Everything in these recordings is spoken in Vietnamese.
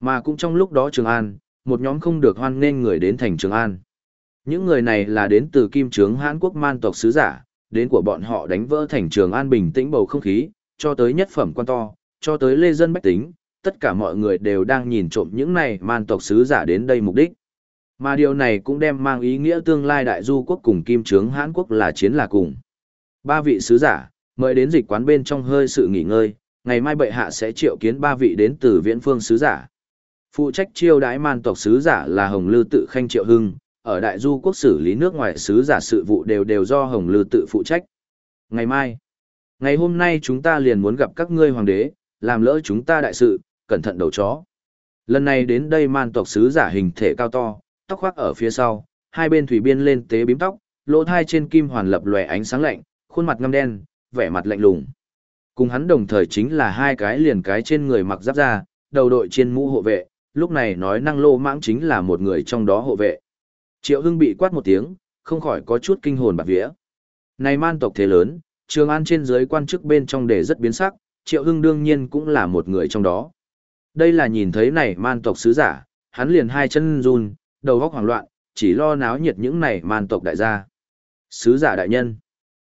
Mà cũng trong lúc đó Trường An, một nhóm không được hoan nghênh người đến thành Trường An. Những người này là đến từ Kim Trướng Hán Quốc man tộc sứ giả, đến của bọn họ đánh vỡ thành Trường An bình tĩnh bầu không khí, cho tới nhất phẩm quan to, cho tới lê dân bách tính, tất cả mọi người đều đang nhìn trộm những này man tộc sứ giả đến đây mục đích. Mà điều này cũng đem mang ý nghĩa tương lai đại du quốc cùng kim trướng Hán quốc là chiến là cùng. Ba vị sứ giả, mời đến dịch quán bên trong hơi sự nghỉ ngơi, ngày mai bệ hạ sẽ triệu kiến ba vị đến từ viễn phương sứ giả. Phụ trách chiêu đãi man tộc sứ giả là Hồng Lư tự khanh triệu hưng, ở đại du quốc xử lý nước ngoài sứ giả sự vụ đều đều do Hồng Lư tự phụ trách. Ngày mai, ngày hôm nay chúng ta liền muốn gặp các ngươi hoàng đế, làm lỡ chúng ta đại sự, cẩn thận đầu chó. Lần này đến đây man tộc sứ giả hình thể cao to, tóc khoác ở phía sau, hai bên thủy biên lên tế bím tóc, lỗ thai trên kim hoàn lập lòe ánh sáng lạnh, khuôn mặt ngăm đen, vẻ mặt lạnh lùng. Cùng hắn đồng thời chính là hai cái liền cái trên người mặc giáp da, đầu đội trên mũ hộ vệ, lúc này nói năng lô mãng chính là một người trong đó hộ vệ. Triệu Hưng bị quát một tiếng, không khỏi có chút kinh hồn bạc vía. Này man tộc thế lớn, Trường An trên dưới quan chức bên trong để rất biến sắc, Triệu Hưng đương nhiên cũng là một người trong đó. Đây là nhìn thấy này man tộc sứ giả, hắn liền hai chân run, đầu góc hoảng loạn, chỉ lo náo nhiệt những này man tộc đại gia. Sứ giả đại nhân.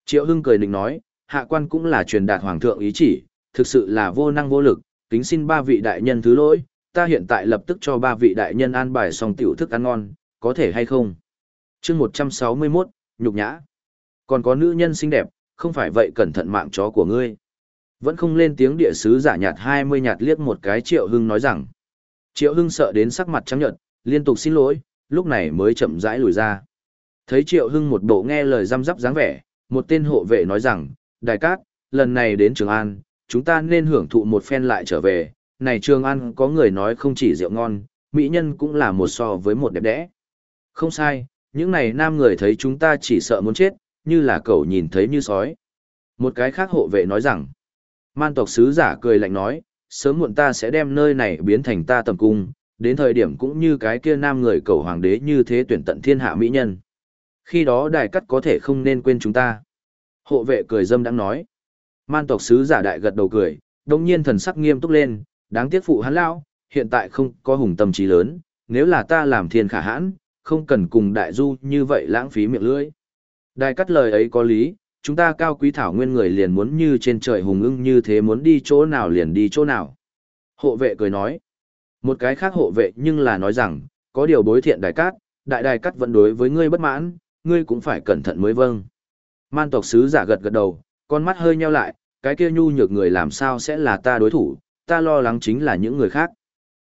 Triệu Hưng cười định nói, hạ quan cũng là truyền đạt hoàng thượng ý chỉ, thực sự là vô năng vô lực, kính xin ba vị đại nhân thứ lỗi, ta hiện tại lập tức cho ba vị đại nhân an bài xong tiểu thức ăn ngon, có thể hay không? chương 161, nhục nhã. Còn có nữ nhân xinh đẹp, không phải vậy cẩn thận mạng chó của ngươi. Vẫn không lên tiếng địa sứ giả nhạt 20 nhạt liếc một cái Triệu Hưng nói rằng. Triệu Hưng sợ đến sắc mặt trắng nhợt, liên tục xin lỗi, lúc này mới chậm rãi lùi ra. Thấy Triệu Hưng một bộ nghe lời răm rắp dáng vẻ, một tên hộ vệ nói rằng, Đại Cát, lần này đến Trường An, chúng ta nên hưởng thụ một phen lại trở về. Này Trường An có người nói không chỉ rượu ngon, mỹ nhân cũng là một so với một đẹp đẽ. Không sai, những này nam người thấy chúng ta chỉ sợ muốn chết, như là cậu nhìn thấy như sói. Một cái khác hộ vệ nói rằng, man tộc sứ giả cười lạnh nói, sớm muộn ta sẽ đem nơi này biến thành ta tầm cung, đến thời điểm cũng như cái kia nam người cầu hoàng đế như thế tuyển tận thiên hạ mỹ nhân. Khi đó đại cắt có thể không nên quên chúng ta. Hộ vệ cười dâm đang nói. Man tộc sứ giả đại gật đầu cười, đồng nhiên thần sắc nghiêm túc lên, đáng tiếc phụ hắn lao, hiện tại không có hùng tâm trí lớn, nếu là ta làm thiên khả hãn, không cần cùng đại du như vậy lãng phí miệng lưỡi. Đại cắt lời ấy có lý, chúng ta cao quý thảo nguyên người liền muốn như trên trời hùng ưng như thế muốn đi chỗ nào liền đi chỗ nào. Hộ vệ cười nói. Một cái khác hộ vệ nhưng là nói rằng, có điều bối thiện đại cát, đại đại cát vẫn đối với ngươi bất mãn, ngươi cũng phải cẩn thận mới vâng. Man tộc sứ giả gật gật đầu, con mắt hơi nheo lại, cái kia nhu nhược người làm sao sẽ là ta đối thủ, ta lo lắng chính là những người khác.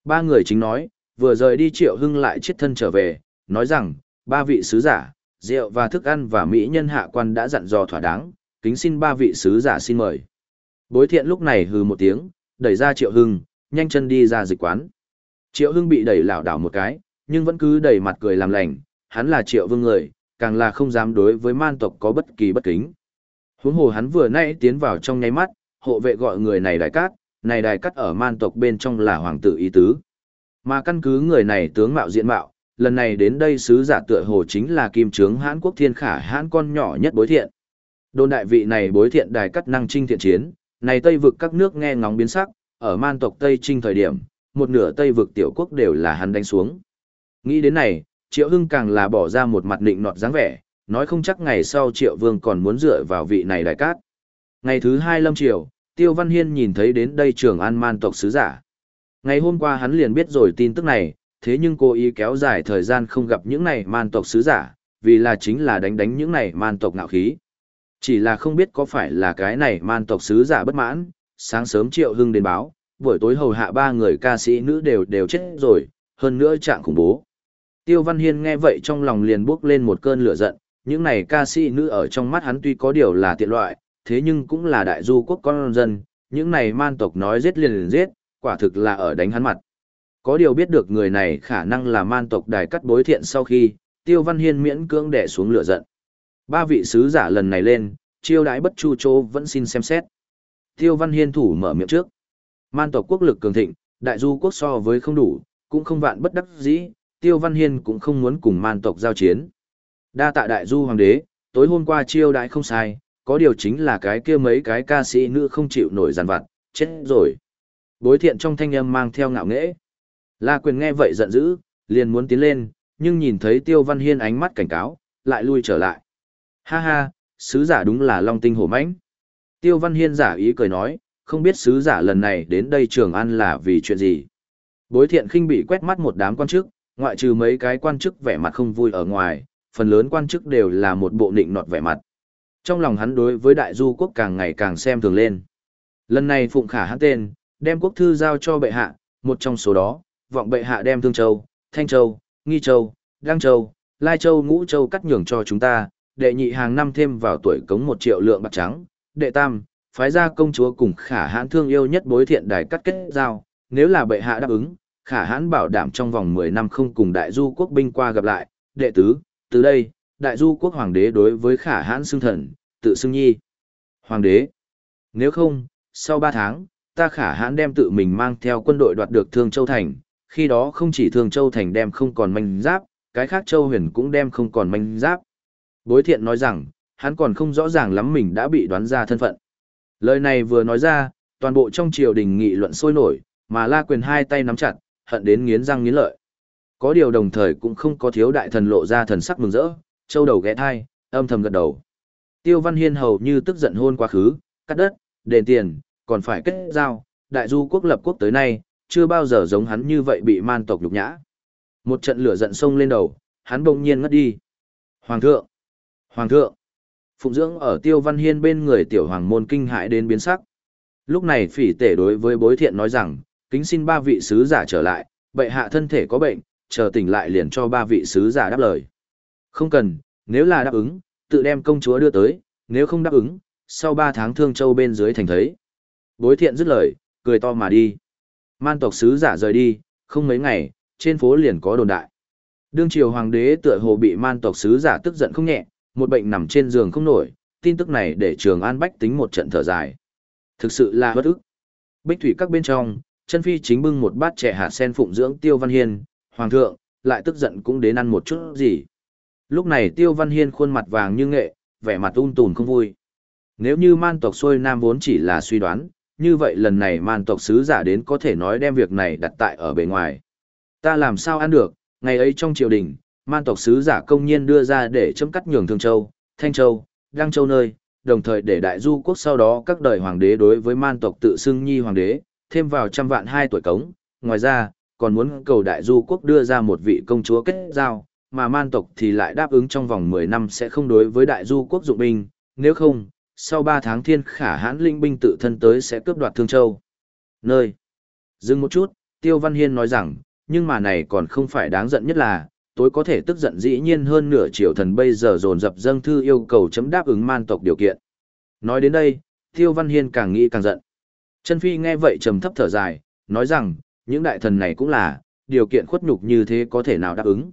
Ba người chính nói, vừa rời đi triệu hưng lại chết thân trở về, nói rằng, ba vị sứ giả, rượu và thức ăn và mỹ nhân hạ quan đã dặn dò thỏa đáng, kính xin ba vị sứ giả xin mời. Bối thiện lúc này hừ một tiếng, đẩy ra triệu hưng, nhanh chân đi ra dịch quán. Triệu hưng bị đẩy lảo đảo một cái, nhưng vẫn cứ đẩy mặt cười làm lành, hắn là triệu vương người, càng là không dám đối với man tộc có bất kỳ bất kính. Huống hồ hắn vừa nãy tiến vào trong nháy mắt, hộ vệ gọi người này đại cát, này đại cát ở man tộc bên trong là hoàng tử ý tứ. Mà căn cứ người này tướng mạo diện mạo, lần này đến đây sứ giả tựa hồ chính là kim trướng hãn quốc thiên khả hãn con nhỏ nhất bối thiện. Đồn đại vị này bối thiện đài cắt năng trinh thiện chiến, này tây vực các nước nghe ngóng biến sắc, ở man tộc tây trinh thời điểm, một nửa tây vực tiểu quốc đều là hắn đánh xuống. Nghĩ đến này, triệu hưng càng là bỏ ra một mặt định nọt dáng vẻ, nói không chắc ngày sau triệu vương còn muốn dựa vào vị này đại cát. Ngày thứ hai lâm triều, Tiêu Văn Hiên nhìn thấy đến đây trường an man tộc sứ giả. Ngày hôm qua hắn liền biết rồi tin tức này, thế nhưng cô ý kéo dài thời gian không gặp những này man tộc sứ giả, vì là chính là đánh đánh những này man tộc ngạo khí. Chỉ là không biết có phải là cái này man tộc sứ giả bất mãn, sáng sớm triệu hưng đến báo, buổi tối hầu hạ ba người ca sĩ nữ đều đều chết rồi, hơn nữa trạng khủng bố. Tiêu Văn Hiên nghe vậy trong lòng liền bốc lên một cơn lửa giận, những này ca sĩ nữ ở trong mắt hắn tuy có điều là tiện loại, thế nhưng cũng là đại du quốc con dân, những này man tộc nói giết liền liền giết, quả thực là ở đánh hắn mặt. Có điều biết được người này khả năng là man tộc đài cắt bối thiện sau khi, Tiêu Văn Hiên miễn cưỡng đè xuống lửa giận. Ba vị sứ giả lần này lên, chiêu đãi bất chu chô vẫn xin xem xét. Tiêu Văn Hiên thủ mở miệng trước. Man tộc quốc lực cường thịnh, đại du quốc so với không đủ, cũng không vạn bất đắc dĩ, Tiêu Văn Hiên cũng không muốn cùng man tộc giao chiến. Đa tạ đại du hoàng đế, tối hôm qua chiêu đãi không sai, có điều chính là cái kia mấy cái ca sĩ nữ không chịu nổi giàn vặt, chết rồi. Bối thiện trong thanh âm mang theo ngạo nghễ. La Quyền nghe vậy giận dữ, liền muốn tiến lên, nhưng nhìn thấy Tiêu Văn Hiên ánh mắt cảnh cáo, lại lui trở lại. Ha ha, sứ giả đúng là long tinh hổ mãnh. Tiêu Văn Hiên giả ý cười nói, không biết sứ giả lần này đến đây Trường An là vì chuyện gì. Bối thiện khinh bị quét mắt một đám quan chức, ngoại trừ mấy cái quan chức vẻ mặt không vui ở ngoài, phần lớn quan chức đều là một bộ nịnh nọt vẻ mặt. Trong lòng hắn đối với đại du quốc càng ngày càng xem thường lên. Lần này Phụng Khả hắn tên, đem quốc thư giao cho bệ hạ, một trong số đó, vọng bệ hạ đem Thương Châu, Thanh Châu, Nghi Châu, Đăng Châu, Lai Châu Ngũ Châu cắt nhường cho chúng ta, đệ nhị hàng năm thêm vào tuổi cống một triệu lượng bạc trắng, đệ tam, phái ra công chúa cùng khả hãn thương yêu nhất bối thiện đài cắt kết giao, nếu là bệ hạ đáp ứng, khả hãn bảo đảm trong vòng 10 năm không cùng đại du quốc binh qua gặp lại, đệ tứ, từ đây, đại du quốc hoàng đế đối với khả hãn xưng thần, tự xưng nhi. Hoàng đế, nếu không, sau ba tháng, ta khả hãn đem tự mình mang theo quân đội đoạt được Thương Châu Thành, khi đó không chỉ Thương Châu Thành đem không còn manh giáp, cái khác Châu huyền cũng đem không còn manh giáp. Bối thiện nói rằng, hắn còn không rõ ràng lắm mình đã bị đoán ra thân phận. Lời này vừa nói ra, toàn bộ trong triều đình nghị luận sôi nổi, mà La Quyền hai tay nắm chặt, hận đến nghiến răng nghiến lợi. Có điều đồng thời cũng không có thiếu đại thần lộ ra thần sắc mừng rỡ, châu đầu ghé thai, âm thầm gật đầu. Tiêu Văn Hiên hầu như tức giận hôn quá khứ, cắt đất, đền tiền, còn phải kết giao, đại du quốc lập quốc tới nay, chưa bao giờ giống hắn như vậy bị man tộc nhục nhã. Một trận lửa giận sông lên đầu, hắn bỗng nhiên ngất đi. Hoàng thượng! Hoàng thượng! Phụng dưỡng ở Tiêu Văn Hiên bên người tiểu hoàng môn kinh hãi đến biến sắc. Lúc này phỉ tể đối với bối thiện nói rằng, kính xin ba vị sứ giả trở lại, bệ hạ thân thể có bệnh, chờ tỉnh lại liền cho ba vị sứ giả đáp lời. Không cần, nếu là đáp ứng, tự đem công chúa đưa tới, nếu không đáp ứng, sau ba tháng thương châu bên dưới thành thấy. Bối thiện dứt lời, cười to mà đi. Man tộc sứ giả rời đi, không mấy ngày, trên phố liền có đồn đại. Đương triều hoàng đế tựa hồ bị man tộc sứ giả tức giận không nhẹ, một bệnh nằm trên giường không nổi, tin tức này để trường an bách tính một trận thở dài. Thực sự là bất ức. Bích thủy các bên trong, chân phi chính bưng một bát trẻ hạt sen phụng dưỡng tiêu văn hiên, hoàng thượng, lại tức giận cũng đến ăn một chút gì. Lúc này tiêu văn hiên khuôn mặt vàng như nghệ, vẻ mặt un tùn không vui. Nếu như man tộc xuôi nam vốn chỉ là suy đoán, như vậy lần này man tộc sứ giả đến có thể nói đem việc này đặt tại ở bề ngoài. Ta làm sao ăn được, ngày ấy trong triều đình, man tộc sứ giả công nhiên đưa ra để chấm cắt nhường Thương Châu, Thanh Châu, Đăng Châu nơi, đồng thời để đại du quốc sau đó các đời hoàng đế đối với man tộc tự xưng nhi hoàng đế, thêm vào trăm vạn hai tuổi cống, ngoài ra, còn muốn cầu đại du quốc đưa ra một vị công chúa kết giao, mà man tộc thì lại đáp ứng trong vòng 10 năm sẽ không đối với đại du quốc dụng binh, nếu không, sau 3 tháng thiên khả hãn linh binh tự thân tới sẽ cướp đoạt Thương Châu. Nơi. Dừng một chút, Tiêu Văn Hiên nói rằng, nhưng mà này còn không phải đáng giận nhất là, tối có thể tức giận dĩ nhiên hơn nửa triệu thần bây giờ dồn dập dâng thư yêu cầu chấm đáp ứng man tộc điều kiện. Nói đến đây, Tiêu Văn Hiên càng nghĩ càng giận. Chân Phi nghe vậy trầm thấp thở dài, nói rằng, những đại thần này cũng là, điều kiện khuất nhục như thế có thể nào đáp ứng.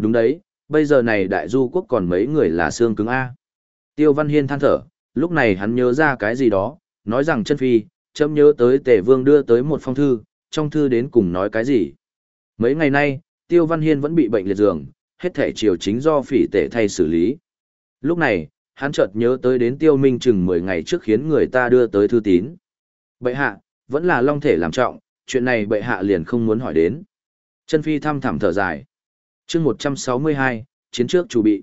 Đúng đấy, bây giờ này đại du quốc còn mấy người là xương cứng A. Tiêu Văn Hiên than thở, lúc này hắn nhớ ra cái gì đó, nói rằng chân phi, chấm nhớ tới tể vương đưa tới một phong thư, trong thư đến cùng nói cái gì. Mấy ngày nay, Tiêu Văn Hiên vẫn bị bệnh liệt giường, hết thể chiều chính do phỉ tể thay xử lý. Lúc này, hắn chợt nhớ tới đến Tiêu Minh chừng 10 ngày trước khiến người ta đưa tới thư tín. Bệ hạ, vẫn là long thể làm trọng, chuyện này bệ hạ liền không muốn hỏi đến. Chân phi thăm thẳm thở dài chương 162, chiến trước chủ bị.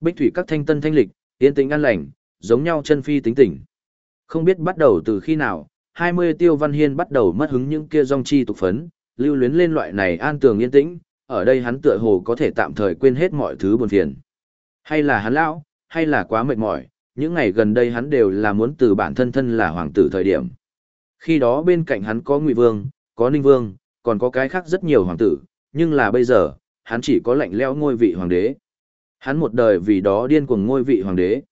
Bích thủy các thanh tân thanh lịch, yên tĩnh an lành, giống nhau chân phi tính tỉnh. Không biết bắt đầu từ khi nào, 20 tiêu văn hiên bắt đầu mất hứng những kia dòng chi tục phấn, lưu luyến lên loại này an tường yên tĩnh, ở đây hắn tựa hồ có thể tạm thời quên hết mọi thứ buồn phiền. Hay là hắn lão, hay là quá mệt mỏi, những ngày gần đây hắn đều là muốn từ bản thân thân là hoàng tử thời điểm. Khi đó bên cạnh hắn có Ngụy Vương, có Ninh Vương, còn có cái khác rất nhiều hoàng tử, nhưng là bây giờ, hắn chỉ có lạnh lẽo ngôi vị hoàng đế. Hắn một đời vì đó điên cuồng ngôi vị hoàng đế.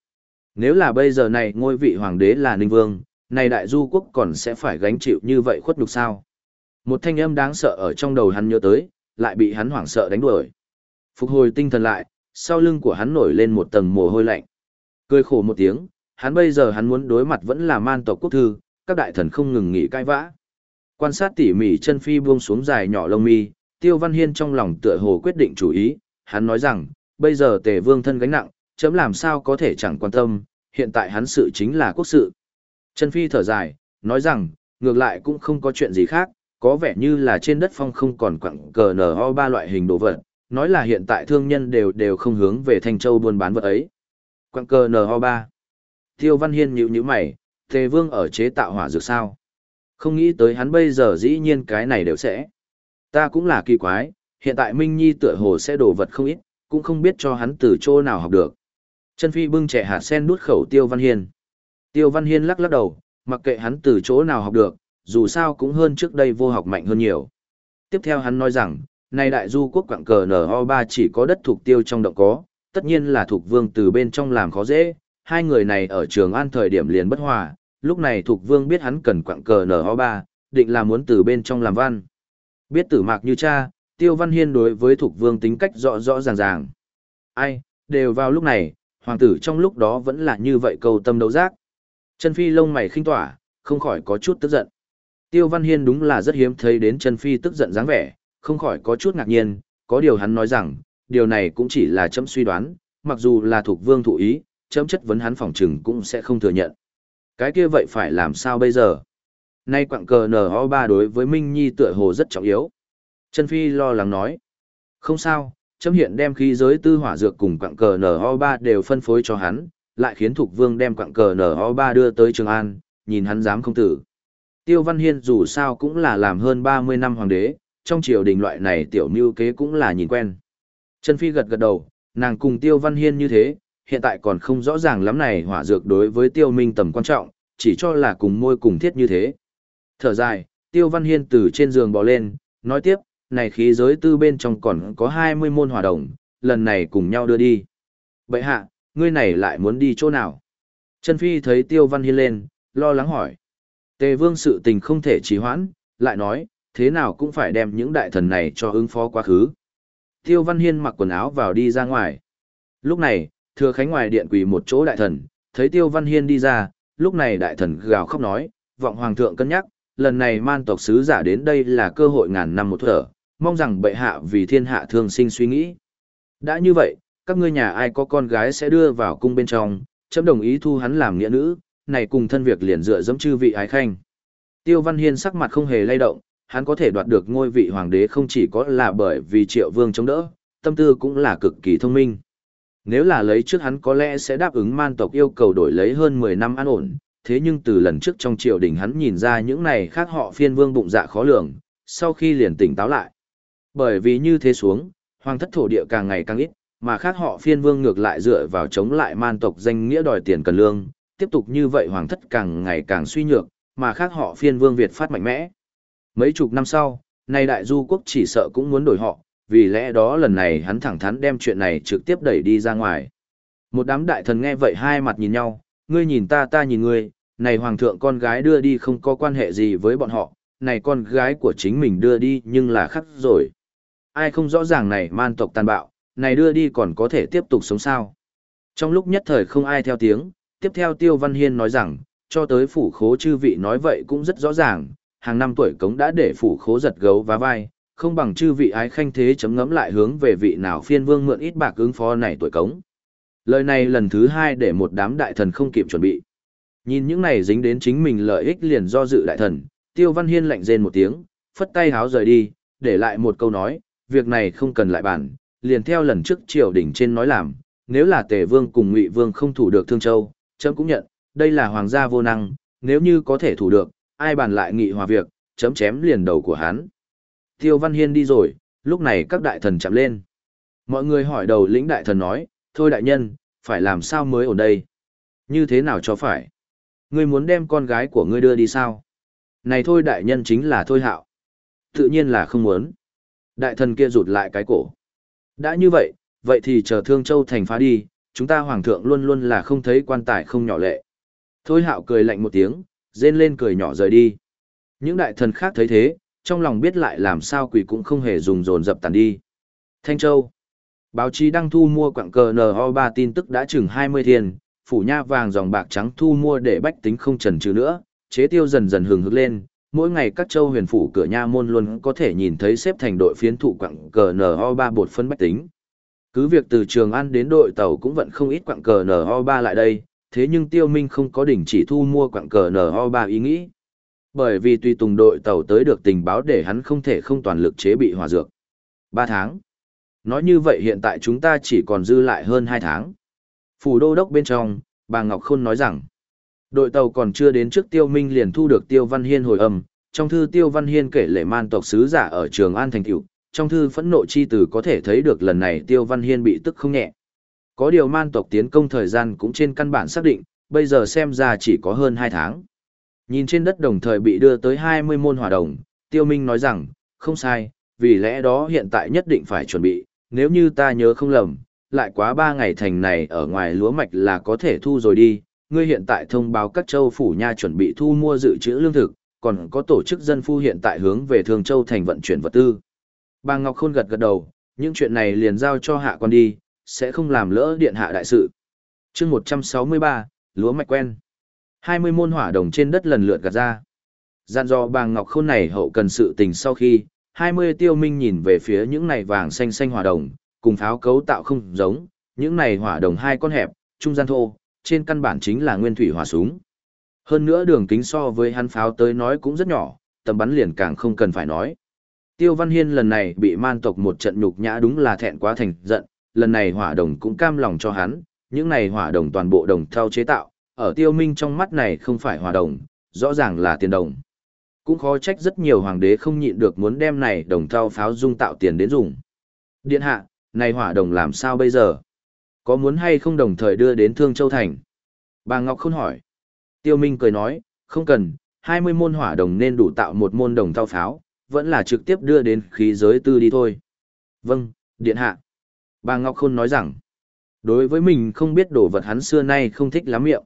Nếu là bây giờ này ngôi vị hoàng đế là Ninh Vương, này đại du quốc còn sẽ phải gánh chịu như vậy khuất nhục sao? Một thanh âm đáng sợ ở trong đầu hắn nhớ tới, lại bị hắn hoảng sợ đánh đuổi. Phục hồi tinh thần lại, sau lưng của hắn nổi lên một tầng mồ hôi lạnh. Cười khổ một tiếng, hắn bây giờ hắn muốn đối mặt vẫn là man tộc quốc thư, các đại thần không ngừng nghỉ cai vã. Quan sát tỉ mỉ chân phi buông xuống dài nhỏ lông mi, Tiêu Văn Hiên trong lòng tựa hồ quyết định chủ ý, hắn nói rằng, bây giờ tề vương thân gánh nặng, chấm làm sao có thể chẳng quan tâm, hiện tại hắn sự chính là quốc sự. Trần phi thở dài, nói rằng, ngược lại cũng không có chuyện gì khác, có vẻ như là trên đất phong không còn quặng cờ nho ba loại hình đồ vật, nói là hiện tại thương nhân đều đều không hướng về Thanh Châu buôn bán vật ấy. Quặng cờ nho ba. Tiêu Văn Hiên nhíu nhíu mày, Tề Vương ở chế tạo hỏa dược sao? Không nghĩ tới hắn bây giờ dĩ nhiên cái này đều sẽ. Ta cũng là kỳ quái, hiện tại Minh Nhi tựa hồ sẽ đồ vật không ít, cũng không biết cho hắn từ chỗ nào học được. Chân Phi bưng trẻ hạt sen nuốt khẩu Tiêu Văn Hiên. Tiêu Văn Hiên lắc lắc đầu, mặc kệ hắn từ chỗ nào học được, dù sao cũng hơn trước đây vô học mạnh hơn nhiều. Tiếp theo hắn nói rằng, nay đại du quốc quặng cờ NO3 chỉ có đất thuộc tiêu trong động có, tất nhiên là thuộc vương từ bên trong làm khó dễ, hai người này ở trường an thời điểm liền bất hòa, lúc này thuộc vương biết hắn cần quặng cờ NO3, định là muốn từ bên trong làm văn. Biết tử mạc như cha, tiêu văn hiên đối với thuộc vương tính cách rõ rõ ràng ràng. Ai, đều vào lúc này, hoàng tử trong lúc đó vẫn là như vậy cầu tâm đấu giác. Chân phi lông mày khinh tỏa, không khỏi có chút tức giận. Tiêu Văn Hiên đúng là rất hiếm thấy đến chân Phi tức giận dáng vẻ, không khỏi có chút ngạc nhiên, có điều hắn nói rằng, điều này cũng chỉ là chấm suy đoán, mặc dù là thuộc vương thụ ý, chấm chất vấn hắn phòng trừng cũng sẽ không thừa nhận. Cái kia vậy phải làm sao bây giờ? Nay quặng cờ NO3 đối với Minh Nhi tựa hồ rất trọng yếu. Trần Phi lo lắng nói. Không sao, chấm hiện đem khí giới tư hỏa dược cùng quặng cờ NO3 đều phân phối cho hắn, lại khiến Thục Vương đem quặng cờ NO3 đưa tới Trường An, nhìn hắn dám không tử. Tiêu Văn Hiên dù sao cũng là làm hơn 30 năm hoàng đế, trong triều đình loại này tiểu mưu kế cũng là nhìn quen. Trần Phi gật gật đầu, nàng cùng Tiêu Văn Hiên như thế, hiện tại còn không rõ ràng lắm này hỏa dược đối với Tiêu Minh tầm quan trọng, chỉ cho là cùng môi cùng thiết như thế. Thở dài, Tiêu Văn Hiên từ trên giường bò lên, nói tiếp, này khí giới tư bên trong còn có 20 môn hỏa đồng, lần này cùng nhau đưa đi. Bậy hạ, ngươi này lại muốn đi chỗ nào? Trần Phi thấy Tiêu Văn Hiên lên, lo lắng hỏi. Tề vương sự tình không thể trì hoãn, lại nói, thế nào cũng phải đem những đại thần này cho ứng phó quá khứ. Tiêu Văn Hiên mặc quần áo vào đi ra ngoài. Lúc này, thừa khánh ngoài điện quỳ một chỗ đại thần, thấy Tiêu Văn Hiên đi ra, lúc này đại thần gào khóc nói, vọng hoàng thượng cân nhắc, lần này man tộc sứ giả đến đây là cơ hội ngàn năm một thở, mong rằng bệ hạ vì thiên hạ thương sinh suy nghĩ. Đã như vậy, các ngươi nhà ai có con gái sẽ đưa vào cung bên trong, chấm đồng ý thu hắn làm nghĩa nữ, này cùng thân việc liền dựa dẫm chư vị ái khanh. Tiêu Văn Hiên sắc mặt không hề lay động, hắn có thể đoạt được ngôi vị hoàng đế không chỉ có là bởi vì triệu vương chống đỡ, tâm tư cũng là cực kỳ thông minh. Nếu là lấy trước hắn có lẽ sẽ đáp ứng man tộc yêu cầu đổi lấy hơn 10 năm an ổn, thế nhưng từ lần trước trong triều đình hắn nhìn ra những này khác họ phiên vương bụng dạ khó lường, sau khi liền tỉnh táo lại. Bởi vì như thế xuống, hoàng thất thổ địa càng ngày càng ít, mà khác họ phiên vương ngược lại dựa vào chống lại man tộc danh nghĩa đòi tiền cần lương, tiếp tục như vậy hoàng thất càng ngày càng suy nhược, mà khác họ phiên vương Việt phát mạnh mẽ. Mấy chục năm sau, nay đại du quốc chỉ sợ cũng muốn đổi họ, vì lẽ đó lần này hắn thẳng thắn đem chuyện này trực tiếp đẩy đi ra ngoài. Một đám đại thần nghe vậy hai mặt nhìn nhau, ngươi nhìn ta ta nhìn ngươi, này hoàng thượng con gái đưa đi không có quan hệ gì với bọn họ, này con gái của chính mình đưa đi nhưng là khắc rồi. Ai không rõ ràng này man tộc tàn bạo, này đưa đi còn có thể tiếp tục sống sao. Trong lúc nhất thời không ai theo tiếng, tiếp theo Tiêu Văn Hiên nói rằng, cho tới phủ khố chư vị nói vậy cũng rất rõ ràng, hàng năm tuổi cống đã để phủ khố giật gấu và vai, không bằng chư vị ái khanh thế chấm ngấm lại hướng về vị nào phiên vương mượn ít bạc ứng phó này tuổi cống. Lời này lần thứ hai để một đám đại thần không kịp chuẩn bị. Nhìn những này dính đến chính mình lợi ích liền do dự đại thần, Tiêu Văn Hiên lạnh rên một tiếng, phất tay háo rời đi, để lại một câu nói, việc này không cần lại bản, liền theo lần trước triều đỉnh trên nói làm, nếu là Tề Vương cùng Ngụy Vương không thủ được Thương Châu, chấm cũng nhận, đây là hoàng gia vô năng, nếu như có thể thủ được, ai bàn lại nghị hòa việc, chấm chém liền đầu của hắn. Tiêu Văn Hiên đi rồi, lúc này các đại thần chạm lên. Mọi người hỏi đầu lĩnh đại thần nói, thôi đại nhân, phải làm sao mới ở đây? Như thế nào cho phải? Ngươi muốn đem con gái của ngươi đưa đi sao? Này thôi đại nhân chính là thôi hạo. Tự nhiên là không muốn. Đại thần kia rụt lại cái cổ. Đã như vậy, vậy thì chờ Thương Châu thành phá đi, chúng ta hoàng thượng luôn luôn là không thấy quan tài không nhỏ lệ. Thôi hạo cười lạnh một tiếng, rên lên cười nhỏ rời đi. Những đại thần khác thấy thế, trong lòng biết lại làm sao quỷ cũng không hề dùng dồn dập tàn đi. Thanh Châu Báo chí đăng thu mua quặng cờ NO3 tin tức đã chừng 20 thiên, phủ nha vàng dòng bạc trắng thu mua để bách tính không trần trừ nữa, chế tiêu dần dần hừng hực lên, mỗi ngày các châu huyền phủ cửa nha môn luôn có thể nhìn thấy xếp thành đội phiến thụ quặng cờ NO3 bột phân bách tính. Cứ việc từ Trường An đến đội tàu cũng vẫn không ít quặng cờ NO3 lại đây, thế nhưng Tiêu Minh không có đỉnh chỉ thu mua quặng cờ NO3 ý nghĩ. Bởi vì tùy tùng đội tàu tới được tình báo để hắn không thể không toàn lực chế bị hỏa dược. 3 tháng. Nói như vậy hiện tại chúng ta chỉ còn dư lại hơn 2 tháng. Phủ đô đốc bên trong, bà Ngọc Khôn nói rằng, đội tàu còn chưa đến trước Tiêu Minh liền thu được Tiêu Văn Hiên hồi âm, trong thư Tiêu Văn Hiên kể lệ man tộc sứ giả ở trường An Thành Tiểu, trong thư phẫn nộ chi từ có thể thấy được lần này Tiêu Văn Hiên bị tức không nhẹ. Có điều man tộc tiến công thời gian cũng trên căn bản xác định, bây giờ xem ra chỉ có hơn 2 tháng. Nhìn trên đất đồng thời bị đưa tới 20 môn hỏa đồng, Tiêu Minh nói rằng, không sai, vì lẽ đó hiện tại nhất định phải chuẩn bị, nếu như ta nhớ không lầm, lại quá ba ngày thành này ở ngoài lúa mạch là có thể thu rồi đi, ngươi hiện tại thông báo các châu phủ nha chuẩn bị thu mua dự trữ lương thực, còn có tổ chức dân phu hiện tại hướng về Thường Châu thành vận chuyển vật tư. Bà Ngọc Khôn gật gật đầu, những chuyện này liền giao cho hạ quan đi, sẽ không làm lỡ điện hạ đại sự. chương 163, lúa mạch quen. 20 môn hỏa đồng trên đất lần lượt gạt ra. gian do bà Ngọc Khôn này hậu cần sự tình sau khi, 20 tiêu minh nhìn về phía những này vàng xanh xanh hỏa đồng, cùng pháo cấu tạo không giống, những này hỏa đồng hai con hẹp, trung gian thô, trên căn bản chính là nguyên thủy hỏa súng. Hơn nữa đường kính so với hắn pháo tới nói cũng rất nhỏ, tầm bắn liền càng không cần phải nói. Tiêu Văn Hiên lần này bị man tộc một trận nhục nhã đúng là thẹn quá thành giận, lần này hỏa đồng cũng cam lòng cho hắn, những này hỏa đồng toàn bộ đồng theo chế tạo, ở tiêu minh trong mắt này không phải hỏa đồng, rõ ràng là tiền đồng. Cũng khó trách rất nhiều hoàng đế không nhịn được muốn đem này đồng thau pháo dung tạo tiền đến dùng. Điện hạ, này hỏa đồng làm sao bây giờ? Có muốn hay không đồng thời đưa đến Thương Châu Thành? Bà Ngọc Khôn hỏi. Tiêu Minh cười nói, không cần, 20 môn hỏa đồng nên đủ tạo một môn đồng thao pháo, vẫn là trực tiếp đưa đến khí giới tư đi thôi. Vâng, điện hạ. Bà Ngọc Khôn nói rằng, đối với mình không biết đồ vật hắn xưa nay không thích lắm miệng.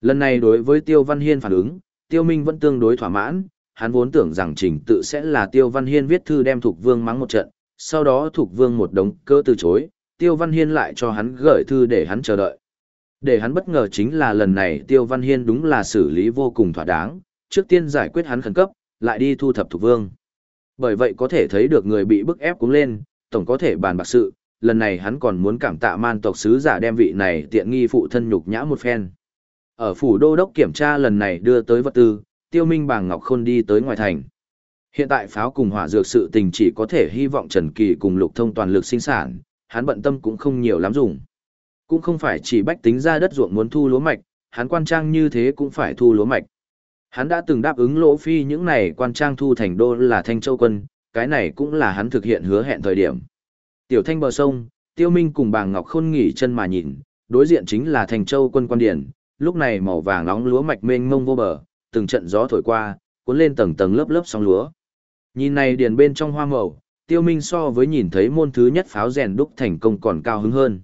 Lần này đối với Tiêu Văn Hiên phản ứng, Tiêu Minh vẫn tương đối thỏa mãn, hắn vốn tưởng rằng trình tự sẽ là Tiêu Văn Hiên viết thư đem Thục Vương mắng một trận, sau đó Thục Vương một đống cơ từ chối, Tiêu Văn Hiên lại cho hắn gửi thư để hắn chờ đợi. Để hắn bất ngờ chính là lần này Tiêu Văn Hiên đúng là xử lý vô cùng thỏa đáng, trước tiên giải quyết hắn khẩn cấp, lại đi thu thập Thục Vương. Bởi vậy có thể thấy được người bị bức ép cũng lên, tổng có thể bàn bạc sự, lần này hắn còn muốn cảm tạ man tộc sứ giả đem vị này tiện nghi phụ thân nhục nhã một phen. Ở phủ đô đốc kiểm tra lần này đưa tới vật tư, tiêu minh bàng ngọc khôn đi tới ngoài thành. Hiện tại pháo cùng hỏa dược sự tình chỉ có thể hy vọng Trần Kỳ cùng lục thông toàn lực sinh sản, hắn bận tâm cũng không nhiều lắm dùng. Cũng không phải chỉ bách tính ra đất ruộng muốn thu lúa mạch, hắn quan trang như thế cũng phải thu lúa mạch. Hắn đã từng đáp ứng lỗ phi những này quan trang thu thành đô là Thanh Châu quân, cái này cũng là hắn thực hiện hứa hẹn thời điểm. Tiểu thanh bờ sông, tiêu minh cùng bàng ngọc khôn nghỉ chân mà nhìn, đối diện chính là Thanh Châu quân quan điển, lúc này màu vàng nóng lúa mạch mênh mông vô bờ, từng trận gió thổi qua, cuốn lên tầng tầng lớp lớp sóng lúa. Nhìn này điền bên trong hoa màu, tiêu minh so với nhìn thấy môn thứ nhất pháo rèn đúc thành công còn cao hứng hơn.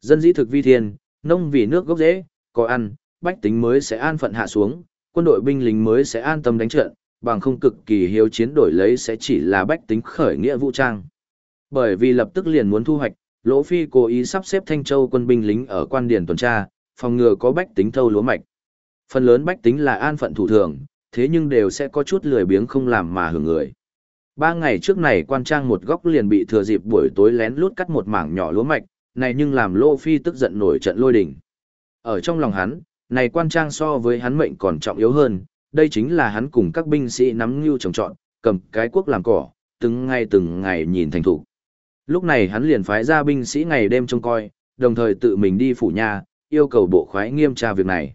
Dân dĩ thực vi thiên, nông vì nước gốc rễ, có ăn, bách tính mới sẽ an phận hạ xuống, quân đội binh lính mới sẽ an tâm đánh trận, bằng không cực kỳ hiếu chiến đổi lấy sẽ chỉ là bách tính khởi nghĩa vũ trang. Bởi vì lập tức liền muốn thu hoạch, Lỗ Phi cố ý sắp xếp Thanh Châu quân binh lính ở quan điển tuần tra, phòng ngừa có bách tính thâu lúa mạch. Phần lớn bách tính là an phận thủ thường, thế nhưng đều sẽ có chút lười biếng không làm mà hưởng người. Ba ngày trước này quan trang một góc liền bị thừa dịp buổi tối lén lút cắt một mảng nhỏ lúa mạch, này nhưng làm Lô Phi tức giận nổi trận lôi đình. Ở trong lòng hắn, này quan trang so với hắn mệnh còn trọng yếu hơn, đây chính là hắn cùng các binh sĩ nắm như trồng trọn, cầm cái quốc làm cỏ, từng ngày từng ngày nhìn thành thủ. Lúc này hắn liền phái ra binh sĩ ngày đêm trông coi, đồng thời tự mình đi phủ nhà, yêu cầu bộ khoái nghiêm tra việc này.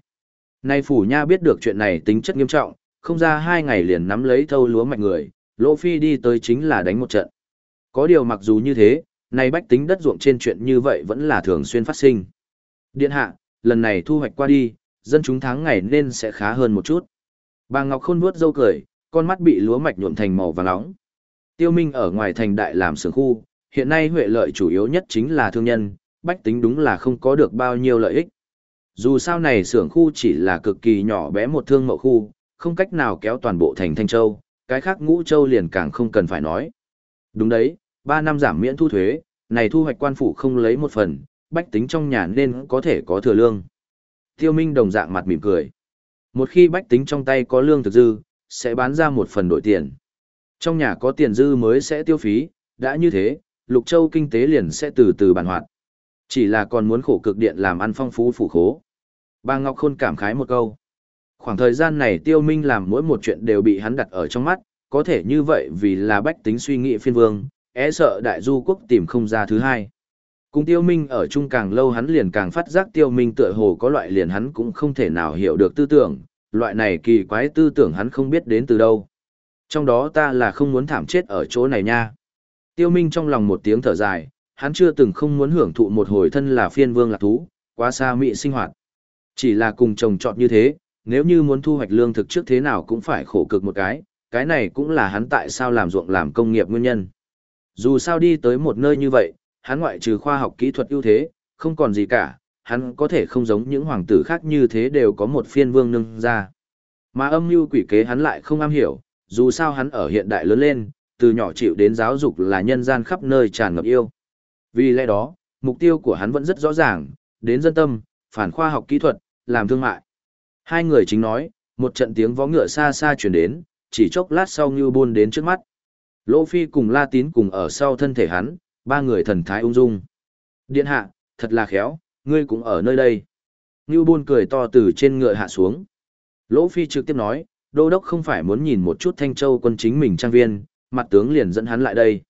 Nay phủ nha biết được chuyện này tính chất nghiêm trọng, không ra hai ngày liền nắm lấy thâu lúa mạch người, Lỗ Phi đi tới chính là đánh một trận. Có điều mặc dù như thế, nay bách tính đất ruộng trên chuyện như vậy vẫn là thường xuyên phát sinh. Điện hạ, lần này thu hoạch qua đi, dân chúng tháng ngày nên sẽ khá hơn một chút. Bà Ngọc Khôn vuốt râu cười, con mắt bị lúa mạch nhuộm thành màu vàng nóng. Tiêu Minh ở ngoài thành đại làm sưởng khu, hiện nay huệ lợi chủ yếu nhất chính là thương nhân, bách tính đúng là không có được bao nhiêu lợi ích. Dù sao này xưởng khu chỉ là cực kỳ nhỏ bé một thương mậu khu, không cách nào kéo toàn bộ thành Thanh Châu, cái khác ngũ châu liền càng không cần phải nói. Đúng đấy, 3 năm giảm miễn thu thuế, này thu hoạch quan phủ không lấy một phần, bách tính trong nhà nên có thể có thừa lương. Tiêu Minh đồng dạng mặt mỉm cười. Một khi bách tính trong tay có lương thực dư, sẽ bán ra một phần đổi tiền. Trong nhà có tiền dư mới sẽ tiêu phí, đã như thế, Lục Châu kinh tế liền sẽ từ từ bàn hoạt. Chỉ là còn muốn khổ cực điện làm ăn phong phú phủ khố. Bà Ngọc Khôn cảm khái một câu. Khoảng thời gian này tiêu minh làm mỗi một chuyện đều bị hắn đặt ở trong mắt, có thể như vậy vì là bách tính suy nghĩ phiên vương, é sợ đại du quốc tìm không ra thứ hai. Cùng tiêu minh ở chung càng lâu hắn liền càng phát giác tiêu minh tựa hồ có loại liền hắn cũng không thể nào hiểu được tư tưởng, loại này kỳ quái tư tưởng hắn không biết đến từ đâu. Trong đó ta là không muốn thảm chết ở chỗ này nha. Tiêu minh trong lòng một tiếng thở dài, hắn chưa từng không muốn hưởng thụ một hồi thân là phiên vương lạc thú, quá xa mị sinh hoạt. Chỉ là cùng chồng chọn như thế, nếu như muốn thu hoạch lương thực trước thế nào cũng phải khổ cực một cái, cái này cũng là hắn tại sao làm ruộng làm công nghiệp nguyên nhân. Dù sao đi tới một nơi như vậy, hắn ngoại trừ khoa học kỹ thuật ưu thế, không còn gì cả, hắn có thể không giống những hoàng tử khác như thế đều có một phiên vương nâng ra. Mà âm mưu quỷ kế hắn lại không am hiểu, dù sao hắn ở hiện đại lớn lên, từ nhỏ chịu đến giáo dục là nhân gian khắp nơi tràn ngập yêu. Vì lẽ đó, mục tiêu của hắn vẫn rất rõ ràng, đến dân tâm, phản khoa học kỹ thuật, làm thương mại. Hai người chính nói, một trận tiếng vó ngựa xa xa chuyển đến, chỉ chốc lát sau như buôn đến trước mắt. Lỗ Phi cùng La Tín cùng ở sau thân thể hắn, ba người thần thái ung dung. Điện hạ, thật là khéo, ngươi cũng ở nơi đây. Như buôn cười to từ trên ngựa hạ xuống. Lỗ Phi trực tiếp nói, đô đốc không phải muốn nhìn một chút Thanh Châu quân chính mình trang viên, mặt tướng liền dẫn hắn lại đây.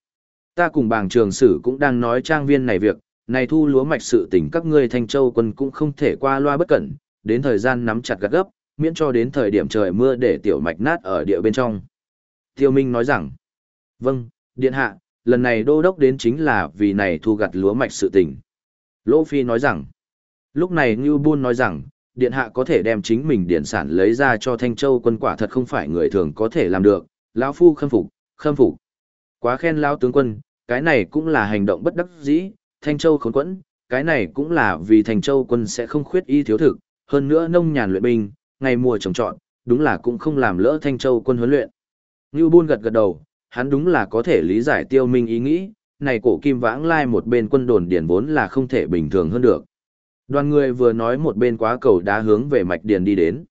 Ta cùng bàng trường sử cũng đang nói trang viên này việc, này thu lúa mạch sự tình các ngươi Thanh Châu quân cũng không thể qua loa bất cẩn, đến thời gian nắm chặt gắt gấp, miễn cho đến thời điểm trời mưa để tiểu mạch nát ở địa bên trong. Tiêu Minh nói rằng, vâng, điện hạ, lần này đô đốc đến chính là vì này thu gặt lúa mạch sự tình. Lỗ Phi nói rằng, lúc này Ngưu Buôn nói rằng, điện hạ có thể đem chính mình điện sản lấy ra cho Thanh Châu quân quả thật không phải người thường có thể làm được, lão phu khâm phục, khâm phục. Quá khen lao tướng quân, cái này cũng là hành động bất đắc dĩ, Thanh Châu khốn quẫn, cái này cũng là vì Thanh Châu quân sẽ không khuyết y thiếu thực, hơn nữa nông nhàn luyện binh, ngày mùa trồng trọt, đúng là cũng không làm lỡ Thanh Châu quân huấn luyện. Ngưu Bôn gật gật đầu, hắn đúng là có thể lý giải tiêu minh ý nghĩ, này cổ kim vãng lai một bên quân đồn điền vốn là không thể bình thường hơn được. Đoàn người vừa nói một bên quá cầu đá hướng về mạch điền đi đến.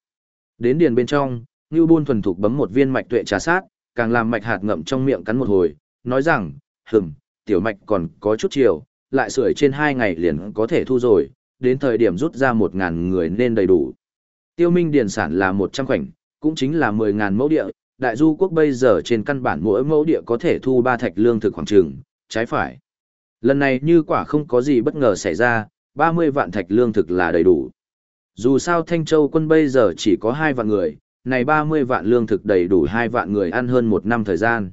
Đến điền bên trong, Ngưu Bôn thuần thục bấm một viên mạch tuệ trà sát, càng làm mạch hạt ngậm trong miệng cắn một hồi, nói rằng, hừm, tiểu mạch còn có chút chiều, lại sưởi trên hai ngày liền có thể thu rồi, đến thời điểm rút ra một ngàn người nên đầy đủ. Tiêu minh điền sản là một trăm khoảnh, cũng chính là mười ngàn mẫu địa, đại du quốc bây giờ trên căn bản mỗi mẫu địa có thể thu ba thạch lương thực khoảng trường, trái phải. Lần này như quả không có gì bất ngờ xảy ra, 30 vạn thạch lương thực là đầy đủ. Dù sao Thanh Châu quân bây giờ chỉ có 2 vạn người, này 30 vạn lương thực đầy đủ 2 vạn người ăn hơn một năm thời gian.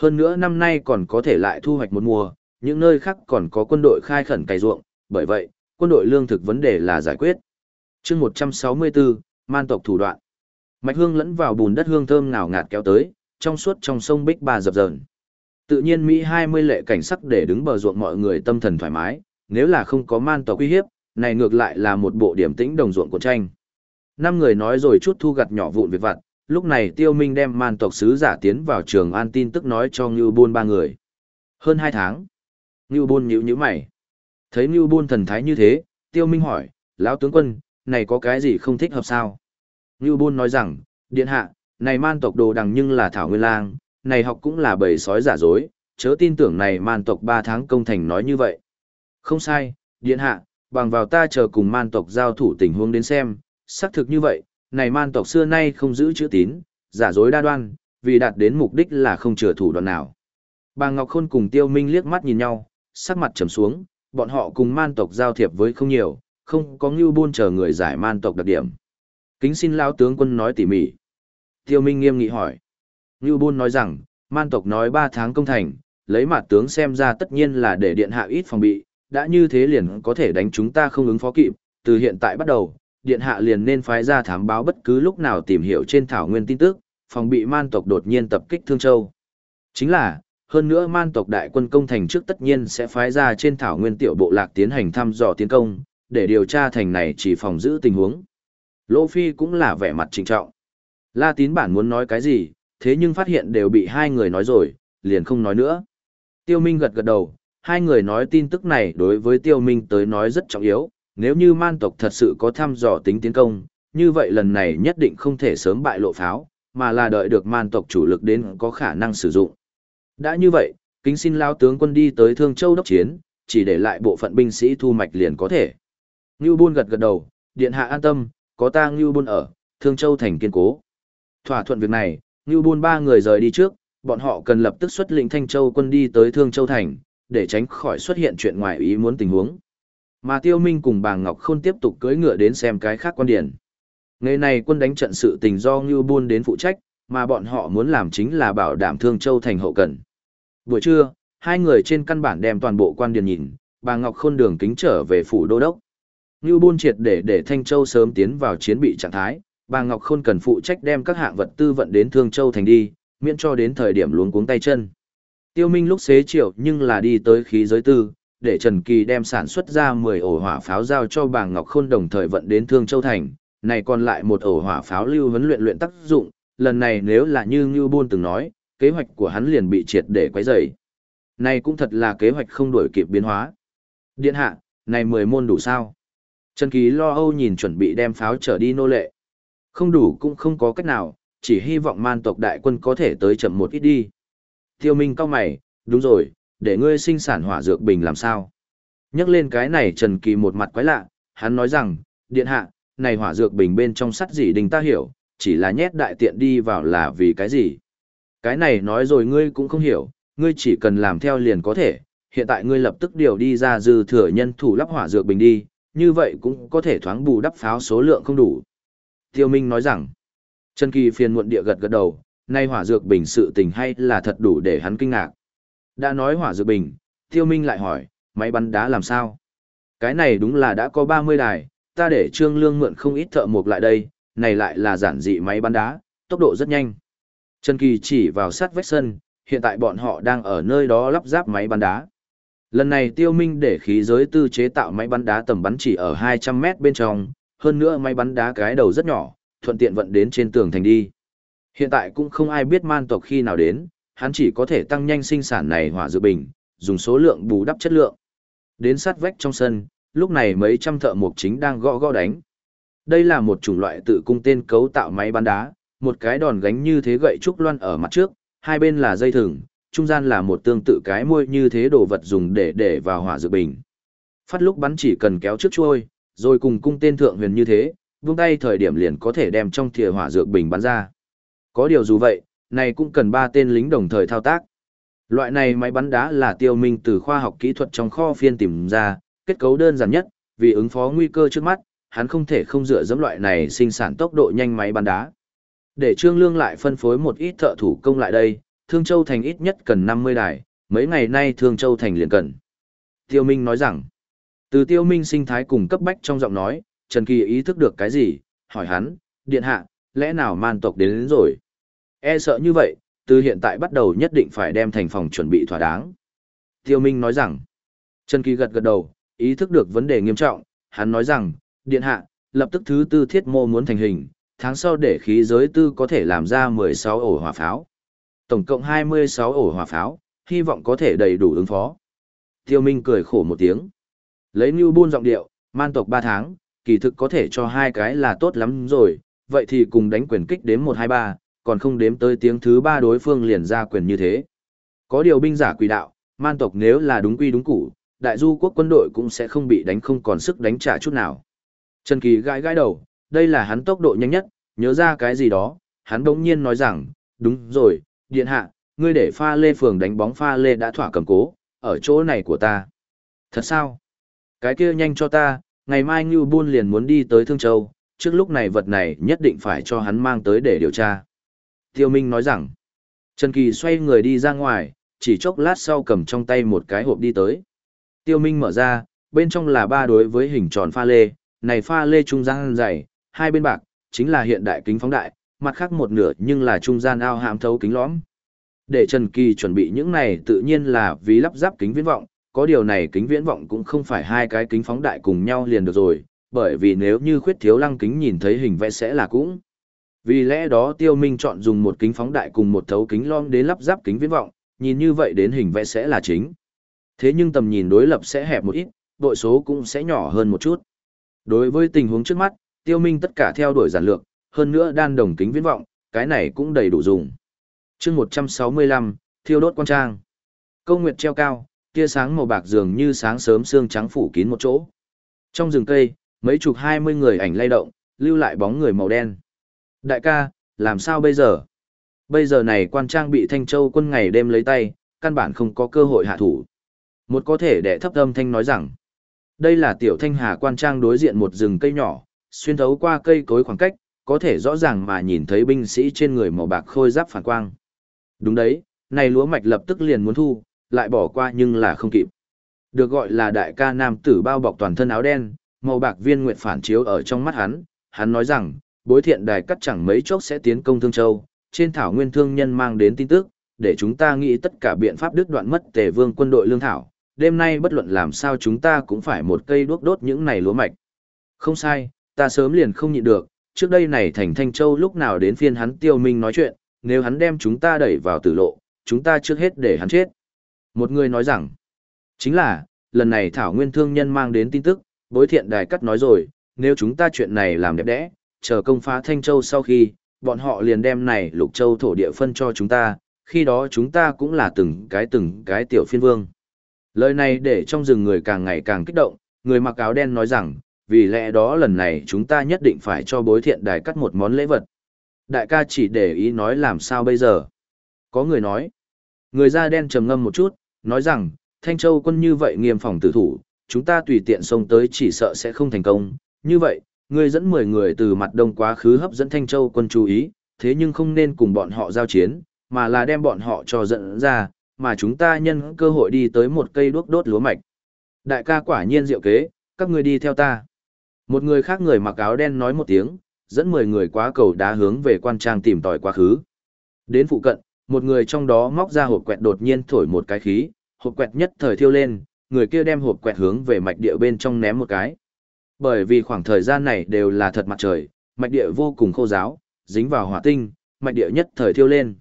Hơn nữa năm nay còn có thể lại thu hoạch một mùa, những nơi khác còn có quân đội khai khẩn cày ruộng, bởi vậy, quân đội lương thực vấn đề là giải quyết. chương 164, man tộc thủ đoạn. Mạch hương lẫn vào bùn đất hương thơm ngào ngạt kéo tới, trong suốt trong sông Bích Bà dập dờn. Tự nhiên Mỹ 20 lệ cảnh sắc để đứng bờ ruộng mọi người tâm thần thoải mái, nếu là không có man tộc uy hiếp, này ngược lại là một bộ điểm tĩnh đồng ruộng của tranh. Năm người nói rồi chút thu gặt nhỏ vụn việc vặt, lúc này Tiêu Minh đem man tộc sứ giả tiến vào trường an tin tức nói cho Ngưu Bôn ba người. Hơn hai tháng. Ngưu Bôn nhíu nhíu mày. Thấy Ngưu Bôn thần thái như thế, Tiêu Minh hỏi, lão tướng quân, này có cái gì không thích hợp sao? Ngưu Bôn nói rằng, điện hạ, này man tộc đồ đằng nhưng là thảo nguyên lang, này học cũng là bầy sói giả dối, chớ tin tưởng này man tộc ba tháng công thành nói như vậy. Không sai, điện hạ, bằng vào ta chờ cùng man tộc giao thủ tình huống đến xem, xác thực như vậy, này man tộc xưa nay không giữ chữ tín, giả dối đa đoan, vì đạt đến mục đích là không chừa thủ đoạn nào. Bà Ngọc Khôn cùng Tiêu Minh liếc mắt nhìn nhau, sắc mặt trầm xuống, bọn họ cùng man tộc giao thiệp với không nhiều, không có ngưu buôn chờ người giải man tộc đặc điểm. Kính xin lão tướng quân nói tỉ mỉ. Tiêu Minh nghiêm nghị hỏi. Ngưu buôn nói rằng, man tộc nói 3 tháng công thành, lấy mặt tướng xem ra tất nhiên là để điện hạ ít phòng bị, đã như thế liền có thể đánh chúng ta không ứng phó kịp, từ hiện tại bắt đầu, điện hạ liền nên phái ra thám báo bất cứ lúc nào tìm hiểu trên thảo nguyên tin tức, phòng bị man tộc đột nhiên tập kích Thương Châu. Chính là, hơn nữa man tộc đại quân công thành trước tất nhiên sẽ phái ra trên thảo nguyên tiểu bộ lạc tiến hành thăm dò tiến công, để điều tra thành này chỉ phòng giữ tình huống. Lỗ Phi cũng là vẻ mặt trịnh trọng. La tín bản muốn nói cái gì, thế nhưng phát hiện đều bị hai người nói rồi, liền không nói nữa. Tiêu Minh gật gật đầu, hai người nói tin tức này đối với Tiêu Minh tới nói rất trọng yếu, nếu như man tộc thật sự có thăm dò tính tiến công, như vậy lần này nhất định không thể sớm bại lộ pháo, mà là đợi được man tộc chủ lực đến có khả năng sử dụng. Đã như vậy, kính xin lao tướng quân đi tới Thương Châu đốc chiến, chỉ để lại bộ phận binh sĩ thu mạch liền có thể. Ngưu Bôn gật gật đầu, điện hạ an tâm, có ta Ngưu Bôn ở, Thương Châu thành kiên cố. Thỏa thuận việc này, Ngưu Bôn ba người rời đi trước, bọn họ cần lập tức xuất lĩnh Thanh Châu quân đi tới Thương Châu thành, để tránh khỏi xuất hiện chuyện ngoài ý muốn tình huống. Mà Tiêu Minh cùng bà Ngọc Khôn tiếp tục cưỡi ngựa đến xem cái khác quan điển. Ngày này quân đánh trận sự tình do Ngưu Bôn đến phụ trách, mà bọn họ muốn làm chính là bảo đảm Thương Châu thành hậu cần. Buổi trưa, hai người trên căn bản đem toàn bộ quan điển nhìn, bà Ngọc Khôn đường kính trở về phủ đô đốc. Ngưu Bôn triệt để để Thanh Châu sớm tiến vào chiến bị trạng thái, bà Ngọc Khôn cần phụ trách đem các hạng vật tư vận đến Thương Châu thành đi, miễn cho đến thời điểm luống cuống tay chân. Tiêu Minh lúc xế chiều nhưng là đi tới khí giới tư, để Trần Kỳ đem sản xuất ra 10 ổ hỏa pháo giao cho bà Ngọc Khôn đồng thời vận đến Thương Châu Thành, này còn lại một ổ hỏa pháo lưu vấn luyện luyện tác dụng, lần này nếu là như Ngưu Bôn từng nói, kế hoạch của hắn liền bị triệt để quấy rầy. Này cũng thật là kế hoạch không đổi kịp biến hóa. Điện hạ, này 10 môn đủ sao? Trần Kỳ lo âu nhìn chuẩn bị đem pháo trở đi nô lệ. Không đủ cũng không có cách nào, chỉ hy vọng man tộc đại quân có thể tới chậm một ít đi. Tiêu Minh cao mày, đúng rồi, để ngươi sinh sản hỏa dược bình làm sao? Nhắc lên cái này Trần Kỳ một mặt quái lạ, hắn nói rằng, điện hạ, này hỏa dược bình bên trong sắt gì đình ta hiểu, chỉ là nhét đại tiện đi vào là vì cái gì? Cái này nói rồi ngươi cũng không hiểu, ngươi chỉ cần làm theo liền có thể, hiện tại ngươi lập tức điều đi ra dư thừa nhân thủ lắp hỏa dược bình đi, như vậy cũng có thể thoáng bù đắp pháo số lượng không đủ. Tiêu Minh nói rằng, Trần Kỳ phiền muộn địa gật gật đầu, nay hỏa dược bình sự tình hay là thật đủ để hắn kinh ngạc. Đã nói hỏa dược bình, Tiêu Minh lại hỏi, máy bắn đá làm sao? Cái này đúng là đã có 30 đài, ta để Trương Lương mượn không ít thợ mộc lại đây, này lại là giản dị máy bắn đá, tốc độ rất nhanh. Trần Kỳ chỉ vào sát vách sân, hiện tại bọn họ đang ở nơi đó lắp ráp máy bắn đá. Lần này Tiêu Minh để khí giới tư chế tạo máy bắn đá tầm bắn chỉ ở 200 mét bên trong, hơn nữa máy bắn đá cái đầu rất nhỏ, thuận tiện vận đến trên tường thành đi. Hiện tại cũng không ai biết man tộc khi nào đến, hắn chỉ có thể tăng nhanh sinh sản này hỏa dự bình, dùng số lượng bù đắp chất lượng. Đến sát vách trong sân, lúc này mấy trăm thợ mộc chính đang gõ gõ đánh. Đây là một chủng loại tự cung tên cấu tạo máy bắn đá, một cái đòn gánh như thế gậy trúc loan ở mặt trước, hai bên là dây thừng, trung gian là một tương tự cái môi như thế đồ vật dùng để để vào hỏa dự bình. Phát lúc bắn chỉ cần kéo trước chuôi, rồi cùng cung tên thượng huyền như thế, vung tay thời điểm liền có thể đem trong thìa hỏa dược bình bắn ra. Có điều dù vậy, này cũng cần ba tên lính đồng thời thao tác. Loại này máy bắn đá là tiêu minh từ khoa học kỹ thuật trong kho phiên tìm ra, kết cấu đơn giản nhất, vì ứng phó nguy cơ trước mắt, hắn không thể không dựa dẫm loại này sinh sản tốc độ nhanh máy bắn đá. Để Trương Lương lại phân phối một ít thợ thủ công lại đây, Thương Châu Thành ít nhất cần 50 đài, mấy ngày nay Thương Châu Thành liền cần. Tiêu Minh nói rằng, từ Tiêu Minh sinh thái cùng cấp bách trong giọng nói, Trần Kỳ ý thức được cái gì, hỏi hắn, điện hạ, lẽ nào man tộc đến, đến rồi? E sợ như vậy, từ hiện tại bắt đầu nhất định phải đem thành phòng chuẩn bị thỏa đáng. Tiêu Minh nói rằng, Trần Kỳ gật gật đầu, ý thức được vấn đề nghiêm trọng, hắn nói rằng, điện hạ, lập tức thứ tư thiết mô muốn thành hình, tháng sau để khí giới tư có thể làm ra 16 ổ hỏa pháo. Tổng cộng 26 ổ hỏa pháo, hy vọng có thể đầy đủ ứng phó. Tiêu Minh cười khổ một tiếng. Lấy như Buôn giọng điệu, man tộc 3 tháng, kỳ thực có thể cho hai cái là tốt lắm rồi, vậy thì cùng đánh quyền kích đếm 123, còn không đếm tới tiếng thứ ba đối phương liền ra quyền như thế. Có điều binh giả quỷ đạo, man tộc nếu là đúng quy đúng củ, đại du quốc quân đội cũng sẽ không bị đánh không còn sức đánh trả chút nào. Trần Kỳ gãi gãi đầu, đây là hắn tốc độ nhanh nhất, nhớ ra cái gì đó, hắn đống nhiên nói rằng, đúng rồi, điện hạ, ngươi để pha lê phường đánh bóng pha lê đã thỏa cầm cố, ở chỗ này của ta. Thật sao? Cái kia nhanh cho ta, ngày mai Ngưu Buôn liền muốn đi tới Thương Châu, trước lúc này vật này nhất định phải cho hắn mang tới để điều tra. Tiêu Minh nói rằng, Trần Kỳ xoay người đi ra ngoài, chỉ chốc lát sau cầm trong tay một cái hộp đi tới. Tiêu Minh mở ra, bên trong là ba đối với hình tròn pha lê, này pha lê trung gian dày, hai bên bạc, chính là hiện đại kính phóng đại, mặt khác một nửa nhưng là trung gian ao hàm thấu kính lõm. Để Trần Kỳ chuẩn bị những này tự nhiên là vì lắp ráp kính viễn vọng, có điều này kính viễn vọng cũng không phải hai cái kính phóng đại cùng nhau liền được rồi, bởi vì nếu như khuyết thiếu lăng kính nhìn thấy hình vẽ sẽ là cũng. Vì lẽ đó Tiêu Minh chọn dùng một kính phóng đại cùng một thấu kính lom đến lắp ráp kính viễn vọng, nhìn như vậy đến hình vẽ sẽ là chính. Thế nhưng tầm nhìn đối lập sẽ hẹp một ít, đội số cũng sẽ nhỏ hơn một chút. Đối với tình huống trước mắt, Tiêu Minh tất cả theo đuổi giản lược, hơn nữa đan đồng kính viễn vọng, cái này cũng đầy đủ dùng. Chương 165, thiêu đốt quan trang. Câu nguyệt treo cao, tia sáng màu bạc dường như sáng sớm sương trắng phủ kín một chỗ. Trong rừng cây, mấy chục hai mươi người ảnh lay động, lưu lại bóng người màu đen. Đại ca, làm sao bây giờ? Bây giờ này quan trang bị Thanh Châu quân ngày đêm lấy tay, căn bản không có cơ hội hạ thủ. Một có thể đệ thấp âm thanh nói rằng, đây là tiểu thanh hà quan trang đối diện một rừng cây nhỏ, xuyên thấu qua cây cối khoảng cách, có thể rõ ràng mà nhìn thấy binh sĩ trên người màu bạc khôi giáp phản quang. Đúng đấy, này lúa mạch lập tức liền muốn thu, lại bỏ qua nhưng là không kịp. Được gọi là đại ca nam tử bao bọc toàn thân áo đen, màu bạc viên nguyệt phản chiếu ở trong mắt hắn, hắn nói rằng, bối thiện đài cắt chẳng mấy chốc sẽ tiến công Thương Châu, trên thảo nguyên thương nhân mang đến tin tức, để chúng ta nghĩ tất cả biện pháp đứt đoạn mất tề vương quân đội lương thảo, đêm nay bất luận làm sao chúng ta cũng phải một cây đuốc đốt những này lúa mạch. Không sai, ta sớm liền không nhịn được, trước đây này thành Thanh Châu lúc nào đến phiên hắn tiêu minh nói chuyện, nếu hắn đem chúng ta đẩy vào tử lộ, chúng ta trước hết để hắn chết. Một người nói rằng, chính là, lần này Thảo Nguyên Thương Nhân mang đến tin tức, bối thiện đài cắt nói rồi, nếu chúng ta chuyện này làm đẹp đẽ, chờ công phá Thanh Châu sau khi, bọn họ liền đem này lục châu thổ địa phân cho chúng ta, khi đó chúng ta cũng là từng cái từng cái tiểu phiên vương. Lời này để trong rừng người càng ngày càng kích động, người mặc áo đen nói rằng, vì lẽ đó lần này chúng ta nhất định phải cho bối thiện đài cắt một món lễ vật. Đại ca chỉ để ý nói làm sao bây giờ. Có người nói, người da đen trầm ngâm một chút, nói rằng, Thanh Châu quân như vậy nghiêm phòng tử thủ, chúng ta tùy tiện xông tới chỉ sợ sẽ không thành công. Như vậy, ngươi dẫn 10 người từ mặt đông quá khứ hấp dẫn Thanh Châu quân chú ý, thế nhưng không nên cùng bọn họ giao chiến, mà là đem bọn họ cho dẫn ra, mà chúng ta nhân cơ hội đi tới một cây đuốc đốt lúa mạch. Đại ca quả nhiên diệu kế, các ngươi đi theo ta. Một người khác người mặc áo đen nói một tiếng, dẫn 10 người quá cầu đá hướng về quan trang tìm tòi quá khứ. Đến phụ cận, một người trong đó móc ra hộp quẹt đột nhiên thổi một cái khí, hộp quẹt nhất thời thiêu lên, người kia đem hộp quẹt hướng về mạch địa bên trong ném một cái. Bởi vì khoảng thời gian này đều là thật mặt trời, mạch địa vô cùng khô giáo, dính vào hỏa tinh, mạch địa nhất thời thiêu lên.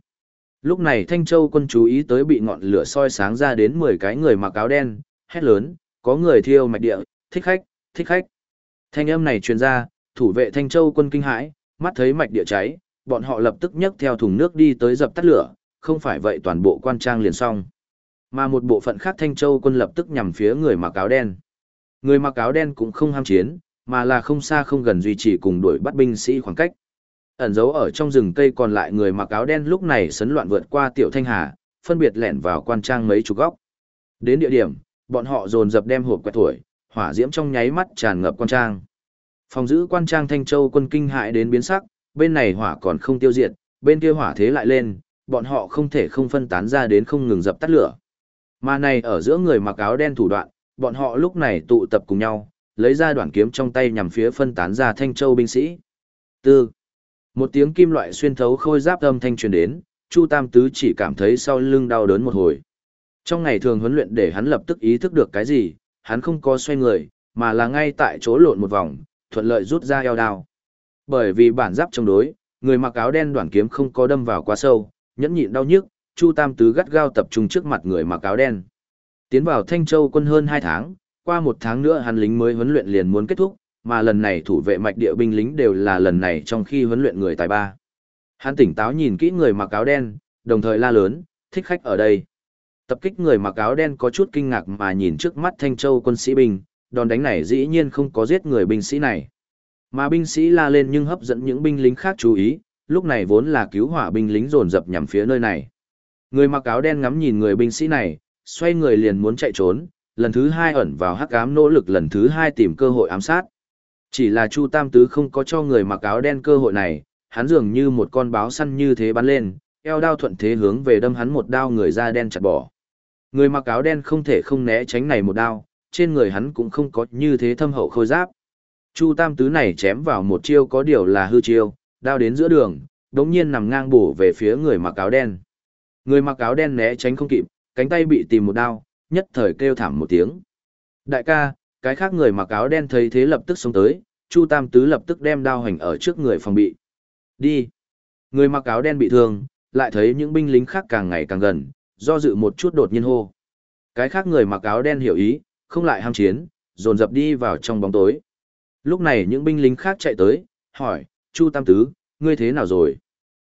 Lúc này Thanh Châu quân chú ý tới bị ngọn lửa soi sáng ra đến 10 cái người mặc áo đen, hét lớn, có người thiêu mạch địa, thích khách, thích khách. Thanh âm này truyền ra, thủ vệ Thanh Châu quân kinh hãi, mắt thấy mạch địa cháy, bọn họ lập tức nhấc theo thùng nước đi tới dập tắt lửa, không phải vậy toàn bộ quan trang liền xong. Mà một bộ phận khác Thanh Châu quân lập tức nhằm phía người mặc áo đen. Người mặc áo đen cũng không ham chiến, mà là không xa không gần duy trì cùng đuổi bắt binh sĩ khoảng cách. Ẩn giấu ở trong rừng cây còn lại người mặc áo đen lúc này sấn loạn vượt qua tiểu thanh hà, phân biệt lẻn vào quan trang mấy chục góc. Đến địa điểm, bọn họ dồn dập đem hộp quẹt thổi, hỏa diễm trong nháy mắt tràn ngập quan trang. Phòng giữ quan trang Thanh Châu quân kinh hại đến biến sắc, bên này hỏa còn không tiêu diệt, bên kia hỏa thế lại lên, bọn họ không thể không phân tán ra đến không ngừng dập tắt lửa. Mà này ở giữa người mặc áo đen thủ đoạn, bọn họ lúc này tụ tập cùng nhau, lấy ra đoạn kiếm trong tay nhằm phía phân tán ra Thanh Châu binh sĩ. Tư. Một tiếng kim loại xuyên thấu khôi giáp âm thanh truyền đến, Chu Tam Tứ chỉ cảm thấy sau lưng đau đớn một hồi. Trong ngày thường huấn luyện để hắn lập tức ý thức được cái gì, hắn không có xoay người, mà là ngay tại chỗ lộn một vòng, thuận lợi rút ra eo đao. Bởi vì bản giáp chống đối, người mặc áo đen đoạn kiếm không có đâm vào quá sâu, nhẫn nhịn đau nhức, Chu Tam Tứ gắt gao tập trung trước mặt người mặc áo đen. Tiến vào Thanh Châu quân hơn 2 tháng, qua một tháng nữa hắn lính mới huấn luyện liền muốn kết thúc, mà lần này thủ vệ mạch địa binh lính đều là lần này trong khi huấn luyện người tài ba. Hắn tỉnh táo nhìn kỹ người mặc áo đen, đồng thời la lớn, thích khách ở đây. Tập kích người mặc áo đen có chút kinh ngạc mà nhìn trước mắt Thanh Châu quân sĩ binh, đòn đánh này dĩ nhiên không có giết người binh sĩ này. Mà binh sĩ la lên nhưng hấp dẫn những binh lính khác chú ý, lúc này vốn là cứu hỏa binh lính dồn dập nhằm phía nơi này. Người mặc áo đen ngắm nhìn người binh sĩ này, xoay người liền muốn chạy trốn, lần thứ hai ẩn vào hắc ám nỗ lực lần thứ hai tìm cơ hội ám sát. Chỉ là Chu Tam Tứ không có cho người mặc áo đen cơ hội này, hắn dường như một con báo săn như thế bắn lên, eo đao thuận thế hướng về đâm hắn một đao người da đen chặt bỏ. Người mặc áo đen không thể không né tránh này một đao, trên người hắn cũng không có như thế thâm hậu khôi giáp. Chu Tam Tứ này chém vào một chiêu có điều là hư chiêu, đao đến giữa đường, đống nhiên nằm ngang bổ về phía người mặc áo đen. Người mặc áo đen né tránh không kịp, cánh tay bị tìm một đao, nhất thời kêu thảm một tiếng. Đại ca, cái khác người mặc áo đen thấy thế lập tức xông tới, Chu Tam Tứ lập tức đem đao hành ở trước người phòng bị. Đi. Người mặc áo đen bị thương, lại thấy những binh lính khác càng ngày càng gần, do dự một chút đột nhiên hô. Cái khác người mặc áo đen hiểu ý, không lại ham chiến, dồn dập đi vào trong bóng tối. Lúc này những binh lính khác chạy tới, hỏi, Chu Tam Tứ, ngươi thế nào rồi?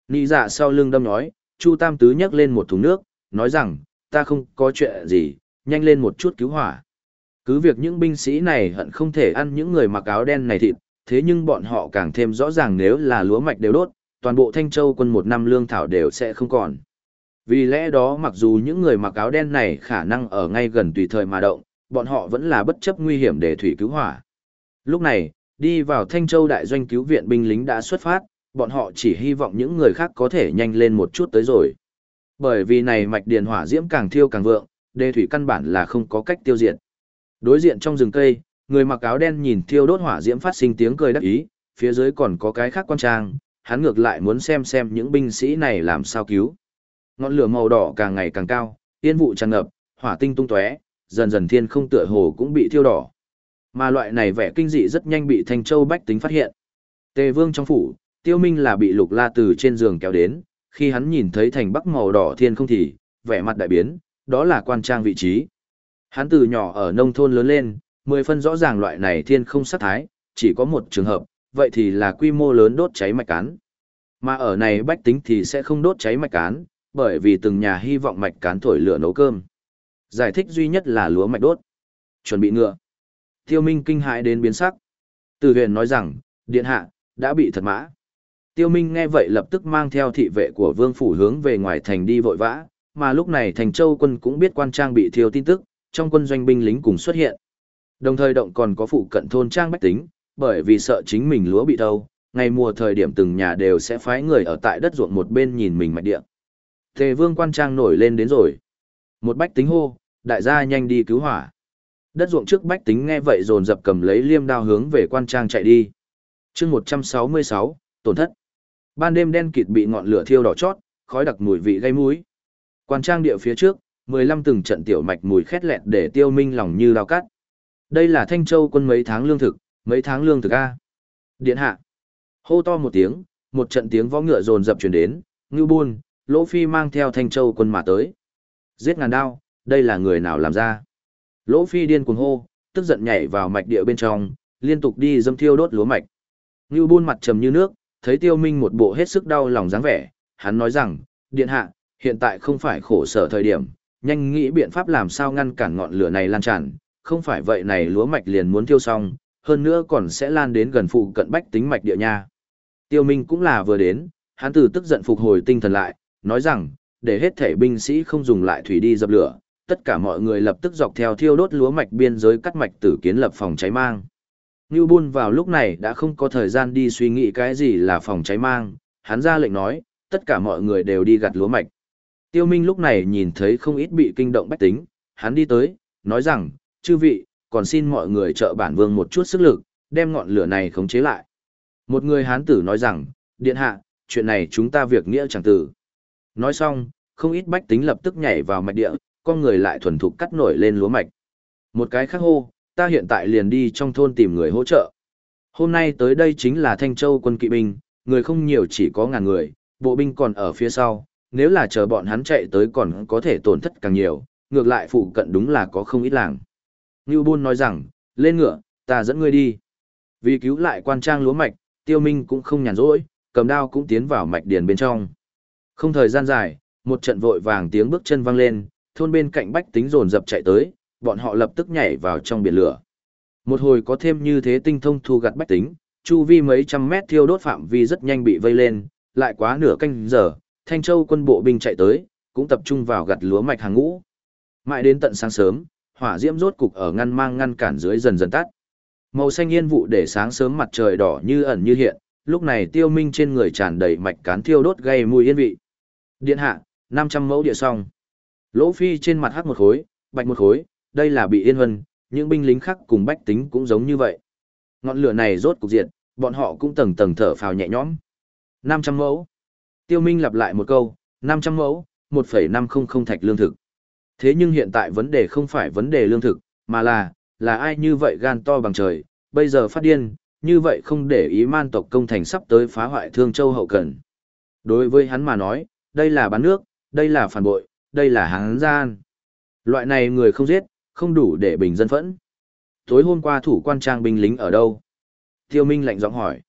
Nị dạ sau lưng đâm nói, Chu Tam Tứ nhấc lên một thùng nước, nói rằng, ta không có chuyện gì, nhanh lên một chút cứu hỏa. Cứ việc những binh sĩ này hận không thể ăn những người mặc áo đen này thịt, thế nhưng bọn họ càng thêm rõ ràng nếu là lúa mạch đều đốt, toàn bộ Thanh Châu quân một năm lương thảo đều sẽ không còn. Vì lẽ đó mặc dù những người mặc áo đen này khả năng ở ngay gần tùy thời mà động, bọn họ vẫn là bất chấp nguy hiểm để thủy cứu hỏa. Lúc này, đi vào Thanh Châu đại doanh cứu viện binh lính đã xuất phát, bọn họ chỉ hy vọng những người khác có thể nhanh lên một chút tới rồi. Bởi vì này mạch điện hỏa diễm càng thiêu càng vượng, đê thủy căn bản là không có cách tiêu diệt. Đối diện trong rừng cây, người mặc áo đen nhìn thiêu đốt hỏa diễm phát sinh tiếng cười đắc ý, phía dưới còn có cái khác quan trang, hắn ngược lại muốn xem xem những binh sĩ này làm sao cứu. Ngọn lửa màu đỏ càng ngày càng cao, tiên vụ tràn ngập, hỏa tinh tung tóe, dần dần thiên không tựa hồ cũng bị thiêu đỏ. Mà loại này vẻ kinh dị rất nhanh bị Thanh Châu Bách tính phát hiện. Tề Vương trong phủ, Tiêu Minh là bị Lục La từ trên giường kéo đến, khi hắn nhìn thấy thành bắc màu đỏ thiên không thì, vẻ mặt đại biến, đó là quan trang vị trí. Hắn từ nhỏ ở nông thôn lớn lên, mười phân rõ ràng loại này thiên không sát thái, chỉ có một trường hợp, vậy thì là quy mô lớn đốt cháy mạch cán. Mà ở này bách tính thì sẽ không đốt cháy mạch cán, bởi vì từng nhà hy vọng mạch cán thổi lửa nấu cơm. Giải thích duy nhất là lúa mạch đốt. Chuẩn bị ngựa. Tiêu Minh kinh hãi đến biến sắc. Từ huyền nói rằng, điện hạ, đã bị thật mã. Tiêu Minh nghe vậy lập tức mang theo thị vệ của vương phủ hướng về ngoài thành đi vội vã, mà lúc này thành châu quân cũng biết quan trang bị thiêu tin tức, trong quân doanh binh lính cùng xuất hiện. Đồng thời động còn có phụ cận thôn trang bách tính, bởi vì sợ chính mình lúa bị thâu, ngày mùa thời điểm từng nhà đều sẽ phái người ở tại đất ruộng một bên nhìn mình mạch địa. Tề vương quan trang nổi lên đến rồi. Một bách tính hô, đại gia nhanh đi cứu hỏa. Đất ruộng trước bách tính nghe vậy dồn dập cầm lấy liêm đao hướng về quan trang chạy đi. chương 166, tổn thất. Ban đêm đen kịt bị ngọn lửa thiêu đỏ chót, khói đặc mùi vị gây mũi. Quan trang địa phía trước, 15 từng trận tiểu mạch mùi khét lẹt để tiêu minh lòng như lao cắt. Đây là Thanh Châu quân mấy tháng lương thực, mấy tháng lương thực A. Điện hạ. Hô to một tiếng, một trận tiếng võ ngựa rồn dập truyền đến, ngư buôn, lỗ phi mang theo Thanh Châu quân mà tới. Giết ngàn đao, đây là người nào làm ra. Lỗ phi điên cuồng hô, tức giận nhảy vào mạch địa bên trong, liên tục đi dâm thiêu đốt lúa mạch. Ngưu buôn mặt trầm như nước, thấy tiêu minh một bộ hết sức đau lòng dáng vẻ, hắn nói rằng, điện hạ, hiện tại không phải khổ sở thời điểm, nhanh nghĩ biện pháp làm sao ngăn cản ngọn lửa này lan tràn, không phải vậy này lúa mạch liền muốn tiêu xong, hơn nữa còn sẽ lan đến gần phụ cận bách tính mạch địa nha. Tiêu Minh cũng là vừa đến, hắn từ tức giận phục hồi tinh thần lại, nói rằng, để hết thể binh sĩ không dùng lại thủy đi dập lửa, tất cả mọi người lập tức dọc theo thiêu đốt lúa mạch biên giới cắt mạch tử kiến lập phòng cháy mang. Ngưu Bôn vào lúc này đã không có thời gian đi suy nghĩ cái gì là phòng cháy mang, hắn ra lệnh nói, tất cả mọi người đều đi gặt lúa mạch. Tiêu Minh lúc này nhìn thấy không ít bị kinh động bách tính, hắn đi tới, nói rằng, chư vị, còn xin mọi người trợ bản vương một chút sức lực, đem ngọn lửa này khống chế lại. Một người hán tử nói rằng, điện hạ, chuyện này chúng ta việc nghĩa chẳng tử. Nói xong, không ít bách tính lập tức nhảy vào mạch địa, con người lại thuần thục cắt nổi lên lúa mạch. Một cái khác hô, ta hiện tại liền đi trong thôn tìm người hỗ trợ. Hôm nay tới đây chính là Thanh Châu quân kỵ binh, người không nhiều chỉ có ngàn người, bộ binh còn ở phía sau, nếu là chờ bọn hắn chạy tới còn có thể tổn thất càng nhiều, ngược lại phụ cận đúng là có không ít làng. Ngưu Bôn nói rằng, lên ngựa, ta dẫn ngươi đi. Vì cứu lại quan trang lúa mạch, tiêu minh cũng không nhàn rỗi, cầm đao cũng tiến vào mạch điền bên trong. Không thời gian dài, một trận vội vàng tiếng bước chân vang lên, thôn bên cạnh bách tính rồn dập chạy tới, bọn họ lập tức nhảy vào trong biển lửa. Một hồi có thêm như thế tinh thông thu gặt bách tính, chu vi mấy trăm mét thiêu đốt phạm vi rất nhanh bị vây lên, lại quá nửa canh giờ, Thanh Châu quân bộ binh chạy tới, cũng tập trung vào gặt lúa mạch hàng ngũ. Mãi đến tận sáng sớm, hỏa diễm rốt cục ở ngăn mang ngăn cản dưới dần dần tắt. Màu xanh yên vụ để sáng sớm mặt trời đỏ như ẩn như hiện, lúc này tiêu minh trên người tràn đầy mạch cán thiêu đốt gây mùi yên vị. Điện hạ, 500 mẫu địa xong. Lỗ phi trên mặt hắc một khối, bạch một khối, đây là bị yên hân, những binh lính khác cùng bách tính cũng giống như vậy. Ngọn lửa này rốt cục diệt, bọn họ cũng tầng tầng thở phào nhẹ nhõm. 500 mẫu. Tiêu Minh lặp lại một câu, 500 mẫu, 1,500 thạch lương thực. Thế nhưng hiện tại vấn đề không phải vấn đề lương thực, mà là, là ai như vậy gan to bằng trời, bây giờ phát điên, như vậy không để ý man tộc công thành sắp tới phá hoại thương châu hậu cần. Đối với hắn mà nói, đây là bán nước, đây là phản bội, đây là hắn gian. Loại này người không giết, không đủ để bình dân phẫn. Tối hôm qua thủ quan trang binh lính ở đâu? Tiêu Minh lạnh giọng hỏi.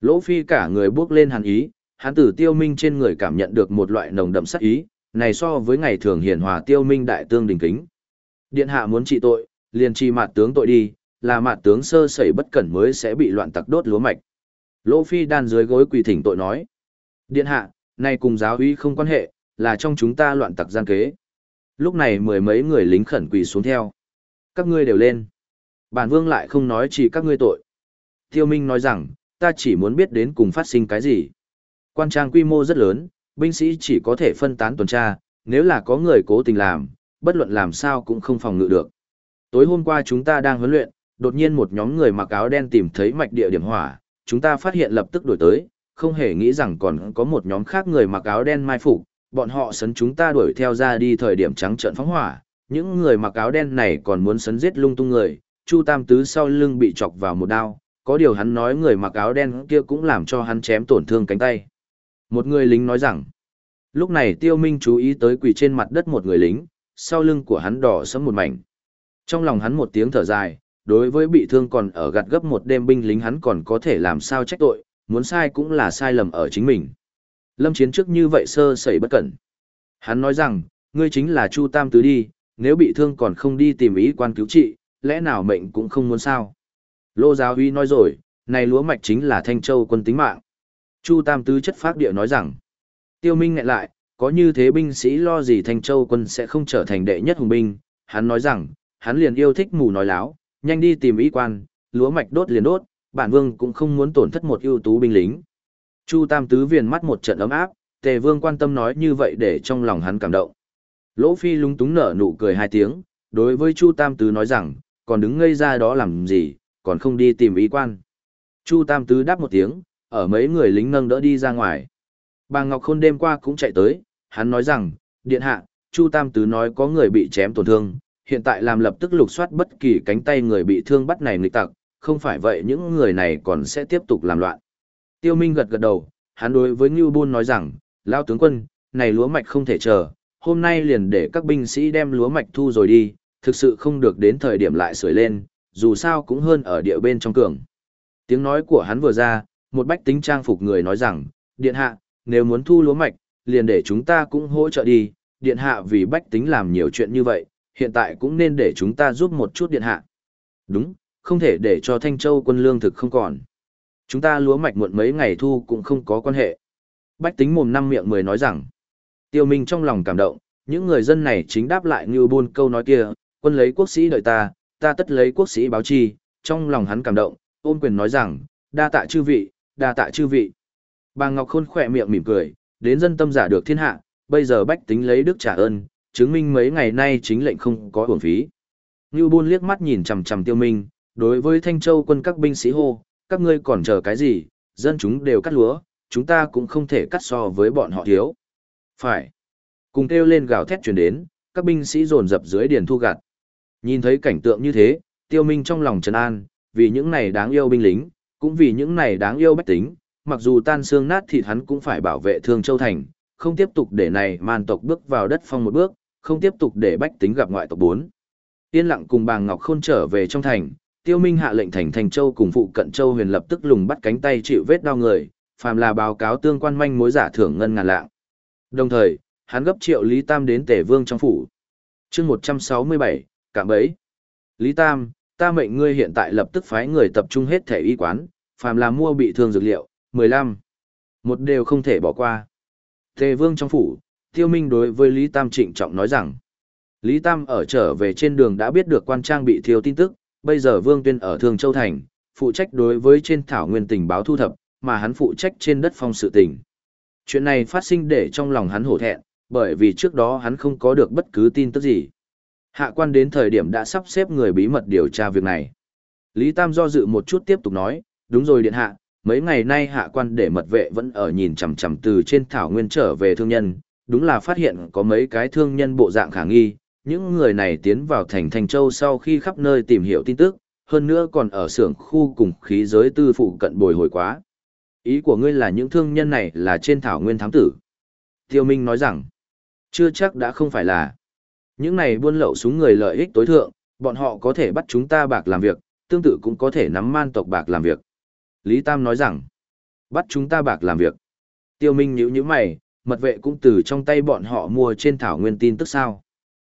Lỗ Phi cả người bước lên hàn ý, hắn từ Tiêu Minh trên người cảm nhận được một loại nồng đậm sát ý, này so với ngày thường hiển hòa Tiêu Minh đại tương đình kính. Điện hạ muốn trị tội, liền trị mạt tướng tội đi, là mạt tướng sơ sẩy bất cẩn mới sẽ bị loạn tặc đốt lúa mạch. Lỗ Phi đan dưới gối quỳ thỉnh tội nói. Điện hạ, nay cùng giáo uy không quan hệ, là trong chúng ta loạn tặc gian kế. Lúc này mười mấy người lính khẩn quỳ xuống theo. Các ngươi đều lên. Bản vương lại không nói chỉ các ngươi tội. Tiêu Minh nói rằng, ta chỉ muốn biết đến cùng phát sinh cái gì. Quan trang quy mô rất lớn, binh sĩ chỉ có thể phân tán tuần tra, nếu là có người cố tình làm, bất luận làm sao cũng không phòng ngự được. Tối hôm qua chúng ta đang huấn luyện, đột nhiên một nhóm người mặc áo đen tìm thấy mạch địa điểm hỏa, chúng ta phát hiện lập tức đổi tới, không hề nghĩ rằng còn có một nhóm khác người mặc áo đen mai phục, bọn họ sấn chúng ta đuổi theo ra đi thời điểm trắng trợn phóng hỏa, những người mặc áo đen này còn muốn sấn giết lung tung người, Chu Tam Tứ sau lưng bị chọc vào một đao, có điều hắn nói người mặc áo đen kia cũng làm cho hắn chém tổn thương cánh tay. Một người lính nói rằng, lúc này Tiêu Minh chú ý tới quỳ trên mặt đất một người lính, sau lưng của hắn đỏ sẫm một mảnh. Trong lòng hắn một tiếng thở dài, đối với bị thương còn ở gạt gấp một đêm binh lính hắn còn có thể làm sao trách tội, muốn sai cũng là sai lầm ở chính mình. Lâm chiến trước như vậy sơ sẩy bất cẩn. Hắn nói rằng, ngươi chính là Chu Tam Tứ đi, nếu bị thương còn không đi tìm ý quan cứu trị, lẽ nào mệnh cũng không muốn sao. Lô giáo huy nói rồi, này lúa mạch chính là Thanh Châu quân tính mạng. Chu Tam Tứ chất phác địa nói rằng, tiêu minh ngại lại, có như thế binh sĩ lo gì Thanh Châu quân sẽ không trở thành đệ nhất hùng binh, hắn nói rằng, hắn liền yêu thích mù nói láo, nhanh đi tìm ý quan, lúa mạch đốt liền đốt, bản vương cũng không muốn tổn thất một ưu tú binh lính. Chu Tam Tứ viền mắt một trận ấm áp, Tề Vương quan tâm nói như vậy để trong lòng hắn cảm động. Lỗ Phi lúng túng nở nụ cười hai tiếng, đối với Chu Tam Tứ nói rằng, còn đứng ngây ra đó làm gì, còn không đi tìm ý quan. Chu Tam Tứ đáp một tiếng, ở mấy người lính nâng đỡ đi ra ngoài. Bà Ngọc Khôn đêm qua cũng chạy tới, hắn nói rằng, điện hạ, Chu Tam Tứ nói có người bị chém tổn thương, hiện tại làm lập tức lục soát bất kỳ cánh tay người bị thương bắt này nghịch tặc, không phải vậy những người này còn sẽ tiếp tục làm loạn. Tiêu Minh gật gật đầu, hắn đối với Ngưu Bôn nói rằng, Lão tướng quân, này lúa mạch không thể chờ, hôm nay liền để các binh sĩ đem lúa mạch thu rồi đi, thực sự không được đến thời điểm lại sưởi lên, dù sao cũng hơn ở địa bên trong cường. Tiếng nói của hắn vừa ra, một bách tính trang phục người nói rằng, điện hạ, nếu muốn thu lúa mạch, liền để chúng ta cũng hỗ trợ đi, điện hạ vì bách tính làm nhiều chuyện như vậy, hiện tại cũng nên để chúng ta giúp một chút điện hạ. Đúng, không thể để cho Thanh Châu quân lương thực không còn. Chúng ta lúa mạch muộn mấy ngày thu cũng không có quan hệ. Bách tính mồm năm miệng mười nói rằng, tiêu minh trong lòng cảm động, những người dân này chính đáp lại như buôn câu nói kia, quân lấy quốc sĩ đợi ta, ta tất lấy quốc sĩ báo chi, trong lòng hắn cảm động, ôn quyền nói rằng, đa tạ chư vị, đa tạ chư vị. Bà Ngọc Khôn khỏe miệng mỉm cười, đến dân tâm giả được thiên hạ, bây giờ bách tính lấy đức trả ơn, chứng minh mấy ngày nay chính lệnh không có uổng phí. Ngưu Bôn liếc mắt nhìn chằm chằm Tiêu Minh, đối với Thanh Châu quân các binh sĩ hô, các ngươi còn chờ cái gì, dân chúng đều cắt lúa, chúng ta cũng không thể cắt so với bọn họ thiếu. Phải. Cùng kêu lên gào thét truyền đến, các binh sĩ dồn dập dưới điền thu gặt. Nhìn thấy cảnh tượng như thế, Tiêu Minh trong lòng trấn an, vì những này đáng yêu binh lính, cũng vì những này đáng yêu bách tính, mặc dù tan xương nát thịt hắn cũng phải bảo vệ Thương Châu thành, không tiếp tục để này man tộc bước vào đất phong một bước, không tiếp tục để bách tính gặp ngoại tộc bốn. Yên lặng cùng bàng Ngọc Khôn trở về trong thành, Tiêu Minh hạ lệnh thành thành châu cùng phụ cận châu huyền lập tức lùng bắt cánh tay chịu vết đau người, phàm là báo cáo tương quan manh mối giả thưởng ngân ngàn lạng. Đồng thời, hắn gấp triệu Lý Tam đến Tề Vương trong phủ. Chương 167, cảm bẫy. Lý Tam, ta mệnh ngươi hiện tại lập tức phái người tập trung hết thể y quán, phàm là mua bị thương dược liệu, 15. Một đều không thể bỏ qua. Tề Vương trong phủ, Tiêu Minh đối với Lý Tam trịnh trọng nói rằng, Lý Tam ở trở về trên đường đã biết được quan trang bị thiêu tin tức, bây giờ Vương Tuyên ở Thường Châu Thành, phụ trách đối với trên thảo nguyên tình báo thu thập, mà hắn phụ trách trên đất phong sự tình. Chuyện này phát sinh để trong lòng hắn hổ thẹn, bởi vì trước đó hắn không có được bất cứ tin tức gì. Hạ quan đến thời điểm đã sắp xếp người bí mật điều tra việc này. Lý Tam do dự một chút tiếp tục nói, đúng rồi điện hạ, mấy ngày nay hạ quan để mật vệ vẫn ở nhìn chằm chằm từ trên thảo nguyên trở về thương nhân, đúng là phát hiện có mấy cái thương nhân bộ dạng khả nghi, những người này tiến vào thành Thành Châu sau khi khắp nơi tìm hiểu tin tức, hơn nữa còn ở xưởng khu cùng khí giới tư phụ cận bồi hồi quá. Ý của ngươi là những thương nhân này là trên thảo nguyên thám tử. Tiêu Minh nói rằng, chưa chắc đã không phải là. Những này buôn lậu súng người lợi ích tối thượng, bọn họ có thể bắt chúng ta bạc làm việc, tương tự cũng có thể nắm man tộc bạc làm việc. Lý Tam nói rằng, bắt chúng ta bạc làm việc. Tiêu Minh nhíu nhíu mày, mật vệ cũng từ trong tay bọn họ mua trên thảo nguyên tin tức sao.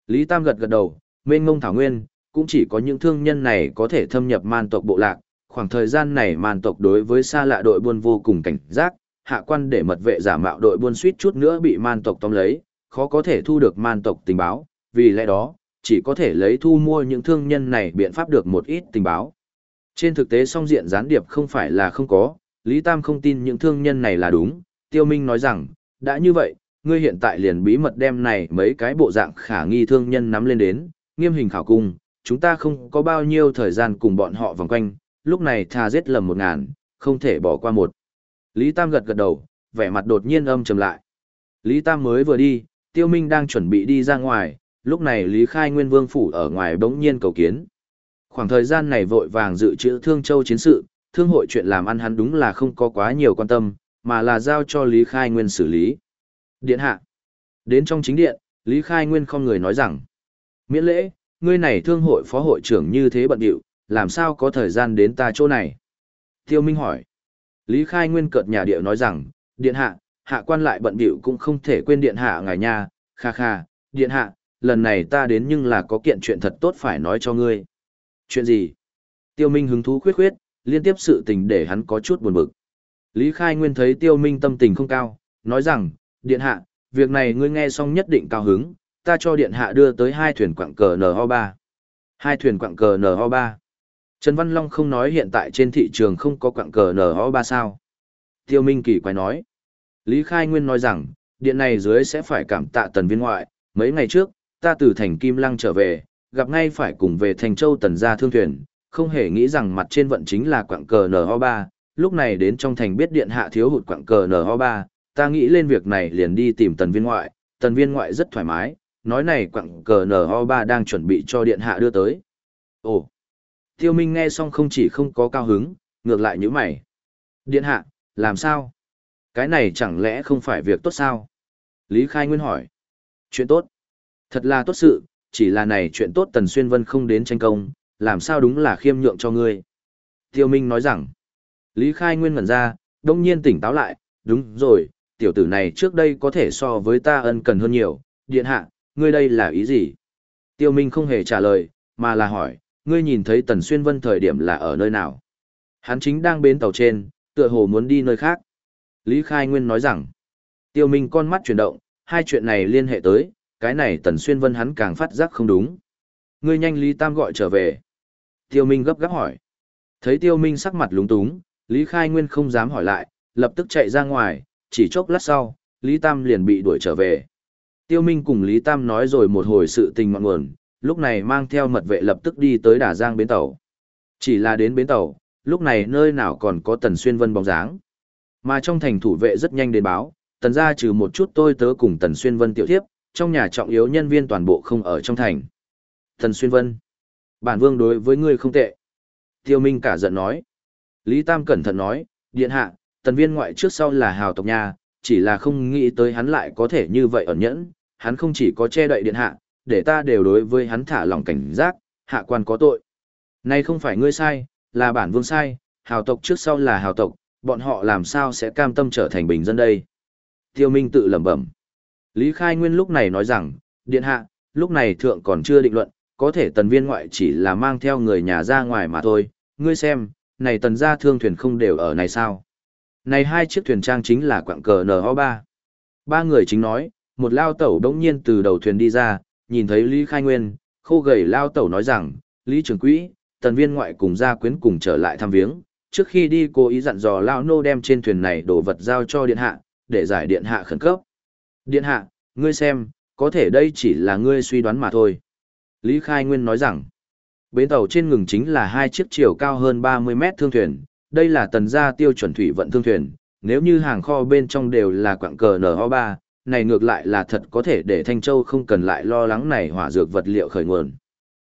Lý Tam gật gật đầu, mênh ngông thảo nguyên, cũng chỉ có những thương nhân này có thể thâm nhập man tộc bộ lạc. Khoảng thời gian này man tộc đối với xa lạ đội buôn vô cùng cảnh giác, hạ quan để mật vệ giả mạo đội buôn suýt chút nữa bị man tộc tóm lấy, khó có thể thu được man tộc tình báo, vì lẽ đó, chỉ có thể lấy thu mua những thương nhân này biện pháp được một ít tình báo. Trên thực tế song diện gián điệp không phải là không có, Lý Tam không tin những thương nhân này là đúng, Tiêu Minh nói rằng, đã như vậy, ngươi hiện tại liền bí mật đem này mấy cái bộ dạng khả nghi thương nhân nắm lên đến, nghiêm hình khảo cung, chúng ta không có bao nhiêu thời gian cùng bọn họ vòng quanh, lúc này tha giết lầm một ngàn, không thể bỏ qua một. Lý Tam gật gật đầu, vẻ mặt đột nhiên âm trầm lại. Lý Tam mới vừa đi, Tiêu Minh đang chuẩn bị đi ra ngoài, lúc này Lý Khai Nguyên Vương phủ ở ngoài bỗng nhiên cầu kiến. Khoảng thời gian này vội vàng dự trữ Thương Châu chiến sự, thương hội chuyện làm ăn hắn đúng là không có quá nhiều quan tâm, mà là giao cho Lý Khai Nguyên xử lý. Điện hạ. Đến trong chính điện, Lý Khai Nguyên không người nói rằng, miễn lễ, ngươi này thương hội phó hội trưởng như thế bận điệu, làm sao có thời gian đến ta chỗ này? Tiêu Minh hỏi. Lý Khai Nguyên cợt nhà điệu nói rằng, điện hạ, hạ quan lại bận điệu cũng không thể quên điện hạ ngài nha, kha kha, điện hạ, lần này ta đến nhưng là có kiện chuyện thật tốt phải nói cho ngươi. Chuyện gì? Tiêu Minh hứng thú khuyết khuyết, liên tiếp sự tình để hắn có chút buồn bực. Lý Khai Nguyên thấy Tiêu Minh tâm tình không cao, nói rằng, điện hạ, việc này ngươi nghe xong nhất định cao hứng, ta cho điện hạ đưa tới hai thuyền quặng cờ NO3. Hai thuyền quặng cờ NO3. Trần Văn Long không nói hiện tại trên thị trường không có quặng cờ NO3 sao. Tiêu Minh kỳ quái nói. Lý Khai Nguyên nói rằng, điện này dưới sẽ phải cảm tạ tần viên ngoại, mấy ngày trước, ta từ thành Kim Lăng trở về, gặp ngay phải cùng về thành Châu tần gia thương thuyền, không hề nghĩ rằng mặt trên vận chính là quặng cờ NO3, lúc này đến trong thành biết điện hạ thiếu hụt quặng cờ NO3, ta nghĩ lên việc này liền đi tìm tần viên ngoại, tần viên ngoại rất thoải mái, nói này quặng cờ NO3 đang chuẩn bị cho điện hạ đưa tới. Ồ! Tiêu Minh nghe xong không chỉ không có cao hứng, ngược lại như mày. Điện hạ, làm sao? Cái này chẳng lẽ không phải việc tốt sao? Lý Khai Nguyên hỏi. Chuyện tốt. Thật là tốt sự, chỉ là này chuyện tốt Tần Xuyên Vân không đến tranh công, làm sao đúng là khiêm nhượng cho ngươi. Tiêu Minh nói rằng. Lý Khai Nguyên ngẩn ra, đông nhiên tỉnh táo lại, đúng rồi, tiểu tử này trước đây có thể so với ta ân cần hơn nhiều, điện hạ, ngươi đây là ý gì? Tiêu Minh không hề trả lời, mà là hỏi, ngươi nhìn thấy Tần Xuyên Vân thời điểm là ở nơi nào? Hắn chính đang bến tàu trên, tựa hồ muốn đi nơi khác. Lý Khai Nguyên nói rằng, Tiêu Minh con mắt chuyển động, hai chuyện này liên hệ tới, cái này Tần Xuyên Vân hắn càng phát giác không đúng. Ngươi nhanh Lý Tam gọi trở về. Tiêu Minh gấp gáp hỏi. Thấy Tiêu Minh sắc mặt lúng túng, Lý Khai Nguyên không dám hỏi lại, lập tức chạy ra ngoài, chỉ chốc lát sau, Lý Tam liền bị đuổi trở về. Tiêu Minh cùng Lý Tam nói rồi một hồi sự tình ngọn nguồn, lúc này mang theo mật vệ lập tức đi tới Đà Giang bến tàu. Chỉ là đến bến tàu, lúc này nơi nào còn có Tần Xuyên Vân bóng dáng. Mà trong thành thủ vệ rất nhanh đến báo, Tần gia trừ một chút tôi tớ cùng Tần Xuyên Vân tiểu thiếp, trong nhà trọng yếu nhân viên toàn bộ không ở trong thành. Tần Xuyên Vân, bản vương đối với ngươi không tệ. Tiêu Minh cả giận nói. Lý Tam cẩn thận nói, điện hạ, tần viên ngoại trước sau là hào tộc nhà, chỉ là không nghĩ tới hắn lại có thể như vậy ẩn nhẫn, hắn không chỉ có che đậy điện hạ, để ta đều đối với hắn thả lòng cảnh giác, hạ quan có tội. nay không phải ngươi sai, là bản vương sai, hào tộc trước sau là hào tộc, bọn họ làm sao sẽ cam tâm trở thành bình dân đây. Tiêu Minh tự lẩm bẩm. Lý Khai Nguyên lúc này nói rằng, điện hạ, lúc này thượng còn chưa định luận, có thể tần viên ngoại chỉ là mang theo người nhà ra ngoài mà thôi, ngươi xem, này tần gia thương thuyền không đều ở này sao. Này hai chiếc thuyền trang chính là quạng cờ NO3. Ba người chính nói, một lao tẩu đống nhiên từ đầu thuyền đi ra, nhìn thấy Lý Khai Nguyên, khô gầy lao tẩu nói rằng, Lý Trường Quỹ, tần viên ngoại cùng gia quyến cùng trở lại thăm viếng, trước khi đi cố ý dặn dò lao nô đem trên thuyền này đồ vật giao cho điện hạ, để giải điện hạ khẩn cấp. Điện hạ, ngươi xem, có thể đây chỉ là ngươi suy đoán mà thôi. Lý Khai Nguyên nói rằng, bến tàu trên ngừng chính là hai chiếc chiều cao hơn 30 mét thương thuyền, đây là tần gia tiêu chuẩn thủy vận thương thuyền, nếu như hàng kho bên trong đều là quặng cờ NO3, này ngược lại là thật có thể để Thanh Châu không cần lại lo lắng này hỏa dược vật liệu khởi nguồn.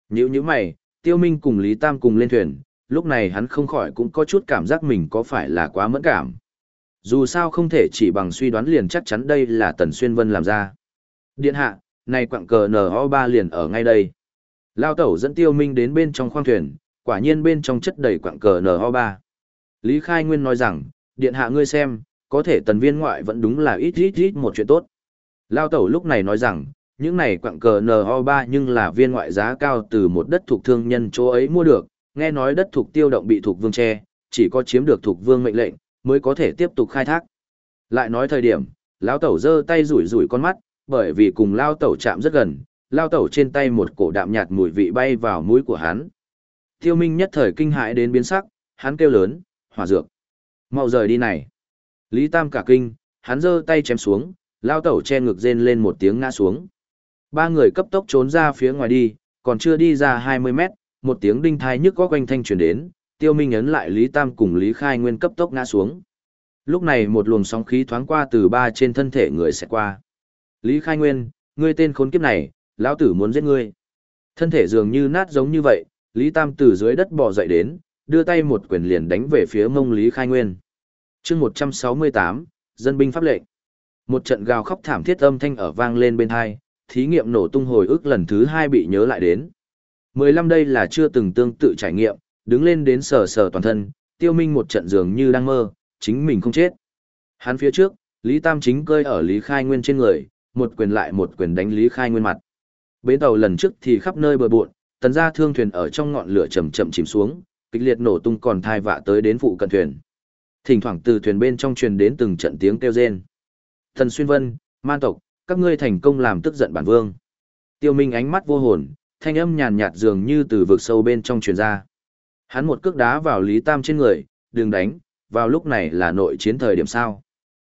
Nhữ như mày, Tiêu Minh cùng Lý Tam cùng lên thuyền, lúc này hắn không khỏi cũng có chút cảm giác mình có phải là quá mẫn cảm. Dù sao không thể chỉ bằng suy đoán liền chắc chắn đây là Tần Xuyên Vân làm ra. Điện hạ, này quặng cờ NO3 liền ở ngay đây. Lao tẩu dẫn Tiêu Minh đến bên trong khoang thuyền, quả nhiên bên trong chất đầy quặng cờ NO3. Lý Khai Nguyên nói rằng, điện hạ ngươi xem, có thể tần viên ngoại vẫn đúng là ít ít ít một chuyện tốt. Lao tẩu lúc này nói rằng, những này quặng cờ NO3 nhưng là viên ngoại giá cao từ một đất thuộc thương nhân chỗ ấy mua được, nghe nói đất thuộc tiêu động bị thuộc vương che, chỉ có chiếm được thuộc vương mệnh lệnh, mới có thể tiếp tục khai thác. Lại nói thời điểm, lão tẩu giơ tay rủi rủi con mắt, bởi vì cùng lao tẩu chạm rất gần, lao tẩu trên tay một cổ đạm nhạt mùi vị bay vào mũi của hắn. Tiêu Minh nhất thời kinh hãi đến biến sắc, hắn kêu lớn, hỏa dược. Mau rời đi này. Lý Tam cả kinh, hắn giơ tay chém xuống, lao tẩu che ngực rên lên một tiếng ngã xuống. Ba người cấp tốc trốn ra phía ngoài đi, còn chưa đi ra 20 mét, một tiếng đinh thai nhức có quanh thanh truyền đến, Tiêu Minh ấn lại Lý Tam cùng Lý Khai Nguyên cấp tốc ngã xuống. Lúc này một luồng sóng khí thoáng qua từ ba trên thân thể người sẽ qua. Lý Khai Nguyên, ngươi tên khốn kiếp này, lão tử muốn giết ngươi. Thân thể dường như nát giống như vậy, Lý Tam từ dưới đất bò dậy đến, đưa tay một quyền liền đánh về phía mông Lý Khai Nguyên. chương 168, dân binh pháp lệnh. Một trận gào khóc thảm thiết âm thanh ở vang lên bên hai, thí nghiệm nổ tung hồi ức lần thứ hai bị nhớ lại đến. 15 đây là chưa từng tương tự trải nghiệm, đứng lên đến sờ sờ toàn thân, tiêu minh một trận dường như đang mơ, chính mình không chết. Hắn phía trước, Lý Tam chính cơi ở Lý Khai Nguyên trên người, một quyền lại một quyền đánh Lý Khai Nguyên mặt. Bến tàu lần trước thì khắp nơi bờ bộn, tần gia thương thuyền ở trong ngọn lửa chậm chậm chìm xuống, kịch liệt nổ tung còn thai vạ tới đến phụ cận thuyền. Thỉnh thoảng từ thuyền bên trong truyền đến từng trận tiếng kêu rên. Thần Xuyên Vân, man tộc, các ngươi thành công làm tức giận bản vương. Tiêu Minh ánh mắt vô hồn, thanh âm nhàn nhạt dường như từ vực sâu bên trong truyền ra. Hắn một cước đá vào Lý Tam trên người, đừng đánh, vào lúc này là nội chiến thời điểm sao.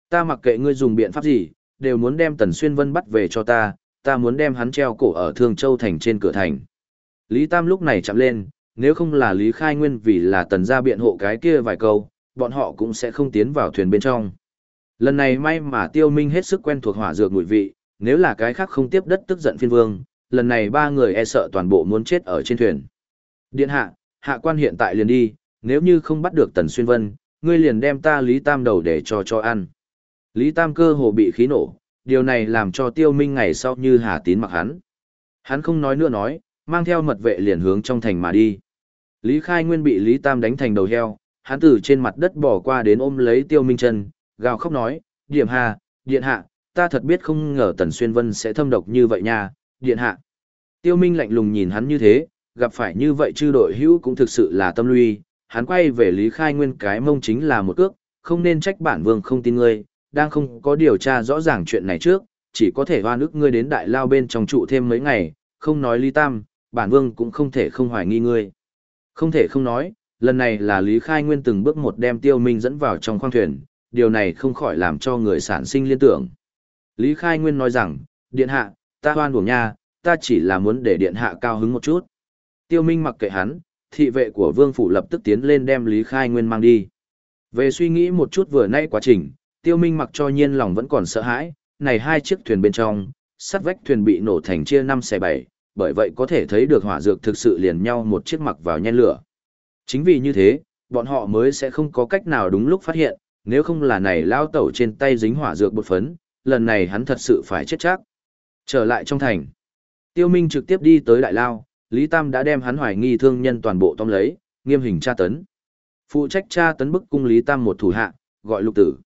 Ta mặc kệ ngươi dùng biện pháp gì, đều muốn đem Tần Xuyên Vân bắt về cho ta, ta muốn đem hắn treo cổ ở Thương Châu Thành trên cửa thành. Lý Tam lúc này chạm lên, nếu không là Lý Khai Nguyên vì là Tần gia biện hộ cái kia vài câu, bọn họ cũng sẽ không tiến vào thuyền bên trong. Lần này may mà Tiêu Minh hết sức quen thuộc hỏa dược mùi vị, nếu là cái khác không tiếp đất tức giận phiên vương, lần này ba người e sợ toàn bộ muốn chết ở trên thuyền. Điện hạ, hạ quan hiện tại liền đi, nếu như không bắt được Tần Xuyên Vân, ngươi liền đem ta Lý Tam đầu để cho cho ăn. Lý Tam cơ hồ bị khí nổ, điều này làm cho tiêu minh ngày sau như hà tín mặc hắn. Hắn không nói nữa nói, mang theo mật vệ liền hướng trong thành mà đi. Lý Khai Nguyên bị Lý Tam đánh thành đầu heo, hắn từ trên mặt đất bỏ qua đến ôm lấy tiêu minh Trần, gào khóc nói, điểm hà, điện hạ, ta thật biết không ngờ Tần Xuyên Vân sẽ thâm độc như vậy nha, điện hạ. Tiêu minh lạnh lùng nhìn hắn như thế, gặp phải như vậy chư đội hữu cũng thực sự là tâm lui, hắn quay về Lý Khai Nguyên cái mông chính là một cước, không nên trách bản vương không tin ngươi, đang không có điều tra rõ ràng chuyện này trước, chỉ có thể hoa nước ngươi đến đại lao bên trong trụ thêm mấy ngày, không nói Lý Tam, bản vương cũng không thể không hoài nghi ngươi. Không thể không nói, lần này là Lý Khai Nguyên từng bước một đem tiêu minh dẫn vào trong khoang thuyền, điều này không khỏi làm cho người sản sinh liên tưởng. Lý Khai Nguyên nói rằng, điện hạ, ta hoan buồng nha, ta chỉ là muốn để điện hạ cao hứng một chút. Tiêu Minh mặc kệ hắn, thị vệ của vương phủ lập tức tiến lên đem Lý Khai Nguyên mang đi. Về suy nghĩ một chút vừa nay quá trình, Tiêu Minh mặc cho nhiên lòng vẫn còn sợ hãi, này hai chiếc thuyền bên trong, sắt vách thuyền bị nổ thành chia năm xẻ bảy, bởi vậy có thể thấy được hỏa dược thực sự liền nhau một chiếc mặc vào nhen lửa. Chính vì như thế, bọn họ mới sẽ không có cách nào đúng lúc phát hiện, nếu không là này lao tẩu trên tay dính hỏa dược bột phấn, lần này hắn thật sự phải chết chắc. Trở lại trong thành, Tiêu Minh trực tiếp đi tới đại lao, Lý Tam đã đem hắn hoài nghi thương nhân toàn bộ tóm lấy, nghiêm hình tra tấn. Phụ trách tra tấn bức cung Lý Tam một thủ hạ, gọi lục tử.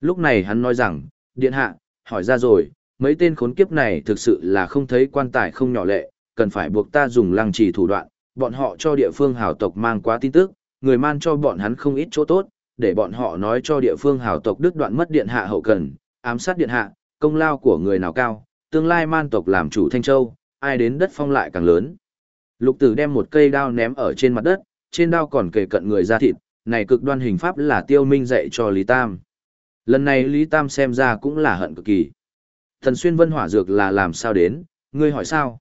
Lúc này hắn nói rằng, điện hạ, hỏi ra rồi, mấy tên khốn kiếp này thực sự là không thấy quan tài không nhỏ lệ, cần phải buộc ta dùng lăng trì thủ đoạn, bọn họ cho địa phương hào tộc mang quá tin tức, người man cho bọn hắn không ít chỗ tốt, để bọn họ nói cho địa phương hào tộc đứt đoạn mất điện hạ hậu cần, ám sát điện hạ, công lao của người nào cao, tương lai man tộc làm chủ Thanh Châu, ai đến đất phong lại càng lớn. Lục tử đem một cây đao ném ở trên mặt đất, trên đao còn kề cận người ra thịt, này cực đoan hình pháp là tiêu minh dạy cho Lý Tam. Lần này Lý Tam xem ra cũng là hận cực kỳ. Thần xuyên vân hỏa dược là làm sao đến, ngươi hỏi sao?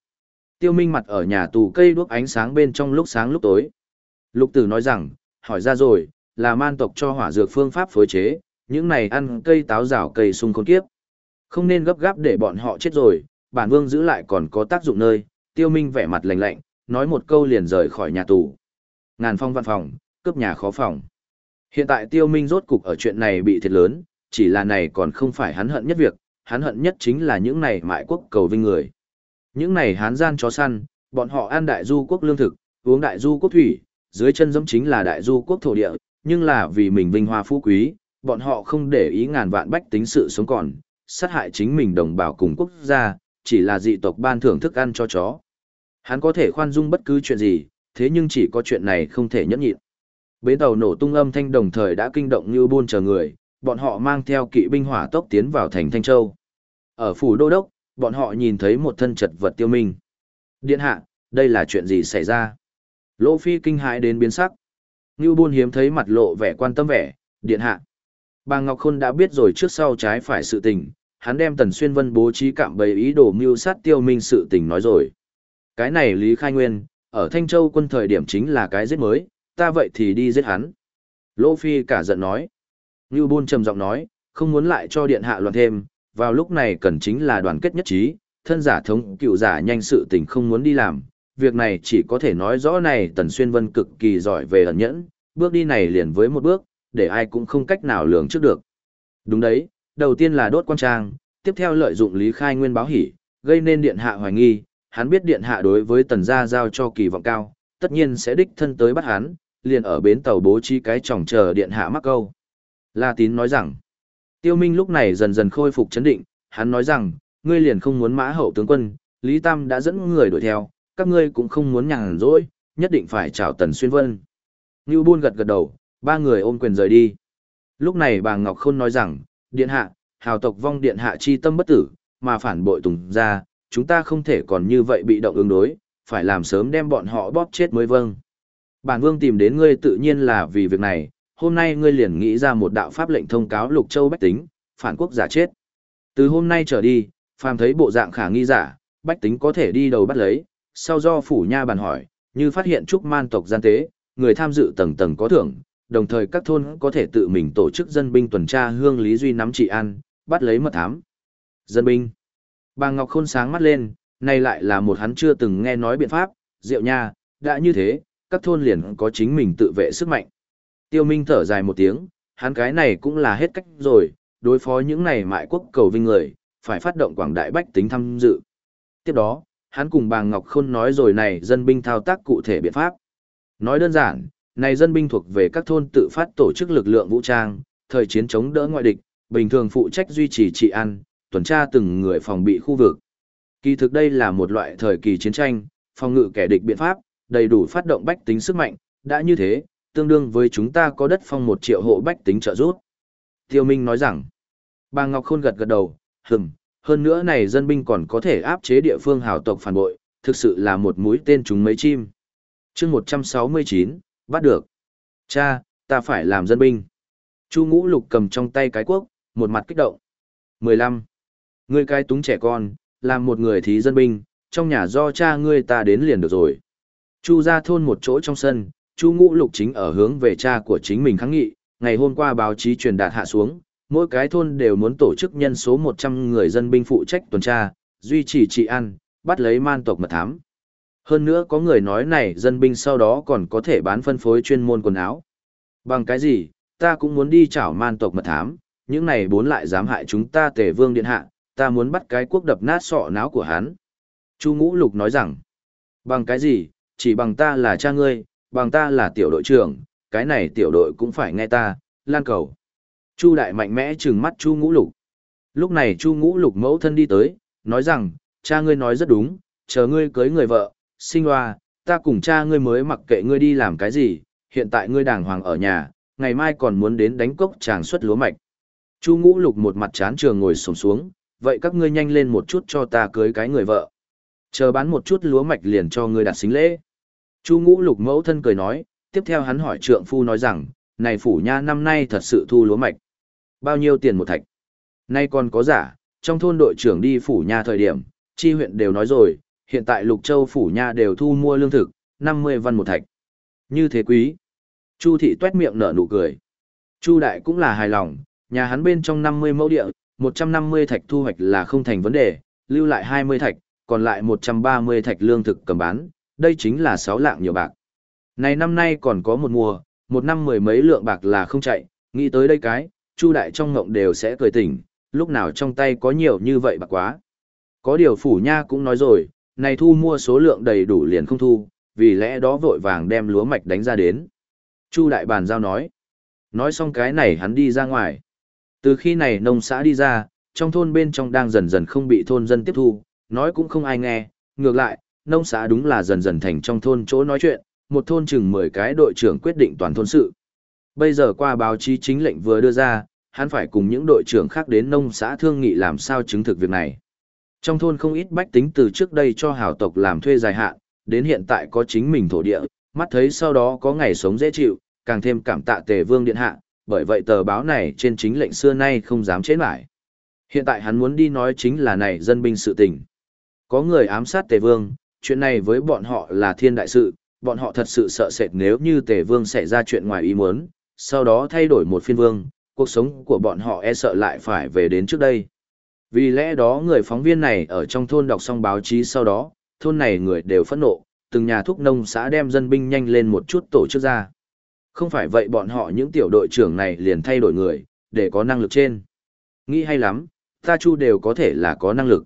Tiêu minh mặt ở nhà tù cây đuốc ánh sáng bên trong lúc sáng lúc tối. Lục tử nói rằng, hỏi ra rồi, là man tộc cho hỏa dược phương pháp phối chế, những này ăn cây táo rào cây sung khôn kiếp. Không nên gấp gáp để bọn họ chết rồi, bản vương giữ lại còn có tác dụng nơi, tiêu minh vẻ mặt lạnh lạnh, nói một câu liền rời khỏi nhà tù. Ngàn phong văn phòng, cướp nhà khó phòng. Hiện tại tiêu minh rốt cục ở chuyện này bị thiệt lớn, chỉ là này còn không phải hắn hận nhất việc, hắn hận nhất chính là những này mại quốc cầu vinh người. Những này hán gian chó săn, bọn họ ăn đại du quốc lương thực, uống đại du quốc thủy, dưới chân giống chính là đại du quốc thổ địa, nhưng là vì mình vinh hoa phú quý, bọn họ không để ý ngàn vạn bách tính sự sống còn, sát hại chính mình đồng bào cùng quốc gia, chỉ là dị tộc ban thưởng thức ăn cho chó. Hắn có thể khoan dung bất cứ chuyện gì, thế nhưng chỉ có chuyện này không thể nhẫn nhịn. Bến tàu nổ tung âm thanh đồng thời đã kinh động như buôn chờ người, bọn họ mang theo kỵ binh hỏa tốc tiến vào thành Thanh Châu. Ở phủ đô đốc, bọn họ nhìn thấy một thân chật vật tiêu minh. Điện hạ, đây là chuyện gì xảy ra? Lỗ Phi kinh hãi đến biến sắc. Ngưu Bôn hiếm thấy mặt lộ vẻ quan tâm vẻ, điện hạ. Bà Ngọc Khôn đã biết rồi trước sau trái phải sự tình, hắn đem Tần Xuyên Vân bố trí cạm bẫy ý đồ mưu sát tiêu minh sự tình nói rồi. Cái này Lý Khai Nguyên, ở Thanh Châu quân thời điểm chính là cái giết mới, ta vậy thì đi giết hắn. Lỗ Phi cả giận nói. Ngưu Bôn trầm giọng nói, không muốn lại cho điện hạ loạn thêm, vào lúc này cần chính là đoàn kết nhất trí, thân giả thống cựu giả nhanh sự tình không muốn đi làm. Việc này chỉ có thể nói rõ này Tần Xuyên Vân cực kỳ giỏi về ẩn nhẫn, bước đi này liền với một bước, để ai cũng không cách nào lường trước được. Đúng đấy, đầu tiên là đốt quan trang, tiếp theo lợi dụng Lý Khai Nguyên báo hỉ, gây nên điện hạ hoài nghi, hắn biết điện hạ đối với tần gia giao cho kỳ vọng cao, tất nhiên sẽ đích thân tới bắt hắn, liền ở bến tàu bố trí cái chòng chờ điện hạ mắc câu. La Tín nói rằng, Tiêu Minh lúc này dần dần khôi phục chấn định, hắn nói rằng, ngươi liền không muốn mã hậu tướng quân, Lý Tam đã dẫn người đuổi theo, các ngươi cũng không muốn nhàn rỗi, nhất định phải chào Tần Xuyên Vân. Ngưu Buôn gật gật đầu, ba người ôm quyền rời đi. Lúc này bà Ngọc Khôn nói rằng, điện hạ, hào tộc vong điện hạ chi tâm bất tử, mà phản bội tùng ra, chúng ta không thể còn như vậy bị động ứng đối, phải làm sớm đem bọn họ bóp chết mới vâng. Bản vương tìm đến ngươi tự nhiên là vì việc này, hôm nay ngươi liền nghĩ ra một đạo pháp lệnh thông cáo Lục Châu Bách Tính, phản quốc giả chết. Từ hôm nay trở đi, phàm thấy bộ dạng khả nghi giả, Bách Tính có thể đi đầu bắt lấy, sau do phủ nha bàn hỏi, như phát hiện trúc man tộc gian tế, người tham dự tầng tầng có thưởng, đồng thời các thôn có thể tự mình tổ chức dân binh tuần tra hương lý duy nắm trị an, bắt lấy mật thám. Dân binh. Bà Ngọc Khôn sáng mắt lên, này lại là một hắn chưa từng nghe nói biện pháp, diệu nha, đã như thế, các thôn liền có chính mình tự vệ sức mạnh. Tiêu Minh thở dài một tiếng, hắn cái này cũng là hết cách rồi, đối phó những này mại quốc cầu vinh người, phải phát động quảng đại bách tính tham dự. Tiếp đó, hắn cùng bà Ngọc Khôn nói rồi này dân binh thao tác cụ thể biện pháp. Nói đơn giản, này dân binh thuộc về các thôn tự phát tổ chức lực lượng vũ trang, thời chiến chống đỡ ngoại địch, bình thường phụ trách duy trì trị an, tuần tra từng người phòng bị khu vực. Kỳ thực đây là một loại thời kỳ chiến tranh, phòng ngự kẻ địch biện pháp, đầy đủ phát động bách tính sức mạnh, đã như thế, tương đương với chúng ta có đất phong một triệu hộ bách tính trợ giúp. Tiêu Minh nói rằng, bà Ngọc Khôn gật gật đầu, hừm, hơn nữa này dân binh còn có thể áp chế địa phương hào tộc phản bội, thực sự là một mũi tên trúng mấy chim. chương 169, bắt được. Cha, ta phải làm dân binh. Chu ngũ lục cầm trong tay cái quốc, một mặt kích động. 15. Ngươi cai túng trẻ con, làm một người thí dân binh, trong nhà do cha ngươi ta đến liền được rồi. Chu ra thôn một chỗ trong sân, Chu Ngũ Lục chính ở hướng về cha của chính mình kháng nghị, ngày hôm qua báo chí truyền đạt hạ xuống, mỗi cái thôn đều muốn tổ chức nhân số 100 người dân binh phụ trách tuần tra, duy trì trị an, bắt lấy man tộc mật thám. Hơn nữa có người nói này dân binh sau đó còn có thể bán phân phối chuyên môn quần áo. Bằng cái gì, ta cũng muốn đi chảo man tộc mật thám, những này bốn lại dám hại chúng ta tể vương điện hạ, ta muốn bắt cái quốc đập nát sọ não của hắn. Chu Ngũ Lục nói rằng, bằng cái gì, chỉ bằng ta là cha ngươi, bằng ta là tiểu đội trưởng, cái này tiểu đội cũng phải nghe ta, lan cầu. Chu Đại mạnh mẽ trừng mắt Chu Ngũ Lục. Lúc này Chu Ngũ Lục mẫu thân đi tới, nói rằng, cha ngươi nói rất đúng, chờ ngươi cưới người vợ, sinh hoa, ta cùng cha ngươi mới mặc kệ ngươi đi làm cái gì, hiện tại ngươi đàng hoàng ở nhà, ngày mai còn muốn đến đánh cốc tràng xuất lúa mạch. Chu Ngũ Lục một mặt chán trường ngồi sổng xuống, vậy các ngươi nhanh lên một chút cho ta cưới cái người vợ. Chờ bán một chút lúa mạch liền cho ngươi đặt xính lễ. Chu Ngũ Lục mẫu thân cười nói, tiếp theo hắn hỏi trượng phu nói rằng, này phủ nha năm nay thật sự thu lúa mạch. Bao nhiêu tiền một thạch? Nay còn có giả, trong thôn đội trưởng đi phủ nha thời điểm, chi huyện đều nói rồi, hiện tại Lục Châu phủ nha đều thu mua lương thực, 50 văn một thạch. Như thế quý. Chu thị tuét miệng nở nụ cười. Chu đại cũng là hài lòng, nhà hắn bên trong 50 mẫu địa, 150 thạch thu hoạch là không thành vấn đề, lưu lại 20 thạch, còn lại 130 thạch lương thực cầm bán, đây chính là 6 lạng nhiều bạc. Này năm nay còn có một mùa, một năm mười mấy lượng bạc là không chạy, nghĩ tới đây cái, Chu đại trong ngộng đều sẽ cười tỉnh, lúc nào trong tay có nhiều như vậy bạc quá. Có điều phủ nha cũng nói rồi, này thu mua số lượng đầy đủ liền không thu, vì lẽ đó vội vàng đem lúa mạch đánh ra đến. Chu đại bàn giao nói. Nói xong cái này hắn đi ra ngoài. Từ khi này nông xã đi ra, trong thôn bên trong đang dần dần không bị thôn dân tiếp thu, nói cũng không ai nghe, ngược lại, nông xã đúng là dần dần thành trong thôn chỗ nói chuyện, một thôn chừng 10 cái đội trưởng quyết định toàn thôn sự. Bây giờ qua báo chí chính lệnh vừa đưa ra, hắn phải cùng những đội trưởng khác đến nông xã thương nghị làm sao chứng thực việc này. Trong thôn không ít bách tính từ trước đây cho hào tộc làm thuê dài hạn, đến hiện tại có chính mình thổ địa, mắt thấy sau đó có ngày sống dễ chịu, càng thêm cảm tạ tề vương điện hạ, bởi vậy tờ báo này trên chính lệnh xưa nay không dám chế lại. Hiện tại hắn muốn đi nói chính là này dân binh sự tình. Có người ám sát tề vương, chuyện này với bọn họ là thiên đại sự, bọn họ thật sự sợ sệt nếu như tề vương xảy ra chuyện ngoài ý muốn, sau đó thay đổi một phiên vương, cuộc sống của bọn họ e sợ lại phải về đến trước đây. Vì lẽ đó người phóng viên này ở trong thôn đọc xong báo chí sau đó, thôn này người đều phẫn nộ, từng nhà thúc nông xã đem dân binh nhanh lên một chút tổ chức ra. Không phải vậy bọn họ những tiểu đội trưởng này liền thay đổi người, để có năng lực trên. Nghĩ hay lắm, ta Chu đều có thể là có năng lực.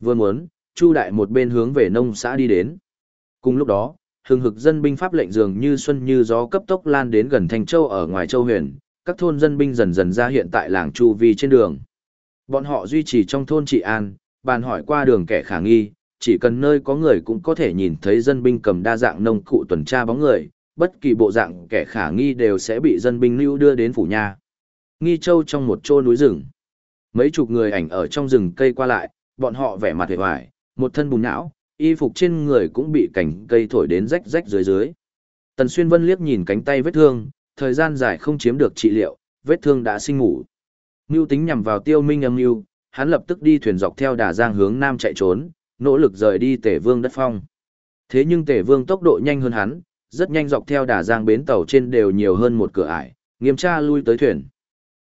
Vừa muốn, Chu đại một bên hướng về nông xã đi đến. Cùng lúc đó, hừng hực dân binh pháp lệnh dường như xuân như gió cấp tốc lan đến gần thành Châu ở ngoài châu huyền, các thôn dân binh dần dần ra hiện tại làng Chu Vi trên đường. Bọn họ duy trì trong thôn trị an, bàn hỏi qua đường kẻ khả nghi, chỉ cần nơi có người cũng có thể nhìn thấy dân binh cầm đa dạng nông cụ tuần tra bóng người, bất kỳ bộ dạng kẻ khả nghi đều sẽ bị dân binh lưu đưa đến phủ nhà. Nghi Châu trong một chỗ núi rừng. Mấy chục người ảnh ở trong rừng cây qua lại, bọn họ vẻ mặt hề hoài, một thân bùn não, y phục trên người cũng bị cành cây thổi đến rách rách dưới dưới. Tần Xuyên Vân liếc nhìn cánh tay vết thương, thời gian dài không chiếm được trị liệu, vết thương đã sinh ngủ. Mưu tính nhằm vào tiêu minh âm mưu, hắn lập tức đi thuyền dọc theo đà giang hướng nam chạy trốn, nỗ lực rời đi Tề vương đất phong. Thế nhưng Tề vương tốc độ nhanh hơn hắn, rất nhanh dọc theo đà giang bến tàu trên đều nhiều hơn một cửa ải, nghiêm tra lui tới thuyền.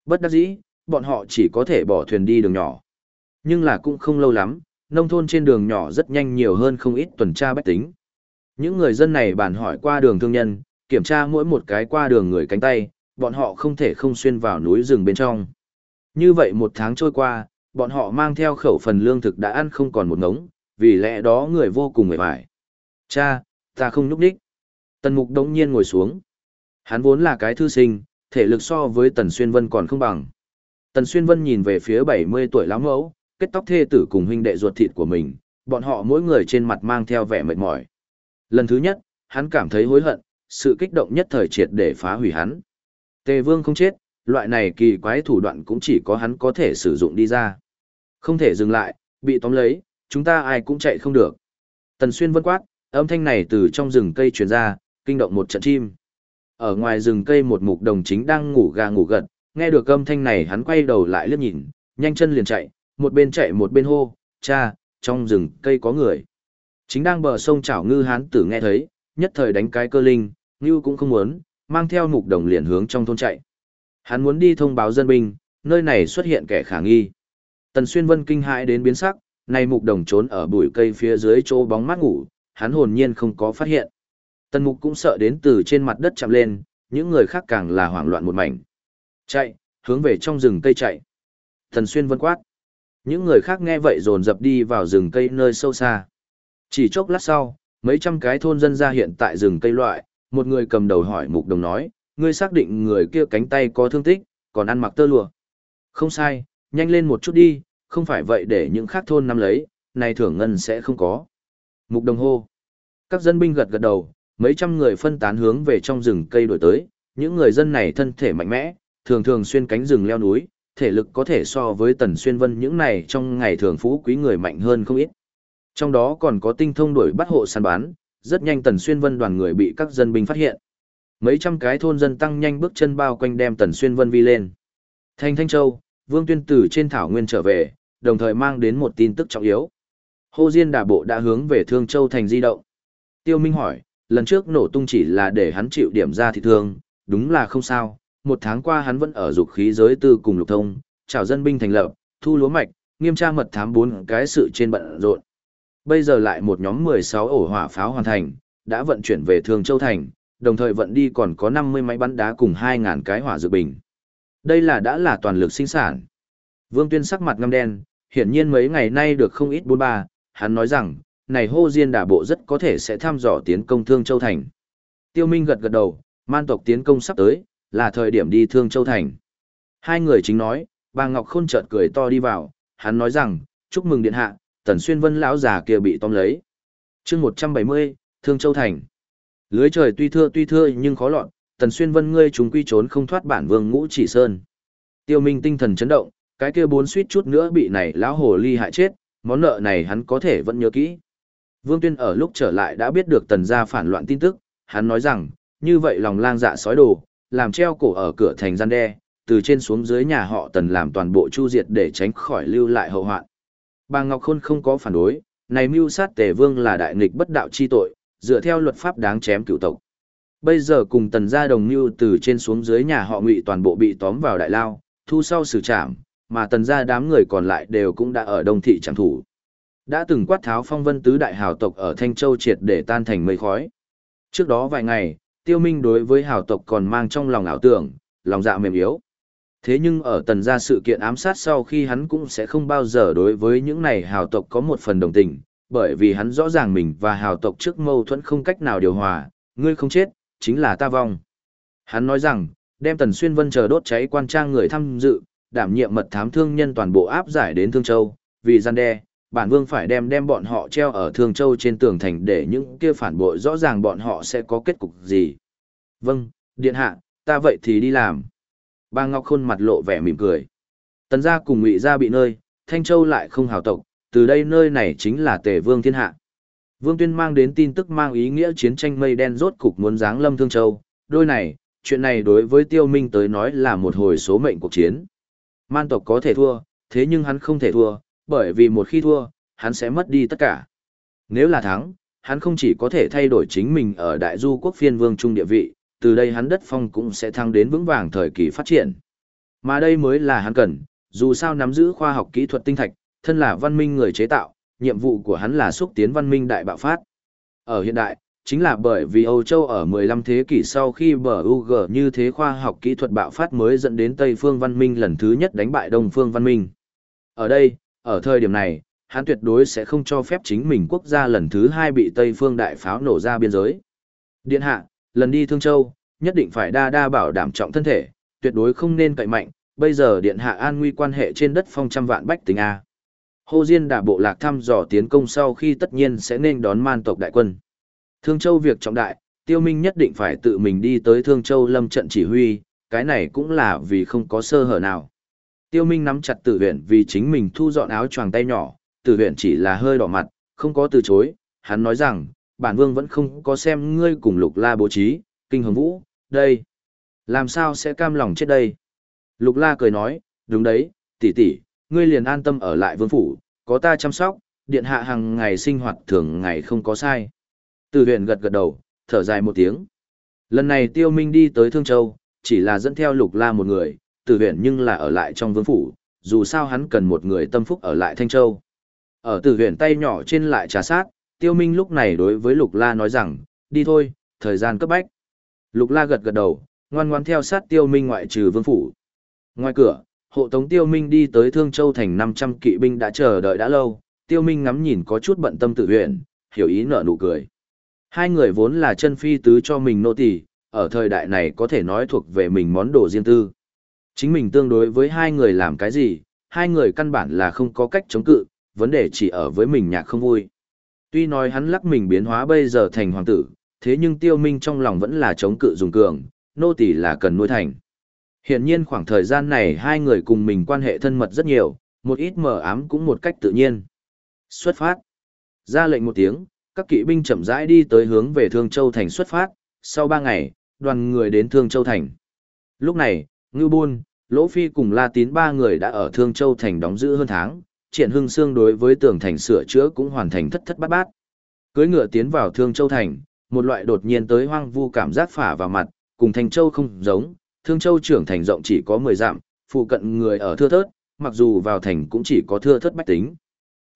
Bất đắc dĩ, bọn họ chỉ có thể bỏ thuyền đi đường nhỏ. Nhưng là cũng không lâu lắm, nông thôn trên đường nhỏ rất nhanh nhiều hơn không ít tuần tra bách tính. Những người dân này bàn hỏi qua đường thương nhân, kiểm tra mỗi một cái qua đường người cánh tay, bọn họ không thể không xuyên vào núi rừng bên trong. Như vậy một tháng trôi qua, bọn họ mang theo khẩu phần lương thực đã ăn không còn một ngống, vì lẽ đó người vô cùng mệt mỏi. Cha, ta không núp đích. Tần mục đống nhiên ngồi xuống. Hắn vốn là cái thư sinh, thể lực so với Tần Xuyên Vân còn không bằng. Tần Xuyên Vân nhìn về phía 70 tuổi lão mẫu, kết tóc thê tử cùng huynh đệ ruột thịt của mình, bọn họ mỗi người trên mặt mang theo vẻ mệt mỏi. Lần thứ nhất, hắn cảm thấy hối hận, sự kích động nhất thời triệt để phá hủy hắn. Tề Vương không chết, loại này kỳ quái thủ đoạn cũng chỉ có hắn có thể sử dụng đi ra. Không thể dừng lại, bị tóm lấy, chúng ta ai cũng chạy không được. Tần Xuyên vân quát, âm thanh này từ trong rừng cây truyền ra, kinh động một trận chim. Ở ngoài rừng cây một mục đồng chính đang ngủ gà ngủ gật, nghe được âm thanh này hắn quay đầu lại liếc nhìn, nhanh chân liền chạy, một bên chạy một bên hô, cha, trong rừng cây có người. Chính đang bờ sông chảo ngư hán tử nghe thấy, nhất thời đánh cái cơ linh, ngư cũng không muốn, mang theo mục đồng liền hướng trong thôn chạy. Hắn muốn đi thông báo dân binh, nơi này xuất hiện kẻ khả nghi. Tần Xuyên Vân kinh hãi đến biến sắc, nay mục đồng trốn ở bụi cây phía dưới chỗ bóng mát ngủ, hắn hồn nhiên không có phát hiện. Tần mục cũng sợ đến từ trên mặt đất chạm lên, những người khác càng là hoảng loạn một mảnh. Chạy, hướng về trong rừng cây chạy. Tần Xuyên Vân quát. Những người khác nghe vậy dồn dập đi vào rừng cây nơi sâu xa. Chỉ chốc lát sau, mấy trăm cái thôn dân ra hiện tại rừng cây loại, một người cầm đầu hỏi mục đồng nói, ngươi xác định người kia cánh tay có thương tích, còn ăn mặc tơ lụa. Không sai, nhanh lên một chút đi, không phải vậy để những khác thôn nắm lấy, này thưởng ngân sẽ không có. Mục đồng hô. Các dân binh gật gật đầu, mấy trăm người phân tán hướng về trong rừng cây đổi tới, những người dân này thân thể mạnh mẽ, thường thường xuyên cánh rừng leo núi, thể lực có thể so với tần xuyên vân những này trong ngày thường phú quý người mạnh hơn không ít. Trong đó còn có tinh thông đuổi bắt hộ săn bán, rất nhanh tần xuyên vân đoàn người bị các dân binh phát hiện. Mấy trăm cái thôn dân tăng nhanh bước chân bao quanh đem tần xuyên vân vi lên. Thanh Thanh Châu, Vương Tuyên Tử trên thảo nguyên trở về, đồng thời mang đến một tin tức trọng yếu. Hồ Diên đà bộ đã hướng về Thương Châu thành di động. Tiêu Minh hỏi, lần trước nổ tung chỉ là để hắn chịu điểm ra thị thương, đúng là không sao. Một tháng qua hắn vẫn ở dục khí giới tư cùng lục thông, chào dân binh thành lập, thu lúa mạch, nghiêm tra mật thám bốn cái sự trên bận rộn. Bây giờ lại một nhóm 16 ổ hỏa pháo hoàn thành, đã vận chuyển về Thương Châu thành, đồng thời vận đi còn có 50 máy bắn đá cùng 2.000 cái hỏa dự bình. Đây là đã là toàn lực sinh sản. Vương Tuyên sắc mặt ngăm đen, hiển nhiên mấy ngày nay được không ít bốn ba, hắn nói rằng, này hô diên đả bộ rất có thể sẽ tham dò tiến công Thương Châu Thành. Tiêu Minh gật gật đầu, man tộc tiến công sắp tới, là thời điểm đi Thương Châu Thành. Hai người chính nói, bà Ngọc Khôn chợt cười to đi vào, hắn nói rằng, chúc mừng điện hạ, Tần Xuyên Vân lão già kia bị tóm lấy. Chương 170, Thương Châu Thành. Lưới trời tuy thưa tuy thưa nhưng khó lọt, Tần Xuyên Vân ngươi chúng quy trốn không thoát bản vương ngũ chỉ sơn. Tiêu Minh tinh thần chấn động, cái kia bốn suýt chút nữa bị này lão hồ ly hại chết, món nợ này hắn có thể vẫn nhớ kỹ. Vương Tuyên ở lúc trở lại đã biết được tần gia phản loạn tin tức, hắn nói rằng, như vậy lòng lang dạ sói đồ, làm treo cổ ở cửa thành gian đe, từ trên xuống dưới nhà họ tần làm toàn bộ chu diệt để tránh khỏi lưu lại hậu hoạn. Bà Ngọc Khôn không có phản đối, này mưu sát tề vương là đại nghịch bất đạo chi tội, dựa theo luật pháp đáng chém cựu tộc. Bây giờ cùng tần gia đồng mưu từ trên xuống dưới nhà họ ngụy toàn bộ bị tóm vào đại lao, thu sau xử trảm, mà tần gia đám người còn lại đều cũng đã ở đông thị trạm thủ. Đã từng quát tháo phong vân tứ đại hào tộc ở Thanh Châu triệt để tan thành mây khói. Trước đó vài ngày, tiêu minh đối với hào tộc còn mang trong lòng ảo tưởng, lòng dạ mềm yếu. Thế nhưng ở tần gia sự kiện ám sát sau khi hắn cũng sẽ không bao giờ đối với những này hào tộc có một phần đồng tình, bởi vì hắn rõ ràng mình và hào tộc trước mâu thuẫn không cách nào điều hòa, ngươi không chết, chính là ta vong. Hắn nói rằng, đem tần xuyên vân chờ đốt cháy quan trang người tham dự, đảm nhiệm mật thám thương nhân toàn bộ áp giải đến Thương Châu, vì gian đe, bản vương phải đem đem bọn họ treo ở Thương Châu trên tường thành để những kia phản bội rõ ràng bọn họ sẽ có kết cục gì. Vâng, điện hạ, ta vậy thì đi làm. Ba Ngọc Khôn mặt lộ vẻ mỉm cười. Tần gia cùng Ngụy gia bị nơi, Thanh Châu lại không hào tộc, từ đây nơi này chính là Tề Vương thiên hạ. Vương Tuyên mang đến tin tức mang ý nghĩa chiến tranh mây đen rốt cục muốn giáng lâm Thương Châu, đôi này, chuyện này đối với Tiêu Minh tới nói là một hồi số mệnh cuộc chiến. Man tộc có thể thua, thế nhưng hắn không thể thua, bởi vì một khi thua, hắn sẽ mất đi tất cả. Nếu là thắng, hắn không chỉ có thể thay đổi chính mình ở đại du quốc phiên vương trung địa vị, từ đây hắn đất phong cũng sẽ thăng đến vững vàng thời kỳ phát triển. Mà đây mới là hắn cần, dù sao nắm giữ khoa học kỹ thuật tinh thạch, thân là văn minh người chế tạo, nhiệm vụ của hắn là xúc tiến văn minh đại bạo phát. Ở hiện đại, chính là bởi vì Âu Châu ở 15 thế kỷ sau khi bờ UG như thế khoa học kỹ thuật bạo phát mới dẫn đến Tây phương văn minh lần thứ nhất đánh bại Đông phương văn minh. Ở đây, ở thời điểm này, hắn tuyệt đối sẽ không cho phép chính mình quốc gia lần thứ hai bị Tây phương đại pháo nổ ra biên giới. Điện hạ, lần đi Thương Châu, nhất định phải đa đa bảo đảm trọng thân thể, tuyệt đối không nên cậy mạnh, bây giờ điện hạ an nguy quan hệ trên đất phong trăm vạn bách tính A. Hồ Diên đả bộ lạc thăm dò tiến công sau khi tất nhiên sẽ nên đón man tộc đại quân. Thương Châu việc trọng đại, Tiêu Minh nhất định phải tự mình đi tới Thương Châu lâm trận chỉ huy, cái này cũng là vì không có sơ hở nào. Tiêu Minh nắm chặt tử huyện vì chính mình thu dọn áo choàng tay nhỏ, tử huyện chỉ là hơi đỏ mặt, không có từ chối, hắn nói rằng, bản vương vẫn không có xem ngươi cùng lục la bố trí, kinh hồng vũ, đây. Làm sao sẽ cam lòng chết đây? Lục la cười nói, đúng đấy, tỷ tỷ, ngươi liền an tâm ở lại vương phủ, có ta chăm sóc, điện hạ hàng ngày sinh hoạt thường ngày không có sai. Tử huyện gật gật đầu, thở dài một tiếng. Lần này tiêu minh đi tới Thương Châu, chỉ là dẫn theo lục la một người, Tử huyện nhưng là ở lại trong vương phủ, dù sao hắn cần một người tâm phúc ở lại Thanh Châu. Ở Tử huyện tay nhỏ trên lại trà sát, tiêu minh lúc này đối với lục la nói rằng, đi thôi, thời gian cấp bách. Lục la gật gật đầu, ngoan ngoan theo sát tiêu minh ngoại trừ vương phủ. Ngoài cửa, hộ tống tiêu minh đi tới Thương Châu thành 500 kỵ binh đã chờ đợi đã lâu, tiêu minh ngắm nhìn có chút bận tâm Tử huyện, hiểu ý nở nụ cười. Hai người vốn là chân phi tứ cho mình nô tỳ, ở thời đại này có thể nói thuộc về mình món đồ riêng tư. Chính mình tương đối với hai người làm cái gì, hai người căn bản là không có cách chống cự, vấn đề chỉ ở với mình nhạc không vui. Tuy nói hắn lắc mình biến hóa bây giờ thành hoàng tử, thế nhưng tiêu minh trong lòng vẫn là chống cự dùng cường, nô tỳ là cần nuôi thành. Hiện nhiên khoảng thời gian này hai người cùng mình quan hệ thân mật rất nhiều, một ít mờ ám cũng một cách tự nhiên. Xuất phát. Ra lệnh một tiếng, các kỵ binh chậm rãi đi tới hướng về Thương Châu Thành xuất phát, sau ba ngày, đoàn người đến Thương Châu Thành. Lúc này, Ngưu Bôn, Lỗ Phi cùng La Tín ba người đã ở Thương Châu Thành đóng giữ hơn tháng, triển hưng xương đối với tường thành sửa chữa cũng hoàn thành thất thất bát bát. Cưới ngựa tiến vào Thương Châu Thành, một loại đột nhiên tới hoang vu cảm giác phả vào mặt, cùng Thành Châu không giống, Thương Châu trưởng thành rộng chỉ có 10 dặm, phụ cận người ở thưa thớt, mặc dù vào thành cũng chỉ có thưa thớt bách tính.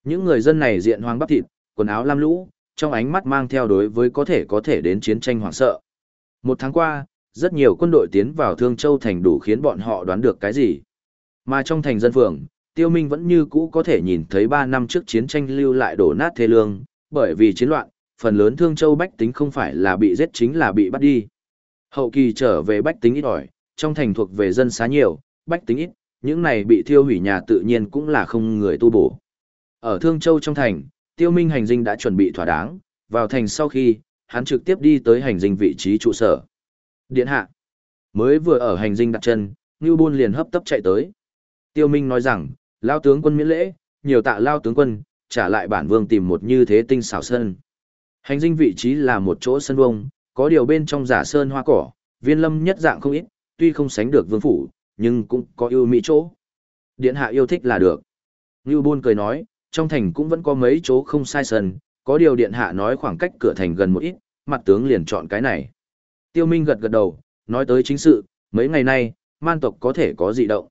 Những người dân này diện hoang bắp thịt, quần áo lam lũ, trong ánh mắt mang theo đối với có thể có thể đến chiến tranh hoảng sợ. Một tháng qua, rất nhiều quân đội tiến vào Thương Châu thành đủ khiến bọn họ đoán được cái gì. Mà trong thành dân phường, Tiêu Minh vẫn như cũ có thể nhìn thấy 3 năm trước chiến tranh lưu lại đổ nát thê lương, bởi vì chiến loạn, phần lớn Thương Châu bách tính không phải là bị giết chính là bị bắt đi. Hậu kỳ trở về bách tính ít ỏi, trong thành thuộc về dân xá nhiều, bách tính ít, những này bị thiêu hủy nhà tự nhiên cũng là không người tu bổ. Ở Thương Châu trong thành, tiêu minh hành dinh đã chuẩn bị thỏa đáng, vào thành sau khi, hắn trực tiếp đi tới hành dinh vị trí trụ sở. Điện hạ, mới vừa ở hành dinh đặt chân, Ngưu Bôn liền hấp tấp chạy tới. Tiêu Minh nói rằng, lao tướng quân miễn lễ, nhiều tạ lao tướng quân, trả lại bản vương tìm một như thế tinh xảo sơn. Hành dinh vị trí là một chỗ sân vông, có điều bên trong giả sơn hoa cỏ, viên lâm nhất dạng không ít, tuy không sánh được vương phủ, nhưng cũng có ưu mỹ chỗ. Điện hạ yêu thích là được. Ngưu Bôn cười nói, trong thành cũng vẫn có mấy chỗ không sai sân, có điều điện hạ nói khoảng cách cửa thành gần một ít, mặt tướng liền chọn cái này. Tiêu Minh gật gật đầu, nói tới chính sự, mấy ngày nay, man tộc có thể có dị động.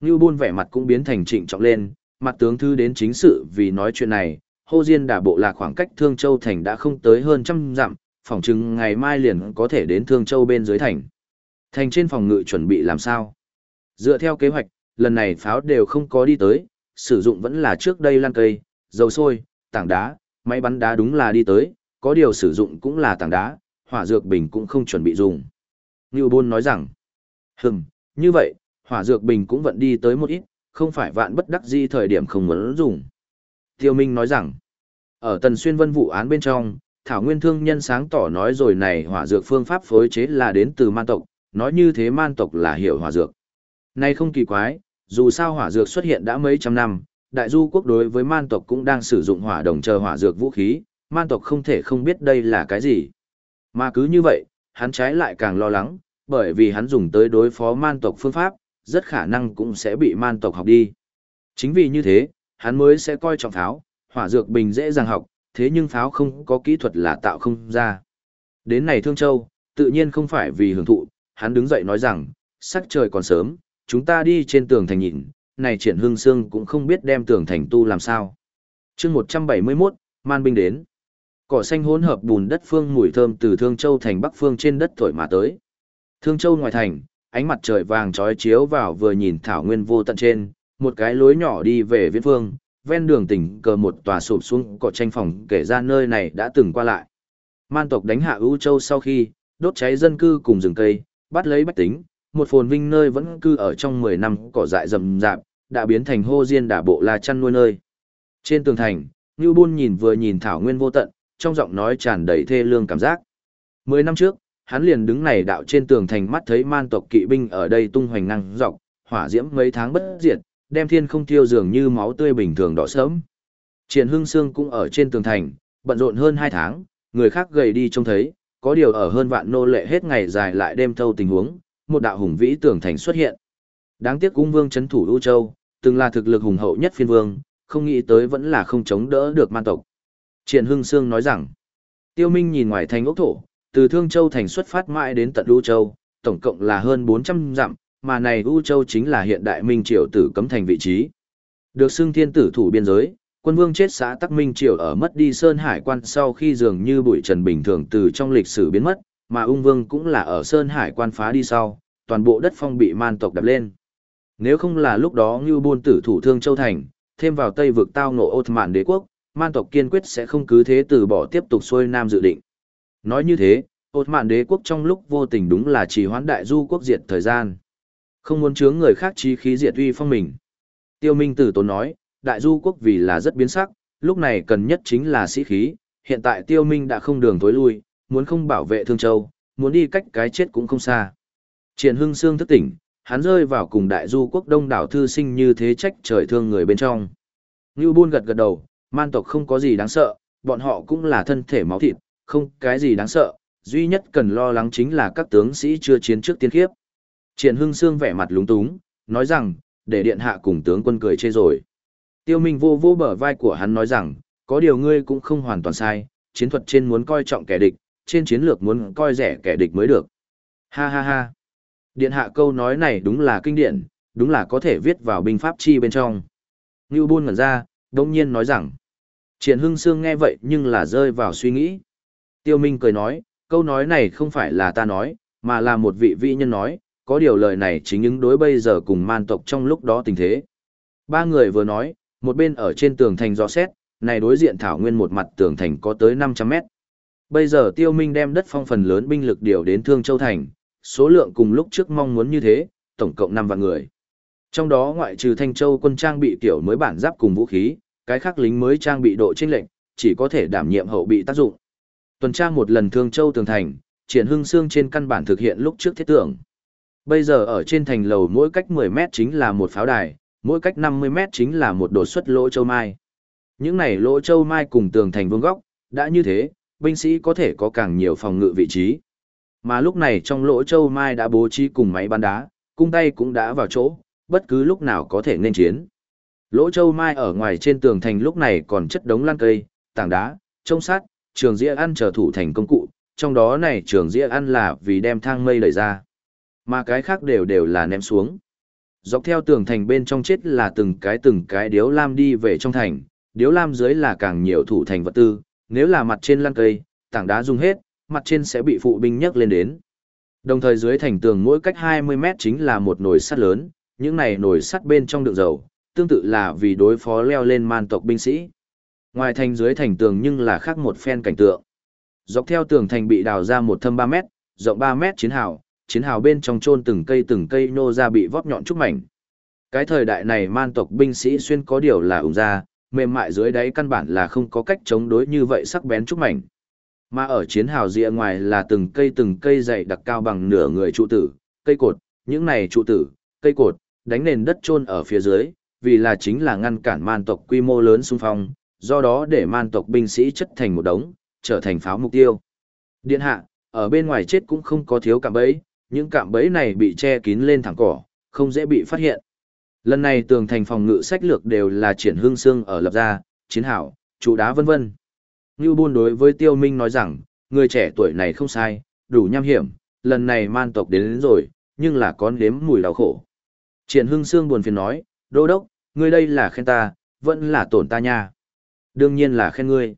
Ngưu Bôn vẻ mặt cũng biến thành trịnh trọng lên, mặt tướng thư đến chính sự vì nói chuyện này, Hồ diên đả bộ là khoảng cách Thương Châu thành đã không tới hơn trăm dặm, phỏng chừng ngày mai liền có thể đến Thương Châu bên dưới thành. Thành trên phòng ngự chuẩn bị làm sao? Dựa theo kế hoạch, lần này pháo đều không có đi tới, sử dụng vẫn là trước đây lan cây, dầu sôi, tảng đá, máy bắn đá đúng là đi tới, có điều sử dụng cũng là tảng đá, hỏa dược bình cũng không chuẩn bị dùng. Ngưu Bôn nói rằng, hừm, như vậy, hỏa dược bình cũng vẫn đi tới một ít, không phải vạn bất đắc di thời điểm không muốn dùng. Tiêu Minh nói rằng, ở Tần Xuyên Vân vụ án bên trong, Thảo Nguyên Thương Nhân sáng tỏ nói rồi này hỏa dược phương pháp phối chế là đến từ man tộc, nói như thế man tộc là hiểu hỏa dược. Nay không kỳ quái, dù sao hỏa dược xuất hiện đã mấy trăm năm, đại du quốc đối với man tộc cũng đang sử dụng hỏa đồng chờ hỏa dược vũ khí, man tộc không thể không biết đây là cái gì. Mà cứ như vậy, hắn trái lại càng lo lắng, bởi vì hắn dùng tới đối phó man tộc phương pháp, rất khả năng cũng sẽ bị man tộc học đi. Chính vì như thế, hắn mới sẽ coi trọng pháo, hỏa dược bình dễ dàng học, thế nhưng pháo không có kỹ thuật là tạo không ra. Đến này Thương Châu, tự nhiên không phải vì hưởng thụ, hắn đứng dậy nói rằng, sắc trời còn sớm, chúng ta đi trên tường thành nhìn, này triển hương xương cũng không biết đem tường thành tu làm sao. chương 171, man binh đến. Cỏ xanh hỗn hợp bùn đất phương mùi thơm từ Thương Châu thành Bắc phương trên đất thổi mà tới. Thương Châu ngoài thành, ánh mặt trời vàng trói chiếu vào vừa nhìn thảo nguyên vô tận trên, một cái lối nhỏ đi về viễn phương, ven đường tỉnh cờ một tòa sụp xuống cỏ tranh phòng kể ra nơi này đã từng qua lại. Man tộc đánh hạ ưu châu sau khi, đốt cháy dân cư cùng rừng cây, bắt lấy bách tính, một phồn vinh nơi vẫn cư ở trong 10 năm cỏ dại rậm rạp, đã biến thành hô diên đả bộ là chăn nuôi nơi. Trên tường thành, Ngưu Bôn nhìn vừa nhìn thảo nguyên vô tận, trong giọng nói tràn đầy thê lương cảm giác. Mười năm trước, hắn liền đứng này đạo trên tường thành mắt thấy man tộc kỵ binh ở đây tung hoành năng dọc, hỏa diễm mấy tháng bất diệt, đem thiên không tiêu dường như máu tươi bình thường đỏ sớm. Triển Hưng Sương cũng ở trên tường thành, bận rộn hơn hai tháng, người khác gầy đi trông thấy, có điều ở hơn vạn nô lệ hết ngày dài lại đêm thâu tình huống, một đạo hùng vĩ tường thành xuất hiện. Đáng tiếc cung vương chấn thủ U Châu, từng là thực lực hùng hậu nhất phiên vương, không nghĩ tới vẫn là không chống đỡ được man tộc. Triển Hưng Sương nói rằng, Tiêu Minh nhìn ngoài thành ốc thổ, từ Thương Châu thành xuất phát mãi đến tận U Châu, tổng cộng là hơn 400 dặm, mà này U Châu chính là hiện đại Minh Triều tử cấm thành vị trí. Được xưng thiên tử thủ biên giới, quân vương chết xã Tắc Minh Triều ở mất đi Sơn Hải quan sau khi dường như bụi trần bình thường từ trong lịch sử biến mất, mà ung vương cũng là ở Sơn Hải quan phá đi sau, toàn bộ đất phong bị man tộc đập lên. Nếu không là lúc đó Ngưu Bôn tử thủ Thương Châu thành, thêm vào Tây vực tao ngộ Ốt Mạn đế quốc, man tộc kiên quyết sẽ không cứ thế từ bỏ tiếp tục xuôi nam dự định. Nói như thế, ột Mạn đế quốc trong lúc vô tình đúng là chỉ hoãn đại du quốc diệt thời gian. Không muốn chướng người khác chí khí diệt uy phong mình. Tiêu Minh Tử Tốn nói, đại du quốc vì là rất biến sắc, lúc này cần nhất chính là sĩ khí, hiện tại Tiêu Minh đã không đường tối lui, muốn không bảo vệ Thương Châu, muốn đi cách cái chết cũng không xa. Triển Hưng Sương thức tỉnh, hắn rơi vào cùng đại du quốc đông đảo thư sinh như thế trách trời thương người bên trong. Ngưu Buôn gật gật đầu, man tộc không có gì đáng sợ, bọn họ cũng là thân thể máu thịt, không cái gì đáng sợ, duy nhất cần lo lắng chính là các tướng sĩ chưa chiến trước tiên khiếp. Triển Hưng Sương vẻ mặt lúng túng, nói rằng, để điện hạ cùng tướng quân cười chê rồi. Tiêu Minh vô vô bờ vai của hắn nói rằng, có điều ngươi cũng không hoàn toàn sai, chiến thuật trên muốn coi trọng kẻ địch, trên chiến lược muốn coi rẻ kẻ địch mới được. Ha ha ha. Điện hạ câu nói này đúng là kinh điển, đúng là có thể viết vào binh pháp chi bên trong. Ngưu Bôn ngẩn ra, đông nhiên nói rằng. Triển Hưng Sương nghe vậy nhưng là rơi vào suy nghĩ. Tiêu Minh cười nói, câu nói này không phải là ta nói, mà là một vị vị nhân nói, có điều lời này chính ứng đối bây giờ cùng man tộc trong lúc đó tình thế. Ba người vừa nói, một bên ở trên tường thành gió xét, này đối diện thảo nguyên một mặt tường thành có tới 500 mét. Bây giờ Tiêu Minh đem đất phong phần lớn binh lực điều đến Thương Châu Thành, số lượng cùng lúc trước mong muốn như thế, tổng cộng 5 vạn người. Trong đó ngoại trừ Thanh Châu quân trang bị tiểu mới bản giáp cùng vũ khí, cái khác lính mới trang bị độ chênh lệnh, chỉ có thể đảm nhiệm hậu bị tác dụng. Tuần tra một lần Thương Châu tường thành, triển hưng xương trên căn bản thực hiện lúc trước thiết tưởng. Bây giờ ở trên thành lầu mỗi cách 10 mét chính là một pháo đài, mỗi cách 50 mét chính là một đột xuất lỗ châu mai. Những này lỗ châu mai cùng tường thành vương góc, đã như thế, binh sĩ có thể có càng nhiều phòng ngự vị trí. Mà lúc này trong lỗ châu mai đã bố trí cùng máy bắn đá, cung tay cũng đã vào chỗ, bất cứ lúc nào có thể nên chiến. Lỗ châu mai ở ngoài trên tường thành lúc này còn chất đống lan cây, tảng đá, trông sát, trường dĩa ăn trở thủ thành công cụ, trong đó này trường dĩa ăn là vì đem thang mây đẩy ra. Mà cái khác đều đều là ném xuống. Dọc theo tường thành bên trong chết là từng cái từng cái điếu lam đi về trong thành, điếu lam dưới là càng nhiều thủ thành vật tư, nếu là mặt trên lan cây, tảng đá dùng hết, mặt trên sẽ bị phụ binh nhấc lên đến. Đồng thời dưới thành tường mỗi cách 20 mét chính là một nồi sắt lớn, những này nồi sắt bên trong đựng dầu, tương tự là vì đối phó leo lên man tộc binh sĩ. Ngoài thành dưới thành tường nhưng là khác một phen cảnh tượng. Dọc theo tường thành bị đào ra một thâm 3 mét, rộng 3 mét chiến hào, chiến hào bên trong chôn từng cây từng cây nô ra bị vóp nhọn trúc mảnh. Cái thời đại này man tộc binh sĩ xuyên có điều là ủng ra, mềm mại dưới đáy căn bản là không có cách chống đối như vậy sắc bén trúc mảnh. Mà ở chiến hào rìa ngoài là từng cây từng cây dày đặc cao bằng nửa người trụ tử, cây cột, những này trụ tử, cây cột, đánh nền đất chôn ở phía dưới, vì là chính là ngăn cản man tộc quy mô lớn xung phong, do đó để man tộc binh sĩ chất thành một đống, trở thành pháo mục tiêu. Điện hạ, ở bên ngoài chết cũng không có thiếu cạm bẫy, những cạm bẫy này bị che kín lên thẳng cỏ, không dễ bị phát hiện. Lần này tường thành phòng ngự sách lược đều là triển hương xương ở lập ra, chiến hảo, trụ đá vân vân. Như buôn đối với Tiêu Minh nói rằng, người trẻ tuổi này không sai, đủ nham hiểm, lần này man tộc đến, đến rồi, nhưng là có nếm mùi đau khổ. Triển hương Sương buồn phiền nói, đô đốc, ngươi đây là khen ta, vẫn là tổn ta nha. Đương nhiên là khen ngươi.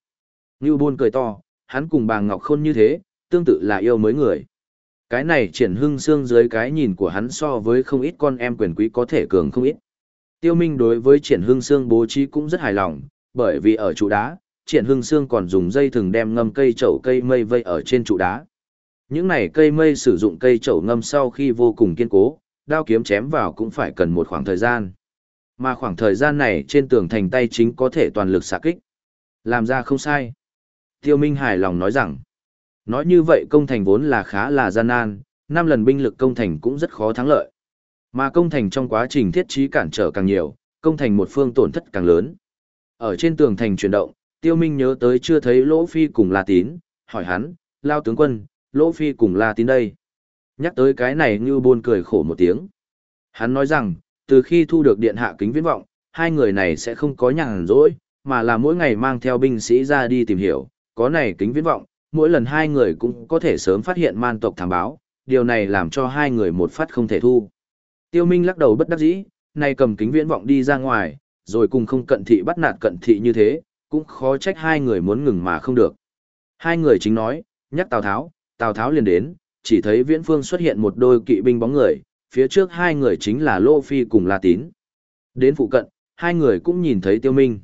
Ngưu Bôn cười to, hắn cùng bà Ngọc Khôn như thế, tương tự là yêu mới người. Cái này triển hưng xương dưới cái nhìn của hắn so với không ít con em quyền quý có thể cường không ít. Tiêu Minh đối với triển hưng xương bố trí cũng rất hài lòng, bởi vì ở trụ đá, triển hưng xương còn dùng dây thừng đem ngâm cây chậu cây mây vây ở trên trụ đá. Những này cây mây sử dụng cây chậu ngâm sau khi vô cùng kiên cố, đao kiếm chém vào cũng phải cần một khoảng thời gian. Mà khoảng thời gian này trên tường thành tay chính có thể toàn lực xạ kích. Làm ra không sai. Tiêu Minh hài lòng nói rằng, nói như vậy công thành vốn là khá là gian nan, năm lần binh lực công thành cũng rất khó thắng lợi. Mà công thành trong quá trình thiết trí cản trở càng nhiều, công thành một phương tổn thất càng lớn. Ở trên tường thành chuyển động, Tiêu Minh nhớ tới chưa thấy Lỗ Phi cùng La Tín, hỏi hắn, lao tướng quân, Lỗ Phi cùng La Tín đây. Nhắc tới cái này như buồn cười khổ một tiếng. Hắn nói rằng, từ khi thu được điện hạ kính viễn vọng, hai người này sẽ không có nhàn rỗi, mà là mỗi ngày mang theo binh sĩ ra đi tìm hiểu, có này kính viễn vọng, mỗi lần hai người cũng có thể sớm phát hiện man tộc thám báo, điều này làm cho hai người một phát không thể thu. Tiêu Minh lắc đầu bất đắc dĩ, nay cầm kính viễn vọng đi ra ngoài, rồi cùng không cận thị bắt nạt cận thị như thế, cũng khó trách hai người muốn ngừng mà không được. Hai người chính nói, nhắc Tào Tháo, Tào Tháo liền đến, chỉ thấy viễn phương xuất hiện một đôi kỵ binh bóng người, phía trước hai người chính là Lô Phi cùng La Tín. Đến phụ cận, hai người cũng nhìn thấy Tiêu Minh.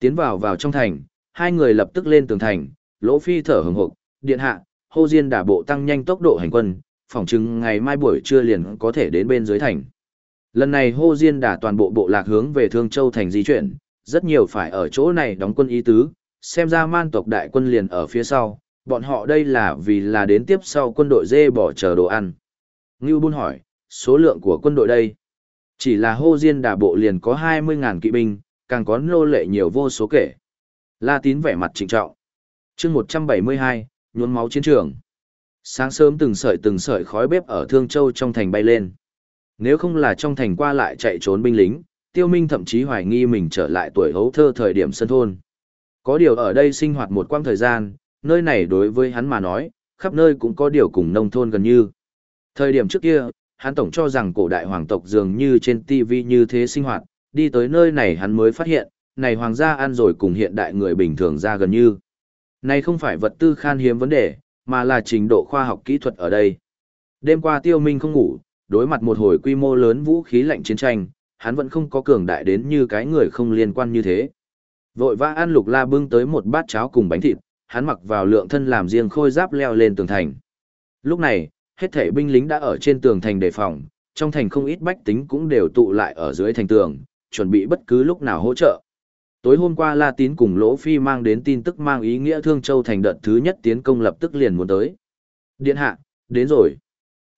Tiến vào vào trong thành, hai người lập tức lên tường thành, Lỗ Phi thở hừng hực, điện hạ, Hồ diên đả bộ tăng nhanh tốc độ hành quân, phỏng chừng ngày mai buổi trưa liền có thể đến bên dưới thành. Lần này Hồ diên đả toàn bộ bộ lạc hướng về Thương Châu thành di chuyển, rất nhiều phải ở chỗ này đóng quân ý tứ, xem ra man tộc đại quân liền ở phía sau, bọn họ đây là vì là đến tiếp sau quân đội dê bỏ chờ đồ ăn. Ngưu Bôn hỏi, số lượng của quân đội đây? Chỉ là hô diên đà bộ liền có 20.000 kỵ binh, càng có nô lệ nhiều vô số kể. La tín vẻ mặt trịnh trọng chương 172, nhuốm máu chiến trường. Sáng sớm từng sợi từng sợi khói bếp ở Thương Châu trong thành bay lên. Nếu không là trong thành qua lại chạy trốn binh lính, Tiêu Minh thậm chí hoài nghi mình trở lại tuổi hấu thơ thời điểm sân thôn. Có điều ở đây sinh hoạt một quãng thời gian, nơi này đối với hắn mà nói, khắp nơi cũng có điều cùng nông thôn gần như. Thời điểm trước kia, hắn tổng cho rằng cổ đại hoàng tộc dường như trên TV như thế sinh hoạt, đi tới nơi này hắn mới phát hiện, này hoàng gia ăn rồi cùng hiện đại người bình thường ra gần như. Này không phải vật tư khan hiếm vấn đề, mà là trình độ khoa học kỹ thuật ở đây. Đêm qua tiêu minh không ngủ, đối mặt một hồi quy mô lớn vũ khí lạnh chiến tranh, hắn vẫn không có cường đại đến như cái người không liên quan như thế. Vội vã ăn lục la bưng tới một bát cháo cùng bánh thịt, hắn mặc vào lượng thân làm riêng khôi giáp leo lên tường thành. Lúc này, hết thể binh lính đã ở trên tường thành đề phòng, trong thành không ít bách tính cũng đều tụ lại ở dưới thành tường, chuẩn bị bất cứ lúc nào hỗ trợ. Tối hôm qua La Tín cùng Lỗ Phi mang đến tin tức mang ý nghĩa Thương Châu thành đợt thứ nhất tiến công lập tức liền muốn tới. Điện hạ, đến rồi.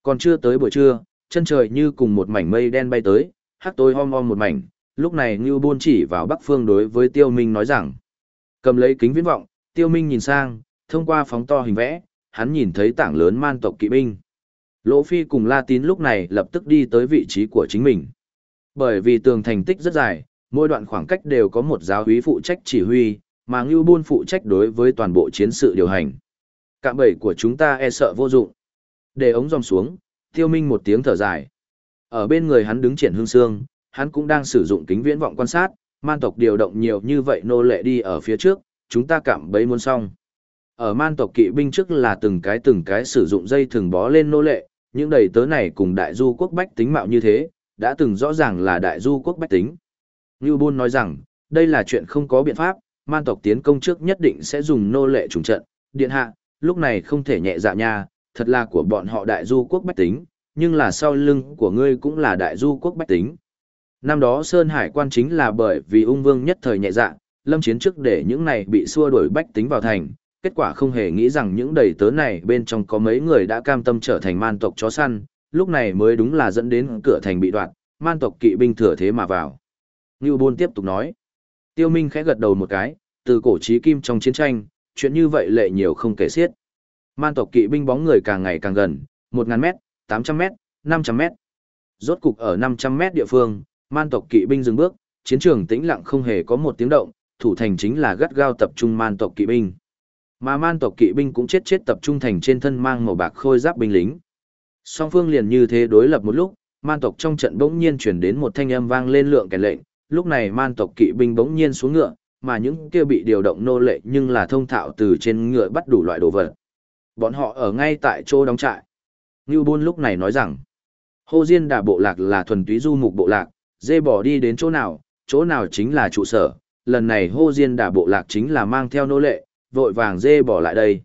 Còn chưa tới buổi trưa, Chân trời như cùng một mảnh mây đen bay tới, hắc tối om om một mảnh, lúc này Ngưu Bôn chỉ vào bắc phương đối với Tiêu Minh nói rằng. Cầm lấy kính viễn vọng, Tiêu Minh nhìn sang, thông qua phóng to hình vẽ, hắn nhìn thấy tảng lớn man tộc kỵ binh. Lỗ Phi cùng La Tín lúc này lập tức đi tới vị trí của chính mình. Bởi vì tường thành tích rất dài, mỗi đoạn khoảng cách đều có một giáo úy phụ trách chỉ huy, mà Ngưu Bôn phụ trách đối với toàn bộ chiến sự điều hành. Cạm bẫy của chúng ta e sợ vô dụng. Để ống dòng xuống, Tiêu Minh một tiếng thở dài. Ở bên người hắn đứng triển hương xương, hắn cũng đang sử dụng kính viễn vọng quan sát, man tộc điều động nhiều như vậy nô lệ đi ở phía trước, chúng ta cạm bẫy muốn xong. Ở man tộc kỵ binh trước là từng cái từng cái sử dụng dây thừng bó lên nô lệ, những đầy tớ này cùng đại du quốc bách tính mạo như thế, đã từng rõ ràng là đại du quốc bách tính. Như Bôn nói rằng, đây là chuyện không có biện pháp, man tộc tiến công trước nhất định sẽ dùng nô lệ trùng trận, điện hạ, lúc này không thể nhẹ dạ nha, thật là của bọn họ đại du quốc bách tính, nhưng là sau lưng của ngươi cũng là đại du quốc bách tính. Năm đó Sơn Hải quan chính là bởi vì ung vương nhất thời nhẹ dạ, lâm chiến trước để những này bị xua đuổi bách tính vào thành, kết quả không hề nghĩ rằng những đầy tớ này bên trong có mấy người đã cam tâm trở thành man tộc chó săn, lúc này mới đúng là dẫn đến cửa thành bị đoạn, man tộc kỵ binh thừa thế mà vào. Ngưu Bôn tiếp tục nói, Tiêu Minh khẽ gật đầu một cái, từ cổ chí kim trong chiến tranh, chuyện như vậy lệ nhiều không kể xiết. Man tộc kỵ binh bóng người càng ngày càng gần, 1000 mét, 800 mét, 500 mét. Rốt cục ở 500 mét địa phương, man tộc kỵ binh dừng bước, chiến trường tĩnh lặng không hề có một tiếng động, thủ thành chính là gắt gao tập trung man tộc kỵ binh. Mà man tộc kỵ binh cũng chết chết tập trung thành trên thân mang màu bạc khôi giáp binh lính. Song phương liền như thế đối lập một lúc, man tộc trong trận bỗng nhiên chuyển đến một thanh âm vang lên lượng kẻ lệnh, lúc này man tộc kỵ binh bỗng nhiên xuống ngựa, mà những kia bị điều động nô lệ nhưng là thông thạo từ trên ngựa bắt đủ loại đồ vật. Bọn họ ở ngay tại chỗ đóng trại. Ngưu Bôn lúc này nói rằng, Hồ Diên Đà Bộ Lạc là thuần túy du mục bộ lạc, dê bỏ đi đến chỗ nào, chỗ nào chính là trụ sở. Lần này Hồ Diên Đà Bộ Lạc chính là mang theo nô lệ, vội vàng dê bỏ lại đây.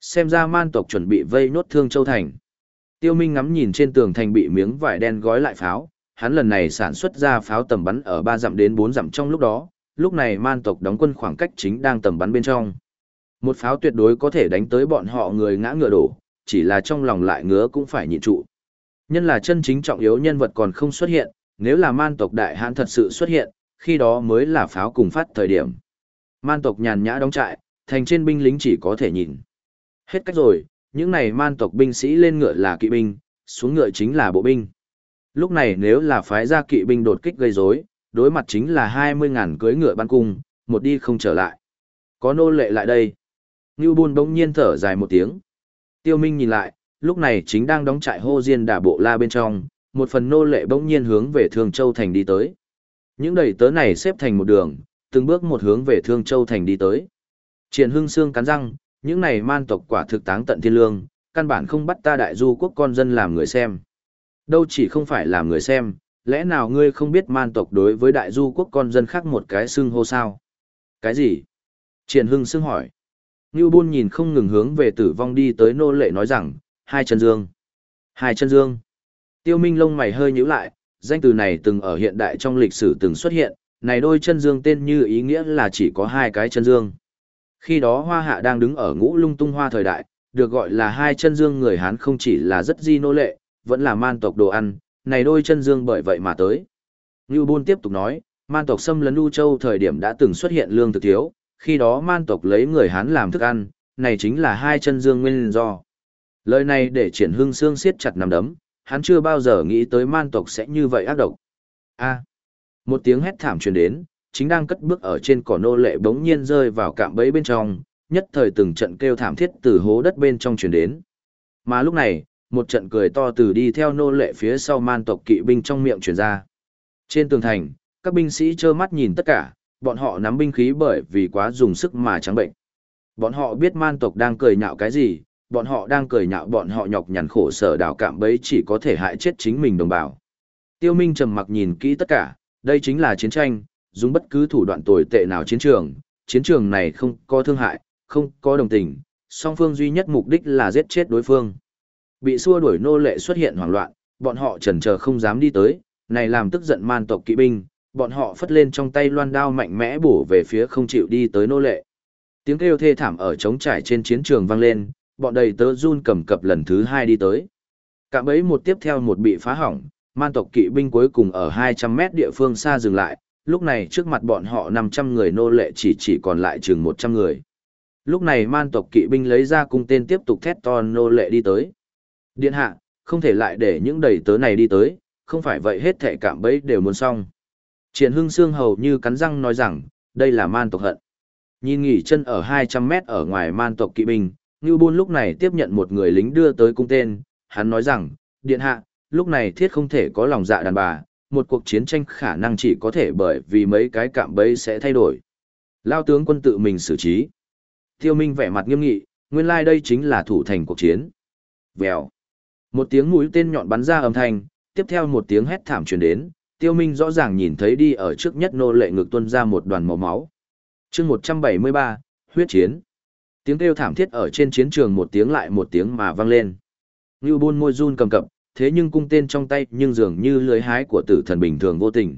Xem ra man tộc chuẩn bị vây nốt thương châu thành. Tiêu Minh ngắm nhìn trên tường thành bị miếng vải đen gói lại pháo, hắn lần này sản xuất ra pháo tầm bắn ở 3 dặm đến 4 dặm trong lúc đó, lúc này man tộc đóng quân khoảng cách chính đang tầm bắn bên trong. Một pháo tuyệt đối có thể đánh tới bọn họ người ngã ngựa đổ, chỉ là trong lòng lại ngứa cũng phải nhịn trụ. Nhân là chân chính trọng yếu nhân vật còn không xuất hiện, nếu là man tộc đại hãn thật sự xuất hiện, khi đó mới là pháo cùng phát thời điểm. Man tộc nhàn nhã đóng trại, thành trên binh lính chỉ có thể nhìn. Hết cách rồi, những này man tộc binh sĩ lên ngựa là kỵ binh, xuống ngựa chính là bộ binh. Lúc này nếu là phái ra kỵ binh đột kích gây rối, đối mặt chính là 20.000 cưới ngựa ban cung, một đi không trở lại. Có nô lệ lại đây. Ngưu Bôn bỗng nhiên thở dài một tiếng. Tiêu Minh nhìn lại, lúc này chính đang đóng trại hô diên đả bộ la bên trong, một phần nô lệ bỗng nhiên hướng về Thương Châu Thành đi tới. Những đầy tớ này xếp thành một đường, từng bước một hướng về Thương Châu Thành đi tới. Triển Hưng Sương cắn răng, những này man tộc quả thực táng tận thiên lương, căn bản không bắt ta đại du quốc con dân làm người xem. Đâu chỉ không phải làm người xem, lẽ nào ngươi không biết man tộc đối với đại du quốc con dân khác một cái xưng hô sao? Cái gì? Triển Hưng Sương hỏi. Ngưu Bôn nhìn không ngừng hướng về tử vong đi tới nô lệ nói rằng, hai chân dương. Hai chân dương. Tiêu Minh lông mày hơi nhíu lại, danh từ này từng ở hiện đại trong lịch sử từng xuất hiện, này đôi chân dương tên như ý nghĩa là chỉ có hai cái chân dương. Khi đó hoa hạ đang đứng ở ngũ lung tung hoa thời đại, được gọi là hai chân dương người Hán không chỉ là rất di nô lệ, vẫn là man tộc đồ ăn, này đôi chân dương bởi vậy mà tới. Ngưu Bôn tiếp tục nói, man tộc xâm lấn U Châu thời điểm đã từng xuất hiện lương thực thiếu, khi đó man tộc lấy người Hán làm thức ăn, này chính là hai chân dương nguyên do. Lời này để triển hương xương siết chặt nằm đấm, hắn chưa bao giờ nghĩ tới man tộc sẽ như vậy ác độc. A. một tiếng hét thảm truyền đến, chính đang cất bước ở trên cỏ nô lệ bỗng nhiên rơi vào cạm bẫy bên trong, nhất thời từng trận kêu thảm thiết từ hố đất bên trong truyền đến. Mà lúc này, một trận cười to từ đi theo nô lệ phía sau man tộc kỵ binh trong miệng truyền ra. Trên tường thành, các binh sĩ trơ mắt nhìn tất cả, bọn họ nắm binh khí bởi vì quá dùng sức mà trắng bệnh. Bọn họ biết man tộc đang cười nhạo cái gì, bọn họ đang cười nhạo bọn họ nhọc nhằn khổ sở đào cạm bấy chỉ có thể hại chết chính mình đồng bào. Tiêu Minh trầm mặc nhìn kỹ tất cả, đây chính là chiến tranh, dùng bất cứ thủ đoạn tồi tệ nào chiến trường, chiến trường này không có thương hại, không có đồng tình, song phương duy nhất mục đích là giết chết đối phương. Bị xua đuổi nô lệ xuất hiện hoảng loạn, bọn họ chần chờ không dám đi tới, này làm tức giận man tộc kỵ binh, bọn họ phất lên trong tay loan đao mạnh mẽ bổ về phía không chịu đi tới nô lệ. Tiếng kêu thê thảm ở trống trải trên chiến trường vang lên, bọn đầy tớ run cầm cập lần thứ hai đi tới. Cạm ấy một tiếp theo một bị phá hỏng, man tộc kỵ binh cuối cùng ở 200 mét địa phương xa dừng lại, lúc này trước mặt bọn họ 500 người nô lệ chỉ chỉ còn lại chừng 100 người. Lúc này man tộc kỵ binh lấy ra cung tên tiếp tục thét to nô lệ đi tới. Điện hạ, không thể lại để những đầy tớ này đi tới, không phải vậy hết thệ cảm bấy đều muốn xong. Triển hưng xương hầu như cắn răng nói rằng, đây là man tộc hận. Nhìn nghỉ chân ở 200 mét ở ngoài man tộc kỵ binh, Ngưu Bôn lúc này tiếp nhận một người lính đưa tới cung tên, hắn nói rằng, điện hạ, lúc này thiết không thể có lòng dạ đàn bà, một cuộc chiến tranh khả năng chỉ có thể bởi vì mấy cái cạm bẫy sẽ thay đổi. Lao tướng quân tự mình xử trí. Tiêu Minh vẻ mặt nghiêm nghị, nguyên lai like đây chính là thủ thành cuộc chiến. Vèo. Một tiếng mũi tên nhọn bắn ra âm thanh, tiếp theo một tiếng hét thảm truyền đến, Tiêu Minh rõ ràng nhìn thấy đi ở trước nhất nô lệ ngực tuôn ra một đoàn màu máu. Chương 173, huyết chiến. Tiếng kêu thảm thiết ở trên chiến trường một tiếng lại một tiếng mà vang lên. Ngưu Bôn môi run cầm cập, thế nhưng cung tên trong tay nhưng dường như lưới hái của tử thần bình thường vô tình.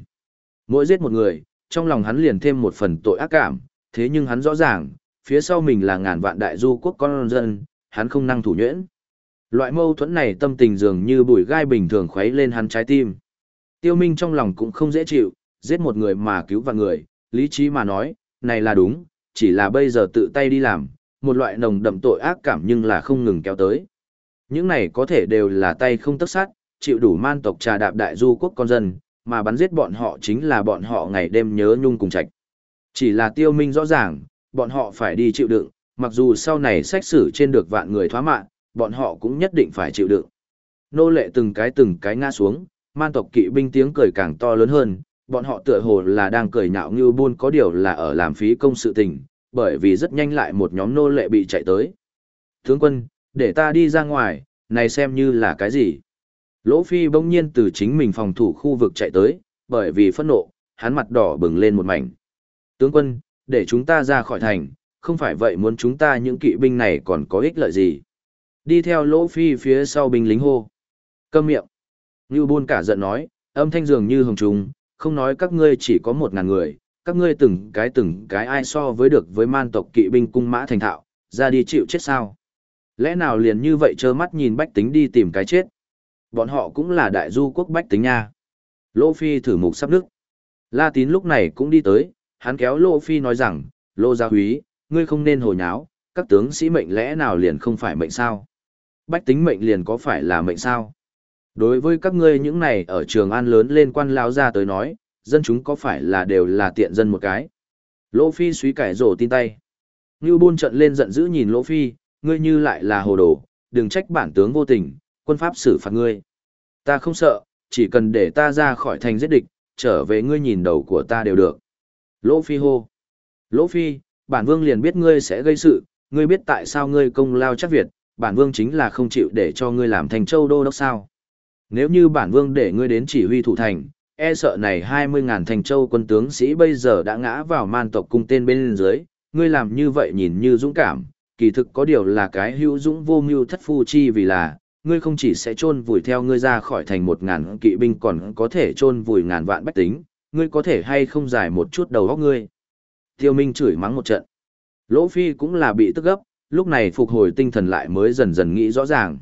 Mỗi giết một người, trong lòng hắn liền thêm một phần tội ác cảm, thế nhưng hắn rõ ràng, phía sau mình là ngàn vạn đại du quốc con dân, hắn không năng thủ nhuyễn. Loại mâu thuẫn này tâm tình dường như bụi gai bình thường khuấy lên hắn trái tim. Tiêu Minh trong lòng cũng không dễ chịu, giết một người mà cứu vạn người, lý trí mà nói, này là đúng, chỉ là bây giờ tự tay đi làm, một loại nồng đậm tội ác cảm nhưng là không ngừng kéo tới. Những này có thể đều là tay không tất sát, chịu đủ man tộc trà đạp đại du quốc con dân, mà bắn giết bọn họ chính là bọn họ ngày đêm nhớ nhung cùng trạch. Chỉ là tiêu minh rõ ràng, bọn họ phải đi chịu đựng, mặc dù sau này xét xử trên được vạn người thoá mạng, bọn họ cũng nhất định phải chịu đựng. Nô lệ từng cái từng cái ngã xuống, man tộc kỵ binh tiếng cười càng to lớn hơn, bọn họ tựa hồ là đang cười nhạo như buôn có điều là ở làm phí công sự tình, bởi vì rất nhanh lại một nhóm nô lệ bị chạy tới. Tướng quân, để ta đi ra ngoài, này xem như là cái gì? Lỗ Phi bỗng nhiên từ chính mình phòng thủ khu vực chạy tới, bởi vì phẫn nộ, hắn mặt đỏ bừng lên một mảnh. Tướng quân, để chúng ta ra khỏi thành, không phải vậy muốn chúng ta những kỵ binh này còn có ích lợi gì? Đi theo Lỗ Phi phía sau binh lính hô. Câm miệng. Ngưu Bôn cả giận nói, âm thanh dường như hồng trùng, không nói các ngươi chỉ có một ngàn người, các ngươi từng cái từng cái ai so với được với man tộc kỵ binh cung mã thành thạo, ra đi chịu chết sao. Lẽ nào liền như vậy trơ mắt nhìn bách tính đi tìm cái chết. Bọn họ cũng là đại du quốc bách tính nha. Lô Phi thử mục sắp nước. La tín lúc này cũng đi tới, hắn kéo Lô Phi nói rằng, Lô Gia Húy, ngươi không nên hồi nháo, các tướng sĩ mệnh lẽ nào liền không phải mệnh sao? Bách tính mệnh liền có phải là mệnh sao? Đối với các ngươi những này ở trường an lớn lên quan lao ra tới nói, dân chúng có phải là đều là tiện dân một cái. lô Phi suy cải rổ tin tay. Ngưu Bôn trận lên giận dữ nhìn lô Phi, ngươi như lại là hồ đồ, đừng trách bản tướng vô tình, quân pháp xử phạt ngươi. Ta không sợ, chỉ cần để ta ra khỏi thành giết địch, trở về ngươi nhìn đầu của ta đều được. Lỗ Phi hô. Lỗ Phi, bản vương liền biết ngươi sẽ gây sự, ngươi biết tại sao ngươi công lao chắc Việt, bản vương chính là không chịu để cho ngươi làm thành châu đô đốc sao. Nếu như bản vương để ngươi đến chỉ huy thủ thành, e sợ này 20.000 thành châu quân tướng sĩ bây giờ đã ngã vào man tộc cung tên bên dưới, ngươi làm như vậy nhìn như dũng cảm, kỳ thực có điều là cái hữu dũng vô mưu thất phu chi vì là, ngươi không chỉ sẽ chôn vùi theo ngươi ra khỏi thành một ngàn kỵ binh còn có thể chôn vùi ngàn vạn bách tính, ngươi có thể hay không giải một chút đầu óc ngươi. Tiêu Minh chửi mắng một trận. Lỗ Phi cũng là bị tức gấp, lúc này phục hồi tinh thần lại mới dần dần nghĩ rõ ràng.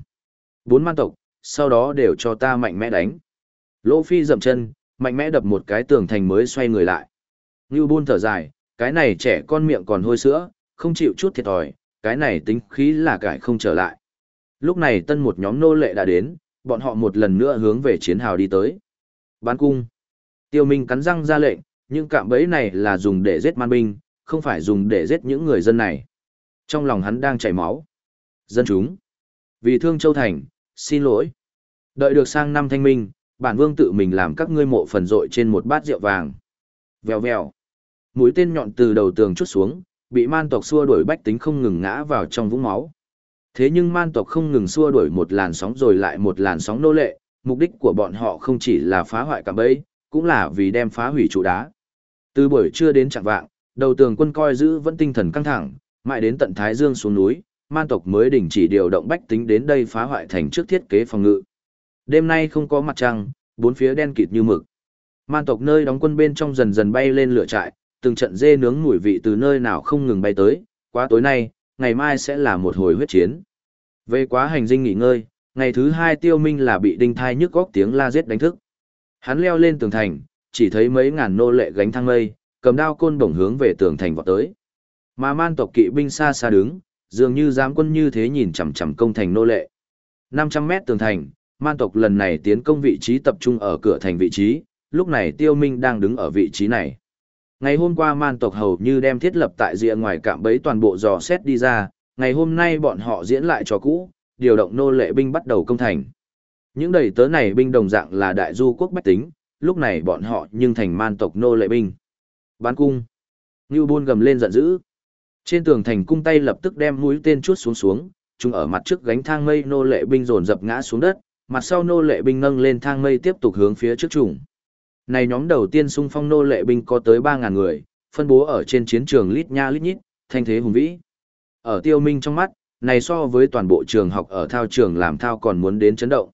Bốn man tộc, sau đó đều cho ta mạnh mẽ đánh. Lỗ Phi dậm chân, mạnh mẽ đập một cái tường thành mới xoay người lại. Ngưu buôn thở dài, cái này trẻ con miệng còn hôi sữa, không chịu chút thiệt thòi, cái này tính khí là cải không trở lại. Lúc này tân một nhóm nô lệ đã đến, bọn họ một lần nữa hướng về chiến hào đi tới. Bán cung. Tiêu Minh cắn răng ra lệnh, những cạm bẫy này là dùng để giết man binh, không phải dùng để giết những người dân này. Trong lòng hắn đang chảy máu. Dân chúng. Vì thương Châu Thành, xin lỗi. Đợi được sang năm thanh minh, bản vương tự mình làm các ngươi mộ phần rội trên một bát rượu vàng. Vèo vèo. Mũi tên nhọn từ đầu tường chút xuống, bị man tộc xua đuổi bách tính không ngừng ngã vào trong vũng máu. Thế nhưng man tộc không ngừng xua đuổi một làn sóng rồi lại một làn sóng nô lệ, mục đích của bọn họ không chỉ là phá hoại cả bẫy, cũng là vì đem phá hủy trụ đá. Từ buổi trưa đến trạng vạng, đầu tường quân coi giữ vẫn tinh thần căng thẳng, mãi đến tận Thái Dương xuống núi, man tộc mới đình chỉ điều động bách tính đến đây phá hoại thành trước thiết kế phòng ngự. Đêm nay không có mặt trăng, bốn phía đen kịt như mực. Man tộc nơi đóng quân bên trong dần dần bay lên lửa trại, từng trận dê nướng mùi vị từ nơi nào không ngừng bay tới, quá tối nay, ngày mai sẽ là một hồi huyết chiến. Về quá hành dinh nghỉ ngơi, ngày thứ hai tiêu minh là bị đinh thai nhức góc tiếng la giết đánh thức. Hắn leo lên tường thành, chỉ thấy mấy ngàn nô lệ gánh thang mây, cầm đao côn bổng hướng về tường thành vọt tới. Mà man tộc kỵ binh xa xa đứng, dường như giám quân như thế nhìn chằm chằm công thành nô lệ. 500 mét tường thành, man tộc lần này tiến công vị trí tập trung ở cửa thành vị trí, lúc này tiêu minh đang đứng ở vị trí này. Ngày hôm qua man tộc hầu như đem thiết lập tại rìa ngoài cạm bẫy toàn bộ dò xét đi ra, ngày hôm nay bọn họ diễn lại trò cũ, điều động nô lệ binh bắt đầu công thành. Những đầy tớ này binh đồng dạng là đại du quốc bách tính, lúc này bọn họ nhưng thành man tộc nô lệ binh. Bán cung. Ngưu Bôn gầm lên giận dữ. Trên tường thành cung tay lập tức đem mũi tên chuốt xuống xuống, chúng ở mặt trước gánh thang mây nô lệ binh dồn dập ngã xuống đất, mặt sau nô lệ binh nâng lên thang mây tiếp tục hướng phía trước trùng. Này nhóm đầu tiên xung phong nô lệ binh có tới 3.000 người, phân bố ở trên chiến trường lít nha lít nhít, thanh thế hùng vĩ. Ở tiêu minh trong mắt, này so với toàn bộ trường học ở thao trường làm thao còn muốn đến chấn động.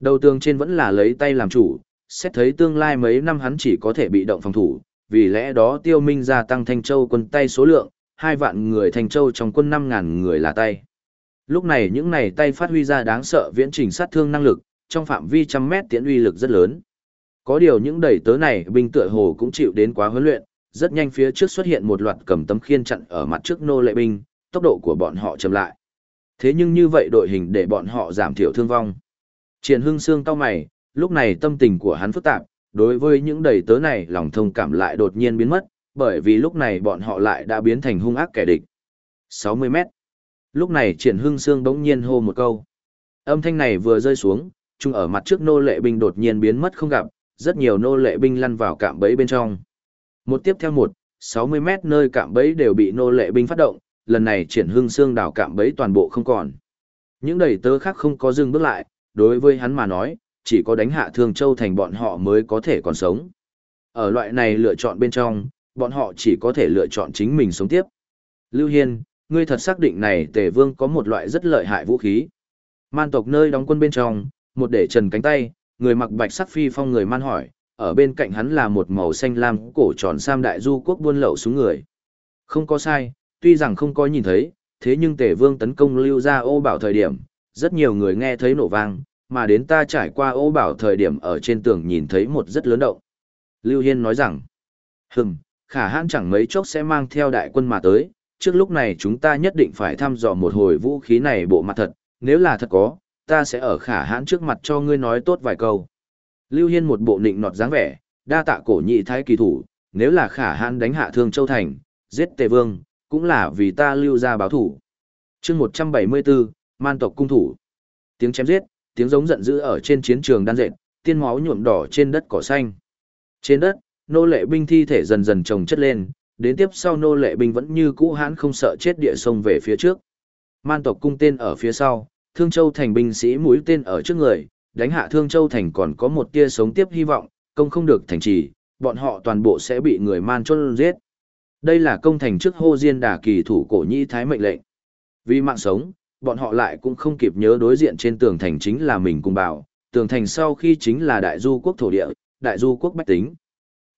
Đầu tường trên vẫn là lấy tay làm chủ, xét thấy tương lai mấy năm hắn chỉ có thể bị động phòng thủ, vì lẽ đó tiêu minh gia tăng Thanh Châu quân tay số lượng, hai vạn người Thanh Châu trong quân 5.000 người là tay. Lúc này những này tay phát huy ra đáng sợ viễn trình sát thương năng lực, trong phạm vi trăm mét tiễn uy lực rất lớn. Có điều những đẩy tớ này binh tựa hồ cũng chịu đến quá huấn luyện, rất nhanh phía trước xuất hiện một loạt cầm tấm khiên chặn ở mặt trước nô lệ binh, tốc độ của bọn họ chậm lại. Thế nhưng như vậy đội hình để bọn họ giảm thiểu thương vong. Triển hưng sương cao mày, lúc này tâm tình của hắn phức tạp, đối với những đầy tớ này lòng thông cảm lại đột nhiên biến mất, bởi vì lúc này bọn họ lại đã biến thành hung ác kẻ địch. 60 mét. Lúc này triển hưng sương bỗng nhiên hô một câu. Âm thanh này vừa rơi xuống, chung ở mặt trước nô lệ binh đột nhiên biến mất không gặp, rất nhiều nô lệ binh lăn vào cạm bẫy bên trong. Một tiếp theo một, 60 mét nơi cạm bẫy đều bị nô lệ binh phát động, lần này triển hưng xương đảo cạm bẫy toàn bộ không còn. Những đầy tớ khác không có dừng bước lại, đối với hắn mà nói, chỉ có đánh hạ Thương Châu thành bọn họ mới có thể còn sống. Ở loại này lựa chọn bên trong, bọn họ chỉ có thể lựa chọn chính mình sống tiếp. Lưu Hiên, ngươi thật xác định này Tề Vương có một loại rất lợi hại vũ khí. Man tộc nơi đóng quân bên trong, một để trần cánh tay, người mặc bạch sắc phi phong người man hỏi, ở bên cạnh hắn là một màu xanh lam cổ tròn sam đại du quốc buôn lậu xuống người. Không có sai, tuy rằng không có nhìn thấy, thế nhưng Tề Vương tấn công lưu ra ô bảo thời điểm, rất nhiều người nghe thấy nổ vang, mà đến ta trải qua ô bảo thời điểm ở trên tường nhìn thấy một rất lớn động. Lưu Hiên nói rằng, hừm, khả hãn chẳng mấy chốc sẽ mang theo đại quân mà tới, trước lúc này chúng ta nhất định phải thăm dò một hồi vũ khí này bộ mặt thật, nếu là thật có, ta sẽ ở khả hãn trước mặt cho ngươi nói tốt vài câu. Lưu Hiên một bộ nịnh nọt dáng vẻ, đa tạ cổ nhị thái kỳ thủ, nếu là khả hãn đánh hạ thương châu thành, giết tề vương, cũng là vì ta lưu ra báo thủ. chương 174, man tộc cung thủ. Tiếng chém giết, tiếng giống giận dữ ở trên chiến trường đan dệt, tiên máu nhuộm đỏ trên đất cỏ xanh. Trên đất, nô lệ binh thi thể dần dần chồng chất lên, đến tiếp sau nô lệ binh vẫn như cũ hãn không sợ chết địa sông về phía trước. Man tộc cung tên ở phía sau, Thương Châu thành binh sĩ mũi tên ở trước người, đánh hạ Thương Châu thành còn có một tia sống tiếp hy vọng, công không được thành trì, bọn họ toàn bộ sẽ bị người man chôn giết. Đây là công thành trước hô diên đà kỳ thủ cổ nhĩ thái mệnh lệnh. Vì mạng sống, bọn họ lại cũng không kịp nhớ đối diện trên tường thành chính là mình cùng bảo, tường thành sau khi chính là đại du quốc thổ địa, đại du quốc bách tính.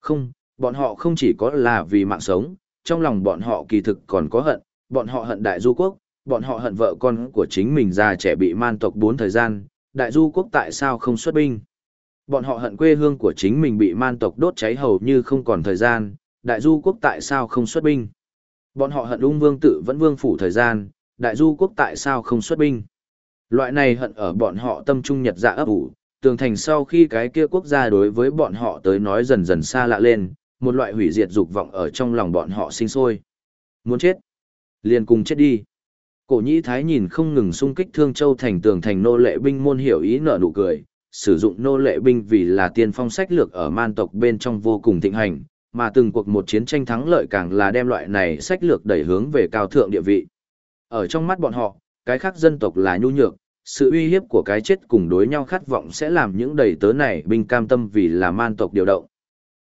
Không, bọn họ không chỉ có là vì mạng sống, trong lòng bọn họ kỳ thực còn có hận, bọn họ hận đại du quốc, bọn họ hận vợ con của chính mình già trẻ bị man tộc bốn thời gian, đại du quốc tại sao không xuất binh. Bọn họ hận quê hương của chính mình bị man tộc đốt cháy hầu như không còn thời gian, đại du quốc tại sao không xuất binh. Bọn họ hận ung vương tự vẫn vương phủ thời gian, đại du quốc tại sao không xuất binh. Loại này hận ở bọn họ tâm trung nhật dạ ấp ủ, tường thành sau khi cái kia quốc gia đối với bọn họ tới nói dần dần xa lạ lên, một loại hủy diệt dục vọng ở trong lòng bọn họ sinh sôi. Muốn chết? Liền cùng chết đi. Cổ nhĩ thái nhìn không ngừng xung kích thương châu thành tường thành nô lệ binh môn hiểu ý nở nụ cười, sử dụng nô lệ binh vì là tiên phong sách lược ở man tộc bên trong vô cùng thịnh hành, mà từng cuộc một chiến tranh thắng lợi càng là đem loại này sách lược đẩy hướng về cao thượng địa vị. Ở trong mắt bọn họ, cái khác dân tộc là nhu nhược, sự uy hiếp của cái chết cùng đối nhau khát vọng sẽ làm những đầy tớ này binh cam tâm vì là man tộc điều động.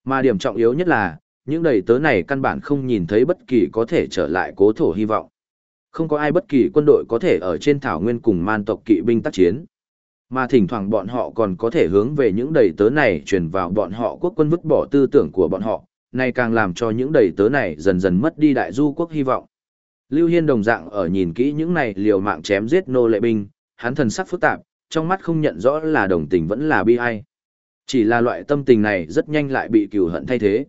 Mà điểm trọng yếu nhất là, những đầy tớ này căn bản không nhìn thấy bất kỳ có thể trở lại cố thổ hy vọng. Không có ai bất kỳ quân đội có thể ở trên thảo nguyên cùng man tộc kỵ binh tác chiến. Mà thỉnh thoảng bọn họ còn có thể hướng về những đầy tớ này truyền vào bọn họ quốc quân vứt bỏ tư tưởng của bọn họ, này càng làm cho những đầy tớ này dần dần mất đi đại du quốc hy vọng. Lưu Hiên đồng dạng ở nhìn kỹ những này liều mạng chém giết nô lệ binh, hắn thần sắc phức tạp, trong mắt không nhận rõ là đồng tình vẫn là bi ai. Chỉ là loại tâm tình này rất nhanh lại bị cừu hận thay thế.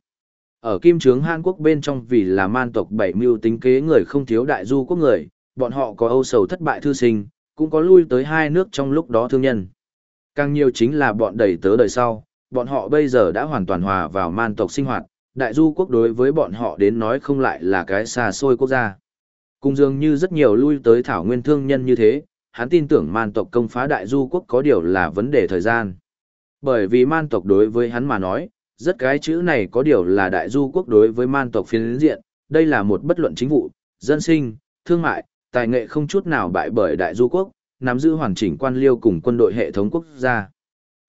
Ở kim trướng Hàn Quốc bên trong vì là man tộc bảy mưu tính kế người không thiếu đại du quốc người, bọn họ có âu sầu thất bại thư sinh, cũng có lui tới hai nước trong lúc đó thương nhân. Càng nhiều chính là bọn đầy tớ đời sau, bọn họ bây giờ đã hoàn toàn hòa vào man tộc sinh hoạt, đại du quốc đối với bọn họ đến nói không lại là cái xa xôi quốc gia. Cùng dường như rất nhiều lui tới thảo nguyên thương nhân như thế, hắn tin tưởng man tộc công phá đại du quốc có điều là vấn đề thời gian. Bởi vì man tộc đối với hắn mà nói, rất cái chữ này có điều là đại du quốc đối với man tộc phiến diện, đây là một bất luận chính vụ, dân sinh, thương mại, tài nghệ không chút nào bại bởi đại du quốc, nắm giữ hoàn chỉnh quan liêu cùng quân đội hệ thống quốc gia.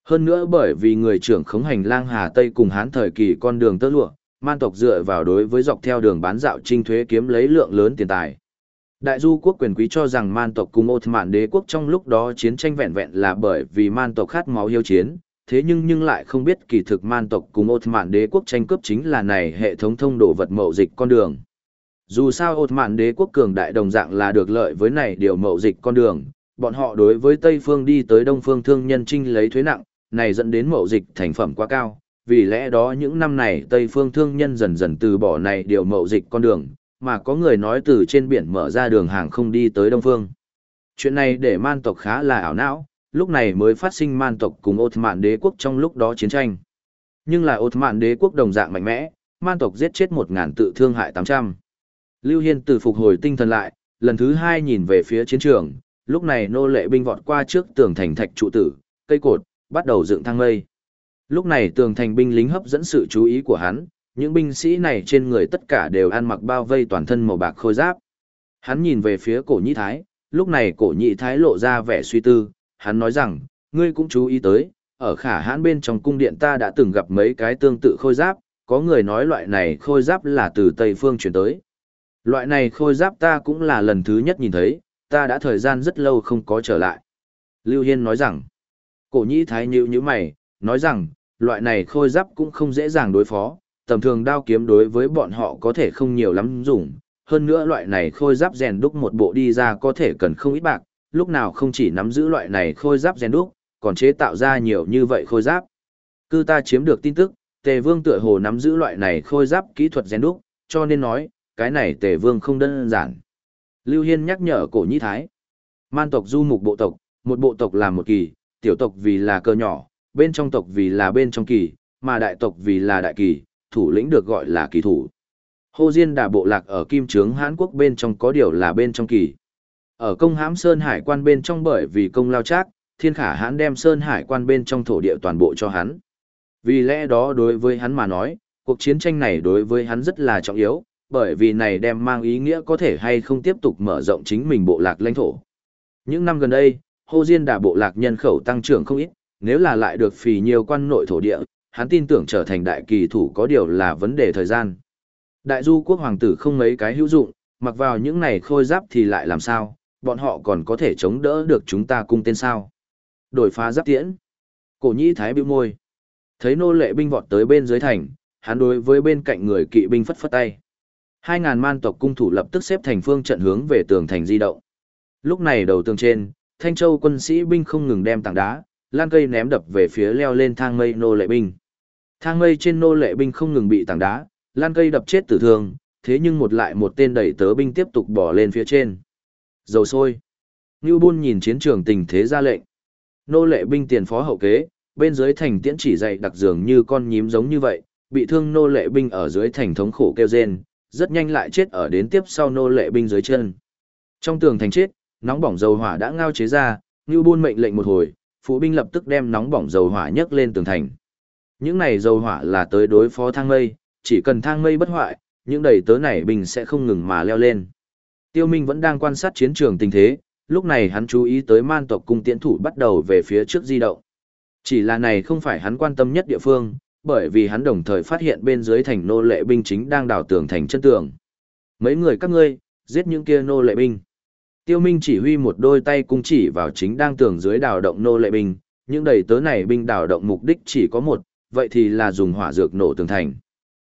Hơn nữa bởi vì người trưởng khống hành lang Hà Tây cùng hán thời kỳ con đường tơ lụa, man tộc dựa vào đối với dọc theo đường bán dạo trinh thuế kiếm lấy lượng lớn tiền tài. Đại du quốc quyền quý cho rằng man tộc cùng Ottoman đế quốc trong lúc đó chiến tranh vẹn vẹn là bởi vì man tộc khát máu hiếu chiến, thế nhưng nhưng lại không biết kỳ thực man tộc cùng Ottoman đế quốc tranh cướp chính là này hệ thống thông đồ vật mậu dịch con đường. Dù sao Ottoman đế quốc cường đại đồng dạng là được lợi với này điều mậu dịch con đường, bọn họ đối với Tây phương đi tới Đông phương thương nhân trinh lấy thuế nặng, này dẫn đến mậu dịch thành phẩm quá cao, vì lẽ đó những năm này Tây phương thương nhân dần dần từ bỏ này điều mậu dịch con đường, mà có người nói từ trên biển mở ra đường hàng không đi tới Đông phương. Chuyện này để man tộc khá là ảo não, lúc này mới phát sinh man tộc cùng Ottoman đế quốc trong lúc đó chiến tranh. Nhưng là Ottoman đế quốc đồng dạng mạnh mẽ, man tộc giết chết một ngàn tự thương hại 800. Lưu Hiên từ phục hồi tinh thần lại, lần thứ hai nhìn về phía chiến trường, lúc này nô lệ binh vọt qua trước tường thành thạch trụ tử, cây cột, bắt đầu dựng thang mây. Lúc này tường thành binh lính hấp dẫn sự chú ý của hắn, những binh sĩ này trên người tất cả đều ăn mặc bao vây toàn thân màu bạc khôi giáp. Hắn nhìn về phía cổ nhị thái, lúc này cổ nhị thái lộ ra vẻ suy tư, hắn nói rằng, ngươi cũng chú ý tới, ở khả hãn bên trong cung điện ta đã từng gặp mấy cái tương tự khôi giáp, có người nói loại này khôi giáp là từ Tây Phương chuyển tới. Loại này khôi giáp ta cũng là lần thứ nhất nhìn thấy, ta đã thời gian rất lâu không có trở lại. Lưu Hiên nói rằng, cổ nhĩ thái nhữ như mày, nói rằng, loại này khôi giáp cũng không dễ dàng đối phó, tầm thường đao kiếm đối với bọn họ có thể không nhiều lắm dùng. Hơn nữa loại này khôi giáp rèn đúc một bộ đi ra có thể cần không ít bạc, lúc nào không chỉ nắm giữ loại này khôi giáp rèn đúc, còn chế tạo ra nhiều như vậy khôi giáp. Cư ta chiếm được tin tức, Tề Vương tựa hồ nắm giữ loại này khôi giáp kỹ thuật rèn đúc, cho nên nói, cái này Tề Vương không đơn giản. Lưu Hiên nhắc nhở cổ nhĩ thái. Man tộc du mục bộ tộc, một bộ tộc là một kỳ, tiểu tộc vì là cơ nhỏ, bên trong tộc vì là bên trong kỳ, mà đại tộc vì là đại kỳ, thủ lĩnh được gọi là kỳ thủ. Hồ Diên đà bộ lạc ở Kim Trướng Hán Quốc bên trong có điều là bên trong kỳ. Ở công hãm Sơn Hải quan bên trong bởi vì công lao trác, thiên khả hãn đem Sơn Hải quan bên trong thổ địa toàn bộ cho hắn. Vì lẽ đó đối với hắn mà nói, cuộc chiến tranh này đối với hắn rất là trọng yếu, bởi vì này đem mang ý nghĩa có thể hay không tiếp tục mở rộng chính mình bộ lạc lãnh thổ. Những năm gần đây, Hồ Diên đà bộ lạc nhân khẩu tăng trưởng không ít, nếu là lại được phì nhiều quan nội thổ địa, hắn tin tưởng trở thành đại kỳ thủ có điều là vấn đề thời gian. Đại du quốc hoàng tử không mấy cái hữu dụng, mặc vào những này khôi giáp thì lại làm sao, bọn họ còn có thể chống đỡ được chúng ta cung tên sao. Đổi phá giáp tiễn. Cổ nhĩ thái bĩu môi. Thấy nô lệ binh vọt tới bên dưới thành, hắn đối với bên cạnh người kỵ binh phất phất tay. Hai ngàn man tộc cung thủ lập tức xếp thành phương trận hướng về tường thành di động. Lúc này đầu tường trên, Thanh Châu quân sĩ binh không ngừng đem tảng đá, lan cây ném đập về phía leo lên thang mây nô lệ binh. Thang mây trên nô lệ binh không ngừng bị tảng đá, lan cây đập chết tử thương, thế nhưng một lại một tên đẩy tớ binh tiếp tục bỏ lên phía trên. Dầu sôi. Ngưu Bôn nhìn chiến trường tình thế ra lệnh. Nô lệ binh tiền phó hậu kế, bên dưới thành tiễn chỉ dạy đặc dường như con nhím giống như vậy, bị thương nô lệ binh ở dưới thành thống khổ kêu rên, rất nhanh lại chết ở đến tiếp sau nô lệ binh dưới chân. Trong tường thành chết, nóng bỏng dầu hỏa đã ngao chế ra, Ngưu Bôn mệnh lệnh một hồi, phụ binh lập tức đem nóng bỏng dầu hỏa nhấc lên tường thành. Những này dầu hỏa là tới đối phó thang mây, chỉ cần thang mây bất hoại, những đầy tớ này binh sẽ không ngừng mà leo lên. Tiêu Minh vẫn đang quan sát chiến trường tình thế, lúc này hắn chú ý tới man tộc cung tiễn thủ bắt đầu về phía trước di động. Chỉ là này không phải hắn quan tâm nhất địa phương, bởi vì hắn đồng thời phát hiện bên dưới thành nô lệ binh chính đang đào tường thành chân tường. Mấy người các ngươi, giết những kia nô lệ binh. Tiêu Minh chỉ huy một đôi tay cung chỉ vào chính đang tường dưới đào động nô lệ binh, những đầy tớ này binh đào động mục đích chỉ có một, vậy thì là dùng hỏa dược nổ tường thành.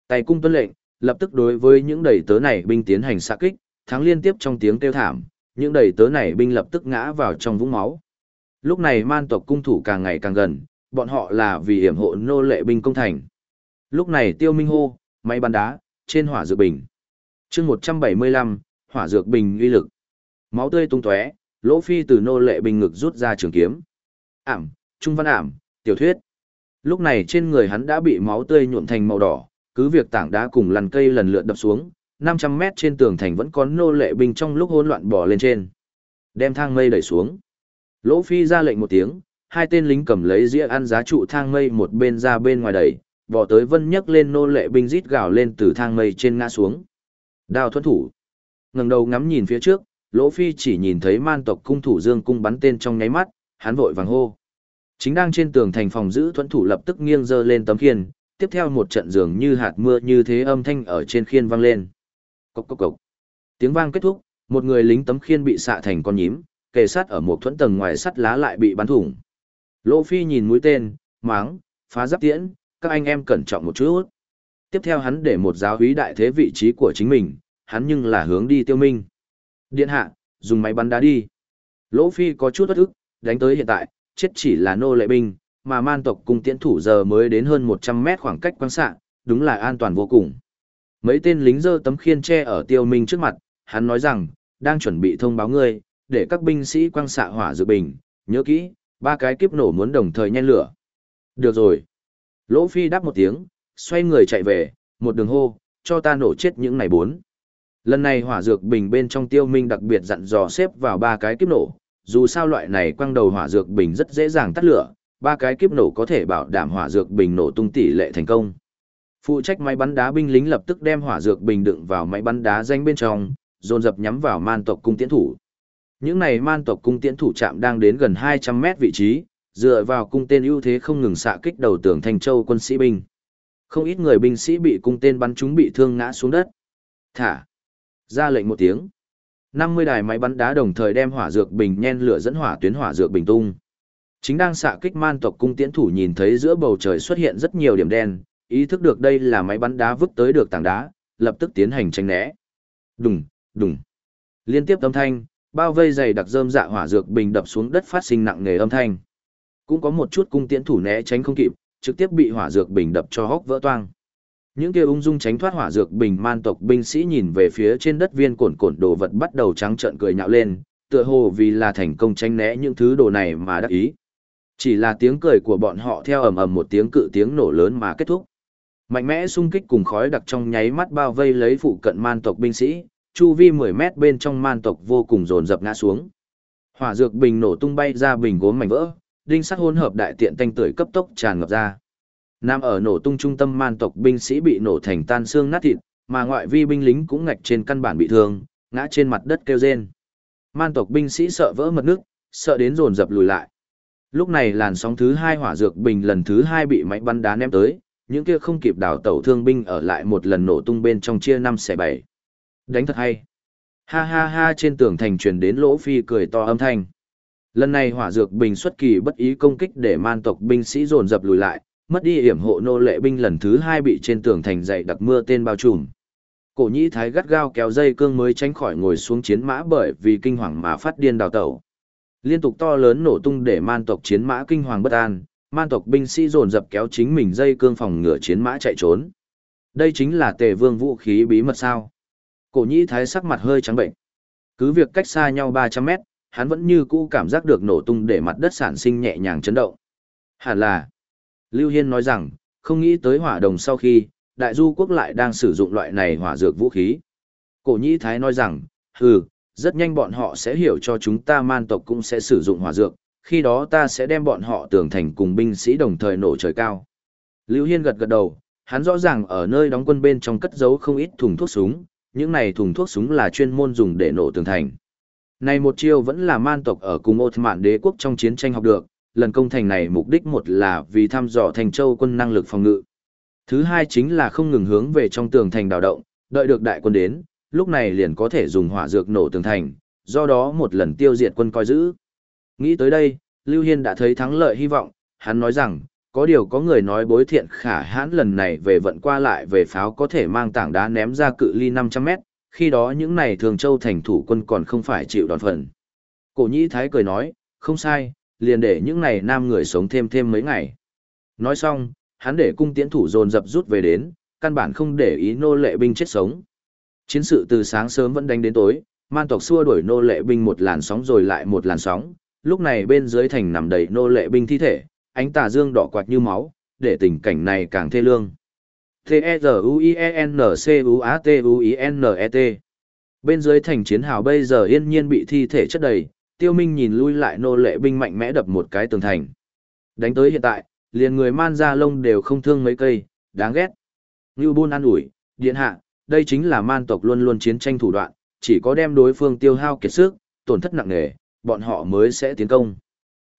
Tay cung tuân lệnh, lập tức đối với những đầy tớ này binh tiến hành xạ kích, thắng liên tiếp trong tiếng kêu thảm, những đầy tớ này binh lập tức ngã vào trong vũng máu. Lúc này man tộc cung thủ càng ngày càng gần, bọn họ là vì hiểm hộ nô lệ binh công thành. Lúc này tiêu minh hô, máy bắn đá, trên hỏa dược bình. chương 175, hỏa dược bình uy lực. Máu tươi tung tóe, lỗ phi từ nô lệ binh ngực rút ra trường kiếm. Ảm, trung văn ảm, tiểu thuyết. Lúc này trên người hắn đã bị máu tươi nhuộm thành màu đỏ, cứ việc tảng đá cùng lằn cây lần lượt đập xuống, 500 mét trên tường thành vẫn có nô lệ binh trong lúc hỗn loạn bỏ lên trên. Đem thang mây đẩy xuống. Lỗ Phi ra lệnh một tiếng, hai tên lính cầm lấy dĩa ăn giá trụ thang mây một bên ra bên ngoài đẩy, bỏ tới vân nhấc lên nô lệ binh rít gào lên từ thang mây trên ngã xuống. Đao thuẫn thủ. ngẩng đầu ngắm nhìn phía trước, Lỗ Phi chỉ nhìn thấy man tộc cung thủ dương cung bắn tên trong nháy mắt, hắn vội vàng hô. Chính đang trên tường thành phòng giữ thuẫn thủ lập tức nghiêng dơ lên tấm khiên, tiếp theo một trận dường như hạt mưa như thế âm thanh ở trên khiên vang lên. Cốc cốc cốc. Tiếng vang kết thúc, một người lính tấm khiên bị xạ thành con nhím, kề sát ở một thuẫn tầng ngoài sắt lá lại bị bắn thủng. Lỗ Phi nhìn mũi tên, máng, phá giáp tiễn, các anh em cẩn trọng một chút. Tiếp theo hắn để một giáo úy đại thế vị trí của chính mình, hắn nhưng là hướng đi tiêu minh. Điện hạ, dùng máy bắn đá đi. Lỗ Phi có chút bất ức, đánh tới hiện tại, chết chỉ là nô lệ binh, mà man tộc cùng tiễn thủ giờ mới đến hơn 100 mét khoảng cách quan xạ, đúng là an toàn vô cùng. Mấy tên lính dơ tấm khiên tre ở tiêu minh trước mặt, hắn nói rằng, đang chuẩn bị thông báo ngươi, để các binh sĩ quăng xạ hỏa dự bình, nhớ kỹ, ba cái kiếp nổ muốn đồng thời nhen lửa. Được rồi. Lỗ Phi đáp một tiếng, xoay người chạy về, một đường hô, cho ta nổ chết những này bốn. Lần này hỏa dược bình bên trong tiêu minh đặc biệt dặn dò xếp vào ba cái kiếp nổ, dù sao loại này quăng đầu hỏa dược bình rất dễ dàng tắt lửa, ba cái kiếp nổ có thể bảo đảm hỏa dược bình nổ tung tỷ lệ thành công. Phụ trách máy bắn đá binh lính lập tức đem hỏa dược bình đựng vào máy bắn đá danh bên trong, dồn dập nhắm vào man tộc cung tiễn thủ. Những này man tộc cung tiễn thủ chạm đang đến gần 200 mét vị trí, dựa vào cung tên ưu thế không ngừng xạ kích đầu tường thành châu quân sĩ binh. Không ít người binh sĩ bị cung tên bắn trúng bị thương ngã xuống đất. Thả. Ra lệnh một tiếng. 50 đài máy bắn đá đồng thời đem hỏa dược bình nhen lửa dẫn hỏa tuyến hỏa dược bình tung. Chính đang xạ kích man tộc cung tiễn thủ nhìn thấy giữa bầu trời xuất hiện rất nhiều điểm đen, ý thức được đây là máy bắn đá vứt tới được tảng đá, lập tức tiến hành tránh né. Đùng, đùng. Liên tiếp âm thanh, bao vây dày đặc rơm dạ hỏa dược bình đập xuống đất phát sinh nặng nề âm thanh. Cũng có một chút cung tiễn thủ né tránh không kịp, trực tiếp bị hỏa dược bình đập cho hốc vỡ toang. Những kia ung dung tránh thoát hỏa dược bình man tộc binh sĩ nhìn về phía trên đất viên cồn cồn đồ vật bắt đầu trắng trợn cười nhạo lên, tựa hồ vì là thành công tránh né những thứ đồ này mà đắc ý. Chỉ là tiếng cười của bọn họ theo ầm ầm một tiếng cự tiếng nổ lớn mà kết thúc. Mạnh mẽ xung kích cùng khói đặc trong nháy mắt bao vây lấy phụ cận man tộc binh sĩ, chu vi 10 mét bên trong man tộc vô cùng dồn dập ngã xuống. Hỏa dược bình nổ tung bay ra bình gốm mảnh vỡ, đinh sắt hỗn hợp đại tiện tanh tưởi cấp tốc tràn ngập ra. Nam ở nổ tung trung tâm man tộc binh sĩ bị nổ thành tan xương nát thịt, mà ngoại vi binh lính cũng ngạch trên căn bản bị thương, ngã trên mặt đất kêu rên. Man tộc binh sĩ sợ vỡ mật nước, sợ đến dồn dập lùi lại. Lúc này làn sóng thứ hai hỏa dược bình lần thứ hai bị máy bắn đá ném tới, những kia không kịp đào tẩu thương binh ở lại một lần nổ tung bên trong chia năm xẻ bảy. Đánh thật hay. Ha ha ha trên tường thành truyền đến lỗ phi cười to âm thanh. Lần này hỏa dược bình xuất kỳ bất ý công kích để man tộc binh sĩ dồn dập lùi lại, mất đi hiểm hộ nô lệ binh lần thứ hai bị trên tường thành dày đặc mưa tên bao trùm. Cổ nhĩ thái gắt gao kéo dây cương mới tránh khỏi ngồi xuống chiến mã bởi vì kinh hoàng mà phát điên đào tẩu. Liên tục to lớn nổ tung để man tộc chiến mã kinh hoàng bất an, man tộc binh sĩ dồn dập kéo chính mình dây cương phòng ngựa chiến mã chạy trốn. Đây chính là tề vương vũ khí bí mật sao. Cổ nhĩ thái sắc mặt hơi trắng bệnh. Cứ việc cách xa nhau 300 mét, hắn vẫn như cũ cảm giác được nổ tung để mặt đất sản sinh nhẹ nhàng chấn động. Hẳn là, Lưu Hiên nói rằng, không nghĩ tới hỏa đồng sau khi, đại du quốc lại đang sử dụng loại này hỏa dược vũ khí. Cổ nhĩ thái nói rằng, hừ, rất nhanh bọn họ sẽ hiểu cho chúng ta man tộc cũng sẽ sử dụng hỏa dược, khi đó ta sẽ đem bọn họ tưởng thành cùng binh sĩ đồng thời nổ trời cao. Lưu Hiên gật gật đầu, hắn rõ ràng ở nơi đóng quân bên trong cất giấu không ít thùng thuốc súng, những này thùng thuốc súng là chuyên môn dùng để nổ tường thành. Này một chiêu vẫn là man tộc ở cùng Ottoman đế quốc trong chiến tranh học được, lần công thành này mục đích một là vì thăm dò thành châu quân năng lực phòng ngự. Thứ hai chính là không ngừng hướng về trong tường thành đào động, đợi được đại quân đến, lúc này liền có thể dùng hỏa dược nổ tường thành, do đó một lần tiêu diệt quân coi giữ. Nghĩ tới đây, Lưu Hiên đã thấy thắng lợi hy vọng, hắn nói rằng, có điều có người nói bối thiện khả hãn lần này về vận qua lại về pháo có thể mang tảng đá ném ra cự ly 500 mét, khi đó những này thường châu thành thủ quân còn không phải chịu đòn phần. Cổ nhĩ thái cười nói, không sai, liền để những này nam người sống thêm thêm mấy ngày. Nói xong, hắn để cung tiễn thủ dồn dập rút về đến, căn bản không để ý nô lệ binh chết sống. Chiến sự từ sáng sớm vẫn đánh đến tối, man tộc xua đuổi nô lệ binh một làn sóng rồi lại một làn sóng, lúc này bên dưới thành nằm đầy nô lệ binh thi thể, ánh tà dương đỏ quạt như máu, để tình cảnh này càng thê lương. T-E-Z-U-I-E-N-C-U-A-T-U-I-N-E-T Bên dưới thành chiến hào bây giờ yên nhiên bị thi thể chất đầy, tiêu minh nhìn lui lại nô lệ binh mạnh mẽ đập một cái tường thành. Đánh tới hiện tại, liền người man ra lông đều không thương mấy cây, đáng ghét. Ngưu Bôn an ủi, điện hạ, đây chính là man tộc luôn luôn chiến tranh thủ đoạn, chỉ có đem đối phương tiêu hao kiệt sức, tổn thất nặng nề, bọn họ mới sẽ tiến công.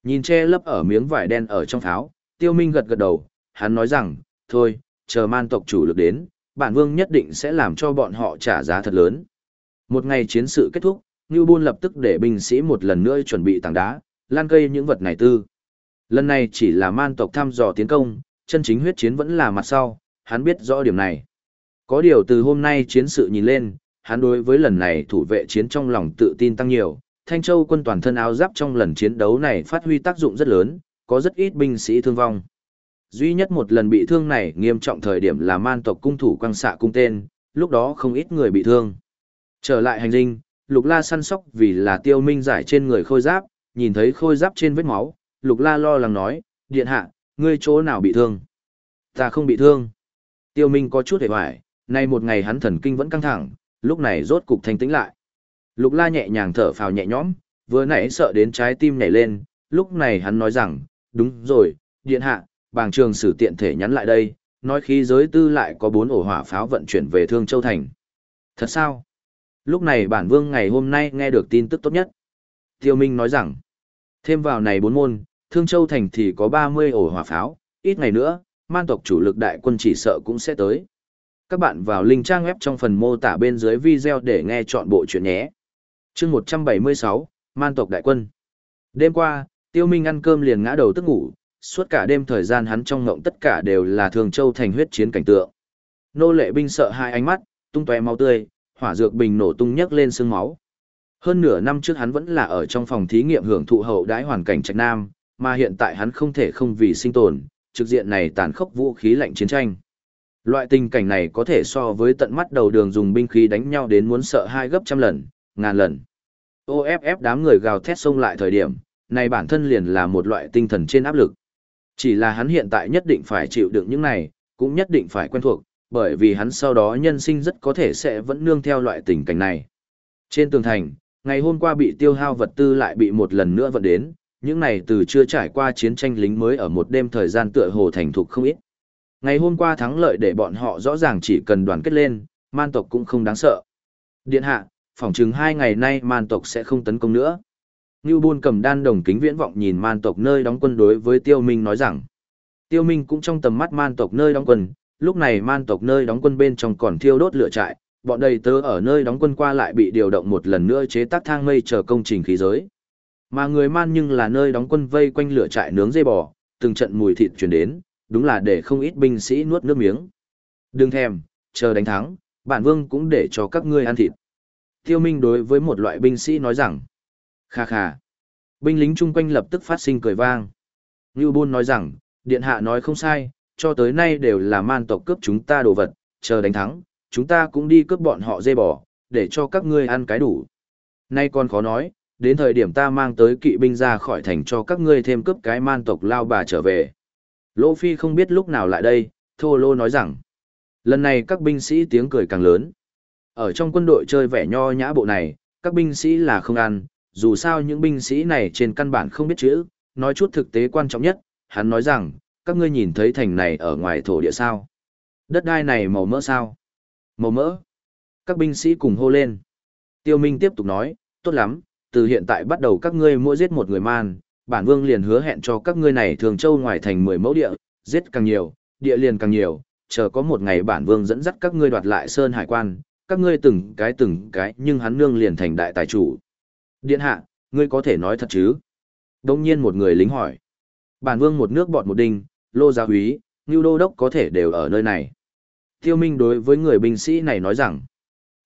Nhìn che lấp ở miếng vải đen ở trong pháo, tiêu minh gật gật đầu, hắn nói rằng, thôi, chờ man tộc chủ lực đến, bản vương nhất định sẽ làm cho bọn họ trả giá thật lớn. Một ngày chiến sự kết thúc, Ngưu Bôn lập tức để binh sĩ một lần nữa chuẩn bị tảng đá, lan cây những vật này tư. Lần này chỉ là man tộc thăm dò tiến công, chân chính huyết chiến vẫn là mặt sau, hắn biết rõ điểm này. Có điều từ hôm nay chiến sự nhìn lên, hắn đối với lần này thủ vệ chiến trong lòng tự tin tăng nhiều, Thanh Châu quân toàn thân áo giáp trong lần chiến đấu này phát huy tác dụng rất lớn, có rất ít binh sĩ thương vong. Duy nhất một lần bị thương này nghiêm trọng thời điểm là man tộc cung thủ quăng xạ cung tên, lúc đó không ít người bị thương. Trở lại hành dinh, Lục La săn sóc vì là tiêu minh giải trên người khôi giáp, nhìn thấy khôi giáp trên vết máu, Lục La lo lắng nói, điện hạ, ngươi chỗ nào bị thương? Ta không bị thương. Tiêu minh có chút hề hoài, nay một ngày hắn thần kinh vẫn căng thẳng, lúc này rốt cục thanh tĩnh lại. Lục La nhẹ nhàng thở phào nhẹ nhõm, vừa nãy sợ đến trái tim nhảy lên, lúc này hắn nói rằng, đúng rồi, điện hạ, bàng trường sử tiện thể nhắn lại đây, nói khí giới tư lại có bốn ổ hỏa pháo vận chuyển về Thương Châu Thành. Thật sao? Lúc này bản vương ngày hôm nay nghe được tin tức tốt nhất. Tiêu Minh nói rằng, thêm vào này bốn môn, Thương Châu Thành thì có 30 ổ hỏa pháo, ít ngày nữa, man tộc chủ lực đại quân chỉ sợ cũng sẽ tới. Các bạn vào link trang web trong phần mô tả bên dưới video để nghe chọn bộ chuyện nhé. Chương 176, Man tộc đại quân. Đêm qua, Tiêu Minh ăn cơm liền ngã đầu tức ngủ, suốt cả đêm thời gian hắn trong ngộng tất cả đều là Thường Châu thành huyết chiến cảnh tượng. Nô lệ binh sợ hai ánh mắt, tung tóe máu tươi, hỏa dược bình nổ tung nhấc lên sương máu. Hơn nửa năm trước hắn vẫn là ở trong phòng thí nghiệm hưởng thụ hậu đãi hoàn cảnh trạch nam, mà hiện tại hắn không thể không vì sinh tồn, trực diện này tàn khốc vũ khí lạnh chiến tranh. Loại tình cảnh này có thể so với tận mắt đầu đường dùng binh khí đánh nhau đến muốn sợ hai gấp trăm lần, ngàn lần. OFF đám người gào thét xông lại thời điểm, này bản thân liền là một loại tinh thần trên áp lực. Chỉ là hắn hiện tại nhất định phải chịu đựng những này, cũng nhất định phải quen thuộc, bởi vì hắn sau đó nhân sinh rất có thể sẽ vẫn nương theo loại tình cảnh này. Trên tường thành, ngày hôm qua bị tiêu hao vật tư lại bị một lần nữa vận đến, những này từ chưa trải qua chiến tranh lính mới ở một đêm thời gian tựa hồ thành thục không ít. Ngày hôm qua thắng lợi để bọn họ rõ ràng chỉ cần đoàn kết lên, man tộc cũng không đáng sợ. Điện hạ, phỏng chừng hai ngày nay man tộc sẽ không tấn công nữa. Ngưu Bôn cầm đan đồng kính viễn vọng nhìn man tộc nơi đóng quân đối với Tiêu Minh nói rằng. Tiêu Minh cũng trong tầm mắt man tộc nơi đóng quân, lúc này man tộc nơi đóng quân bên trong còn thiêu đốt lửa trại, bọn đầy tớ ở nơi đóng quân qua lại bị điều động một lần nữa chế tác thang mây chờ công trình khí giới. Mà người man nhưng là nơi đóng quân vây quanh lửa trại nướng dây bò, từng trận mùi thịt truyền đến, đúng là để không ít binh sĩ nuốt nước miếng. Đừng thèm, chờ đánh thắng, bản vương cũng để cho các ngươi ăn thịt. Tiêu Minh đối với một loại binh sĩ nói rằng, kha kha. Binh lính chung quanh lập tức phát sinh cười vang. Ngưu Bôn nói rằng, điện hạ nói không sai, cho tới nay đều là man tộc cướp chúng ta đồ vật, chờ đánh thắng, chúng ta cũng đi cướp bọn họ dê bò, để cho các ngươi ăn cái đủ. Nay còn khó nói, đến thời điểm ta mang tới kỵ binh ra khỏi thành cho các ngươi thêm cướp cái man tộc lao bà trở về. Lỗ Phi không biết lúc nào lại đây, Thô Lô nói rằng, lần này các binh sĩ tiếng cười càng lớn. Ở trong quân đội chơi vẻ nho nhã bộ này, các binh sĩ là không ăn, dù sao những binh sĩ này trên căn bản không biết chữ, nói chút thực tế quan trọng nhất, hắn nói rằng, các ngươi nhìn thấy thành này ở ngoài thổ địa sao. Đất đai này màu mỡ sao? Màu mỡ. Các binh sĩ cùng hô lên. Tiêu Minh tiếp tục nói, tốt lắm, từ hiện tại bắt đầu các ngươi mỗi giết một người man, bản vương liền hứa hẹn cho các ngươi này thường châu ngoài thành 10 mẫu địa, giết càng nhiều, địa liền càng nhiều, chờ có một ngày bản vương dẫn dắt các ngươi đoạt lại sơn hải quan, các ngươi từng cái từng cái nhưng hắn nương liền thành đại tài chủ. Điện hạ, ngươi có thể nói thật chứ? Đông nhiên một người lính hỏi. Bản vương một nước bọt một đinh, lô gia húy, như đô đốc có thể đều ở nơi này. Tiêu Minh đối với người binh sĩ này nói rằng,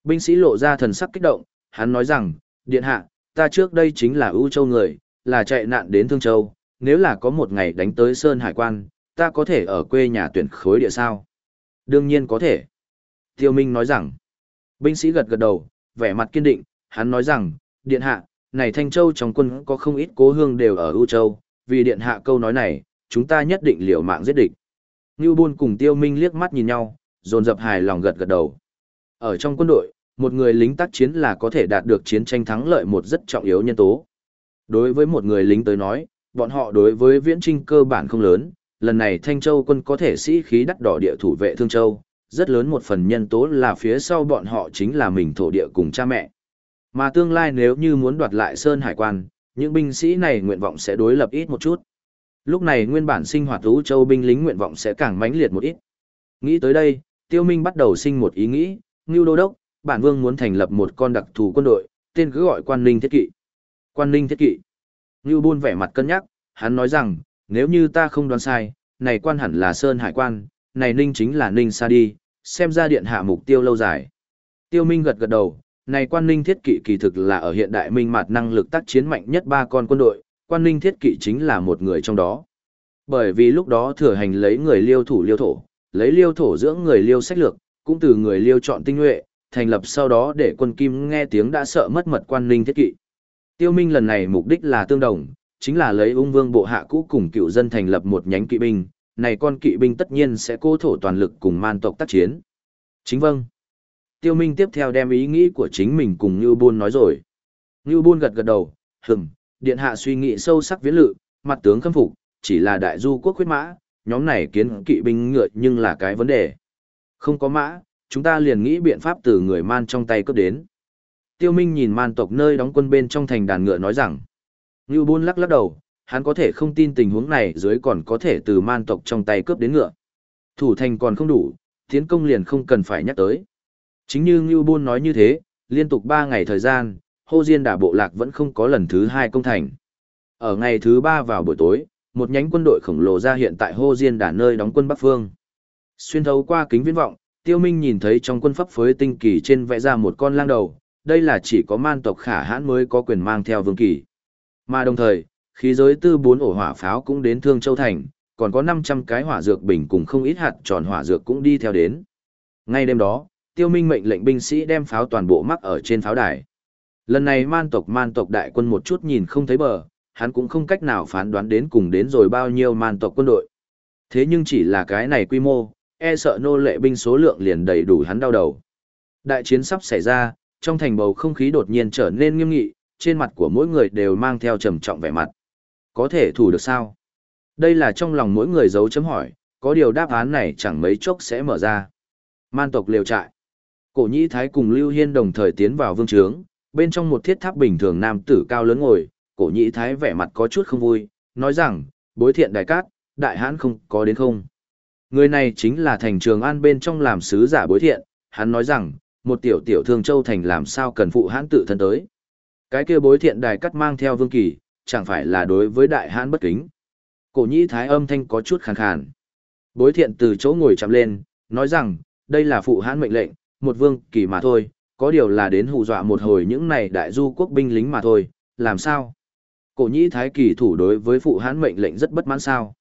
binh sĩ lộ ra thần sắc kích động, hắn nói rằng, điện hạ, ta trước đây chính là ưu châu người, là chạy nạn đến Thương Châu, nếu là có một ngày đánh tới Sơn Hải quan, ta có thể ở quê nhà tuyển khối địa sao? Đương nhiên có thể. Tiêu Minh nói rằng, binh sĩ gật gật đầu, vẻ mặt kiên định, hắn nói rằng, điện hạ, này Thanh Châu trong quân có không ít cố hương đều ở ưu Châu, vì điện hạ câu nói này, chúng ta nhất định liều mạng giết địch. Ngưu Bôn cùng Tiêu Minh liếc mắt nhìn nhau, dồn dập hài lòng gật gật đầu. Ở trong quân đội, một người lính tác chiến là có thể đạt được chiến tranh thắng lợi một rất trọng yếu nhân tố. Đối với một người lính tới nói, bọn họ đối với viễn trinh cơ bản không lớn, lần này Thanh Châu quân có thể sĩ khí đắt đỏ địa thủ vệ Thương Châu, rất lớn một phần nhân tố là phía sau bọn họ chính là mình thổ địa cùng cha mẹ. Mà tương lai nếu như muốn đoạt lại Sơn Hải quan, những binh sĩ này nguyện vọng sẽ đối lập ít một chút. Lúc này nguyên bản sinh hoạt Ú Châu binh lính nguyện vọng sẽ càng mãnh liệt một ít. Nghĩ tới đây, Tiêu Minh bắt đầu sinh một ý nghĩ, Ngưu Đô Đốc, bản vương muốn thành lập một con đặc thù quân đội, tên cứ gọi quan ninh thiết kỵ. Quan ninh thiết kỵ. Ngưu Bôn vẻ mặt cân nhắc, hắn nói rằng, nếu như ta không đoán sai, này quan hẳn là Sơn Hải quan, này ninh chính là ninh sa đi, xem ra điện hạ mục tiêu lâu dài. Tiêu Minh gật gật đầu, này quan ninh thiết kỵ kỳ thực là ở hiện đại minh mặt năng lực tác chiến mạnh nhất ba con quân đội, quan ninh thiết kỵ chính là một người trong đó. Bởi vì lúc đó thừa hành lấy người liêu thủ liêu thổ, lấy liêu thổ dưỡng người liêu sách lược, cũng từ người liêu chọn tinh nhuệ, thành lập sau đó để quân kim nghe tiếng đã sợ mất mật quan ninh thiết kỵ. Tiêu Minh lần này mục đích là tương đồng, chính là lấy ung vương bộ hạ cũ cùng cựu dân thành lập một nhánh kỵ binh, này con kỵ binh tất nhiên sẽ cố thổ toàn lực cùng man tộc tác chiến. Chính vâng. Tiêu Minh tiếp theo đem ý nghĩ của chính mình cùng Như Bôn nói rồi. Như Bôn gật gật đầu, hừm, điện hạ suy nghĩ sâu sắc viễn lự, mặt tướng khâm phục, chỉ là đại du quốc khuyết mã, nhóm này kiến kỵ binh ngựa nhưng là cái vấn đề. Không có mã, chúng ta liền nghĩ biện pháp từ người man trong tay cướp đến. Tiêu Minh nhìn man tộc nơi đóng quân bên trong thành đàn ngựa nói rằng, Như Bôn lắc lắc đầu, hắn có thể không tin tình huống này dưới còn có thể từ man tộc trong tay cướp đến ngựa. Thủ thành còn không đủ, tiến công liền không cần phải nhắc tới. Chính như Ngưu Bôn nói như thế, liên tục 3 ngày thời gian, Hô Diên đả bộ lạc vẫn không có lần thứ hai công thành. Ở ngày thứ 3 vào buổi tối, một nhánh quân đội khổng lồ ra hiện tại Hô Diên đả nơi đóng quân Bắc Phương. Xuyên thấu qua kính viễn vọng, Tiêu Minh nhìn thấy trong quân pháp phối tinh kỳ trên vẽ ra một con lang đầu, đây là chỉ có man tộc khả hãn mới có quyền mang theo vương kỳ. Mà đồng thời, khí giới tư bốn ổ hỏa pháo cũng đến Thương Châu Thành, còn có 500 cái hỏa dược bình cùng không ít hạt tròn hỏa dược cũng đi theo đến. Ngay đêm đó, Tiêu Minh mệnh lệnh binh sĩ đem pháo toàn bộ mắc ở trên pháo đài. Lần này man tộc man tộc đại quân một chút nhìn không thấy bờ, hắn cũng không cách nào phán đoán đến cùng đến rồi bao nhiêu man tộc quân đội. Thế nhưng chỉ là cái này quy mô, e sợ nô lệ binh số lượng liền đầy đủ hắn đau đầu. Đại chiến sắp xảy ra, trong thành bầu không khí đột nhiên trở nên nghiêm nghị, trên mặt của mỗi người đều mang theo trầm trọng vẻ mặt. Có thể thủ được sao? Đây là trong lòng mỗi người dấu chấm hỏi, có điều đáp án này chẳng mấy chốc sẽ mở ra. Man tộc liều trại. Cổ Nhĩ Thái cùng Lưu Hiên đồng thời tiến vào vương trướng, bên trong một thiết tháp bình thường nam tử cao lớn ngồi, Cổ Nhĩ Thái vẻ mặt có chút không vui, nói rằng, bối thiện đại cát, đại hãn không có đến không. Người này chính là thành trường an bên trong làm sứ giả bối thiện, hắn nói rằng, một tiểu tiểu thương châu thành làm sao cần phụ hãn tự thân tới. Cái kia bối thiện đài cắt mang theo vương kỳ, chẳng phải là đối với đại hãn bất kính. Cổ nhĩ thái âm thanh có chút khàn khàn. Bối thiện từ chỗ ngồi chạm lên, nói rằng, đây là phụ hãn mệnh lệnh, một vương kỳ mà thôi, có điều là đến hù dọa một hồi những này đại du quốc binh lính mà thôi, làm sao? Cổ nhĩ thái kỳ thủ đối với phụ hãn mệnh lệnh rất bất mãn sao?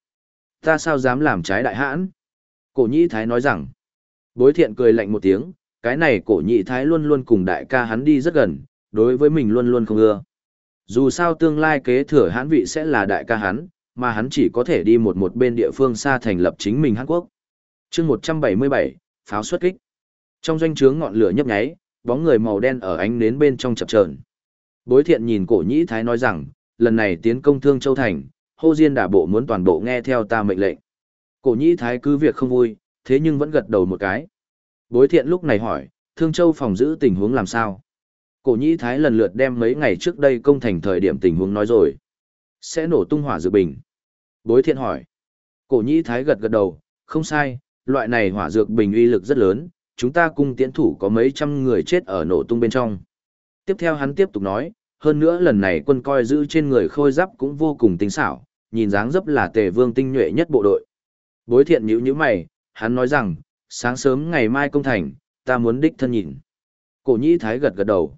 Ta sao dám làm trái đại hãn? Cổ nhĩ thái nói rằng, bối thiện cười lạnh một tiếng, cái này cổ nhĩ thái luôn luôn cùng đại ca hắn đi rất gần, đối với mình luôn luôn không ưa. Dù sao tương lai kế thừa hãn vị sẽ là đại ca hắn, mà hắn chỉ có thể đi một một bên địa phương xa thành lập chính mình Hàn Quốc. chương 177, pháo xuất kích. Trong doanh trướng ngọn lửa nhấp nháy, bóng người màu đen ở ánh nến bên trong chập chờn. Bối thiện nhìn cổ nhĩ thái nói rằng, lần này tiến công thương châu thành, hô diên đả bộ muốn toàn bộ nghe theo ta mệnh lệnh. Cổ nhĩ thái cứ việc không vui, thế nhưng vẫn gật đầu một cái. Bối thiện lúc này hỏi, thương châu phòng giữ tình huống làm sao? Cổ nhĩ thái lần lượt đem mấy ngày trước đây công thành thời điểm tình huống nói rồi. Sẽ nổ tung hỏa dược bình. Bối thiện hỏi. Cổ nhĩ thái gật gật đầu, không sai, loại này hỏa dược bình uy lực rất lớn, chúng ta cung tiễn thủ có mấy trăm người chết ở nổ tung bên trong. Tiếp theo hắn tiếp tục nói, hơn nữa lần này quân coi giữ trên người khôi giáp cũng vô cùng tinh xảo, nhìn dáng dấp là tề vương tinh nhuệ nhất bộ đội. Bối thiện nhíu nhíu mày, hắn nói rằng, sáng sớm ngày mai công thành, ta muốn đích thân nhìn. Cổ nhĩ thái gật gật đầu.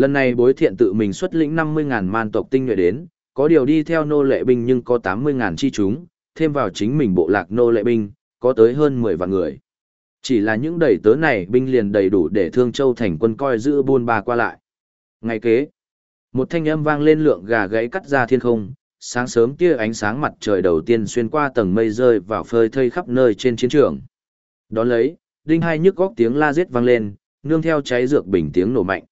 Lần này bối thiện tự mình xuất lĩnh 50.000 man tộc tinh nhuệ đến, có điều đi theo nô lệ binh nhưng có 80.000 chi chúng, thêm vào chính mình bộ lạc nô lệ binh, có tới hơn 10 vạn người. Chỉ là những đầy tớ này binh liền đầy đủ để Thương Châu thành quân coi giữ buôn ba qua lại. Ngày kế, một thanh âm vang lên lượng gà gãy cắt ra thiên không, sáng sớm tia ánh sáng mặt trời đầu tiên xuyên qua tầng mây rơi vào phơi thây khắp nơi trên chiến trường. Đón lấy, đinh hai nhức góc tiếng la giết vang lên, nương theo cháy dược bình tiếng nổ mạnh.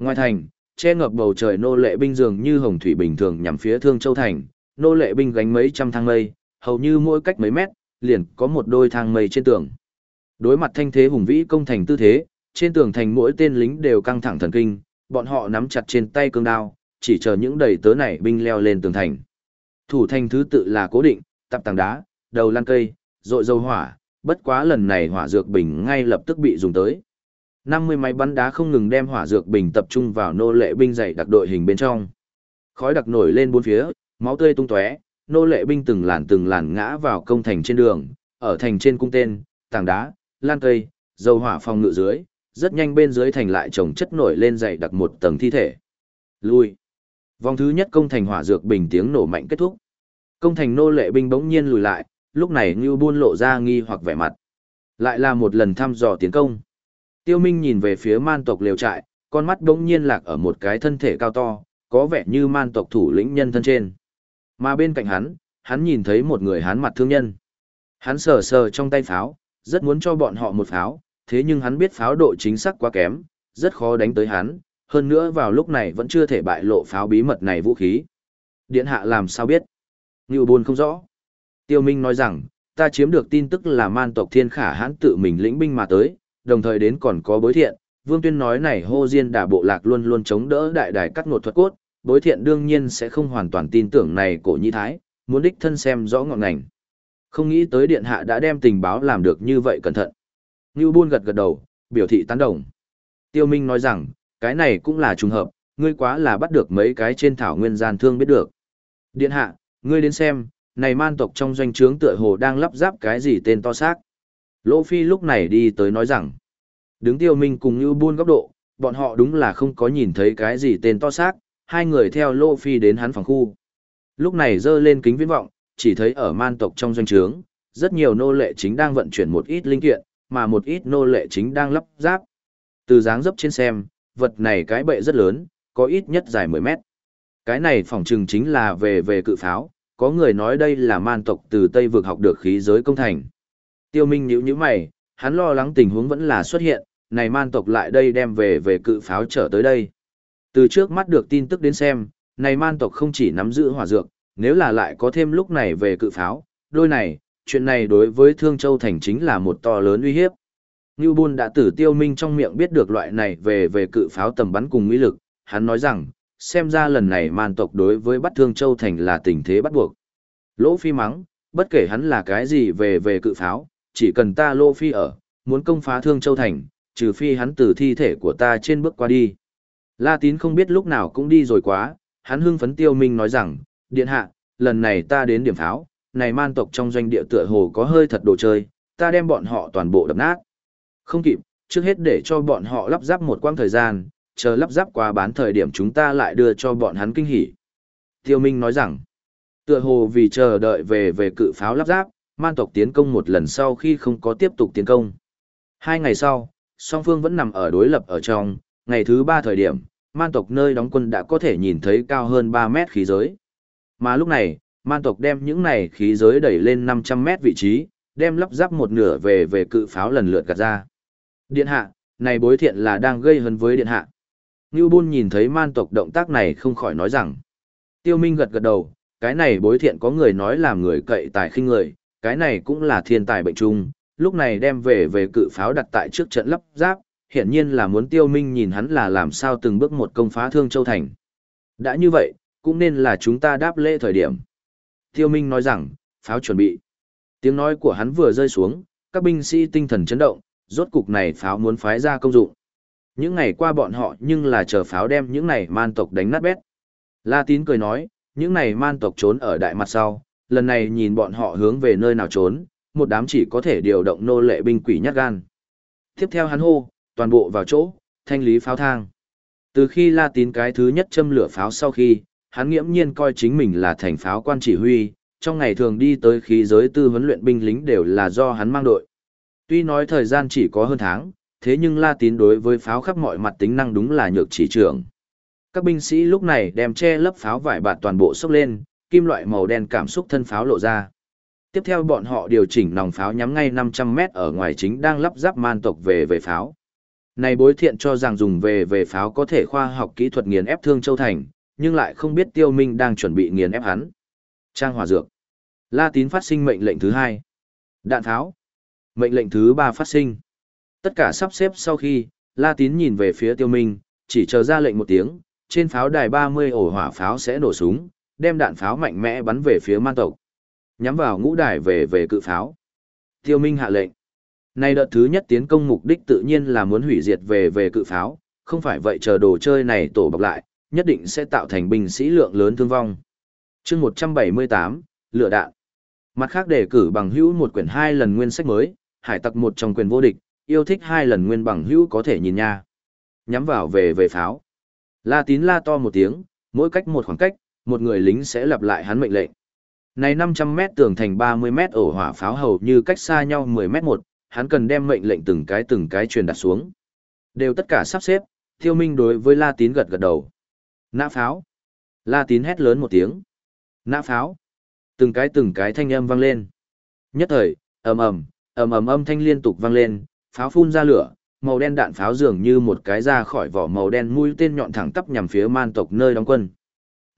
Ngoài thành, che ngập bầu trời nô lệ binh dường như hồng thủy bình thường nhằm phía Thương Châu thành, nô lệ binh gánh mấy trăm thang mây, hầu như mỗi cách mấy mét, liền có một đôi thang mây trên tường. Đối mặt thanh thế hùng vĩ công thành tư thế, trên tường thành mỗi tên lính đều căng thẳng thần kinh, bọn họ nắm chặt trên tay cương đao, chỉ chờ những đầy tớ này binh leo lên tường thành. Thủ thành thứ tự là cố định, tập tảng đá, đầu lan cây, rội dầu hỏa, bất quá lần này hỏa dược bình ngay lập tức bị dùng tới. 50 máy bắn đá không ngừng đem hỏa dược bình tập trung vào nô lệ binh dày đặc đội hình bên trong. Khói đặc nổi lên bốn phía, máu tươi tung tóe, nô lệ binh từng làn từng làn ngã vào công thành trên đường, ở thành trên cung tên, tảng đá, lan cây, dầu hỏa phòng ngự dưới, rất nhanh bên dưới thành lại chồng chất nổi lên dày đặc một tầng thi thể. Lui. Vòng thứ nhất công thành hỏa dược bình tiếng nổ mạnh kết thúc. Công thành nô lệ binh bỗng nhiên lùi lại, lúc này Ngưu Buôn lộ ra nghi hoặc vẻ mặt. Lại là một lần thăm dò tiến công. Tiêu Minh nhìn về phía man tộc liều trại, con mắt đống nhiên lạc ở một cái thân thể cao to, có vẻ như man tộc thủ lĩnh nhân thân trên. Mà bên cạnh hắn, hắn nhìn thấy một người hán mặt thương nhân. Hắn sờ sờ trong tay pháo, rất muốn cho bọn họ một pháo, thế nhưng hắn biết pháo độ chính xác quá kém, rất khó đánh tới hắn, hơn nữa vào lúc này vẫn chưa thể bại lộ pháo bí mật này vũ khí. Điện hạ làm sao biết? Ngưu buồn không rõ. Tiêu Minh nói rằng, ta chiếm được tin tức là man tộc thiên khả hãn tự mình lĩnh binh mà tới, đồng thời đến còn có bối thiện. Vương Tuyên nói này hô diên đà bộ lạc luôn luôn chống đỡ đại đài cắt ngột thuật cốt, bối thiện đương nhiên sẽ không hoàn toàn tin tưởng này cổ nhi thái, muốn đích thân xem rõ ngọn ngành. Không nghĩ tới điện hạ đã đem tình báo làm được như vậy cẩn thận. Ngưu Buôn gật gật đầu, biểu thị tán đồng. Tiêu Minh nói rằng, cái này cũng là trùng hợp, ngươi quá là bắt được mấy cái trên thảo nguyên gian thương biết được. Điện hạ, ngươi đến xem, này man tộc trong doanh trướng tựa hồ đang lắp ráp cái gì tên to xác. Lỗ Phi lúc này đi tới nói rằng, đứng Tiêu Minh cùng Ngưu Buôn góc độ, bọn họ đúng là không có nhìn thấy cái gì tên to xác, hai người theo Lỗ Phi đến hắn phòng khu. Lúc này dơ lên kính viễn vọng, chỉ thấy ở man tộc trong doanh trướng, rất nhiều nô lệ chính đang vận chuyển một ít linh kiện, mà một ít nô lệ chính đang lắp ráp. Từ dáng dấp trên xem, vật này cái bệ rất lớn, có ít nhất dài 10 mét. Cái này phòng trừng chính là về về cự pháo, có người nói đây là man tộc từ Tây vực học được khí giới công thành. Tiêu Minh nhíu nhíu mày, hắn lo lắng tình huống vẫn là xuất hiện, này man tộc lại đây đem về về cự pháo trở tới đây. Từ trước mắt được tin tức đến xem, này man tộc không chỉ nắm giữ hỏa dược, nếu là lại có thêm lúc này về cự pháo, đôi này, chuyện này đối với Thương Châu Thành chính là một to lớn uy hiếp. Ngưu Bôn đã từ tiêu minh trong miệng biết được loại này về về cự pháo tầm bắn cùng uy lực, hắn nói rằng, xem ra lần này man tộc đối với bắt Thương Châu Thành là tình thế bắt buộc. Lỗ Phi mắng, bất kể hắn là cái gì về về cự pháo, chỉ cần ta lô Phi ở, muốn công phá Thương Châu Thành, trừ phi hắn từ thi thể của ta trên bước qua đi. La Tín không biết lúc nào cũng đi rồi quá, hắn hưng phấn tiêu minh nói rằng, điện hạ, lần này ta đến điểm pháo, này man tộc trong doanh địa tựa hồ có hơi thật đồ chơi, ta đem bọn họ toàn bộ đập nát. Không kịp, trước hết để cho bọn họ lắp ráp một quãng thời gian, chờ lắp ráp qua bán thời điểm chúng ta lại đưa cho bọn hắn kinh hỉ. Tiêu Minh nói rằng, tựa hồ vì chờ đợi về về cự pháo lắp ráp, man tộc tiến công một lần sau khi không có tiếp tục tiến công. Hai ngày sau, song phương vẫn nằm ở đối lập ở trong, ngày thứ ba thời điểm, man tộc nơi đóng quân đã có thể nhìn thấy cao hơn 3 mét khí giới. Mà lúc này, man tộc đem những này khí giới đẩy lên 500 mét vị trí, đem lắp ráp một nửa về về cự pháo lần lượt gạt ra. Điện hạ, này bối thiện là đang gây hấn với điện hạ. Ngưu Bôn nhìn thấy man tộc động tác này không khỏi nói rằng. Tiêu Minh gật gật đầu, cái này bối thiện có người nói làm người cậy tài khinh người, cái này cũng là thiên tài bệnh chung, lúc này đem về về cự pháo đặt tại trước trận lắp ráp, hiển nhiên là muốn Tiêu Minh nhìn hắn là làm sao từng bước một công phá Thương Châu Thành. Đã như vậy, cũng nên là chúng ta đáp lễ thời điểm. Tiêu Minh nói rằng, pháo chuẩn bị. Tiếng nói của hắn vừa rơi xuống, các binh sĩ tinh thần chấn động, rốt cục này pháo muốn phái ra công dụng. Những ngày qua bọn họ nhưng là chờ pháo đem những này man tộc đánh nát bét. La Tín cười nói, những này man tộc trốn ở đại mặt sau, lần này nhìn bọn họ hướng về nơi nào trốn, một đám chỉ có thể điều động nô lệ binh quỷ nhát gan. Tiếp theo hắn hô, toàn bộ vào chỗ, thanh lý pháo thang. Từ khi La Tín cái thứ nhất châm lửa pháo sau khi, hắn nghiễm nhiên coi chính mình là thành pháo quan chỉ huy, trong ngày thường đi tới khí giới tư huấn luyện binh lính đều là do hắn mang đội. Tuy nói thời gian chỉ có hơn tháng, thế nhưng La Tín đối với pháo khắp mọi mặt tính năng đúng là nhược chỉ trưởng. Các binh sĩ lúc này đem che lấp pháo vải bạt toàn bộ sốc lên, kim loại màu đen cảm xúc thân pháo lộ ra. Tiếp theo bọn họ điều chỉnh nòng pháo nhắm ngay 500 mét ở ngoài chính đang lắp ráp man tộc về về pháo. Này bối thiện cho rằng dùng về về pháo có thể khoa học kỹ thuật nghiền ép thương châu thành, nhưng lại không biết tiêu minh đang chuẩn bị nghiền ép hắn. Trang hỏa dược. La tín phát sinh mệnh lệnh thứ hai. Đạn pháo. Mệnh lệnh thứ ba phát sinh. Tất cả sắp xếp sau khi, La tín nhìn về phía tiêu minh, chỉ chờ ra lệnh một tiếng, trên pháo đài 30 ổ hỏa pháo sẽ nổ súng, đem đạn pháo mạnh mẽ bắn về phía man tộc. Nhắm vào ngũ đài về về cự pháo. Tiêu Minh hạ lệnh. Nay đợt thứ nhất tiến công mục đích tự nhiên là muốn hủy diệt về về cự pháo, không phải vậy chờ đồ chơi này tổ bọc lại, nhất định sẽ tạo thành binh sĩ lượng lớn thương vong. chương 178, lửa đạn. Mặt khác đề cử bằng hữu một quyển hai lần nguyên sách mới, hải tặc một trong quyền vô địch, yêu thích hai lần nguyên bằng hữu có thể nhìn nha. Nhắm vào về về pháo. La tín la to một tiếng, mỗi cách một khoảng cách, một người lính sẽ lặp lại hắn mệnh lệnh. Này 500 mét tường thành 30 mét ổ hỏa pháo hầu như cách xa nhau 10 mét một, hắn cần đem mệnh lệnh từng cái từng cái truyền đặt xuống. Đều tất cả sắp xếp, Tiêu Minh đối với La Tín gật gật đầu. Nã pháo. La Tín hét lớn một tiếng. Nã pháo. Từng cái từng cái thanh âm vang lên. Nhất thời, ầm ầm, ầm ầm âm thanh liên tục vang lên, pháo phun ra lửa, màu đen đạn pháo dường như một cái ra khỏi vỏ màu đen mũi tên nhọn thẳng tắp nhằm phía man tộc nơi đóng quân.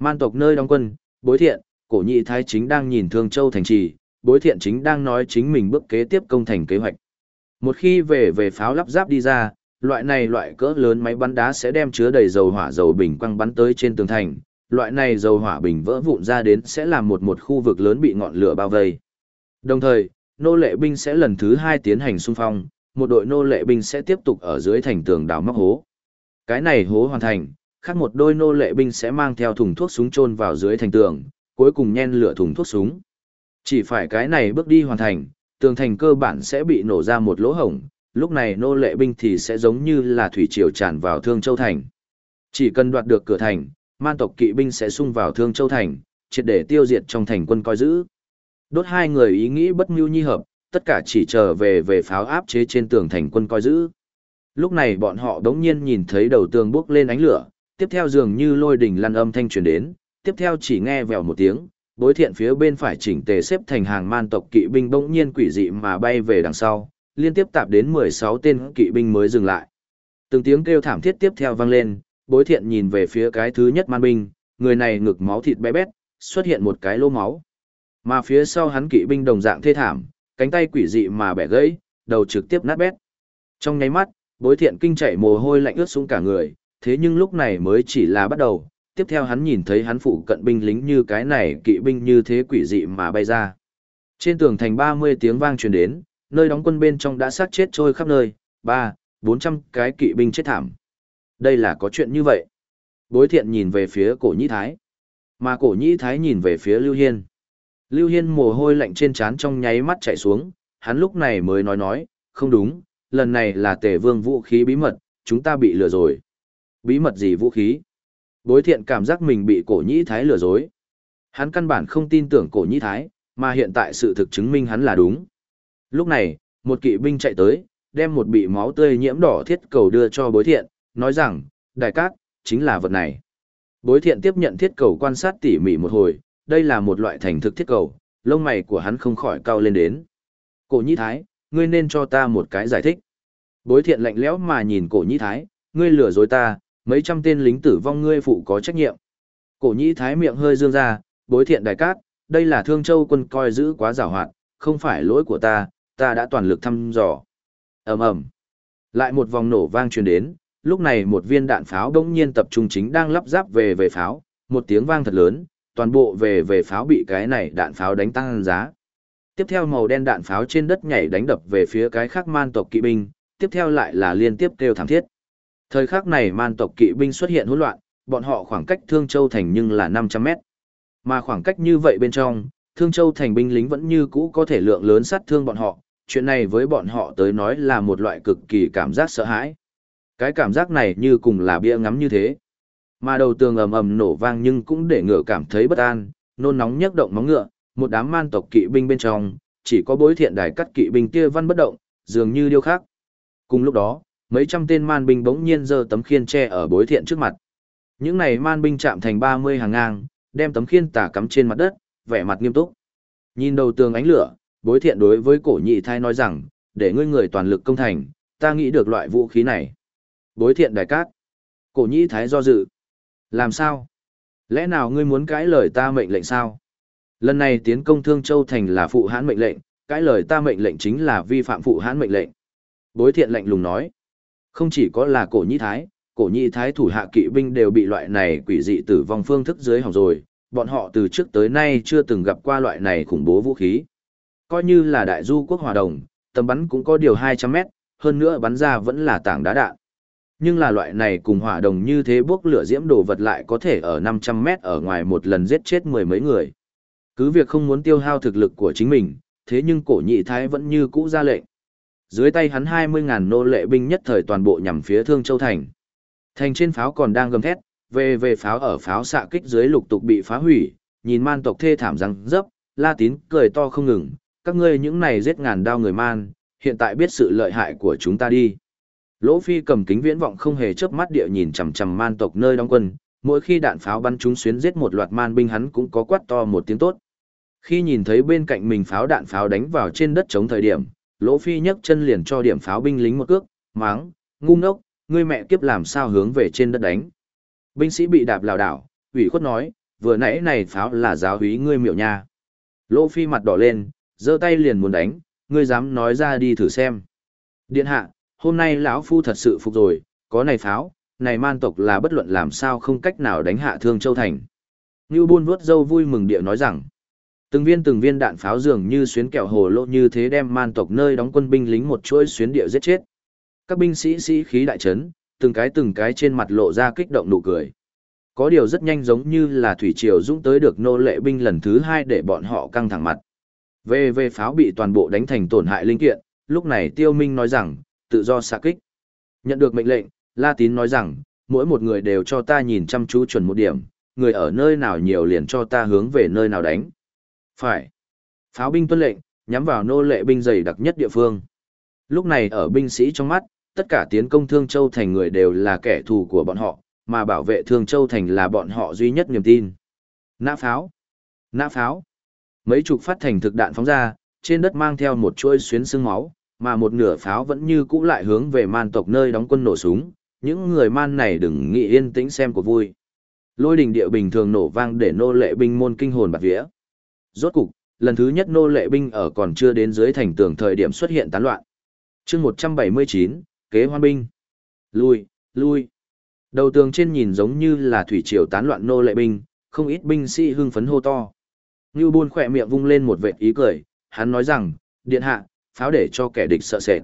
Man tộc nơi đóng quân, bối thiện, cổ nhị thái chính đang nhìn thương châu thành trì, bối thiện chính đang nói chính mình bước kế tiếp công thành kế hoạch. Một khi về về pháo lắp ráp đi ra, loại này loại cỡ lớn máy bắn đá sẽ đem chứa đầy dầu hỏa dầu bình quăng bắn tới trên tường thành, loại này dầu hỏa bình vỡ vụn ra đến sẽ làm một một khu vực lớn bị ngọn lửa bao vây. Đồng thời, nô lệ binh sẽ lần thứ hai tiến hành xung phong, một đội nô lệ binh sẽ tiếp tục ở dưới thành tường đào móc hố. Cái này hố hoàn thành, khác một đôi nô lệ binh sẽ mang theo thùng thuốc súng chôn vào dưới thành tường, cuối cùng nhen lửa thùng thuốc súng. Chỉ phải cái này bước đi hoàn thành, tường thành cơ bản sẽ bị nổ ra một lỗ hổng, lúc này nô lệ binh thì sẽ giống như là thủy triều tràn vào Thương Châu Thành. Chỉ cần đoạt được cửa thành, man tộc kỵ binh sẽ xung vào Thương Châu Thành, triệt để tiêu diệt trong thành quân coi giữ. Đốt hai người ý nghĩ bất mưu nhi hợp, tất cả chỉ chờ về về pháo áp chế trên tường thành quân coi giữ. Lúc này bọn họ đống nhiên nhìn thấy đầu tường bước lên ánh lửa, tiếp theo dường như lôi đỉnh lăn âm thanh truyền đến, tiếp theo chỉ nghe vèo một tiếng, bối thiện phía bên phải chỉnh tề xếp thành hàng man tộc kỵ binh bỗng nhiên quỷ dị mà bay về đằng sau, liên tiếp tạp đến 16 tên kỵ binh mới dừng lại. Từng tiếng kêu thảm thiết tiếp theo vang lên, bối thiện nhìn về phía cái thứ nhất man binh, người này ngực máu thịt bé bét, xuất hiện một cái lỗ máu. Mà phía sau hắn kỵ binh đồng dạng thê thảm, cánh tay quỷ dị mà bẻ gãy, đầu trực tiếp nát bét. Trong nháy mắt, bối thiện kinh chạy mồ hôi lạnh ướt xuống cả người, thế nhưng lúc này mới chỉ là bắt đầu, tiếp theo hắn nhìn thấy hắn phụ cận binh lính như cái này kỵ binh như thế quỷ dị mà bay ra. Trên tường thành 30 tiếng vang truyền đến, nơi đóng quân bên trong đã sát chết trôi khắp nơi, ba, 400 cái kỵ binh chết thảm. Đây là có chuyện như vậy. Bối thiện nhìn về phía cổ nhĩ thái, mà cổ nhĩ thái nhìn về phía Lưu Hiên. Lưu Hiên mồ hôi lạnh trên trán trong nháy mắt chạy xuống, hắn lúc này mới nói nói, không đúng, lần này là tề vương vũ khí bí mật, chúng ta bị lừa rồi. Bí mật gì vũ khí? Bối thiện cảm giác mình bị cổ nhĩ thái lừa dối. Hắn căn bản không tin tưởng cổ nhĩ thái, mà hiện tại sự thực chứng minh hắn là đúng. Lúc này, một kỵ binh chạy tới, đem một bị máu tươi nhiễm đỏ thiết cầu đưa cho bối thiện, nói rằng, đại cát, chính là vật này. Bối thiện tiếp nhận thiết cầu quan sát tỉ mỉ một hồi, đây là một loại thành thực thiết cầu, lông mày của hắn không khỏi cao lên đến. Cổ nhĩ thái, ngươi nên cho ta một cái giải thích. Bối thiện lạnh lẽo mà nhìn cổ nhĩ thái, ngươi lừa dối ta, mấy trăm tên lính tử vong ngươi phụ có trách nhiệm. Cổ nhĩ thái miệng hơi dương ra, bối thiện đại cát, đây là thương châu quân coi giữ quá giảo hoạt, không phải lỗi của ta, ta đã toàn lực thăm dò. ầm ầm Lại một vòng nổ vang truyền đến, lúc này một viên đạn pháo đông nhiên tập trung chính đang lắp ráp về về pháo, một tiếng vang thật lớn, toàn bộ về về pháo bị cái này đạn pháo đánh tăng giá. Tiếp theo màu đen đạn pháo trên đất nhảy đánh đập về phía cái khác man tộc kỵ binh, tiếp theo lại là liên tiếp kêu thảm thiết. Thời khắc này man tộc kỵ binh xuất hiện hỗn loạn, bọn họ khoảng cách Thương Châu thành nhưng là 500 mét. Mà khoảng cách như vậy bên trong, Thương Châu thành binh lính vẫn như cũ có thể lượng lớn sát thương bọn họ, chuyện này với bọn họ tới nói là một loại cực kỳ cảm giác sợ hãi. Cái cảm giác này như cùng là bia ngắm như thế. Mà đầu tường ầm ầm nổ vang nhưng cũng để ngựa cảm thấy bất an, nôn nóng nhấc động móng ngựa, một đám man tộc kỵ binh bên trong, chỉ có bối thiện đài cắt kỵ binh kia văn bất động, dường như điêu khắc. Cùng lúc đó, mấy trăm tên man binh bỗng nhiên giơ tấm khiên tre ở bối thiện trước mặt. Những này man binh chạm thành 30 hàng ngang, đem tấm khiên tả cắm trên mặt đất, vẻ mặt nghiêm túc. Nhìn đầu tường ánh lửa, bối thiện đối với cổ nhị thai nói rằng, để ngươi người toàn lực công thành, ta nghĩ được loại vũ khí này. Bối thiện đại cát. Cổ nhị thái do dự. Làm sao? Lẽ nào ngươi muốn cãi lời ta mệnh lệnh sao? Lần này tiến công Thương Châu Thành là phụ hãn mệnh lệnh, cãi lời ta mệnh lệnh chính là vi phạm phụ hãn mệnh lệnh. Bối thiện lạnh lùng nói. Không chỉ có là cổ nhị thái, cổ nhị thái thủ hạ kỵ binh đều bị loại này quỷ dị tử vong phương thức dưới hỏng rồi, bọn họ từ trước tới nay chưa từng gặp qua loại này khủng bố vũ khí. Coi như là đại du quốc hòa đồng, tầm bắn cũng có điều 200 mét, hơn nữa bắn ra vẫn là tảng đá đạn. Nhưng là loại này cùng hỏa đồng như thế bước lửa diễm đồ vật lại có thể ở 500 mét ở ngoài một lần giết chết mười mấy người. Cứ việc không muốn tiêu hao thực lực của chính mình, thế nhưng cổ nhị thái vẫn như cũ ra lệnh. Dưới tay hắn 20.000 nô lệ binh nhất thời toàn bộ nhằm phía Thương Châu Thành. Thành trên pháo còn đang gầm thét, về về pháo ở pháo xạ kích dưới lục tục bị phá hủy, nhìn man tộc thê thảm răng dấp, la tín cười to không ngừng, các ngươi những này giết ngàn đao người man, hiện tại biết sự lợi hại của chúng ta đi. Lỗ Phi cầm kính viễn vọng không hề chớp mắt địa nhìn chằm chằm man tộc nơi đóng quân, mỗi khi đạn pháo bắn chúng xuyến giết một loạt man binh hắn cũng có quát to một tiếng tốt. Khi nhìn thấy bên cạnh mình pháo đạn pháo đánh vào trên đất chống thời điểm, Lỗ Phi nhấc chân liền cho điểm pháo binh lính một cước, máng, ngu ngốc, ngươi mẹ kiếp làm sao hướng về trên đất đánh. Binh sĩ bị đạp lảo đảo, ủy khuất nói, vừa nãy này pháo là giáo húy ngươi miệu nha. Lỗ Phi mặt đỏ lên, giơ tay liền muốn đánh, ngươi dám nói ra đi thử xem. Điện hạ, hôm nay lão phu thật sự phục rồi, có này pháo, này man tộc là bất luận làm sao không cách nào đánh hạ thương châu thành. Ngưu buôn vuốt dâu vui mừng địa nói rằng, từng viên từng viên đạn pháo dường như xuyến kẹo hồ lô như thế đem man tộc nơi đóng quân binh lính một chuỗi xuyến địa giết chết. Các binh sĩ sĩ khí đại trấn, từng cái từng cái trên mặt lộ ra kích động nụ cười. Có điều rất nhanh giống như là thủy triều dũng tới được nô lệ binh lần thứ hai để bọn họ căng thẳng mặt. Về về pháo bị toàn bộ đánh thành tổn hại linh kiện, lúc này Tiêu Minh nói rằng, tự do xạ kích. Nhận được mệnh lệnh, La Tín nói rằng, mỗi một người đều cho ta nhìn chăm chú chuẩn một điểm, người ở nơi nào nhiều liền cho ta hướng về nơi nào đánh. Phải. Pháo binh tuân lệnh, nhắm vào nô lệ binh dày đặc nhất địa phương. Lúc này ở binh sĩ trong mắt, tất cả tiến công Thương Châu Thành người đều là kẻ thù của bọn họ, mà bảo vệ Thương Châu Thành là bọn họ duy nhất niềm tin. Nã pháo! Nã pháo! Mấy chục phát thành thực đạn phóng ra, trên đất mang theo một chuỗi xuyến xương máu, mà một nửa pháo vẫn như cũ lại hướng về man tộc nơi đóng quân nổ súng. Những người man này đừng nghĩ yên tĩnh xem của vui. Lôi đình địa bình thường nổ vang để nô lệ binh môn kinh hồn bạt vía. Rốt cục, lần thứ nhất nô lệ binh ở còn chưa đến dưới thành tường thời điểm xuất hiện tán loạn. chương 179, kế hoan binh. Lui, lui. Đầu tường trên nhìn giống như là thủy triều tán loạn nô lệ binh, không ít binh sĩ hưng phấn hô to. Ngưu buôn khỏe miệng vung lên một vệt ý cười, hắn nói rằng, điện hạ, pháo để cho kẻ địch sợ sệt.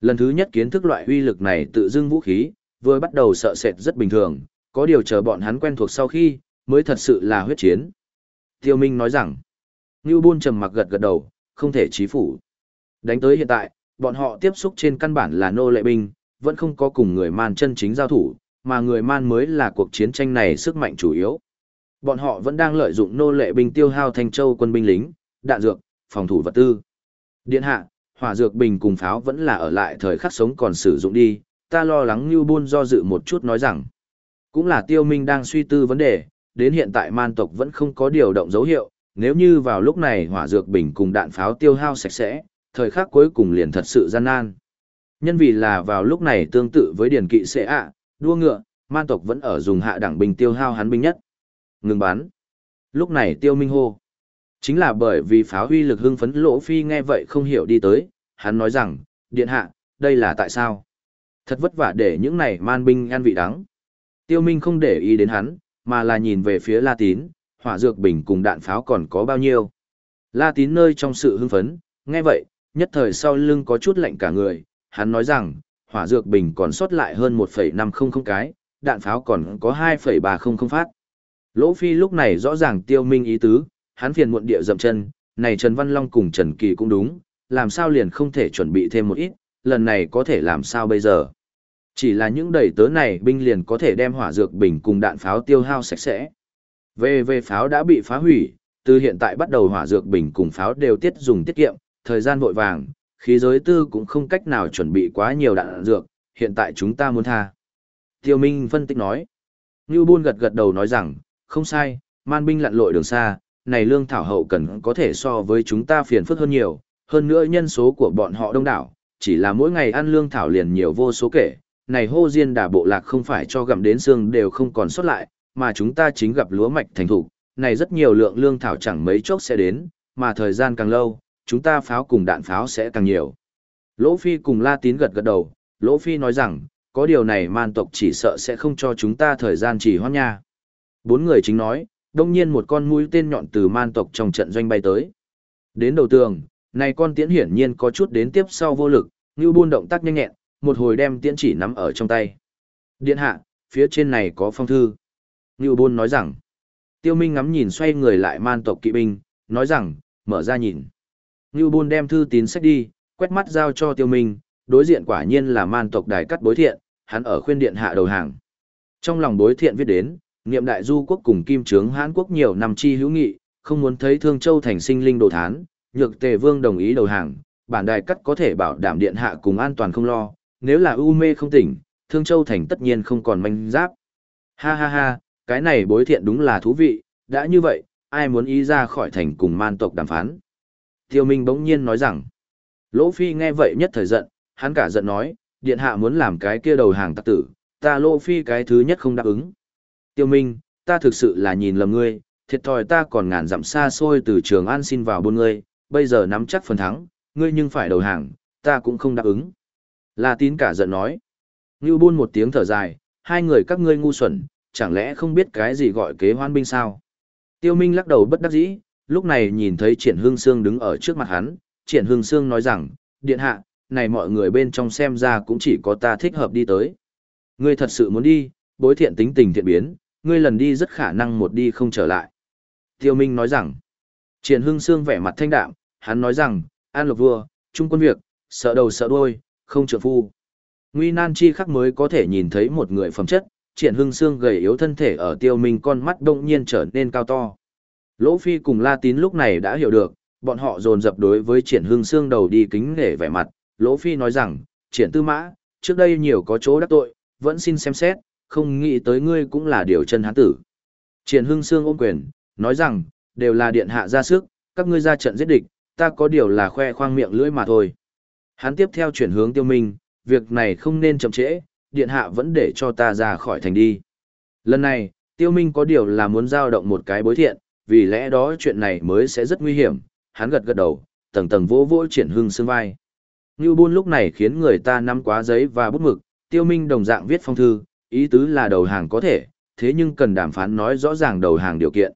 Lần thứ nhất kiến thức loại uy lực này tự dưng vũ khí, vừa bắt đầu sợ sệt rất bình thường, có điều chờ bọn hắn quen thuộc sau khi, mới thật sự là huyết chiến. Tiêu Minh nói rằng, Ngưu buôn trầm mặc gật gật đầu, không thể chí phủ. Đánh tới hiện tại, bọn họ tiếp xúc trên căn bản là nô lệ binh, vẫn không có cùng người man chân chính giao thủ, mà người man mới là cuộc chiến tranh này sức mạnh chủ yếu. Bọn họ vẫn đang lợi dụng nô lệ binh tiêu hao thành châu quân binh lính, đạn dược, phòng thủ vật tư. Điện hạ, hỏa dược bình cùng pháo vẫn là ở lại thời khắc sống còn sử dụng đi, ta lo lắng Ngưu buôn do dự một chút nói rằng. Cũng là tiêu minh đang suy tư vấn đề, đến hiện tại man tộc vẫn không có điều động dấu hiệu, nếu như vào lúc này hỏa dược bình cùng đạn pháo tiêu hao sạch sẽ, thời khắc cuối cùng liền thật sự gian nan. Nhân vì là vào lúc này tương tự với điển kỵ sẽ ạ, đua ngựa, man tộc vẫn ở dùng hạ đẳng bình tiêu hao hắn binh nhất. Ngừng bắn. Lúc này tiêu minh hô. Chính là bởi vì pháo huy lực hưng phấn lỗ phi nghe vậy không hiểu đi tới, hắn nói rằng, điện hạ, đây là tại sao? Thật vất vả để những này man binh ăn vị đắng. Tiêu minh không để ý đến hắn, mà là nhìn về phía La Tín, hỏa dược bình cùng đạn pháo còn có bao nhiêu. La Tín nơi trong sự hưng phấn, nghe vậy, nhất thời sau lưng có chút lạnh cả người, hắn nói rằng, hỏa dược bình còn sót lại hơn 1,500 cái, đạn pháo còn có 2,300 phát. Lỗ Phi lúc này rõ ràng tiêu minh ý tứ, hắn phiền muộn địa dậm chân, này Trần Văn Long cùng Trần Kỳ cũng đúng, làm sao liền không thể chuẩn bị thêm một ít, lần này có thể làm sao bây giờ. Chỉ là những đầy tớ này binh liền có thể đem hỏa dược bình cùng đạn pháo tiêu hao sạch sẽ. Về về pháo đã bị phá hủy, từ hiện tại bắt đầu hỏa dược bình cùng pháo đều tiết dùng tiết kiệm, thời gian vội vàng, khí giới tư cũng không cách nào chuẩn bị quá nhiều đạn dược, hiện tại chúng ta muốn tha. Tiêu Minh phân tích nói. Ngưu Bôn gật gật đầu nói rằng, không sai, man binh lặn lội đường xa, này lương thảo hậu cần có thể so với chúng ta phiền phức hơn nhiều, hơn nữa nhân số của bọn họ đông đảo, chỉ là mỗi ngày ăn lương thảo liền nhiều vô số kể, này hô diên đà bộ lạc không phải cho gặm đến xương đều không còn sót lại, mà chúng ta chính gặp lúa mạch thành thủ, này rất nhiều lượng lương thảo chẳng mấy chốc sẽ đến, mà thời gian càng lâu, chúng ta pháo cùng đạn pháo sẽ càng nhiều. Lỗ Phi cùng La Tín gật gật đầu, Lỗ Phi nói rằng, có điều này man tộc chỉ sợ sẽ không cho chúng ta thời gian chỉ hoãn nha. Bốn người chính nói, đông nhiên một con mũi tên nhọn từ man tộc trong trận doanh bay tới. Đến đầu tường, này con tiễn hiển nhiên có chút đến tiếp sau vô lực, như buôn động tác nhanh nhẹn, một hồi đem tiễn chỉ nắm ở trong tay. Điện hạ, phía trên này có phong thư. Ngưu Bôn nói rằng, tiêu minh ngắm nhìn xoay người lại man tộc kỵ binh, nói rằng, mở ra nhìn. Ngưu Bôn đem thư tín sách đi, quét mắt giao cho tiêu minh, đối diện quả nhiên là man tộc đài cắt bối thiện, hắn ở khuyên điện hạ đầu hàng. Trong lòng bối thiện viết đến, niệm đại du quốc cùng kim trướng hán quốc nhiều năm chi hữu nghị, không muốn thấy thương châu thành sinh linh đồ thán, nhược tề vương đồng ý đầu hàng, bản đài cắt có thể bảo đảm điện hạ cùng an toàn không lo, nếu là u mê không tỉnh, thương châu thành tất nhiên không còn manh giáp. Ha ha ha, cái này bối thiện đúng là thú vị, đã như vậy, ai muốn ý ra khỏi thành cùng man tộc đàm phán. Tiêu Minh bỗng nhiên nói rằng, Lỗ Phi nghe vậy nhất thời giận, hắn cả giận nói, điện hạ muốn làm cái kia đầu hàng tặc tử, ta Lỗ Phi cái thứ nhất không đáp ứng. Tiêu Minh, ta thực sự là nhìn lầm ngươi, thiệt thòi ta còn ngàn dặm xa xôi từ trường an xin vào buôn ngươi, bây giờ nắm chắc phần thắng, ngươi nhưng phải đầu hàng, ta cũng không đáp ứng. La tín cả giận nói. Ngưu buôn một tiếng thở dài, hai người các ngươi ngu xuẩn, chẳng lẽ không biết cái gì gọi kế hoan binh sao? Tiêu Minh lắc đầu bất đắc dĩ, lúc này nhìn thấy Triển Hương Sương đứng ở trước mặt hắn, Triển Hương Sương nói rằng, điện hạ, này mọi người bên trong xem ra cũng chỉ có ta thích hợp đi tới. Ngươi thật sự muốn đi, bối thiện tính tình thiện biến, ngươi lần đi rất khả năng một đi không trở lại. Tiêu Minh nói rằng, Triển Hưng Sương vẻ mặt thanh đạm, hắn nói rằng, an lộc vua, trung quân việc, sợ đầu sợ đuôi, không trợ phu. Nguy nan chi khắc mới có thể nhìn thấy một người phẩm chất, Triển Hưng Sương gầy yếu thân thể ở Tiêu Minh con mắt đông nhiên trở nên cao to. Lỗ Phi cùng La Tín lúc này đã hiểu được, bọn họ dồn dập đối với Triển Hưng Sương đầu đi kính nể vẻ mặt. Lỗ Phi nói rằng, Triển Tư Mã, trước đây nhiều có chỗ đắc tội, vẫn xin xem xét, không nghĩ tới ngươi cũng là điều chân hán tử. Triển Hưng Sương ôm quyền, nói rằng, đều là điện hạ ra sức, các ngươi ra trận giết địch, ta có điều là khoe khoang miệng lưỡi mà thôi. Hắn tiếp theo chuyển hướng tiêu minh, việc này không nên chậm trễ, điện hạ vẫn để cho ta ra khỏi thành đi. Lần này, tiêu minh có điều là muốn giao động một cái bối thiện, vì lẽ đó chuyện này mới sẽ rất nguy hiểm, hắn gật gật đầu, tầng tầng vỗ vỗ triển hưng xương vai. Ngưu buôn lúc này khiến người ta nắm quá giấy và bút mực, tiêu minh đồng dạng viết phong thư, ý tứ là đầu hàng có thể, thế nhưng cần đàm phán nói rõ ràng đầu hàng điều kiện.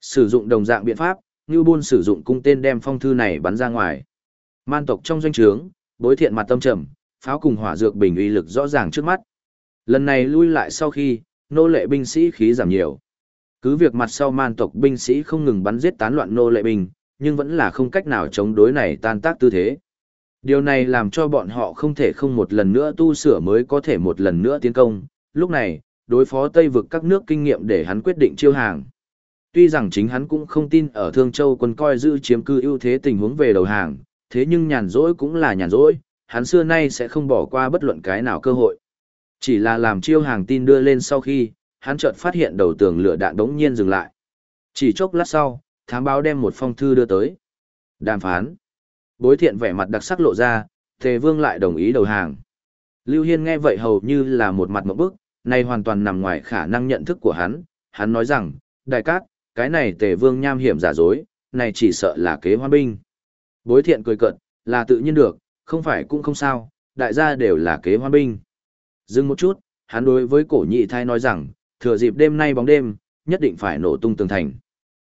Sử dụng đồng dạng biện pháp, Ngưu Bôn sử dụng cung tên đem phong thư này bắn ra ngoài. Man tộc trong doanh trướng, bối thiện mặt tâm trầm, pháo cùng hỏa dược bình uy lực rõ ràng trước mắt. Lần này lui lại sau khi, nô lệ binh sĩ khí giảm nhiều. Cứ việc mặt sau man tộc binh sĩ không ngừng bắn giết tán loạn nô lệ binh, nhưng vẫn là không cách nào chống đối này tan tác tư thế. Điều này làm cho bọn họ không thể không một lần nữa tu sửa mới có thể một lần nữa tiến công. Lúc này, đối phó Tây vực các nước kinh nghiệm để hắn quyết định chiêu hàng. Tuy rằng chính hắn cũng không tin ở Thương Châu quân coi giữ chiếm cư ưu thế tình huống về đầu hàng, thế nhưng nhàn rỗi cũng là nhàn rỗi, hắn xưa nay sẽ không bỏ qua bất luận cái nào cơ hội. Chỉ là làm chiêu hàng tin đưa lên sau khi, hắn chợt phát hiện đầu tường lửa đạn đống nhiên dừng lại. Chỉ chốc lát sau, thám báo đem một phong thư đưa tới. Đàm phán. Bối thiện vẻ mặt đặc sắc lộ ra, Tề Vương lại đồng ý đầu hàng. Lưu Hiên nghe vậy hầu như là một mặt mộng bức, này hoàn toàn nằm ngoài khả năng nhận thức của hắn. Hắn nói rằng, đại cát, cái này tề vương nham hiểm giả dối, này chỉ sợ là kế hoa binh. Bối thiện cười cợt, là tự nhiên được, không phải cũng không sao, đại gia đều là kế hoa binh. Dừng một chút, hắn đối với cổ nhị thai nói rằng, thừa dịp đêm nay bóng đêm, nhất định phải nổ tung tường thành.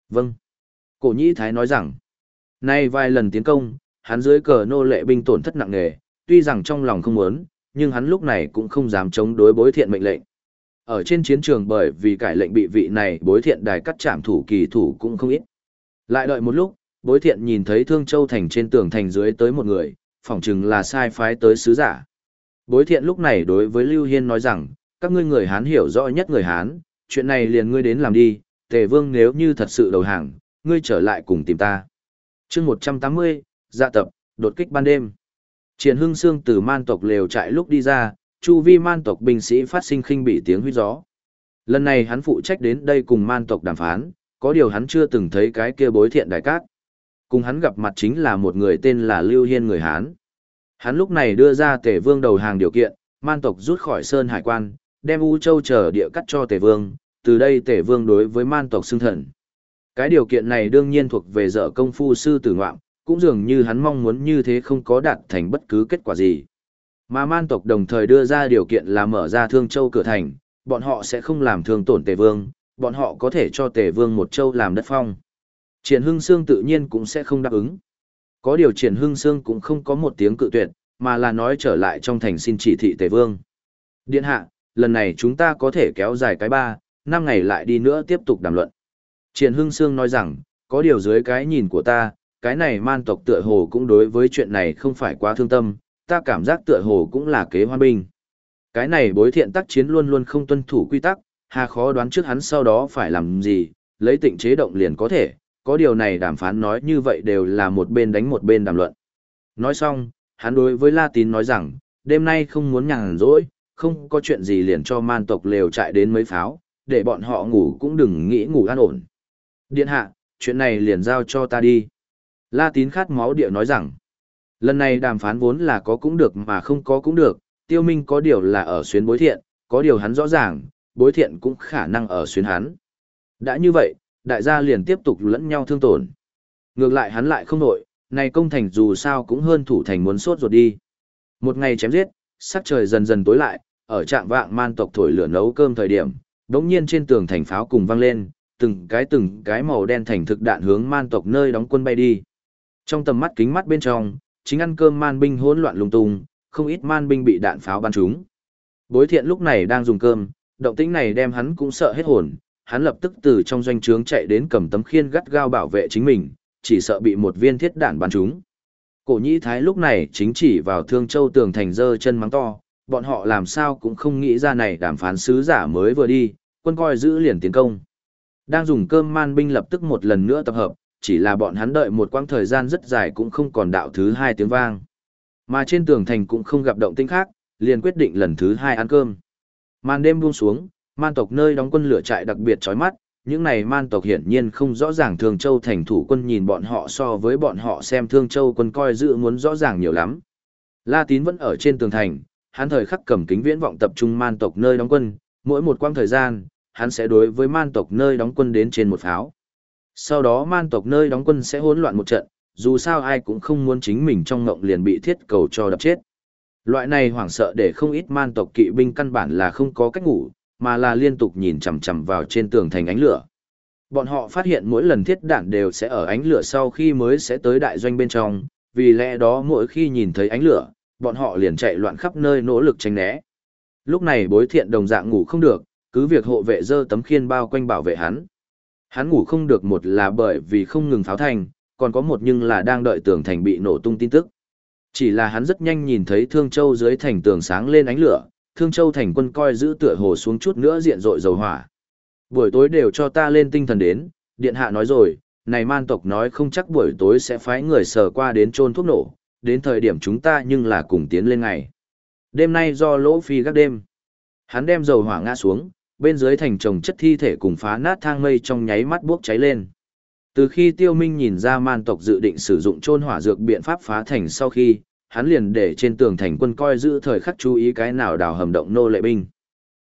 Vâng. Cổ nhị thái nói rằng, nay vài lần tiến công, hắn dưới cờ nô lệ binh tổn thất nặng nề, tuy rằng trong lòng không muốn, nhưng hắn lúc này cũng không dám chống đối bối thiện mệnh lệnh. Ở trên chiến trường bởi vì cải lệnh bị vị này bối thiện đài cắt chạm thủ kỳ thủ cũng không ít. Lại đợi một lúc, bối thiện nhìn thấy Thương Châu Thành trên tường thành dưới tới một người, phỏng chừng là sai phái tới sứ giả. Bối thiện lúc này đối với Lưu Hiên nói rằng, các ngươi người Hán hiểu rõ nhất người Hán, chuyện này liền ngươi đến làm đi, tề vương nếu như thật sự đầu hàng, ngươi trở lại cùng tìm ta. chương 180, dạ tập, đột kích ban đêm. Triển hưng xương từ man tộc lều trại lúc đi ra, chu vi man tộc binh sĩ phát sinh khinh bị tiếng huyết gió. Lần này hắn phụ trách đến đây cùng man tộc đàm phán, có điều hắn chưa từng thấy cái kia bối thiện đại cát. Cùng hắn gặp mặt chính là một người tên là Lưu Hiên người Hán. Hắn lúc này đưa ra tề vương đầu hàng điều kiện, man tộc rút khỏi sơn hải quan, đem U Châu trở địa cắt cho tề vương, từ đây tề vương đối với man tộc xưng thần. Cái điều kiện này đương nhiên thuộc về dở công phu sư tử ngoạm, cũng dường như hắn mong muốn như thế không có đạt thành bất cứ kết quả gì. Mà man tộc đồng thời đưa ra điều kiện là mở ra thương châu cửa thành, bọn họ sẽ không làm thương tổn tề vương, bọn họ có thể cho tề vương một châu làm đất phong. Triển Hưng Sương tự nhiên cũng sẽ không đáp ứng. Có điều Triển Hưng Sương cũng không có một tiếng cự tuyệt, mà là nói trở lại trong thành xin chỉ thị tề vương. Điện hạ, lần này chúng ta có thể kéo dài cái ba, năm ngày lại đi nữa tiếp tục đàm luận. Triển Hưng Sương nói rằng, có điều dưới cái nhìn của ta, cái này man tộc tựa hồ cũng đối với chuyện này không phải quá thương tâm, ta cảm giác tựa hồ cũng là kế hoan binh. Cái này bối thiện tác chiến luôn luôn không tuân thủ quy tắc, hà khó đoán trước hắn sau đó phải làm gì, lấy tịnh chế động liền có thể, có điều này đàm phán nói như vậy đều là một bên đánh một bên đàm luận. Nói xong, hắn đối với La Tín nói rằng, đêm nay không muốn nhàn rỗi, không có chuyện gì liền cho man tộc lều chạy đến mấy pháo, để bọn họ ngủ cũng đừng nghĩ ngủ an ổn. Điện hạ, chuyện này liền giao cho ta đi. La tín khát máu địa nói rằng, lần này đàm phán vốn là có cũng được mà không có cũng được, tiêu minh có điều là ở xuyến bối thiện, có điều hắn rõ ràng, bối thiện cũng khả năng ở xuyến hắn. Đã như vậy, đại gia liền tiếp tục lẫn nhau thương tổn. Ngược lại hắn lại không nổi, này công thành dù sao cũng hơn thủ thành muốn sốt ruột đi. Một ngày chém giết, sắc trời dần dần tối lại, ở trạng vạng man tộc thổi lửa nấu cơm thời điểm, đống nhiên trên tường thành pháo cùng vang lên, từng cái từng cái màu đen thành thực đạn hướng man tộc nơi đóng quân bay đi. Trong tầm mắt kính mắt bên trong, chính ăn cơm man binh hỗn loạn lung tung, không ít man binh bị đạn pháo bắn trúng. Bối thiện lúc này đang dùng cơm, động tĩnh này đem hắn cũng sợ hết hồn, hắn lập tức từ trong doanh trướng chạy đến cầm tấm khiên gắt gao bảo vệ chính mình, chỉ sợ bị một viên thiết đạn bắn trúng. Cổ nhĩ thái lúc này chính chỉ vào thương châu tường thành dơ chân mắng to, bọn họ làm sao cũng không nghĩ ra này đàm phán sứ giả mới vừa đi, quân coi giữ liền tiến công. Đang dùng cơm man binh lập tức một lần nữa tập hợp, chỉ là bọn hắn đợi một quãng thời gian rất dài cũng không còn đạo thứ hai tiếng vang. Mà trên tường thành cũng không gặp động tĩnh khác, liền quyết định lần thứ hai ăn cơm. Màn đêm buông xuống, man tộc nơi đóng quân lửa trại đặc biệt chói mắt, những này man tộc hiển nhiên không rõ ràng Thương Châu thành thủ quân nhìn bọn họ so với bọn họ xem Thương Châu quân coi dự muốn rõ ràng nhiều lắm. La Tín vẫn ở trên tường thành, hắn thời khắc cầm kính viễn vọng tập trung man tộc nơi đóng quân, mỗi một quãng thời gian, hắn sẽ đối với man tộc nơi đóng quân đến trên một pháo. Sau đó man tộc nơi đóng quân sẽ hỗn loạn một trận, dù sao ai cũng không muốn chính mình trong ngộng liền bị thiết cầu cho đập chết. Loại này hoảng sợ để không ít man tộc kỵ binh căn bản là không có cách ngủ, mà là liên tục nhìn chằm chằm vào trên tường thành ánh lửa. Bọn họ phát hiện mỗi lần thiết đạn đều sẽ ở ánh lửa sau khi mới sẽ tới đại doanh bên trong, vì lẽ đó mỗi khi nhìn thấy ánh lửa, bọn họ liền chạy loạn khắp nơi nỗ lực tránh né. Lúc này bối thiện đồng dạng ngủ không được, cứ việc hộ vệ dơ tấm khiên bao quanh bảo vệ hắn. Hắn ngủ không được một là bởi vì không ngừng pháo thành, còn có một nhưng là đang đợi tường thành bị nổ tung tin tức. Chỉ là hắn rất nhanh nhìn thấy Thương Châu dưới thành tường sáng lên ánh lửa, Thương Châu thành quân coi giữ tựa hồ xuống chút nữa diện rội dầu hỏa. Buổi tối đều cho ta lên tinh thần đến, điện hạ nói rồi, này man tộc nói không chắc buổi tối sẽ phái người sờ qua đến trôn thuốc nổ, đến thời điểm chúng ta nhưng là cùng tiến lên ngày. Đêm nay do lỗ phi gác đêm. Hắn đem dầu hỏa ngã xuống, bên dưới thành trồng chất thi thể cùng phá nát thang mây trong nháy mắt bốc cháy lên. Từ khi Tiêu Minh nhìn ra man tộc dự định sử dụng trôn hỏa dược biện pháp phá thành sau khi, hắn liền để trên tường thành quân coi giữ thời khắc chú ý cái nào đào hầm động nô lệ binh.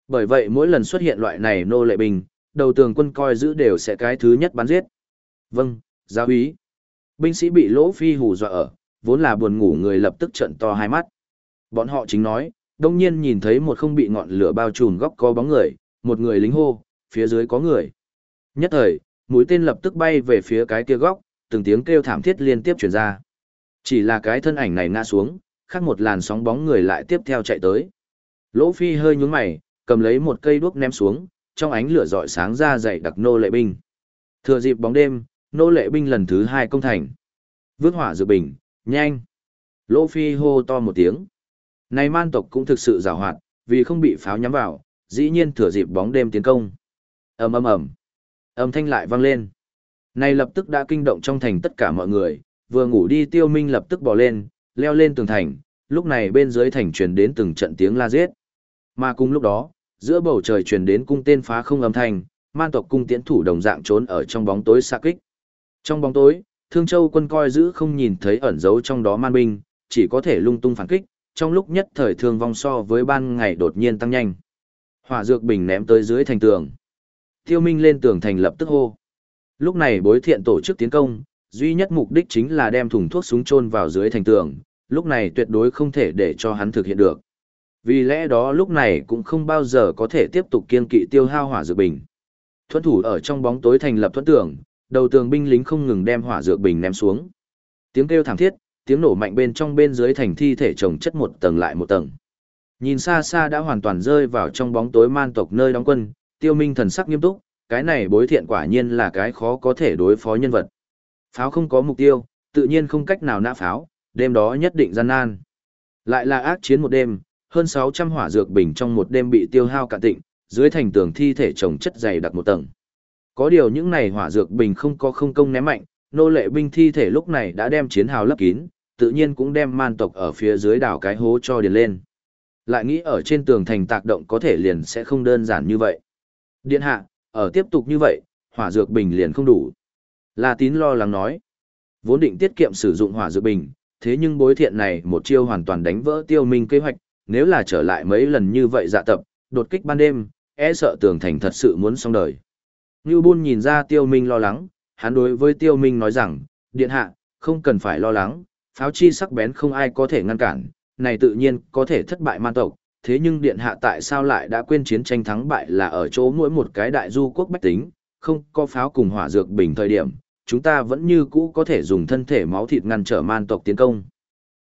Bởi vậy mỗi lần xuất hiện loại này nô lệ binh, đầu tường quân coi giữ đều sẽ cái thứ nhất bắn giết. Vâng, giáo úy. Binh sĩ bị lỗ phi hù dọa ở, vốn là buồn ngủ người lập tức trợn to hai mắt. Bọn họ chính nói, đông nhiên nhìn thấy một không bị ngọn lửa bao trùm góc có bóng người, một người lính hô, phía dưới có người. Nhất thời, mũi tên lập tức bay về phía cái kia góc, từng tiếng kêu thảm thiết liên tiếp truyền ra. Chỉ là cái thân ảnh này ngã xuống, khác một làn sóng bóng người lại tiếp theo chạy tới. Lỗ Phi hơi nhún mày, cầm lấy một cây đuốc ném xuống, trong ánh lửa rọi sáng ra dậy đặc nô lệ binh. Thừa dịp bóng đêm, nô lệ binh lần thứ hai công thành. Vước hỏa dự bình, nhanh. Lỗ Phi hô to một tiếng. Này man tộc cũng thực sự giàu hoạt, vì không bị pháo nhắm vào, dĩ nhiên thừa dịp bóng đêm tiến công. ầm ầm ầm, âm thanh lại vang lên. Này lập tức đã kinh động trong thành tất cả mọi người, vừa ngủ đi Tiêu Minh lập tức bò lên, leo lên tường thành, lúc này bên dưới thành truyền đến từng trận tiếng la giết. Mà cùng lúc đó, giữa bầu trời truyền đến cung tên phá không âm thanh, man tộc cung tiễn thủ đồng dạng trốn ở trong bóng tối xa kích. Trong bóng tối, Thương Châu quân coi giữ không nhìn thấy ẩn giấu trong đó man binh, chỉ có thể lung tung phản kích, trong lúc nhất thời thương vong so với ban ngày đột nhiên tăng nhanh. Hỏa dược bình ném tới dưới thành tường. Tiêu Minh lên tường thành lập tức hô. Lúc này bối thiện tổ chức tiến công, duy nhất mục đích chính là đem thùng thuốc súng chôn vào dưới thành tường, lúc này tuyệt đối không thể để cho hắn thực hiện được. Vì lẽ đó lúc này cũng không bao giờ có thể tiếp tục kiên kỵ tiêu hao hỏa dược bình. Thuẫn thủ ở trong bóng tối thành lập thuẫn tường, đầu tường binh lính không ngừng đem hỏa dược bình ném xuống. Tiếng kêu thảm thiết, tiếng nổ mạnh bên trong bên dưới thành thi thể chồng chất một tầng lại một tầng. Nhìn xa xa đã hoàn toàn rơi vào trong bóng tối man tộc nơi đóng quân, tiêu minh thần sắc nghiêm túc, cái này bối thiện quả nhiên là cái khó có thể đối phó nhân vật. Pháo không có mục tiêu, tự nhiên không cách nào nã pháo, đêm đó nhất định gian nan. Lại là ác chiến một đêm, hơn 600 hỏa dược bình trong một đêm bị tiêu hao cạn tịnh, dưới thành tường thi thể chồng chất dày đặc một tầng. Có điều những này hỏa dược bình không có không công ném mạnh, nô lệ binh thi thể lúc này đã đem chiến hào lấp kín, tự nhiên cũng đem man tộc ở phía dưới đảo cái hố cho điền lên. Lại nghĩ ở trên tường thành tạc động có thể liền sẽ không đơn giản như vậy. Điện hạ, ở tiếp tục như vậy, hỏa dược bình liền không đủ. La tín lo lắng nói. Vốn định tiết kiệm sử dụng hỏa dược bình, thế nhưng bối thiện này một chiêu hoàn toàn đánh vỡ tiêu minh kế hoạch, nếu là trở lại mấy lần như vậy dạ tập, đột kích ban đêm, e sợ tường thành thật sự muốn xong đời. Ngưu Bôn nhìn ra tiêu minh lo lắng, hắn đối với tiêu minh nói rằng, điện hạ, không cần phải lo lắng, pháo chi sắc bén không ai có thể ngăn cản, này tự nhiên có thể thất bại man tộc, thế nhưng điện hạ tại sao lại đã quên chiến tranh thắng bại là ở chỗ mỗi một cái đại du quốc bách tính, không có pháo cùng hỏa dược bình thời điểm, chúng ta vẫn như cũ có thể dùng thân thể máu thịt ngăn trở man tộc tiến công.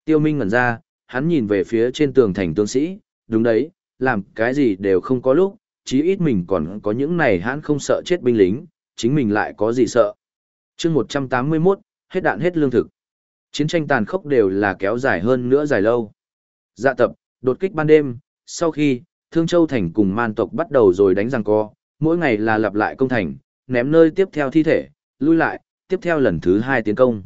Tiêu Minh ngẩn ra, hắn nhìn về phía trên tường thành tướng sĩ, đúng đấy, làm cái gì đều không có lúc, chí ít mình còn có những này hắn không sợ chết binh lính, chính mình lại có gì sợ. chương 181, hết đạn hết lương thực. Chiến tranh tàn khốc đều là kéo dài hơn nữa dài lâu. Dạ tập, đột kích ban đêm, sau khi, Thương Châu Thành cùng man tộc bắt đầu rồi đánh răng co, mỗi ngày là lặp lại công thành, ném nơi tiếp theo thi thể, lui lại, tiếp theo lần thứ hai tiến công.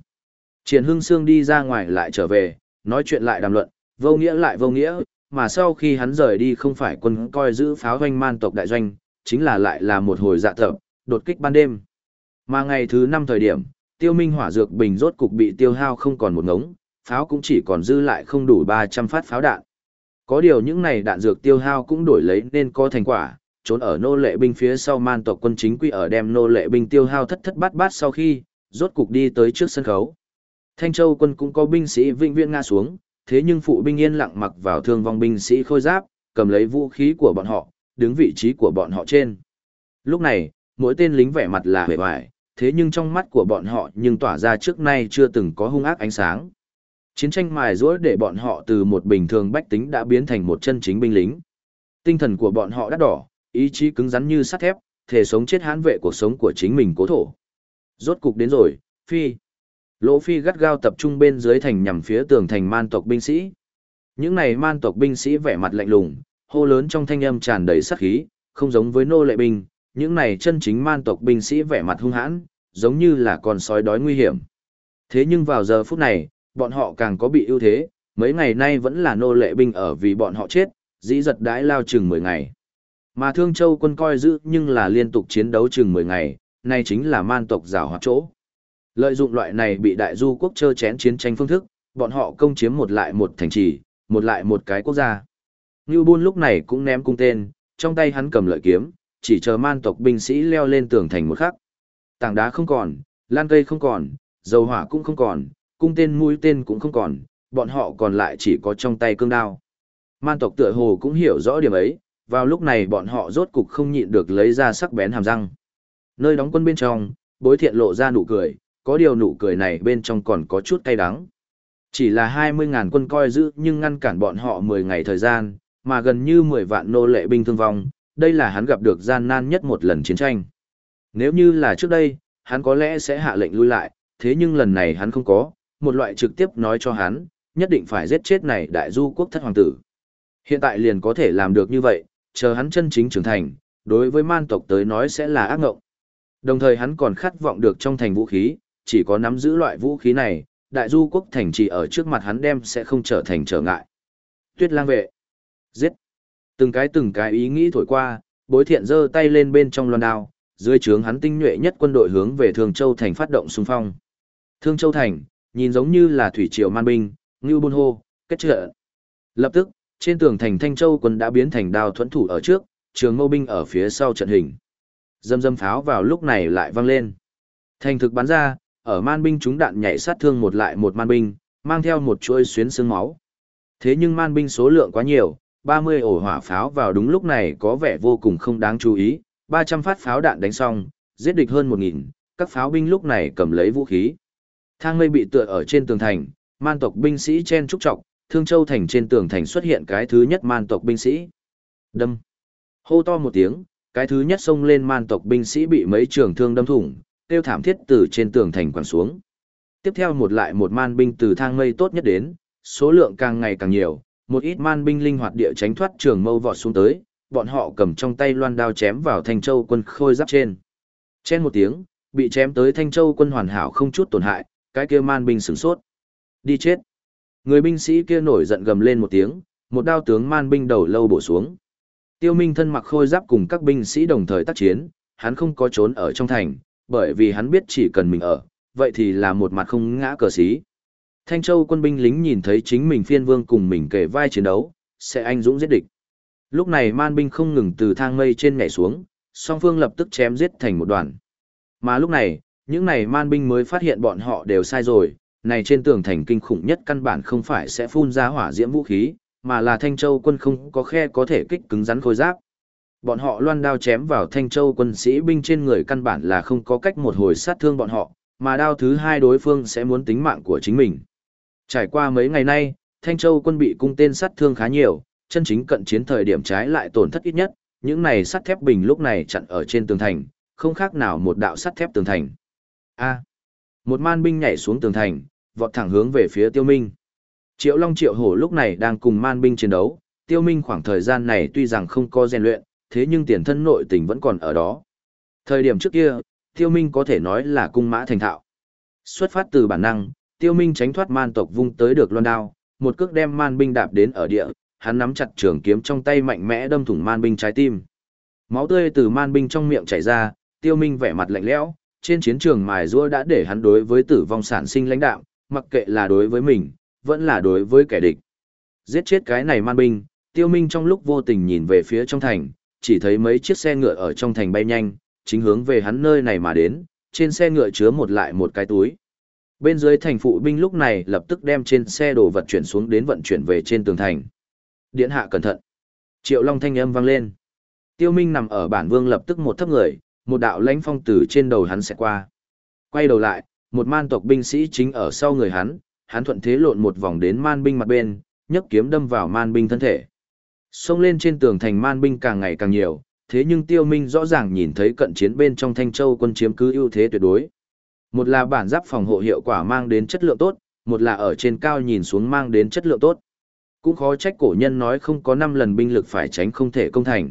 Triển Hưng Sương đi ra ngoài lại trở về, nói chuyện lại đàm luận, vô nghĩa lại vô nghĩa, mà sau khi hắn rời đi không phải quân coi giữ pháo doanh man tộc đại doanh, chính là lại là một hồi dạ thập, đột kích ban đêm. Mà ngày thứ năm thời điểm, tiêu minh hỏa dược bình rốt cục bị tiêu hao không còn một ngống, pháo cũng chỉ còn dư lại không đủ 300 phát pháo đạn. Có điều những này đạn dược tiêu hao cũng đổi lấy nên có thành quả, trốn ở nô lệ binh phía sau man tộc quân chính quy ở đem nô lệ binh tiêu hao thất thất bát bát sau khi, rốt cục đi tới trước sân khấu. Thanh Châu quân cũng có binh sĩ vĩnh viễn ngã xuống, thế nhưng phụ binh yên lặng mặc vào thương vong binh sĩ khôi giáp, cầm lấy vũ khí của bọn họ, đứng vị trí của bọn họ trên. Lúc này, mỗi tên lính vẻ mặt là vẻ hoài thế nhưng trong mắt của bọn họ nhưng tỏa ra trước nay chưa từng có hung ác ánh sáng. Chiến tranh mài giũa để bọn họ từ một bình thường bách tính đã biến thành một chân chính binh lính. Tinh thần của bọn họ đắt đỏ, ý chí cứng rắn như sắt thép, thể sống chết hãn vệ cuộc sống của chính mình cố thổ. Rốt cục đến rồi, Phi. Lỗ Phi gắt gao tập trung bên dưới thành nhằm phía tường thành man tộc binh sĩ. Những này man tộc binh sĩ vẻ mặt lạnh lùng, hô lớn trong thanh âm tràn đầy sát khí, không giống với nô lệ binh, những này chân chính man tộc binh sĩ vẻ mặt hung hãn, giống như là con sói đói nguy hiểm. Thế nhưng vào giờ phút này, bọn họ càng có bị ưu thế, mấy ngày nay vẫn là nô lệ binh ở vì bọn họ chết, dĩ giật đãi lao chừng 10 ngày. Mà Thương Châu quân coi giữ nhưng là liên tục chiến đấu chừng 10 ngày, nay chính là man tộc rào hoạt chỗ. Lợi dụng loại này bị đại du quốc chơ chén chiến tranh phương thức, bọn họ công chiếm một lại một thành trì, một lại một cái quốc gia. Ngưu Bôn lúc này cũng ném cung tên, trong tay hắn cầm lợi kiếm, chỉ chờ man tộc binh sĩ leo lên tường thành một khắc. Tảng đá không còn, lan cây không còn, dầu hỏa cũng không còn, cung tên mũi tên cũng không còn, bọn họ còn lại chỉ có trong tay cương đao. Man tộc tựa hồ cũng hiểu rõ điểm ấy, vào lúc này bọn họ rốt cục không nhịn được lấy ra sắc bén hàm răng. Nơi đóng quân bên trong, bối thiện lộ ra nụ cười, có điều nụ cười này bên trong còn có chút cay đắng. Chỉ là 20.000 quân coi giữ nhưng ngăn cản bọn họ 10 ngày thời gian, mà gần như 10 vạn nô lệ binh thương vong, đây là hắn gặp được gian nan nhất một lần chiến tranh. Nếu như là trước đây, hắn có lẽ sẽ hạ lệnh lui lại, thế nhưng lần này hắn không có, một loại trực tiếp nói cho hắn, nhất định phải giết chết này đại du quốc thất hoàng tử, Hiện tại liền có thể làm được như vậy, chờ hắn chân chính trưởng thành, đối với man tộc tới nói sẽ là ác ngộng. Đồng thời hắn còn khát vọng được trong thành vũ khí, chỉ có nắm giữ loại vũ khí này, đại du quốc thành trì ở trước mặt hắn đem sẽ không trở thành trở ngại. Tuyết lang vệ. Giết. Từng cái từng cái ý nghĩ thổi qua, bối thiện giơ tay lên bên trong loan đao, dưới trướng hắn tinh nhuệ nhất quân đội hướng về Thương Châu thành phát động xung phong. Thương Châu thành, nhìn giống như là thủy triều man binh, ngưu buôn hô, kết trợ. Lập tức, trên tường thành Thanh Châu quân đã biến thành đao thuẫn thủ ở trước, trường mâu binh ở phía sau trận hình. Dâm dâm pháo vào lúc này lại vang lên. Thành thực bắn ra, ở man binh chúng đạn nhảy sát thương một lại một man binh, mang theo một chuôi xuyến xương máu. Thế nhưng man binh số lượng quá nhiều, 30 ổ hỏa pháo vào đúng lúc này có vẻ vô cùng không đáng chú ý, 300 phát pháo đạn đánh xong, giết địch hơn 1.000, các pháo binh lúc này cầm lấy vũ khí. Thang mây bị tựa ở trên tường thành, man tộc binh sĩ chen trúc trọc, Thương Châu thành trên tường thành xuất hiện cái thứ nhất man tộc binh sĩ. Đâm. Hô to một tiếng, cái thứ nhất xông lên man tộc binh sĩ bị mấy trường thương đâm thủng, tiêu thảm thiết từ trên tường thành quẳng xuống. Tiếp theo một lại một man binh từ thang mây tốt nhất đến, số lượng càng ngày càng nhiều, một ít man binh linh hoạt địa tránh thoát trường mâu vọt xuống tới, bọn họ cầm trong tay loan đao chém vào Thanh Châu quân khôi giáp trên. Chen một tiếng, bị chém tới Thanh Châu quân hoàn hảo không chút tổn hại, cái kia man binh sửng sốt. Đi chết. Người binh sĩ kia nổi giận gầm lên một tiếng, một đao tướng man binh đầu lâu bổ xuống. Tiêu Minh thân mặc khôi giáp cùng các binh sĩ đồng thời tác chiến, hắn không có trốn ở trong thành, bởi vì hắn biết chỉ cần mình ở, vậy thì là một mặt không ngã cờ sĩ. Thanh Châu quân binh lính nhìn thấy chính mình phiên vương cùng mình kể vai chiến đấu, sẽ anh dũng giết địch. Lúc này man binh không ngừng từ thang mây trên nhảy xuống, song phương lập tức chém giết thành một đoàn. Mà lúc này, những này man binh mới phát hiện bọn họ đều sai rồi, này trên tường thành kinh khủng nhất căn bản không phải sẽ phun ra hỏa diễm vũ khí, mà là Thanh Châu quân không có khe có thể kích cứng rắn khôi giáp. Bọn họ loan đao chém vào Thanh Châu quân sĩ binh trên người căn bản là không có cách một hồi sát thương bọn họ, mà đao thứ hai đối phương sẽ muốn tính mạng của chính mình. Trải qua mấy ngày nay, Thanh Châu quân bị cung tên sát thương khá nhiều, chân chính cận chiến thời điểm trái lại tổn thất ít nhất, những này sắt thép bình lúc này chặn ở trên tường thành, không khác nào một đạo sắt thép tường thành. A một man binh nhảy xuống tường thành, vọt thẳng hướng về phía Tiêu Minh. Triệu Long Triệu Hổ lúc này đang cùng man binh chiến đấu, Tiêu Minh khoảng thời gian này tuy rằng không có rèn luyện, thế nhưng tiền thân nội tình vẫn còn ở đó. Thời điểm trước kia, Tiêu Minh có thể nói là cung mã thành thạo. Xuất phát từ bản năng, Tiêu Minh tránh thoát man tộc vung tới được loan đao, một cước đem man binh đạp đến ở địa, hắn nắm chặt trường kiếm trong tay mạnh mẽ đâm thủng man binh trái tim. Máu tươi từ man binh trong miệng chảy ra, Tiêu Minh vẻ mặt lạnh lẽo, trên chiến trường mài giũa đã để hắn đối với tử vong sản sinh lãnh đạo, mặc kệ là đối với mình, vẫn là đối với kẻ địch. Giết chết cái này man binh, Tiêu Minh trong lúc vô tình nhìn về phía trong thành, chỉ thấy mấy chiếc xe ngựa ở trong thành bay nhanh, chính hướng về hắn nơi này mà đến, trên xe ngựa chứa một lại một cái túi. Bên dưới thành phụ binh lúc này lập tức đem trên xe đồ vật chuyển xuống đến vận chuyển về trên tường thành. Điện hạ cẩn thận. Triệu Long thanh âm vang lên. Tiêu Minh nằm ở bản vương lập tức một thấp người, một đạo lãnh phong từ trên đầu hắn sẽ qua. Quay đầu lại, một man tộc binh sĩ chính ở sau người hắn, hắn thuận thế lộn một vòng đến man binh mặt bên, nhấc kiếm đâm vào man binh thân thể. Xông lên trên tường thành man binh càng ngày càng nhiều, thế nhưng Tiêu Minh rõ ràng nhìn thấy cận chiến bên trong Thanh Châu quân chiếm cứ ưu thế tuyệt đối. Một là bản giáp phòng hộ hiệu quả mang đến chất lượng tốt, một là ở trên cao nhìn xuống mang đến chất lượng tốt. Cũng khó trách cổ nhân nói không có 5 lần binh lực phải tránh không thể công thành.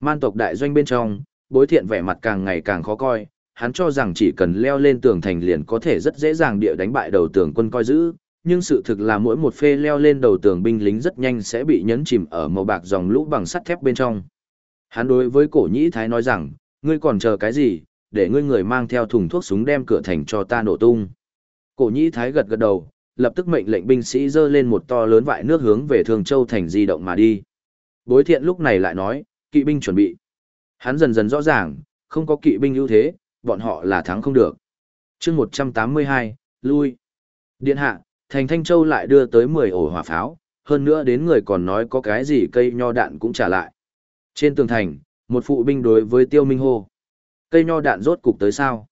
Man tộc đại doanh bên trong, bối thiện vẻ mặt càng ngày càng khó coi, hắn cho rằng chỉ cần leo lên tường thành liền có thể rất dễ dàng địa đánh bại đầu tường quân coi giữ, nhưng sự thực là mỗi một phê leo lên đầu tường binh lính rất nhanh sẽ bị nhấn chìm ở màu bạc dòng lũ bằng sắt thép bên trong. Hắn đối với cổ nhĩ thái nói rằng, ngươi còn chờ cái gì, để ngươi người mang theo thùng thuốc súng đem cửa thành cho ta nổ tung. Cổ nhĩ thái gật gật đầu, lập tức mệnh lệnh binh sĩ dơ lên một to lớn vại nước hướng về Thường Châu thành di động mà đi. Bối thiện lúc này lại nói, kỵ binh chuẩn bị. Hắn dần dần rõ ràng, không có kỵ binh ưu thế, bọn họ là thắng không được. chương 182, lui. Điện hạ, thành Thanh Châu lại đưa tới 10 ổ hỏa pháo, hơn nữa đến người còn nói có cái gì cây nho đạn cũng trả lại. Trên tường thành, một phụ binh đối với Tiêu Minh hô. Cây nho đạn rốt cục tới sao?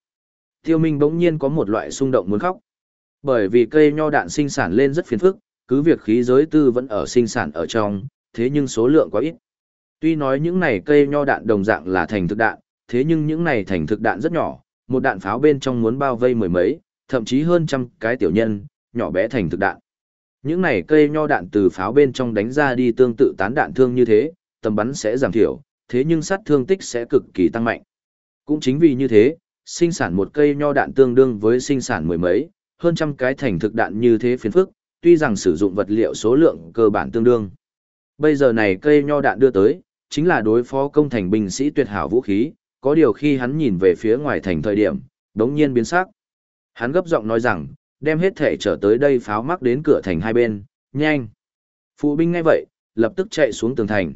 Tiêu Minh bỗng nhiên có một loại xung động muốn khóc. Bởi vì cây nho đạn sinh sản lên rất phiền phức, cứ việc khí giới tư vẫn ở sinh sản ở trong, thế nhưng số lượng quá ít. Tuy nói những này cây nho đạn đồng dạng là thành thực đạn, thế nhưng những này thành thực đạn rất nhỏ, một đạn pháo bên trong muốn bao vây mười mấy, thậm chí hơn trăm cái tiểu nhân, nhỏ bé thành thực đạn. Những này cây nho đạn từ pháo bên trong đánh ra đi tương tự tán đạn thương như thế, tầm bắn sẽ giảm thiểu, thế nhưng sát thương tích sẽ cực kỳ tăng mạnh. Cũng chính vì như thế, sinh sản một cây nho đạn tương đương với sinh sản mười mấy, hơn trăm cái thành thực đạn như thế phiền phức, tuy rằng sử dụng vật liệu số lượng cơ bản tương đương. Bây giờ này cây nho đạn đưa tới, chính là đối phó công thành binh sĩ tuyệt hảo vũ khí, có điều khi hắn nhìn về phía ngoài thành thời điểm, đống nhiên biến sắc. Hắn gấp giọng nói rằng, đem hết thể trở tới đây pháo mắc đến cửa thành hai bên, nhanh. Phụ binh ngay vậy, lập tức chạy xuống tường thành.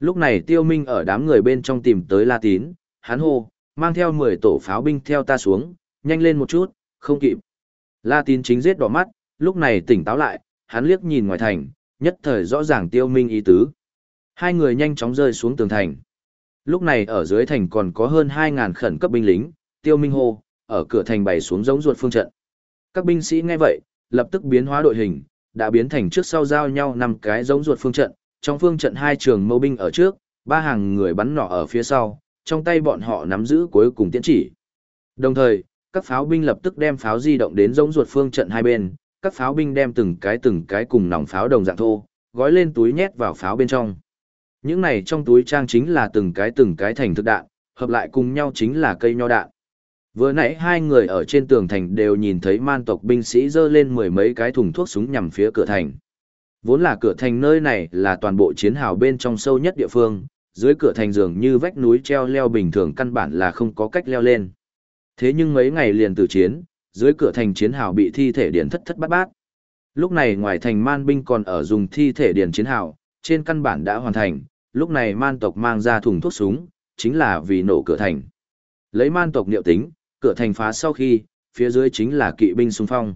Lúc này tiêu minh ở đám người bên trong tìm tới La Tín, hắn hô, mang theo 10 tổ pháo binh theo ta xuống, nhanh lên một chút, không kịp. La Tín chính giết đỏ mắt, lúc này tỉnh táo lại, hắn liếc nhìn ngoài thành, nhất thời rõ ràng tiêu minh ý tứ. Hai người nhanh chóng rơi xuống tường thành. Lúc này ở dưới thành còn có hơn 2.000 khẩn cấp binh lính, tiêu minh hô, ở cửa thành bày xuống giống ruột phương trận. Các binh sĩ nghe vậy, lập tức biến hóa đội hình, đã biến thành trước sau giao nhau năm cái giống ruột phương trận, trong phương trận hai trường mâu binh ở trước, ba hàng người bắn nỏ ở phía sau, trong tay bọn họ nắm giữ cuối cùng tiến chỉ. Đồng thời, các pháo binh lập tức đem pháo di động đến giống ruột phương trận hai bên, các pháo binh đem từng cái từng cái cùng nòng pháo đồng dạng thô, gói lên túi nhét vào pháo bên trong. Những này trong túi trang chính là từng cái từng cái thành thực đạn, hợp lại cùng nhau chính là cây nho đạn. Vừa nãy hai người ở trên tường thành đều nhìn thấy man tộc binh sĩ dơ lên mười mấy cái thùng thuốc súng nhằm phía cửa thành. Vốn là cửa thành nơi này là toàn bộ chiến hào bên trong sâu nhất địa phương, dưới cửa thành dường như vách núi treo leo bình thường căn bản là không có cách leo lên. Thế nhưng mấy ngày liền từ chiến, dưới cửa thành chiến hào bị thi thể điển thất thất bát bát. Lúc này ngoài thành man binh còn ở dùng thi thể điển chiến hào, trên căn bản đã hoàn thành, lúc này man tộc mang ra thùng thuốc súng, chính là vì nổ cửa thành. Lấy man tộc liệu tính, cửa thành phá sau khi, phía dưới chính là kỵ binh xung phong.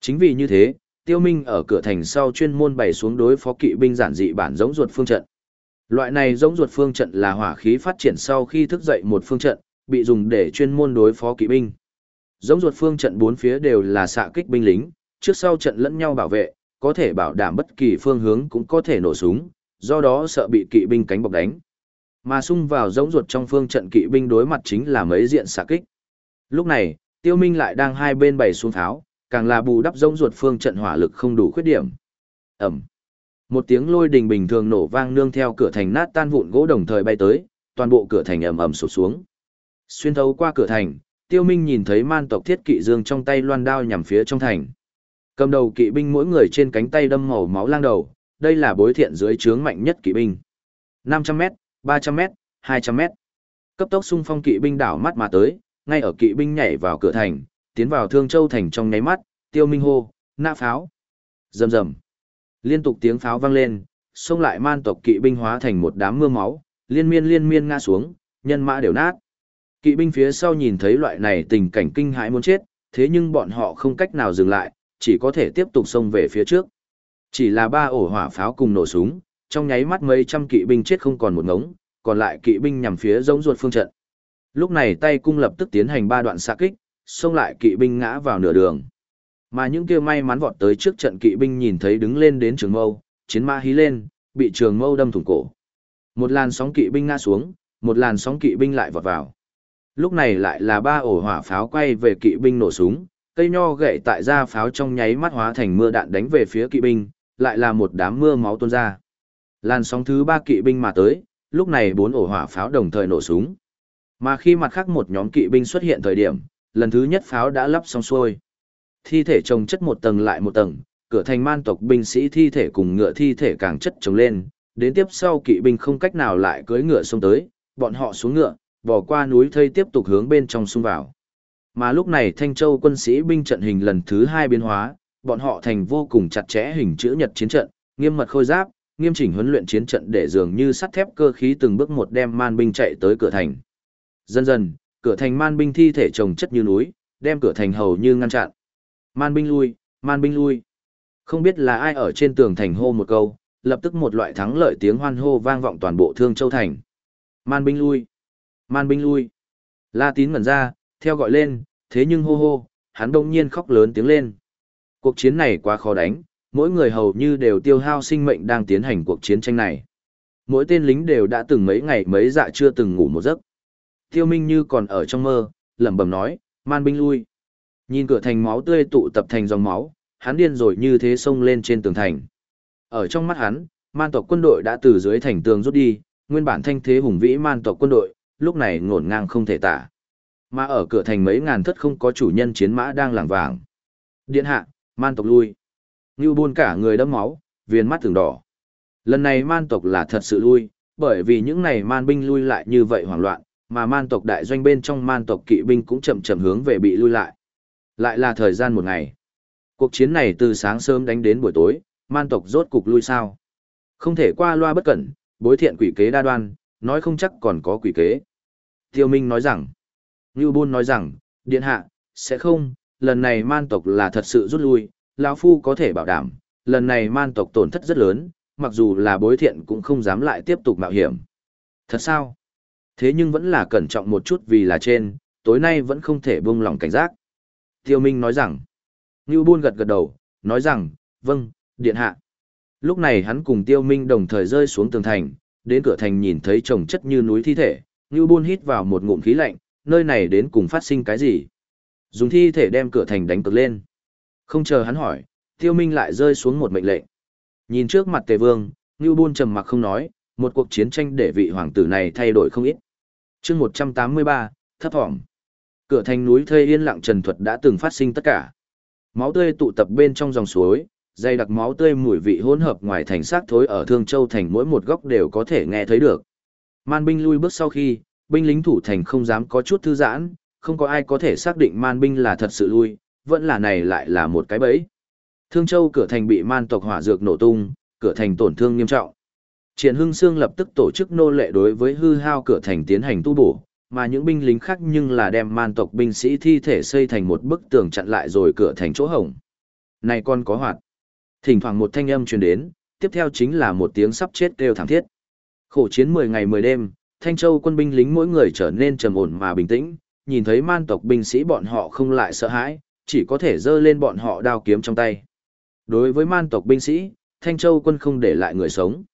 Chính vì như thế, Tiêu Minh ở cửa thành sau chuyên môn bày xuống đối phó kỵ binh giản dị bản giống ruột phương trận. Loại này giống ruột phương trận là hỏa khí phát triển sau khi thức dậy một phương trận, bị dùng để chuyên môn đối phó kỵ binh. Giống ruột phương trận bốn phía đều là xạ kích binh lính, trước sau trận lẫn nhau bảo vệ, có thể bảo đảm bất kỳ phương hướng cũng có thể nổ súng, do đó sợ bị kỵ binh cánh bọc đánh. Mà xung vào giống ruột trong phương trận kỵ binh đối mặt chính là mấy diện xạ kích. Lúc này, Tiêu Minh lại đang hai bên bày xuống tháo, càng là bù đắp giống ruột phương trận hỏa lực không đủ khuyết điểm. ầm, Một tiếng lôi đình bình thường nổ vang nương theo cửa thành nát tan vụn gỗ đồng thời bay tới, toàn bộ cửa thành ầm ầm sụp xuống. Xuyên thấu qua cửa thành, Tiêu Minh nhìn thấy man tộc thiết kỵ dương trong tay loan đao nhằm phía trong thành. Cầm đầu kỵ binh mỗi người trên cánh tay đâm màu máu lang đầu, đây là bối thiện dưới trướng mạnh nhất kỵ binh. 500m, 300m, 200m. Cấp tốc xung phong kỵ binh đảo mắt mà tới, ngay ở kỵ binh nhảy vào cửa thành, tiến vào Thương Châu thành trong nháy mắt, Tiêu Minh hô, nã pháo. Rầm rầm. Liên tục tiếng pháo vang lên, xông lại man tộc kỵ binh hóa thành một đám mưa máu, liên miên liên miên ngã xuống, nhân mã đều nát. Kỵ binh phía sau nhìn thấy loại này tình cảnh kinh hãi muốn chết, thế nhưng bọn họ không cách nào dừng lại, chỉ có thể tiếp tục xông về phía trước. Chỉ là ba ổ hỏa pháo cùng nổ súng, trong nháy mắt mấy trăm kỵ binh chết không còn một ngống, còn lại kỵ binh nhằm phía giống ruột phương trận. Lúc này tay cung lập tức tiến hành ba đoạn xạ kích, xông lại kỵ binh ngã vào nửa đường. Mà những kia may mắn vọt tới trước trận kỵ binh nhìn thấy đứng lên đến trường mâu, chiến mã hí lên, bị trường mâu đâm thủng cổ. Một làn sóng kỵ binh ngã xuống, một làn sóng kỵ binh lại vọt vào. Lúc này lại là ba ổ hỏa pháo quay về kỵ binh nổ súng, cây nho gậy tại ra pháo trong nháy mắt hóa thành mưa đạn đánh về phía kỵ binh, lại là một đám mưa máu tuôn ra. Làn sóng thứ ba kỵ binh mà tới, lúc này bốn ổ hỏa pháo đồng thời nổ súng. Mà khi mặt khác một nhóm kỵ binh xuất hiện thời điểm, lần thứ nhất pháo đã lắp xong xuôi. Thi thể chồng chất một tầng lại một tầng, cửa thành man tộc binh sĩ thi thể cùng ngựa thi thể càng chất chồng lên, đến tiếp sau kỵ binh không cách nào lại cưỡi ngựa xông tới, bọn họ xuống ngựa, bỏ qua núi thây tiếp tục hướng bên trong xung vào. Mà lúc này Thanh Châu quân sĩ binh trận hình lần thứ hai biến hóa, bọn họ thành vô cùng chặt chẽ hình chữ nhật chiến trận, nghiêm mật khôi giáp, nghiêm chỉnh huấn luyện chiến trận để dường như sắt thép cơ khí từng bước một đem man binh chạy tới cửa thành. Dần dần, cửa thành man binh thi thể chồng chất như núi, đem cửa thành hầu như ngăn chặn. Man binh lui, man binh lui. Không biết là ai ở trên tường thành hô một câu, lập tức một loại thắng lợi tiếng hoan hô vang vọng toàn bộ Thương Châu thành. Man binh lui, man binh lui. La Tín ngẩn ra, theo gọi lên, thế nhưng hô hô, hắn đông nhiên khóc lớn tiếng lên. Cuộc chiến này quá khó đánh, mỗi người hầu như đều tiêu hao sinh mệnh đang tiến hành cuộc chiến tranh này. Mỗi tên lính đều đã từng mấy ngày mấy dạ chưa từng ngủ một giấc. Tiêu Minh như còn ở trong mơ, lẩm bẩm nói, man binh lui. Nhìn cửa thành máu tươi tụ tập thành dòng máu, hắn điên rồi như thế xông lên trên tường thành. Ở trong mắt hắn, man tộc quân đội đã từ dưới thành tường rút đi, nguyên bản thanh thế hùng vĩ man tộc quân đội, lúc này ngổn ngang không thể tả. Mà ở cửa thành mấy ngàn thất không có chủ nhân chiến mã đang lảng vàng. Điện hạ, man tộc lui. Ngưu buôn cả người đẫm máu, viền mắt thường đỏ. Lần này man tộc là thật sự lui, bởi vì những này man binh lui lại như vậy hoảng loạn, mà man tộc đại doanh bên trong man tộc kỵ binh cũng chậm chậm hướng về bị lui lại. Lại là thời gian một ngày. Cuộc chiến này từ sáng sớm đánh đến buổi tối, man tộc rốt cục lui sao. Không thể qua loa bất cẩn, bối thiện quỷ kế đa đoan, nói không chắc còn có quỷ kế. Tiêu Minh nói rằng, Ngưu Bôn nói rằng, điện hạ, sẽ không, lần này man tộc là thật sự rút lui, lão Phu có thể bảo đảm, lần này man tộc tổn thất rất lớn, mặc dù là bối thiện cũng không dám lại tiếp tục mạo hiểm. Thật sao? Thế nhưng vẫn là cẩn trọng một chút vì là trên, tối nay vẫn không thể buông lỏng cảnh giác. Tiêu Minh nói rằng, Ngưu buôn gật gật đầu, nói rằng, vâng, điện hạ. Lúc này hắn cùng Tiêu Minh đồng thời rơi xuống tường thành, đến cửa thành nhìn thấy chồng chất như núi thi thể, Ngưu buôn hít vào một ngụm khí lạnh, nơi này đến cùng phát sinh cái gì? Dùng thi thể đem cửa thành đánh cực lên. Không chờ hắn hỏi, Tiêu Minh lại rơi xuống một mệnh lệnh. Nhìn trước mặt Tề Vương, Ngưu Bôn trầm mặc không nói, một cuộc chiến tranh để vị hoàng tử này thay đổi không ít. Chương 183, thấp thỏm. Cửa thành núi thây yên lặng trần thuật đã từng phát sinh tất cả. Máu tươi tụ tập bên trong dòng suối, dày đặc máu tươi mùi vị hỗn hợp ngoài thành xác thối ở Thương Châu thành mỗi một góc đều có thể nghe thấy được. Man binh lui bước sau khi, binh lính thủ thành không dám có chút thư giãn, không có ai có thể xác định man binh là thật sự lui, vẫn là này lại là một cái bẫy. Thương Châu cửa thành bị man tộc hỏa dược nổ tung, cửa thành tổn thương nghiêm trọng. Triển Hưng Sương lập tức tổ chức nô lệ đối với hư hao cửa thành tiến hành tu bổ, mà những binh lính khác nhưng là đem man tộc binh sĩ thi thể xây thành một bức tường chặn lại rồi cửa thành chỗ hổng. Này con có hoạt. Thỉnh thoảng một thanh âm truyền đến, tiếp theo chính là một tiếng sắp chết kêu thảm thiết. Khổ chiến 10 ngày 10 đêm, Thanh Châu quân binh lính mỗi người trở nên trầm ổn mà bình tĩnh, nhìn thấy man tộc binh sĩ bọn họ không lại sợ hãi, chỉ có thể giơ lên bọn họ đao kiếm trong tay. Đối với man tộc binh sĩ, Thanh Châu quân không để lại người sống.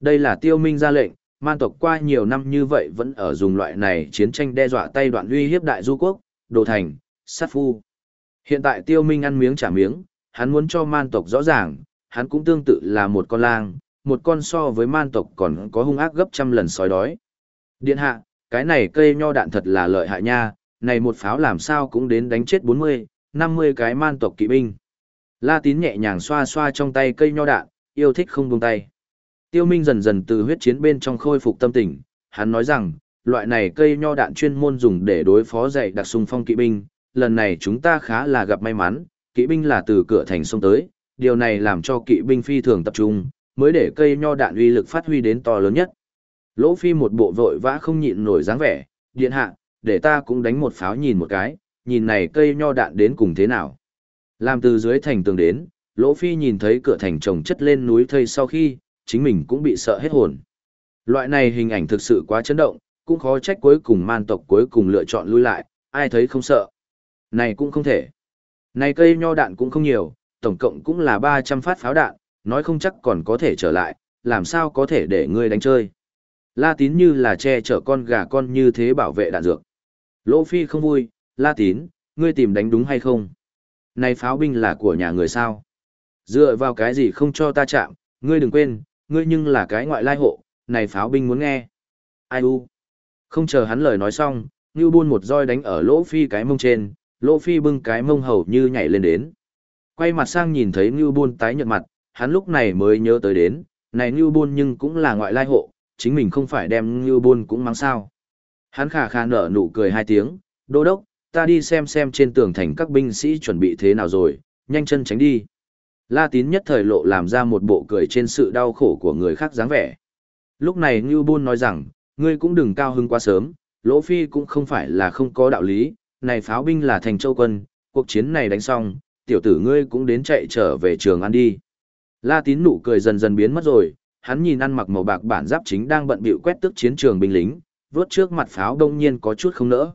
Đây là tiêu minh ra lệnh, man tộc qua nhiều năm như vậy vẫn ở dùng loại này chiến tranh đe dọa tay đoạn uy hiếp đại du quốc, đồ thành, sát phu. Hiện tại tiêu minh ăn miếng trả miếng, hắn muốn cho man tộc rõ ràng, hắn cũng tương tự là một con lang, một con so với man tộc còn có hung ác gấp trăm lần sói đói. Điện hạ, cái này cây nho đạn thật là lợi hại nha, này một pháo làm sao cũng đến đánh chết 40, 50 cái man tộc kỵ binh. La tín nhẹ nhàng xoa xoa trong tay cây nho đạn, yêu thích không buông tay. Tiêu Minh dần dần từ huyết chiến bên trong khôi phục tâm tình, hắn nói rằng, loại này cây nho đạn chuyên môn dùng để đối phó dạy đặc xung phong kỵ binh, lần này chúng ta khá là gặp may mắn, kỵ binh là từ cửa thành sông tới, điều này làm cho kỵ binh phi thường tập trung, mới để cây nho đạn uy lực phát huy đến to lớn nhất. Lỗ Phi một bộ vội vã không nhịn nổi dáng vẻ, điện hạ, để ta cũng đánh một pháo nhìn một cái, nhìn này cây nho đạn đến cùng thế nào. Làm từ dưới thành tường đến, Lỗ Phi nhìn thấy cửa thành trồng chất lên núi thây sau khi, chính mình cũng bị sợ hết hồn. Loại này hình ảnh thực sự quá chấn động, cũng khó trách cuối cùng man tộc cuối cùng lựa chọn lui lại, ai thấy không sợ. Này cũng không thể. Này cây nho đạn cũng không nhiều, tổng cộng cũng là 300 phát pháo đạn, nói không chắc còn có thể trở lại, làm sao có thể để ngươi đánh chơi. La tín như là che chở con gà con như thế bảo vệ đạn dược. Lỗ Phi không vui, La tín, ngươi tìm đánh đúng hay không? Này pháo binh là của nhà người sao? Dựa vào cái gì không cho ta chạm, ngươi đừng quên, ngươi nhưng là cái ngoại lai hộ, này pháo binh muốn nghe. Ai u? Không chờ hắn lời nói xong, Ngưu Buôn một roi đánh ở Lỗ Phi cái mông trên, Lỗ Phi bưng cái mông hầu như nhảy lên đến. Quay mặt sang nhìn thấy Ngưu Buôn tái nhợt mặt, hắn lúc này mới nhớ tới đến, này Ngưu Buôn nhưng cũng là ngoại lai hộ, chính mình không phải đem Ngưu Buôn cũng mang sao. Hắn khà khà nở nụ cười hai tiếng, đô đốc, ta đi xem xem trên tường thành các binh sĩ chuẩn bị thế nào rồi, nhanh chân tránh đi. La tín nhất thời lộ làm ra một bộ cười trên sự đau khổ của người khác dáng vẻ. Lúc này Ngưu Bôn nói rằng, ngươi cũng đừng cao hứng quá sớm, Lỗ Phi cũng không phải là không có đạo lý, này pháo binh là thành châu quân, cuộc chiến này đánh xong, tiểu tử ngươi cũng đến chạy trở về trường ăn đi. La tín nụ cười dần dần biến mất rồi, hắn nhìn ăn mặc màu bạc bản giáp chính đang bận bịu quét tước chiến trường binh lính, vuốt trước mặt pháo đông nhiên có chút không nỡ.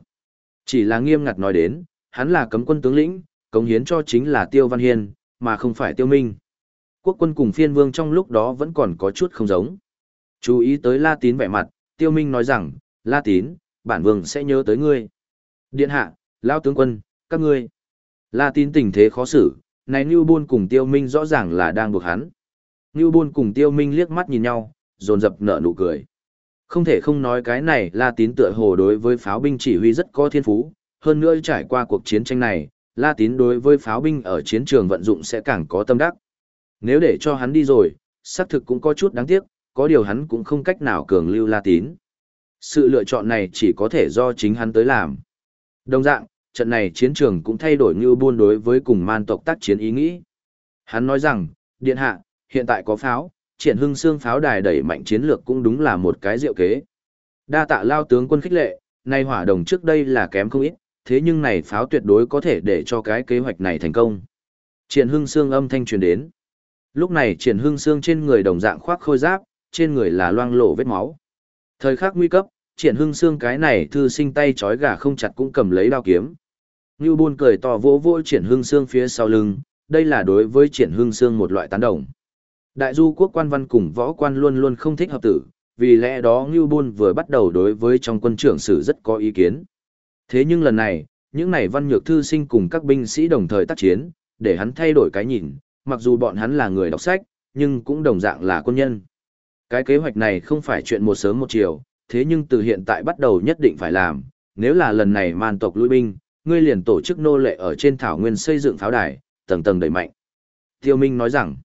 Chỉ là nghiêm ngặt nói đến, hắn là cấm quân tướng lĩnh, cống hiến cho chính là Tiêu Văn Hiên, mà không phải Tiêu Minh. Quốc quân cùng phiên vương trong lúc đó vẫn còn có chút không giống. Chú ý tới La Tín vẻ mặt, Tiêu Minh nói rằng, La Tín, bản vương sẽ nhớ tới ngươi. Điện hạ, lão tướng quân, các ngươi. La Tín tình thế khó xử, Này Niu Bôn cùng Tiêu Minh rõ ràng là đang buộc hắn. Ngưu Bôn cùng Tiêu Minh liếc mắt nhìn nhau, dồn dập nở nụ cười. Không thể không nói cái này La Tín tựa hồ đối với pháo binh chỉ huy rất có thiên phú, hơn nữa trải qua cuộc chiến tranh này, La Tín đối với pháo binh ở chiến trường vận dụng sẽ càng có tâm đắc. Nếu để cho hắn đi rồi, xác thực cũng có chút đáng tiếc, có điều hắn cũng không cách nào cường lưu La Tín. Sự lựa chọn này chỉ có thể do chính hắn tới làm. Đồng dạng, trận này chiến trường cũng thay đổi như buôn đối với cùng man tộc tác chiến ý nghĩ. Hắn nói rằng, điện hạ, hiện tại có pháo, triển hưng xương pháo đài đẩy mạnh chiến lược cũng đúng là một cái diệu kế. Đa tạ lao tướng quân khích lệ, nay hỏa đồng trước đây là kém không ít, thế nhưng này pháo tuyệt đối có thể để cho cái kế hoạch này thành công. Triển hưng xương âm thanh truyền đến. Lúc này triển hưng xương trên người đồng dạng khoác khôi giáp, trên người là loang lổ vết máu. Thời khắc nguy cấp, triển hưng xương cái này thư sinh tay chói gà không chặt cũng cầm lấy đao kiếm. Ngưu buôn cười to vỗ vỗ triển hưng xương phía sau lưng, đây là đối với triển hưng xương một loại tán đồng. Đại du quốc quan văn cùng võ quan luôn luôn không thích hợp tử, vì lẽ đó Ngưu Bôn vừa bắt đầu đối với trong quân trưởng sử rất có ý kiến. Thế nhưng lần này, những này văn nhược thư sinh cùng các binh sĩ đồng thời tác chiến, để hắn thay đổi cái nhìn, mặc dù bọn hắn là người đọc sách, nhưng cũng đồng dạng là quân nhân. Cái kế hoạch này không phải chuyện một sớm một chiều, thế nhưng từ hiện tại bắt đầu nhất định phải làm, nếu là lần này man tộc lui binh, ngươi liền tổ chức nô lệ ở trên thảo nguyên xây dựng pháo đài, tầng tầng đẩy mạnh. Tiêu Minh nói rằng,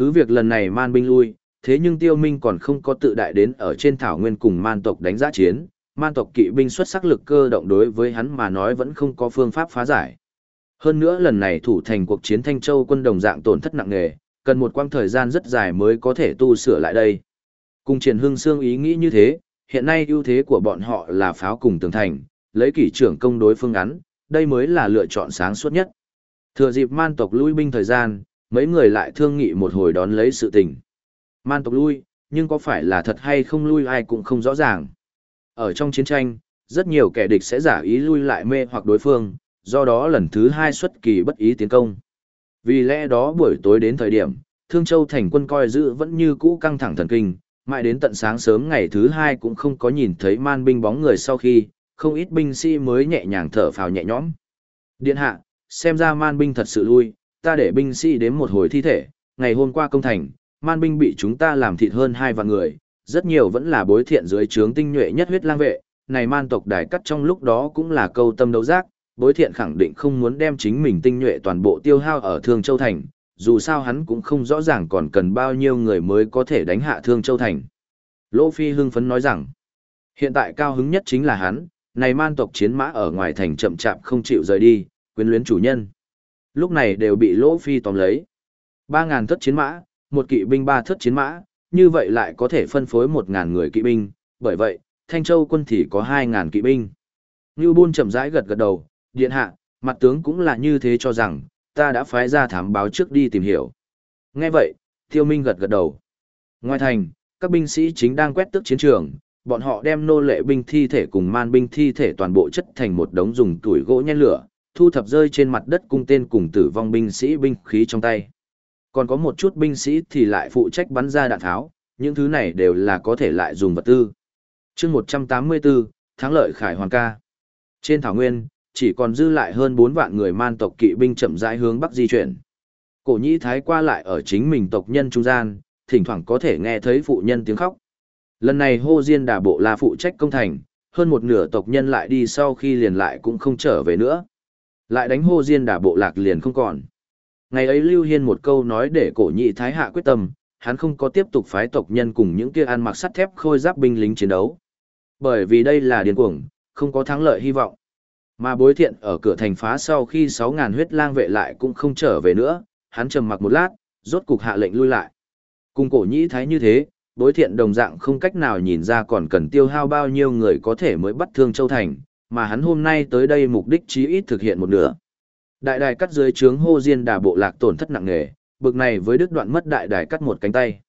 cứ việc lần này man binh lui, thế nhưng Tiêu Minh còn không có tự đại đến ở trên thảo nguyên cùng man tộc đánh giá chiến, man tộc kỵ binh xuất sắc lực cơ động đối với hắn mà nói vẫn không có phương pháp phá giải. Hơn nữa lần này thủ thành cuộc chiến Thanh Châu quân đồng dạng tổn thất nặng nề, cần một quãng thời gian rất dài mới có thể tu sửa lại đây. Cùng Triển Hưng xương ý nghĩ như thế, hiện nay ưu thế của bọn họ là pháo cùng tường thành, lấy kỷ trưởng công đối phương ngắn, đây mới là lựa chọn sáng suốt nhất. Thừa dịp man tộc lui binh thời gian, mấy người lại thương nghị một hồi đón lấy sự tình. Man tộc lui, nhưng có phải là thật hay không lui ai cũng không rõ ràng. Ở trong chiến tranh, rất nhiều kẻ địch sẽ giả ý lui lại mê hoặc đối phương, do đó lần thứ hai xuất kỳ bất ý tiến công. Vì lẽ đó buổi tối đến thời điểm, Thương Châu thành quân coi giữ vẫn như cũ căng thẳng thần kinh, mãi đến tận sáng sớm ngày thứ hai cũng không có nhìn thấy man binh bóng người sau khi, không ít binh sĩ mới nhẹ nhàng thở phào nhẹ nhõm. Điện hạ, xem ra man binh thật sự lui, ta để binh sĩ đến một hồi thi thể, ngày hôm qua công thành, man binh bị chúng ta làm thịt hơn hai vạn người, rất nhiều vẫn là bối thiện dưới trướng tinh nhuệ nhất huyết lang vệ, này man tộc đài cắt trong lúc đó cũng là câu tâm đấu giác, bối thiện khẳng định không muốn đem chính mình tinh nhuệ toàn bộ tiêu hao ở Thương Châu Thành, dù sao hắn cũng không rõ ràng còn cần bao nhiêu người mới có thể đánh hạ Thương Châu Thành. Lỗ Phi hưng phấn nói rằng, hiện tại cao hứng nhất chính là hắn, này man tộc chiến mã ở ngoài thành chậm chạp không chịu rời đi, quyến luyến chủ nhân. Lúc này đều bị Lỗ Phi tóm lấy. 3.000 thất chiến mã, một kỵ binh ba thất chiến mã, như vậy lại có thể phân phối 1.000 người kỵ binh, bởi vậy, Thanh Châu quân thì có 2.000 kỵ binh. Ngưu Bôn chậm rãi gật gật đầu, điện hạ, mặt tướng cũng là như thế cho rằng, ta đã phái ra thám báo trước đi tìm hiểu. Nghe vậy, Tiêu Minh gật gật đầu. Ngoài thành, các binh sĩ chính đang quét tước chiến trường, bọn họ đem nô lệ binh thi thể cùng man binh thi thể toàn bộ chất thành một đống dùng tuổi gỗ nhen lửa, thu thập rơi trên mặt đất cung tên cùng tử vong binh sĩ binh khí trong tay. Còn có một chút binh sĩ thì lại phụ trách bắn ra đạn tháo, những thứ này đều là có thể lại dùng vật tư. chương 184, thắng lợi khải hoàn ca. Trên thảo nguyên, chỉ còn dư lại hơn 4 vạn người man tộc kỵ binh chậm rãi hướng bắc di chuyển. Cổ nhĩ thái qua lại ở chính mình tộc nhân trung gian, thỉnh thoảng có thể nghe thấy phụ nhân tiếng khóc. Lần này hô diên đà bộ là phụ trách công thành, hơn một nửa tộc nhân lại đi sau khi liền lại cũng không trở về nữa. Lại đánh hô diên đả bộ lạc liền không còn. Ngày ấy Lưu Hiên một câu nói để cổ nhị thái hạ quyết tâm, hắn không có tiếp tục phái tộc nhân cùng những kia ăn mặc sắt thép khôi giáp binh lính chiến đấu. Bởi vì đây là điên cuồng, không có thắng lợi hy vọng. Mà bối thiện ở cửa thành phá sau khi 6.000 huyết lang vệ lại cũng không trở về nữa, hắn trầm mặc một lát, rốt cục hạ lệnh lui lại. Cùng cổ nhĩ thái như thế, bối thiện đồng dạng không cách nào nhìn ra còn cần tiêu hao bao nhiêu người có thể mới bắt thương châu thành, mà hắn hôm nay tới đây mục đích chí ít thực hiện một nửa. Đại đài cắt dưới trướng hô diên đà bộ lạc tổn thất nặng nề, bực này với đức đoạn mất đại đài cắt một cánh tay.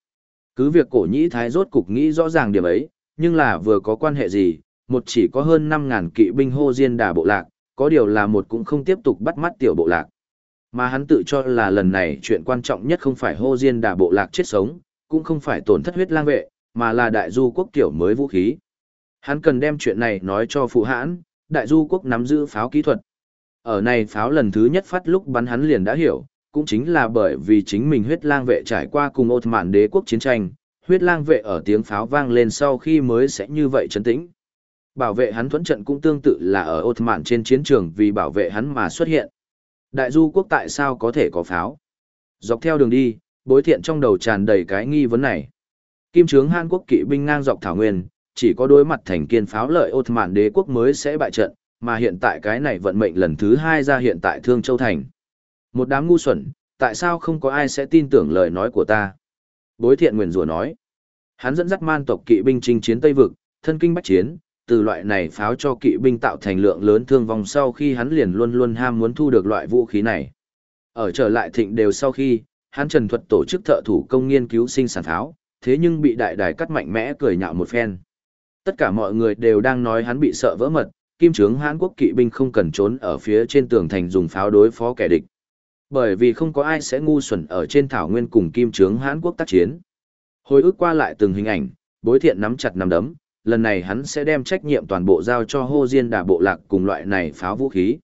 Cứ việc cổ nhĩ thái rốt cục nghĩ rõ ràng điểm ấy, nhưng là vừa có quan hệ gì, một chỉ có hơn 5.000 kỵ binh hô diên đà bộ lạc, có điều là một cũng không tiếp tục bắt mắt tiểu bộ lạc. Mà hắn tự cho là lần này chuyện quan trọng nhất không phải hô diên đà bộ lạc chết sống, cũng không phải tổn thất huyết lang vệ, mà là đại du quốc tiểu mới vũ khí. Hắn cần đem chuyện này nói cho phụ hãn, đại du quốc nắm giữ pháo kỹ thuật. Ở này pháo lần thứ nhất phát lúc bắn hắn liền đã hiểu, cũng chính là bởi vì chính mình huyết lang vệ trải qua cùng ột mạn đế quốc chiến tranh, huyết lang vệ ở tiếng pháo vang lên sau khi mới sẽ như vậy chấn tĩnh. Bảo vệ hắn thuẫn trận cũng tương tự là ở ột mạn trên chiến trường vì bảo vệ hắn mà xuất hiện. Đại du quốc tại sao có thể có pháo? Dọc theo đường đi, bối thiện trong đầu tràn đầy cái nghi vấn này. Kim trướng Hàn Quốc kỵ binh ngang dọc thảo nguyên, chỉ có đối mặt thành kiên pháo lợi ột mạn đế quốc mới sẽ bại trận, mà hiện tại cái này vận mệnh lần thứ hai ra hiện tại Thương Châu Thành. Một đám ngu xuẩn, tại sao không có ai sẽ tin tưởng lời nói của ta? Bối thiện nguyền rủa nói. Hắn dẫn dắt man tộc kỵ binh chinh chiến Tây Vực, thân kinh bách chiến, từ loại này pháo cho kỵ binh tạo thành lượng lớn thương vong sau khi hắn liền luôn luôn ham muốn thu được loại vũ khí này. Ở trở lại thịnh đều sau khi, hắn trần thuật tổ chức thợ thủ công nghiên cứu sinh sản pháo, thế nhưng bị đại đài cắt mạnh mẽ cười nhạo một phen. Tất cả mọi người đều đang nói hắn bị sợ vỡ mật, kim trướng Hán Quốc kỵ binh không cần trốn ở phía trên tường thành dùng pháo đối phó kẻ địch. Bởi vì không có ai sẽ ngu xuẩn ở trên thảo nguyên cùng kim trướng Hán Quốc tác chiến. Hồi ức qua lại từng hình ảnh, bối thiện nắm chặt nắm đấm, lần này hắn sẽ đem trách nhiệm toàn bộ giao cho hô diên đà bộ lạc cùng loại này pháo vũ khí.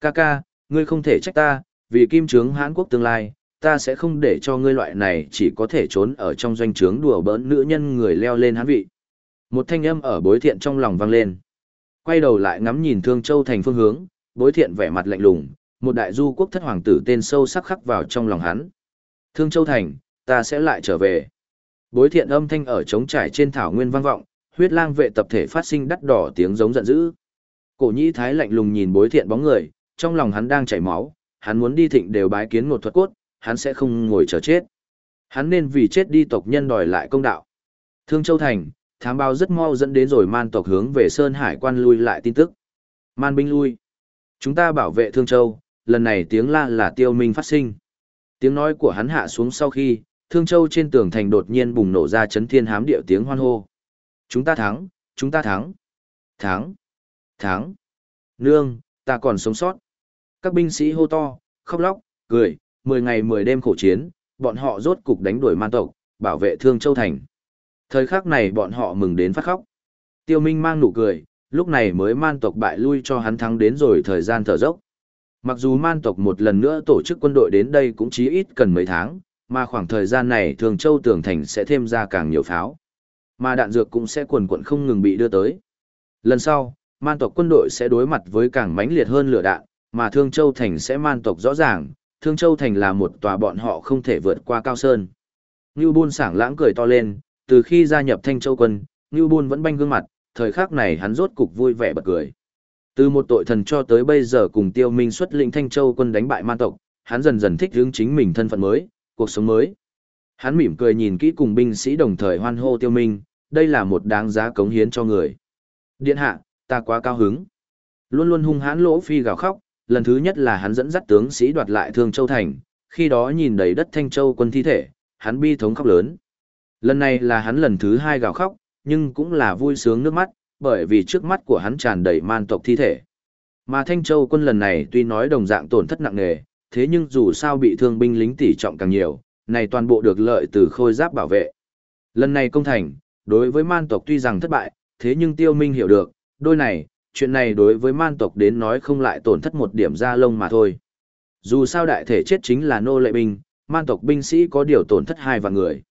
Kaka, ngươi không thể trách ta, vì kim trướng Hán Quốc tương lai, ta sẽ không để cho ngươi loại này chỉ có thể trốn ở trong doanh trướng đùa bỡn nữ nhân người leo lên hán vị. Một thanh âm ở bối thiện trong lòng vang lên. Quay đầu lại ngắm nhìn Thương Châu thành phương hướng, bối thiện vẻ mặt lạnh lùng, một đại du quốc thất hoàng tử tên sâu sắc khắc vào trong lòng hắn. Thương Châu thành, ta sẽ lại trở về. Bối thiện âm thanh ở trống trải trên thảo nguyên vang vọng, huyết lang vệ tập thể phát sinh đắt đỏ tiếng giống giận dữ. Cổ nhĩ thái lạnh lùng nhìn bối thiện bóng người, trong lòng hắn đang chảy máu, hắn muốn đi thịnh đều bái kiến một thuật cốt, hắn sẽ không ngồi chờ chết. Hắn nên vì chết đi tộc nhân đòi lại công đạo. Thương Châu Thành, thám báo rất mau dẫn đến rồi man tộc hướng về Sơn Hải quan lui lại tin tức. Man binh lui. Chúng ta bảo vệ Thương Châu, lần này tiếng la là tiêu minh phát sinh. Tiếng nói của hắn hạ xuống sau khi, Thương Châu trên tường thành đột nhiên bùng nổ ra chấn thiên hám điệu tiếng hoan hô. Chúng ta thắng, chúng ta thắng. Thắng, thắng. Nương, ta còn sống sót. Các binh sĩ hô to, khóc lóc, cười, 10 ngày 10 đêm khổ chiến, bọn họ rốt cục đánh đuổi man tộc, bảo vệ Thương Châu thành. Thời khắc này bọn họ mừng đến phát khóc. Tiêu Minh mang nụ cười, lúc này mới man tộc bại lui cho hắn thắng đến rồi thời gian thở dốc. Mặc dù man tộc một lần nữa tổ chức quân đội đến đây cũng chí ít cần mấy tháng, mà khoảng thời gian này Thường Châu Tường Thành sẽ thêm ra càng nhiều pháo. Mà đạn dược cũng sẽ quần quận không ngừng bị đưa tới. Lần sau, man tộc quân đội sẽ đối mặt với càng mãnh liệt hơn lửa đạn, mà Thương Châu Thành sẽ man tộc rõ ràng, Thương Châu Thành là một tòa bọn họ không thể vượt qua cao sơn. Ngưu Bôn sảng lãng cười to lên, từ khi gia nhập Thanh Châu quân, Ngưu Bôn vẫn banh gương mặt, thời khắc này hắn rốt cục vui vẻ bật cười. Từ một tội thần cho tới bây giờ cùng Tiêu Minh xuất lĩnh Thanh Châu quân đánh bại man tộc, hắn dần dần thích hướng chính mình thân phận mới, cuộc sống mới. Hắn mỉm cười nhìn kỹ cùng binh sĩ đồng thời hoan hô Tiêu Minh, đây là một đáng giá cống hiến cho người. Điện hạ, ta quá cao hứng. Luôn luôn hung hãn lỗ phi gào khóc, lần thứ nhất là hắn dẫn dắt tướng sĩ đoạt lại Thương Châu thành, khi đó nhìn đầy đất Thanh Châu quân thi thể, hắn bi thống khóc lớn. Lần này là hắn lần thứ hai gào khóc, nhưng cũng là vui sướng nước mắt, bởi vì trước mắt của hắn tràn đầy man tộc thi thể. Mà Thanh Châu quân lần này tuy nói đồng dạng tổn thất nặng nề, thế nhưng dù sao bị thương binh lính tỷ trọng càng nhiều, này toàn bộ được lợi từ khôi giáp bảo vệ. Lần này công thành, đối với man tộc tuy rằng thất bại, thế nhưng Tiêu Minh hiểu được, đôi này, chuyện này đối với man tộc đến nói không lại tổn thất một điểm da lông mà thôi. Dù sao đại thể chết chính là nô lệ binh, man tộc binh sĩ có điều tổn thất hai vạn người.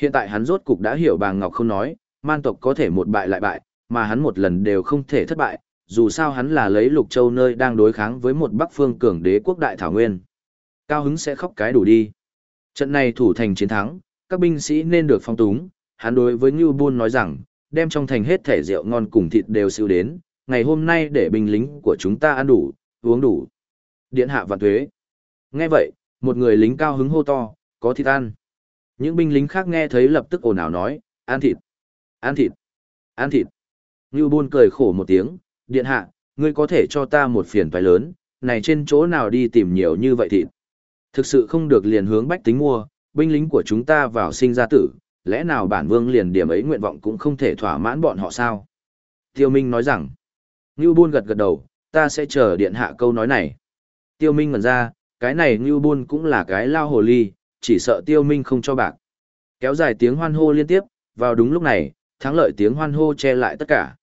Hiện tại hắn rốt cục đã hiểu bà Ngọc không nói, man tộc có thể một bại lại bại, mà hắn một lần đều không thể thất bại, dù sao hắn là lấy lục châu nơi đang đối kháng với một bắc phương cường đế quốc đại thảo nguyên. Cao hứng sẽ khóc cái đủ đi. Trận này thủ thành chiến thắng, các binh sĩ nên được phong túng, hắn đối với Ngưu Buôn nói rằng, đem trong thành hết thể rượu ngon cùng thịt đều siêu đến, ngày hôm nay để binh lính của chúng ta ăn đủ, uống đủ. Điện hạ và thuế. Nghe vậy, một người lính cao hứng hô to, có thịt ăn. Những binh lính khác nghe thấy lập tức ồn ào nói, ăn thịt, ăn thịt, ăn thịt. Ngưu Bôn cười khổ một tiếng, điện hạ, ngươi có thể cho ta một phiền toái lớn, này trên chỗ nào đi tìm nhiều như vậy thịt. Thực sự không được liền hướng bách tính mua, binh lính của chúng ta vào sinh ra tử, lẽ nào bản vương liền điểm ấy nguyện vọng cũng không thể thỏa mãn bọn họ sao? Tiêu Minh nói rằng, Ngưu Bôn gật gật đầu, ta sẽ chờ điện hạ câu nói này. Tiêu Minh ngẩn ra, cái này Ngưu Bôn cũng là cái lao hồ ly, chỉ sợ Tiêu Minh không cho bạc. Kéo dài tiếng hoan hô liên tiếp, vào đúng lúc này, thắng lợi tiếng hoan hô che lại tất cả.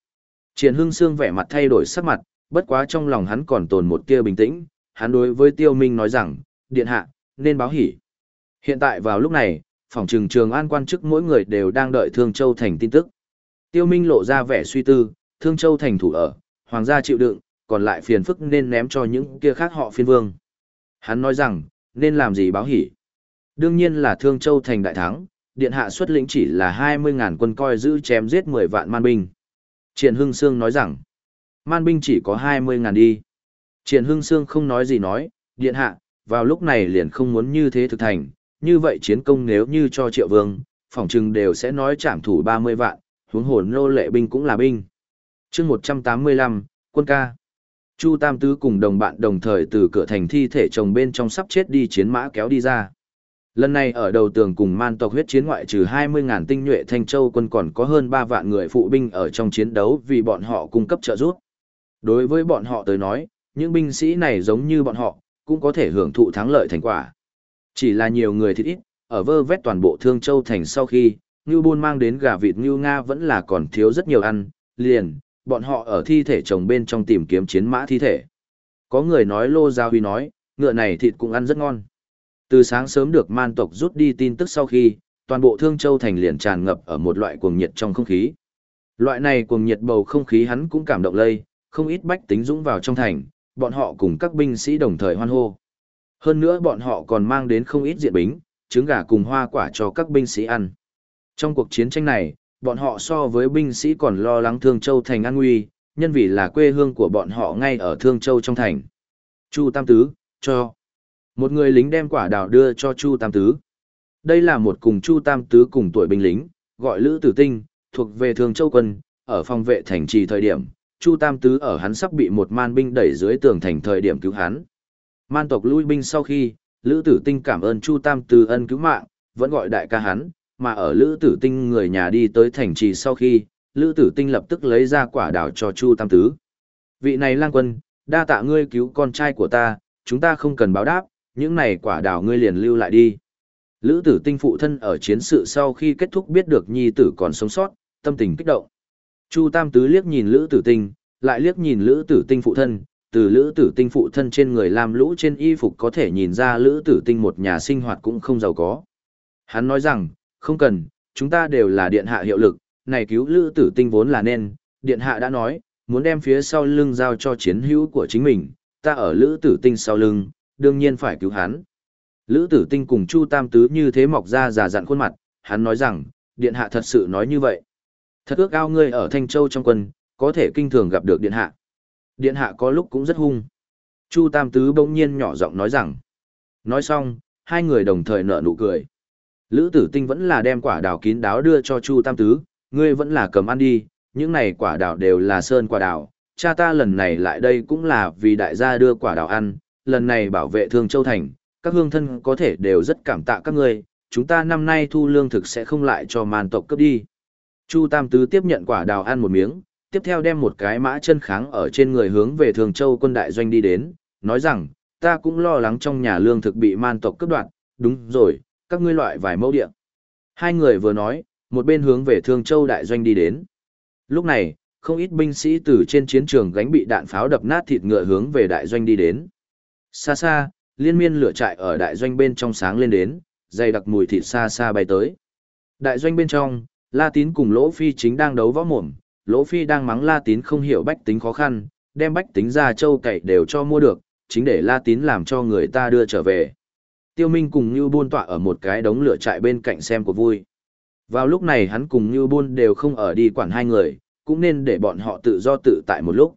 Triển Hưng Sương vẻ mặt thay đổi sắc mặt, bất quá trong lòng hắn còn tồn một tia bình tĩnh, hắn đối với Tiêu Minh nói rằng, điện hạ, nên báo hỉ. Hiện tại vào lúc này, phòng trường trường an quan chức mỗi người đều đang đợi Thương Châu Thành tin tức. Tiêu Minh lộ ra vẻ suy tư, Thương Châu Thành thủ ở, hoàng gia chịu đựng, còn lại phiền phức nên ném cho những kia khác họ phiên vương. Hắn nói rằng, nên làm gì báo hỉ. Đương nhiên là Thương Châu Thành đại thắng, điện hạ xuất lĩnh chỉ là 20.000 quân coi giữ chém giết 10 vạn man binh. Triển Hưng Sương nói rằng, man binh chỉ có 20.000 đi. Triển Hưng Sương không nói gì nói, điện hạ, vào lúc này liền không muốn như thế thực thành, như vậy chiến công nếu như cho triệu vương, phỏng chừng đều sẽ nói trảm thủ 30 vạn, huống hồn nô lệ binh cũng là binh. chương 185, quân ca. Chu Tam Tứ cùng đồng bạn đồng thời từ cửa thành thi thể chồng bên trong sắp chết đi chiến mã kéo đi ra. Lần này ở đầu tường cùng man tộc huyết chiến ngoại trừ 20.000 tinh nhuệ Thanh Châu quân còn có hơn 3 vạn người phụ binh ở trong chiến đấu vì bọn họ cung cấp trợ giúp. Đối với bọn họ tới nói, những binh sĩ này giống như bọn họ, cũng có thể hưởng thụ thắng lợi thành quả. Chỉ là nhiều người thì ít, ở vơ vét toàn bộ Thương Châu thành sau khi, Ngưu Bôn mang đến gà vịt Ngưu Nga vẫn là còn thiếu rất nhiều ăn, liền, bọn họ ở thi thể chồng bên trong tìm kiếm chiến mã thi thể. Có người nói Lô gia Huy nói, ngựa này thịt cũng ăn rất ngon. Từ sáng sớm được man tộc rút đi tin tức sau khi, toàn bộ Thương Châu thành liền tràn ngập ở một loại cuồng nhiệt trong không khí. Loại này cuồng nhiệt bầu không khí hắn cũng cảm động lây, không ít bách tính dũng vào trong thành, bọn họ cùng các binh sĩ đồng thời hoan hô. Hơn nữa bọn họ còn mang đến không ít diện bính, trứng gà cùng hoa quả cho các binh sĩ ăn. Trong cuộc chiến tranh này, bọn họ so với binh sĩ còn lo lắng Thương Châu thành an nguy, nhân vì là quê hương của bọn họ ngay ở Thương Châu trong thành. Chu Tam Tứ, cho. Một người lính đem quả đào đưa cho Chu Tam Tứ. Đây là một cùng Chu Tam Tứ cùng tuổi binh lính, gọi Lữ Tử Tinh, thuộc về thường Châu quân, ở phòng vệ thành trì thời điểm, Chu Tam Tứ ở hắn sắp bị một man binh đẩy dưới tường thành thời điểm cứu hắn. Man tộc lui binh sau khi, Lữ Tử Tinh cảm ơn Chu Tam Tứ ân cứu mạng, vẫn gọi đại ca hắn, mà ở Lữ Tử Tinh người nhà đi tới thành trì sau khi, Lữ Tử Tinh lập tức lấy ra quả đào cho Chu Tam Tứ. Vị này lang quân, đa tạ ngươi cứu con trai của ta, chúng ta không cần báo đáp, những này quả đào ngươi liền lưu lại đi. Lữ Tử Tinh phụ thân ở chiến sự sau khi kết thúc biết được nhi tử còn sống sót, tâm tình kích động. Chu Tam Tứ liếc nhìn Lữ Tử Tinh, lại liếc nhìn Lữ Tử Tinh phụ thân, từ Lữ Tử Tinh phụ thân trên người làm lũ trên y phục có thể nhìn ra Lữ Tử Tinh một nhà sinh hoạt cũng không giàu có. Hắn nói rằng, không cần, chúng ta đều là điện hạ hiệu lực, này cứu Lữ Tử Tinh vốn là nên, điện hạ đã nói, muốn đem phía sau lưng giao cho chiến hữu của chính mình, ta ở Lữ Tử Tinh sau lưng, đương nhiên phải cứu hắn. Lữ Tử Tinh cùng Chu Tam Tứ như thế mọc ra già dặn khuôn mặt, hắn nói rằng, điện hạ thật sự nói như vậy. Thật ước ao ngươi ở Thanh Châu trong quân, có thể kinh thường gặp được điện hạ. Điện hạ có lúc cũng rất hung. Chu Tam Tứ bỗng nhiên nhỏ giọng nói rằng. Nói xong, hai người đồng thời nở nụ cười. Lữ tử tinh vẫn là đem quả đào kín đáo đưa cho Chu Tam Tứ, ngươi vẫn là cầm ăn đi, những này quả đào đều là sơn quả đào. Cha ta lần này lại đây cũng là vì đại gia đưa quả đào ăn, lần này bảo vệ thương châu thành, các hương thân có thể đều rất cảm tạ các ngươi, chúng ta năm nay thu lương thực sẽ không lại cho man tộc cấp đi. Chu Tam Tứ tiếp nhận quả đào ăn một miếng, tiếp theo đem một cái mã chân kháng ở trên người hướng về Thường Châu quân đại doanh đi đến, nói rằng, ta cũng lo lắng trong nhà lương thực bị man tộc cướp đoạt, đúng rồi, các ngươi loại vài mẫu địa. Hai người vừa nói, một bên hướng về Thương Châu đại doanh đi đến. Lúc này, không ít binh sĩ từ trên chiến trường gánh bị đạn pháo đập nát thịt ngựa hướng về đại doanh đi đến. Xa xa, liên miên lửa trại ở đại doanh bên trong sáng lên đến, dày đặc mùi thịt xa xa bay tới. Đại doanh bên trong, La Tín cùng Lỗ Phi chính đang đấu võ mồm, Lỗ Phi đang mắng La Tín không hiểu bách tính khó khăn, đem bách tính ra châu cậy đều cho mua được, chính để La Tín làm cho người ta đưa trở về. Tiêu Minh cùng Như buôn tọa ở một cái đống lửa trại bên cạnh xem của vui. Vào lúc này hắn cùng Như buôn đều không ở đi quản hai người, cũng nên để bọn họ tự do tự tại một lúc.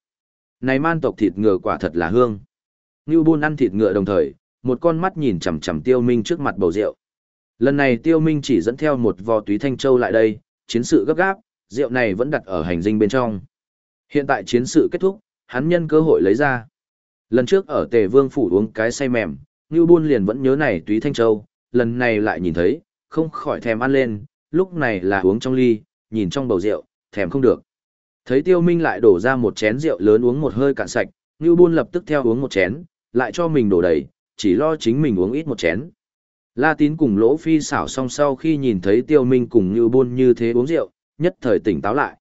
Này man tộc thịt ngựa quả thật là hương. Ngưu Bôn ăn thịt ngựa đồng thời, một con mắt nhìn chằm chằm Tiêu Minh trước mặt bầu rượu. Lần này Tiêu Minh chỉ dẫn theo một vò túy thanh châu lại đây, chiến sự gấp gáp, rượu này vẫn đặt ở hành dinh bên trong. Hiện tại chiến sự kết thúc, hắn nhân cơ hội lấy ra. Lần trước ở Tề Vương phủ uống cái say mềm, Ngưu Bôn liền vẫn nhớ này túy thanh châu, lần này lại nhìn thấy, không khỏi thèm ăn lên, lúc này là uống trong ly, nhìn trong bầu rượu, thèm không được. Thấy Tiêu Minh lại đổ ra một chén rượu lớn uống một hơi cạn sạch, Ngưu Bôn lập tức theo uống một chén, lại cho mình đổ đầy, chỉ lo chính mình uống ít một chén. La Tín cùng Lỗ Phi xảo xong sau khi nhìn thấy Tiêu Minh cùng Như Buôn như thế uống rượu, nhất thời tỉnh táo lại.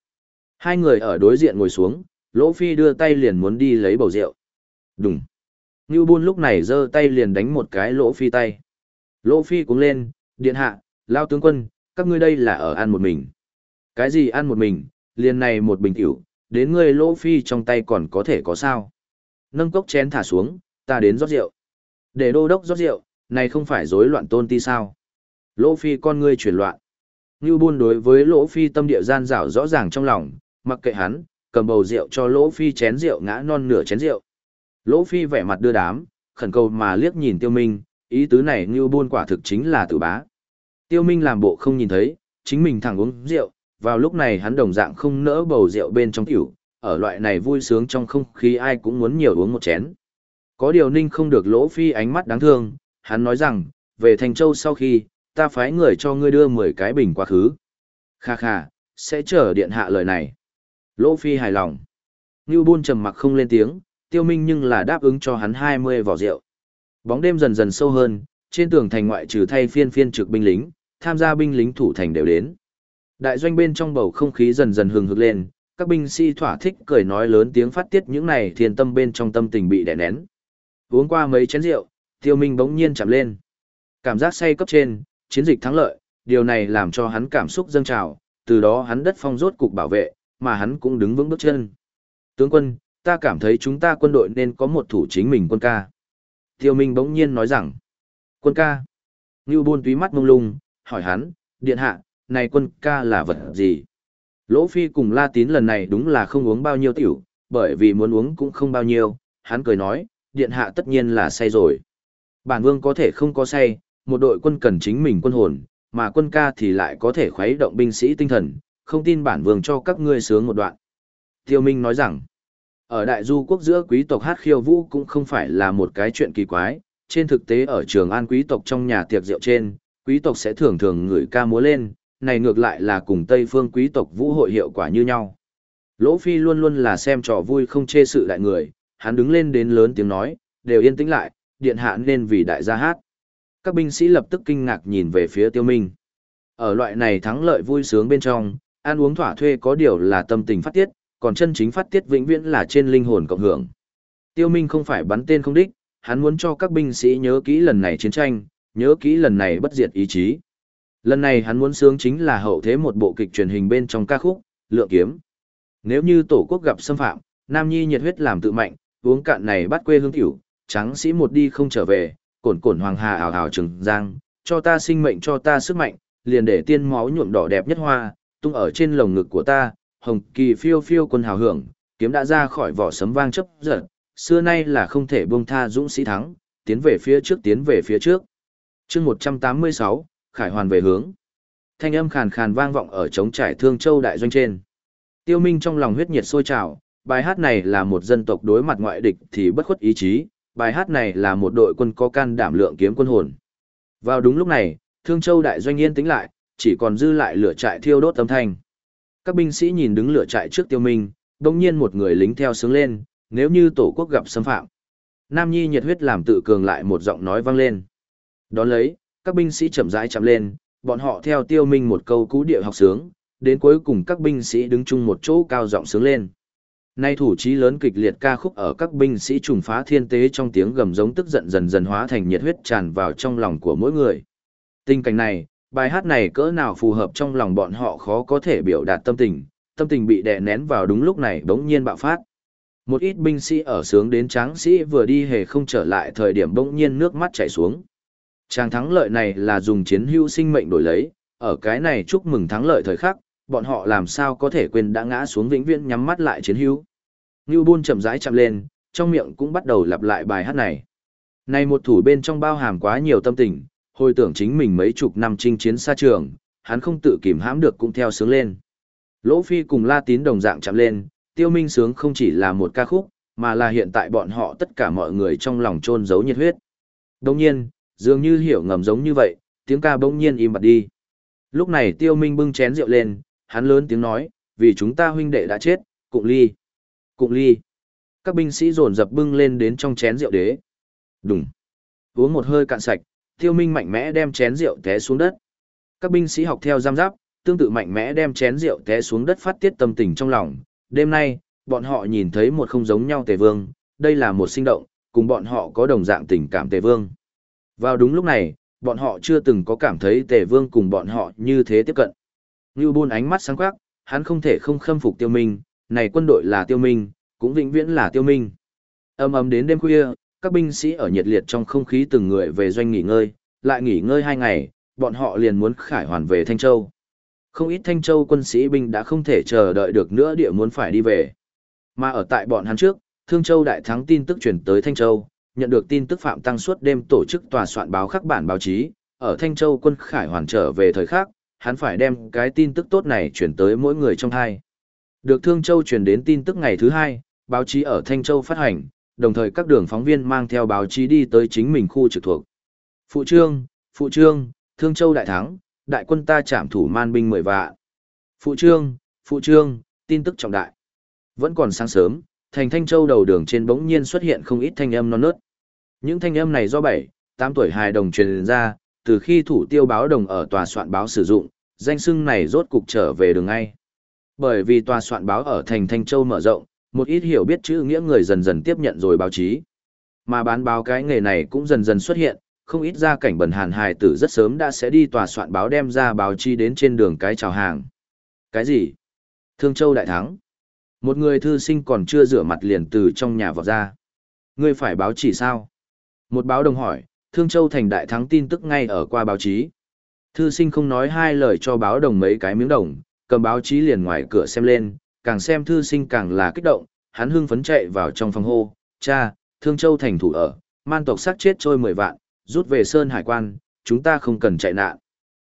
Hai người ở đối diện ngồi xuống, Lỗ Phi đưa tay liền muốn đi lấy bầu rượu. Đùng. Như Buôn lúc này giơ tay liền đánh một cái Lỗ Phi tay. Lỗ Phi cũng lên, điện hạ, lao tướng quân, các ngươi đây là ở ăn một mình. Cái gì ăn một mình, liền này một bình tiểu, đến ngươi Lỗ Phi trong tay còn có thể có sao. Nâng cốc chén thả xuống, ta đến rót rượu. Để đô đốc rót rượu, này không phải rối loạn tôn ti sao. Lỗ Phi con ngươi chuyển loạn. Ngưu buôn đối với Lỗ Phi tâm địa gian rảo rõ ràng trong lòng, mặc kệ hắn, cầm bầu rượu cho Lỗ Phi chén rượu ngã non nửa chén rượu. Lỗ Phi vẻ mặt đưa đám, khẩn cầu mà liếc nhìn Tiêu Minh, ý tứ này Ngưu buôn quả thực chính là tử bá. Tiêu Minh làm bộ không nhìn thấy, chính mình thẳng uống rượu, vào lúc này hắn đồng dạng không nỡ bầu rượu bên trong tiểu, ở loại này vui sướng trong không khí ai cũng muốn nhiều uống một chén. Có điều ninh không được lỗ phi ánh mắt đáng thương, hắn nói rằng, về Thành Châu sau khi, ta phái người cho ngươi đưa 10 cái bình quá khứ. Kha kha, sẽ chờ điện hạ lời này. Lỗ phi hài lòng. Ngưu buôn trầm mặc không lên tiếng, tiêu minh nhưng là đáp ứng cho hắn 20 vỏ rượu. Bóng đêm dần dần sâu hơn, trên tường thành ngoại trừ thay phiên phiên trực binh lính, tham gia binh lính thủ thành đều đến. Đại doanh bên trong bầu không khí dần dần hừng hực lên, các binh sĩ thỏa thích cười nói lớn tiếng phát tiết những này thiên tâm bên trong tâm tình bị đè nén. Uống qua mấy chén rượu, tiêu minh bỗng nhiên chạm lên. Cảm giác say cấp trên, chiến dịch thắng lợi, điều này làm cho hắn cảm xúc dâng trào, từ đó hắn đất phong rốt cục bảo vệ, mà hắn cũng đứng vững bước chân. Tướng quân, ta cảm thấy chúng ta quân đội nên có một thủ chính mình quân ca. Tiêu Minh bỗng nhiên nói rằng, quân ca. Ngưu buôn túy mắt mông lung, hỏi hắn, điện hạ, này quân ca là vật gì? Lỗ Phi cùng La Tín lần này đúng là không uống bao nhiêu tiểu, bởi vì muốn uống cũng không bao nhiêu, hắn cười nói, điện hạ tất nhiên là say rồi. Bản vương có thể không có say, một đội quân cần chính mình quân hồn, mà quân ca thì lại có thể khuấy động binh sĩ tinh thần, không tin bản vương cho các ngươi sướng một đoạn. Tiêu Minh nói rằng, ở đại du quốc giữa quý tộc hát khiêu vũ cũng không phải là một cái chuyện kỳ quái, trên thực tế ở trường an quý tộc trong nhà tiệc rượu trên, quý tộc sẽ thường thường ngửi ca múa lên, này ngược lại là cùng Tây phương quý tộc vũ hội hiệu quả như nhau. Lỗ Phi luôn luôn là xem trò vui không chê sự đại người, hắn đứng lên đến lớn tiếng nói, đều yên tĩnh lại, điện hạ nên vì đại gia hát. Các binh sĩ lập tức kinh ngạc nhìn về phía tiêu minh. Ở loại này thắng lợi vui sướng bên trong, ăn uống thỏa thuê có điều là tâm tình phát tiết, còn chân chính phát tiết vĩnh viễn là trên linh hồn cộng hưởng. Tiêu minh không phải bắn tên không đích, hắn muốn cho các binh sĩ nhớ kỹ lần này chiến tranh, nhớ kỹ lần này bất diệt ý chí. Lần này hắn muốn sướng chính là hậu thế một bộ kịch truyền hình bên trong ca khúc, Lượng Kiếm. Nếu như tổ quốc gặp xâm phạm, Nam Nhi nhiệt huyết làm tự mạnh, uống cạn này bắt quê hương tiểu, trắng sĩ một đi không trở về, cổn cổn hoàng hà ảo ảo trường giang, cho ta sinh mệnh cho ta sức mạnh, liền để tiên máu nhuộm đỏ đẹp nhất hoa, tung ở trên lồng ngực của ta, hồng kỳ phiêu phiêu quân hào hưởng, kiếm đã ra khỏi vỏ sấm vang chấp giật, xưa nay là không thể buông tha dũng sĩ thắng, tiến về phía trước tiến về phía trước. chương 186, Khải Hoàn về hướng. Thanh âm khàn khàn vang vọng ở trống trải thương châu đại doanh trên. Tiêu Minh trong lòng huyết nhiệt sôi trào, bài hát này là một dân tộc đối mặt ngoại địch thì bất khuất ý chí, bài hát này là một đội quân có can đảm lượng kiếm quân hồn. Vào đúng lúc này, Thương Châu đại doanh yên tĩnh lại, chỉ còn dư lại lửa trại thiêu đốt âm thanh. Các binh sĩ nhìn đứng lửa trại trước Tiêu Minh, đồng nhiên một người lính theo sướng lên, nếu như tổ quốc gặp xâm phạm. Nam Nhi nhiệt huyết làm tự cường lại một giọng nói vang lên. Đón lấy, các binh sĩ chậm rãi chậm lên, bọn họ theo Tiêu Minh một câu cú điệu học sướng, đến cuối cùng các binh sĩ đứng chung một chỗ cao giọng sướng lên. Nay thủ trí lớn kịch liệt ca khúc ở các binh sĩ trùng phá thiên tế trong tiếng gầm giống tức giận dần dần hóa thành nhiệt huyết tràn vào trong lòng của mỗi người. Tình cảnh này, bài hát này cỡ nào phù hợp trong lòng bọn họ khó có thể biểu đạt tâm tình, tâm tình bị đè nén vào đúng lúc này bỗng nhiên bạo phát. Một ít binh sĩ ở sướng đến tráng sĩ vừa đi hề không trở lại thời điểm bỗng nhiên nước mắt chảy xuống. Tràng thắng lợi này là dùng chiến hữu sinh mệnh đổi lấy, ở cái này chúc mừng thắng lợi thời khắc, bọn họ làm sao có thể quên đã ngã xuống vĩnh viễn nhắm mắt lại chiến hữu. Ngưu Bôn chậm rãi chậm lên, trong miệng cũng bắt đầu lặp lại bài hát này. Này một thủ bên trong bao hàm quá nhiều tâm tình, hồi tưởng chính mình mấy chục năm chinh chiến xa trường, hắn không tự kìm hãm được cũng theo sướng lên. Lỗ Phi cùng La Tín đồng dạng chạm lên, tiêu minh sướng không chỉ là một ca khúc, mà là hiện tại bọn họ tất cả mọi người trong lòng trôn giấu nhiệt huyết. Đồng nhiên, dường như hiểu ngầm giống như vậy, tiếng ca bỗng nhiên im bặt đi. Lúc này tiêu minh bưng chén rượu lên, hắn lớn tiếng nói, vì chúng ta huynh đệ đã chết, cụng ly. Cụng ly. Các binh sĩ dồn dập bưng lên đến trong chén rượu đế. Đùng. Uống một hơi cạn sạch, tiêu minh mạnh mẽ đem chén rượu té xuống đất. Các binh sĩ học theo giam giáp, tương tự mạnh mẽ đem chén rượu té xuống đất phát tiết tâm tình trong lòng. Đêm nay, bọn họ nhìn thấy một không giống nhau tề vương, đây là một sinh động, cùng bọn họ có đồng dạng tình cảm tề vương. Vào đúng lúc này, bọn họ chưa từng có cảm thấy tề vương cùng bọn họ như thế tiếp cận. Ngưu Bôn ánh mắt sáng quắc, hắn không thể không khâm phục tiêu minh, này quân đội là tiêu minh, cũng vĩnh viễn là tiêu minh. Âm ầm đến đêm khuya, các binh sĩ ở nhiệt liệt trong không khí từng người về doanh nghỉ ngơi, lại nghỉ ngơi hai ngày, bọn họ liền muốn khải hoàn về Thanh Châu. Không ít Thanh Châu quân sĩ binh đã không thể chờ đợi được nữa địa muốn phải đi về. Mà ở tại bọn hắn trước, Thương Châu đại thắng tin tức truyền tới Thanh Châu, nhận được tin tức Phạm Tăng suốt đêm tổ chức tòa soạn báo khắc bản báo chí, ở Thanh Châu quân khải hoàn trở về thời khắc, hắn phải đem cái tin tức tốt này chuyển tới mỗi người trong hai. Được Thương Châu truyền đến tin tức ngày thứ hai, báo chí ở Thanh Châu phát hành, đồng thời các đường phóng viên mang theo báo chí đi tới chính mình khu trực thuộc. Phụ trương, phụ trương, Thương Châu đại thắng, đại quân ta chạm thủ man binh mười vạn. Phụ trương, phụ trương, tin tức trọng đại. Vẫn còn sáng sớm, thành Thanh Châu đầu đường trên bỗng nhiên xuất hiện không ít thanh âm non nớt. Những thanh âm này do bảy, tám tuổi hài đồng truyền ra, từ khi thủ tiêu báo đồng ở tòa soạn báo sử dụng, danh xưng này rốt cục trở về đường ngay. Bởi vì tòa soạn báo ở thành Thanh Châu mở rộng, một ít hiểu biết chữ nghĩa người dần dần tiếp nhận rồi báo chí. Mà bán báo cái nghề này cũng dần dần xuất hiện, không ít ra cảnh bẩn hàn hài tử rất sớm đã sẽ đi tòa soạn báo đem ra báo chí đến trên đường cái chào hàng. Cái gì? Thương Châu đại thắng. Một người thư sinh còn chưa rửa mặt liền từ trong nhà vào ra. Ngươi phải báo chỉ sao? Một báo đồng hỏi, Thương Châu thành đại thắng tin tức ngay ở qua báo chí. Thư sinh không nói hai lời cho báo đồng mấy cái miếng đồng, cầm báo chí liền ngoài cửa xem lên, càng xem thư sinh càng là kích động, hắn hưng phấn chạy vào trong phòng hô, cha, Thương Châu thành thủ ở, man tộc sát chết trôi mười vạn, rút về Sơn Hải quan, chúng ta không cần chạy nạn.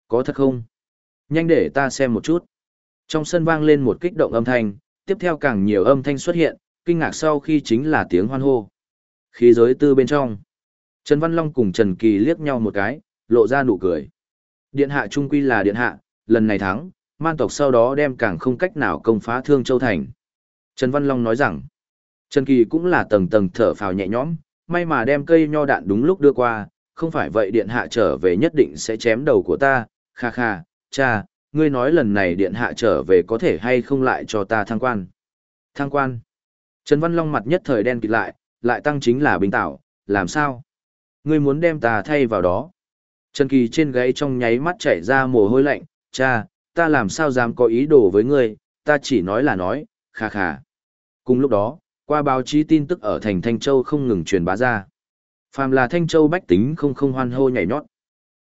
Có thật không? Nhanh để ta xem một chút. Trong sân vang lên một kích động âm thanh, tiếp theo càng nhiều âm thanh xuất hiện, kinh ngạc sau khi chính là tiếng hoan hô. Khí giới tư bên trong. Trần Văn Long cùng Trần Kỳ liếc nhau một cái, lộ ra nụ cười. Điện hạ trung quy là điện hạ, lần này thắng, man tộc sau đó đem càng không cách nào công phá Thương Châu Thành. Trần Văn Long nói rằng, Trần Kỳ cũng là tầng tầng thở phào nhẹ nhõm, may mà đem cây nho đạn đúng lúc đưa qua, không phải vậy điện hạ trở về nhất định sẽ chém đầu của ta, kha kha, cha, ngươi nói lần này điện hạ trở về có thể hay không lại cho ta thăng quan. Thăng quan. Trần Văn Long mặt nhất thời đen kịt lại, lại tăng chính là bình tạo, làm sao? Ngươi muốn đem ta thay vào đó. Trần Kỳ trên gáy trong nháy mắt chảy ra mồ hôi lạnh, cha, ta làm sao dám có ý đồ với ngươi, ta chỉ nói là nói, kha kha. Cùng lúc đó, qua báo chí tin tức ở thành Thanh Châu không ngừng truyền bá ra. Phàm là Thanh Châu bách tính không không hoan hô nhảy nhót.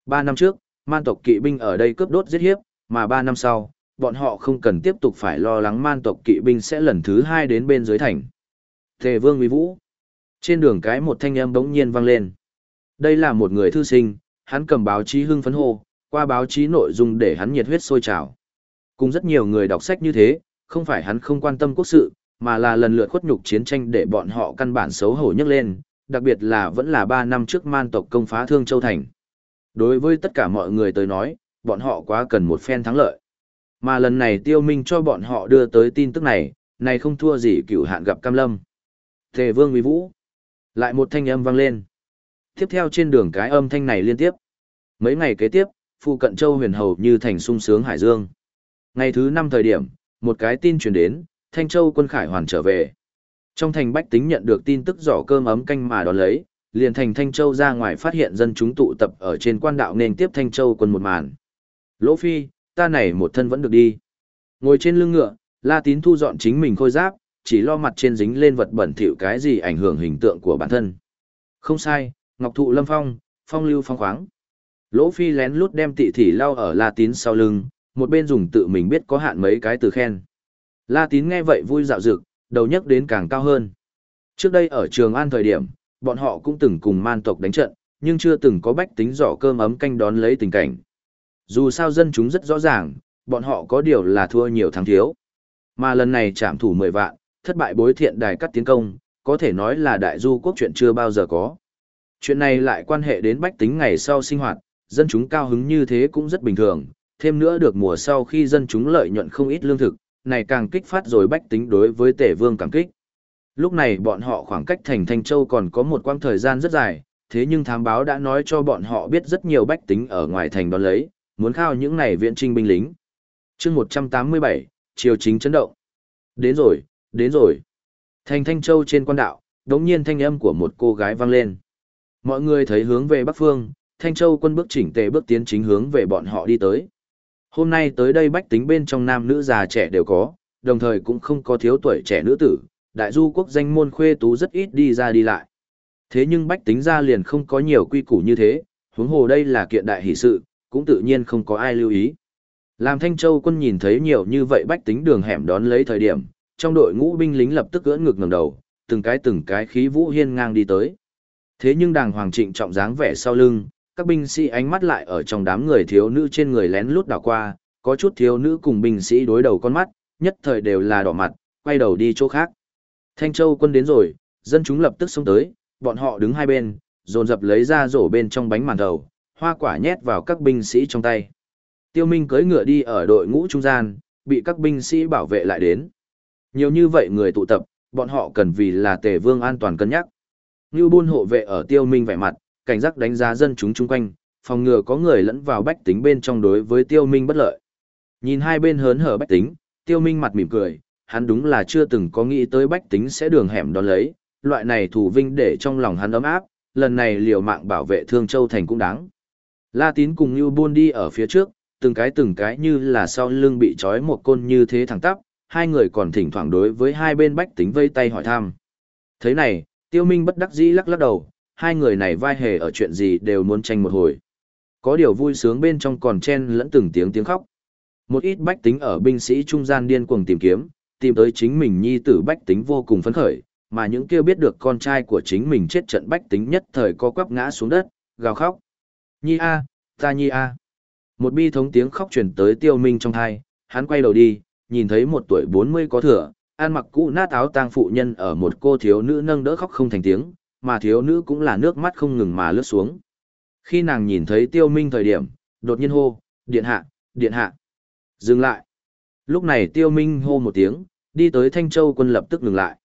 Ba năm trước, man tộc kỵ binh ở đây cướp đốt giết hiếp, mà ba năm sau, bọn họ không cần tiếp tục phải lo lắng man tộc kỵ binh sẽ lần thứ hai đến bên dưới thành. Tề vương uy vũ. Trên đường cái một thanh âm bỗng nhiên vang lên. Đây là một người thư sinh, hắn cầm báo chí hưng phấn hô, qua báo chí nội dung để hắn nhiệt huyết sôi trào. Cùng rất nhiều người đọc sách như thế, không phải hắn không quan tâm quốc sự, mà là lần lượt khuất nhục chiến tranh để bọn họ căn bản xấu hổ nhấc lên, đặc biệt là vẫn là 3 năm trước man tộc công phá Thương Châu Thành. Đối với tất cả mọi người tới nói, bọn họ quá cần một phen thắng lợi. Mà lần này tiêu minh cho bọn họ đưa tới tin tức này, này không thua gì cửu hạn gặp cam lâm. Thề vương uy vũ. Lại một thanh âm vang lên. Tiếp theo trên đường cái âm thanh này liên tiếp. Mấy ngày kế tiếp, phụ cận châu huyền hầu như thành sung sướng hải dương. Ngày thứ năm thời điểm, một cái tin truyền đến, Thanh Châu quân khải hoàn trở về. Trong thành bách tính nhận được tin tức giỏ cơm ấm canh mà đón lấy, liền thành Thanh Châu ra ngoài phát hiện dân chúng tụ tập ở trên quan đạo nên tiếp Thanh Châu quân một màn. Lỗ Phi, ta này một thân vẫn được đi. Ngồi trên lưng ngựa, La Tín thu dọn chính mình khôi giáp, chỉ lo mặt trên dính lên vật bẩn thỉu cái gì ảnh hưởng hình tượng của bản thân. Không sai, Ngọc Thụ Lâm Phong, phong lưu phong khoáng. Lỗ Phi lén lút đem tị thỉ lau ở La Tín sau lưng, một bên dùng tự mình biết có hạn mấy cái từ khen. La Tín nghe vậy vui dạo dực, đầu nhấc đến càng cao hơn. Trước đây ở Trường An thời điểm, bọn họ cũng từng cùng man tộc đánh trận, nhưng chưa từng có bách tính giỏ cơm ấm canh đón lấy tình cảnh. Dù sao dân chúng rất rõ ràng, bọn họ có điều là thua nhiều thắng thiếu. Mà lần này chạm thủ 10 vạn, thất bại bối thiện đài cắt tiến công, có thể nói là đại du quốc chuyện chưa bao giờ có. Chuyện này lại quan hệ đến bách tính ngày sau sinh hoạt, dân chúng cao hứng như thế cũng rất bình thường, thêm nữa được mùa sau khi dân chúng lợi nhuận không ít lương thực, này càng kích phát rồi bách tính đối với tể vương cảm kích. Lúc này bọn họ khoảng cách thành Thanh Châu còn có một quãng thời gian rất dài, thế nhưng thám báo đã nói cho bọn họ biết rất nhiều bách tính ở ngoài thành đón lấy, muốn khao những này viện trinh binh lính. chương 187, triều chính chấn động. Đến rồi, đến rồi. Thành Thanh Châu trên quan đạo, đống nhiên thanh âm của một cô gái vang lên. Mọi người thấy hướng về bắc phương, Thanh Châu quân bước chỉnh tề bước tiến chính hướng về bọn họ đi tới. Hôm nay tới đây bách tính bên trong nam nữ già trẻ đều có, đồng thời cũng không có thiếu tuổi trẻ nữ tử, đại du quốc danh môn khuê tú rất ít đi ra đi lại. Thế nhưng bách tính ra liền không có nhiều quy củ như thế, huống hồ đây là kiện đại hỷ sự, cũng tự nhiên không có ai lưu ý. Làm Thanh Châu quân nhìn thấy nhiều như vậy bách tính đường hẻm đón lấy thời điểm, trong đội ngũ binh lính lập tức ưỡn ngực ngẩng đầu, từng cái từng cái khí vũ hiên ngang đi tới. Thế nhưng đàng hoàng trịnh trọng dáng vẻ sau lưng, các binh sĩ ánh mắt lại ở trong đám người thiếu nữ trên người lén lút đảo qua, có chút thiếu nữ cùng binh sĩ đối đầu con mắt, nhất thời đều là đỏ mặt, quay đầu đi chỗ khác. Thanh Châu quân đến rồi, dân chúng lập tức xông tới, bọn họ đứng hai bên, dồn dập lấy ra rổ bên trong bánh màn thầu, hoa quả nhét vào các binh sĩ trong tay. Tiêu Minh cưỡi ngựa đi ở đội ngũ trung gian, bị các binh sĩ bảo vệ lại đến. Nhiều như vậy người tụ tập, bọn họ cần vì là tề vương an toàn cân nhắc. Như buôn hộ vệ ở Tiêu Minh vẻ mặt, cảnh giác đánh giá dân chúng chung quanh, phòng ngừa có người lẫn vào bách tính bên trong đối với Tiêu Minh bất lợi. Nhìn hai bên hớn hở bách tính, Tiêu Minh mặt mỉm cười, hắn đúng là chưa từng có nghĩ tới bách tính sẽ đường hẻm đón lấy, loại này thủ vinh để trong lòng hắn ấm áp, lần này liều mạng bảo vệ Thương Châu Thành cũng đáng. La Tín cùng Như Buôn đi ở phía trước, từng cái từng cái như là sau lưng bị trói một côn như thế thẳng tắp, hai người còn thỉnh thoảng đối với hai bên bách tính vây tay hỏi thăm. Thế này, Tiêu Minh bất đắc dĩ lắc lắc đầu, hai người này vai hề ở chuyện gì đều muốn tranh một hồi. Có điều vui sướng bên trong còn chen lẫn từng tiếng tiếng khóc. Một ít bách tính ở binh sĩ trung gian điên cuồng tìm kiếm, tìm tới chính mình nhi tử bách tính vô cùng phấn khởi, mà những kia biết được con trai của chính mình chết trận bách tính nhất thời co quắp ngã xuống đất, gào khóc. Nhi a, ta nhi a. Một bi thống tiếng khóc truyền tới tiêu minh trong thai, hắn quay đầu đi, nhìn thấy một tuổi bốn mươi có thừa, An mặc cũ nát áo tang phụ nhân ở một cô thiếu nữ nâng đỡ khóc không thành tiếng, mà thiếu nữ cũng là nước mắt không ngừng mà lướt xuống. Khi nàng nhìn thấy tiêu minh thời điểm, đột nhiên hô, điện hạ, điện hạ. Dừng lại. Lúc này tiêu minh hô một tiếng, đi tới Thanh Châu quân lập tức ngừng lại.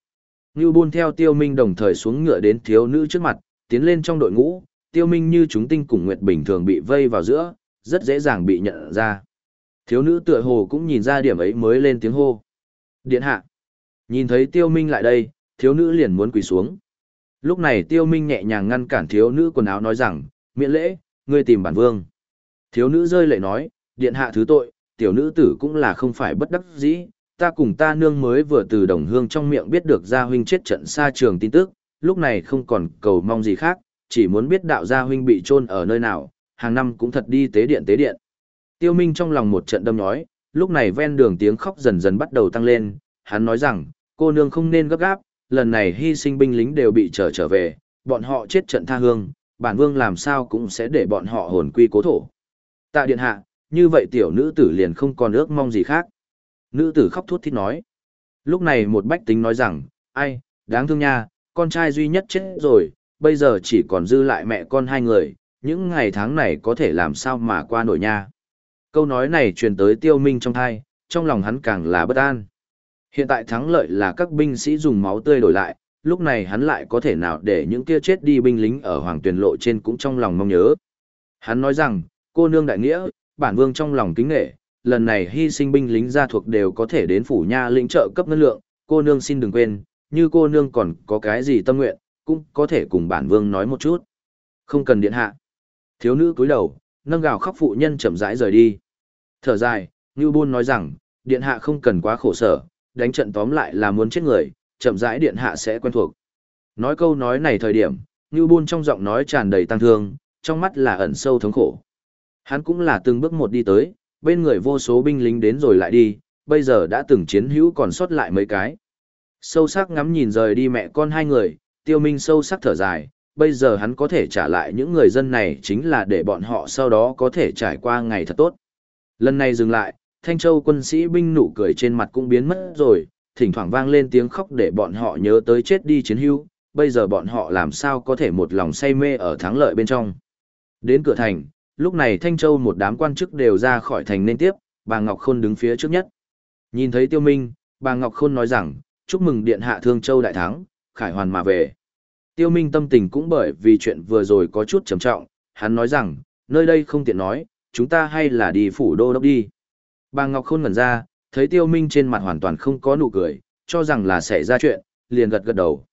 Ngưu Bôn theo tiêu minh đồng thời xuống ngựa đến thiếu nữ trước mặt, tiến lên trong đội ngũ, tiêu minh như chúng tinh cùng nguyệt bình thường bị vây vào giữa, rất dễ dàng bị nhận ra. Thiếu nữ tựa hồ cũng nhìn ra điểm ấy mới lên tiếng hô. Điện hạ. Nhìn thấy tiêu minh lại đây, thiếu nữ liền muốn quỳ xuống. Lúc này tiêu minh nhẹ nhàng ngăn cản thiếu nữ quần áo nói rằng, miễn lễ, ngươi tìm bản vương. Thiếu nữ rơi lệ nói, điện hạ thứ tội, tiểu nữ tử cũng là không phải bất đắc dĩ, ta cùng ta nương mới vừa từ đồng hương trong miệng biết được gia huynh chết trận xa trường tin tức, lúc này không còn cầu mong gì khác, chỉ muốn biết đạo gia huynh bị trôn ở nơi nào, hàng năm cũng thật đi tế điện tế điện. Tiêu Minh trong lòng một trận đâm nhói, lúc này ven đường tiếng khóc dần dần bắt đầu tăng lên, hắn nói rằng, cô nương không nên gấp gáp, lần này hy sinh binh lính đều bị trở trở về, bọn họ chết trận tha hương, bản vương làm sao cũng sẽ để bọn họ hồn quy cố thổ. Tạ điện hạ, như vậy tiểu nữ tử liền không còn ước mong gì khác. Nữ tử khóc thút thít nói. Lúc này một bách tính nói rằng, ai, đáng thương nha, con trai duy nhất chết rồi, bây giờ chỉ còn dư lại mẹ con hai người, những ngày tháng này có thể làm sao mà qua nổi nha. Câu nói này truyền tới tiêu minh trong thai, trong lòng hắn càng là bất an. Hiện tại thắng lợi là các binh sĩ dùng máu tươi đổi lại, lúc này hắn lại có thể nào để những kia chết đi binh lính ở hoàng tuyển lộ trên cũng trong lòng mong nhớ. Hắn nói rằng, cô nương đại nghĩa, bản vương trong lòng kính nghệ, lần này hy sinh binh lính gia thuộc đều có thể đến phủ nha lĩnh trợ cấp ngân lượng, cô nương xin đừng quên, như cô nương còn có cái gì tâm nguyện, cũng có thể cùng bản vương nói một chút. Không cần điện hạ. Thiếu nữ cúi đầu, nâng gào khóc phụ nhân chậm rãi rời đi. Thở dài, Ngưu Bôn nói rằng, điện hạ không cần quá khổ sở, đánh trận tóm lại là muốn chết người, chậm rãi điện hạ sẽ quen thuộc. Nói câu nói này thời điểm, Ngưu Bôn trong giọng nói tràn đầy tăng thương, trong mắt là ẩn sâu thống khổ. Hắn cũng là từng bước một đi tới, bên người vô số binh lính đến rồi lại đi, bây giờ đã từng chiến hữu còn sót lại mấy cái. Sâu sắc ngắm nhìn rời đi mẹ con hai người, tiêu minh sâu sắc thở dài, bây giờ hắn có thể trả lại những người dân này chính là để bọn họ sau đó có thể trải qua ngày thật tốt. Lần này dừng lại, Thanh Châu quân sĩ binh nụ cười trên mặt cũng biến mất rồi, thỉnh thoảng vang lên tiếng khóc để bọn họ nhớ tới chết đi chiến hữu, bây giờ bọn họ làm sao có thể một lòng say mê ở thắng lợi bên trong. Đến cửa thành, lúc này Thanh Châu một đám quan chức đều ra khỏi thành nên tiếp, bà Ngọc Khôn đứng phía trước nhất. Nhìn thấy Tiêu Minh, bà Ngọc Khôn nói rằng, chúc mừng Điện Hạ Thương Châu đại thắng, khải hoàn mà về. Tiêu Minh tâm tình cũng bởi vì chuyện vừa rồi có chút trầm trọng, hắn nói rằng, nơi đây không tiện nói, chúng ta hay là đi phủ đô đốc đi. Bà Ngọc Khôn ngẩn ra, thấy Tiêu Minh trên mặt hoàn toàn không có nụ cười, cho rằng là xảy ra chuyện, liền gật gật đầu.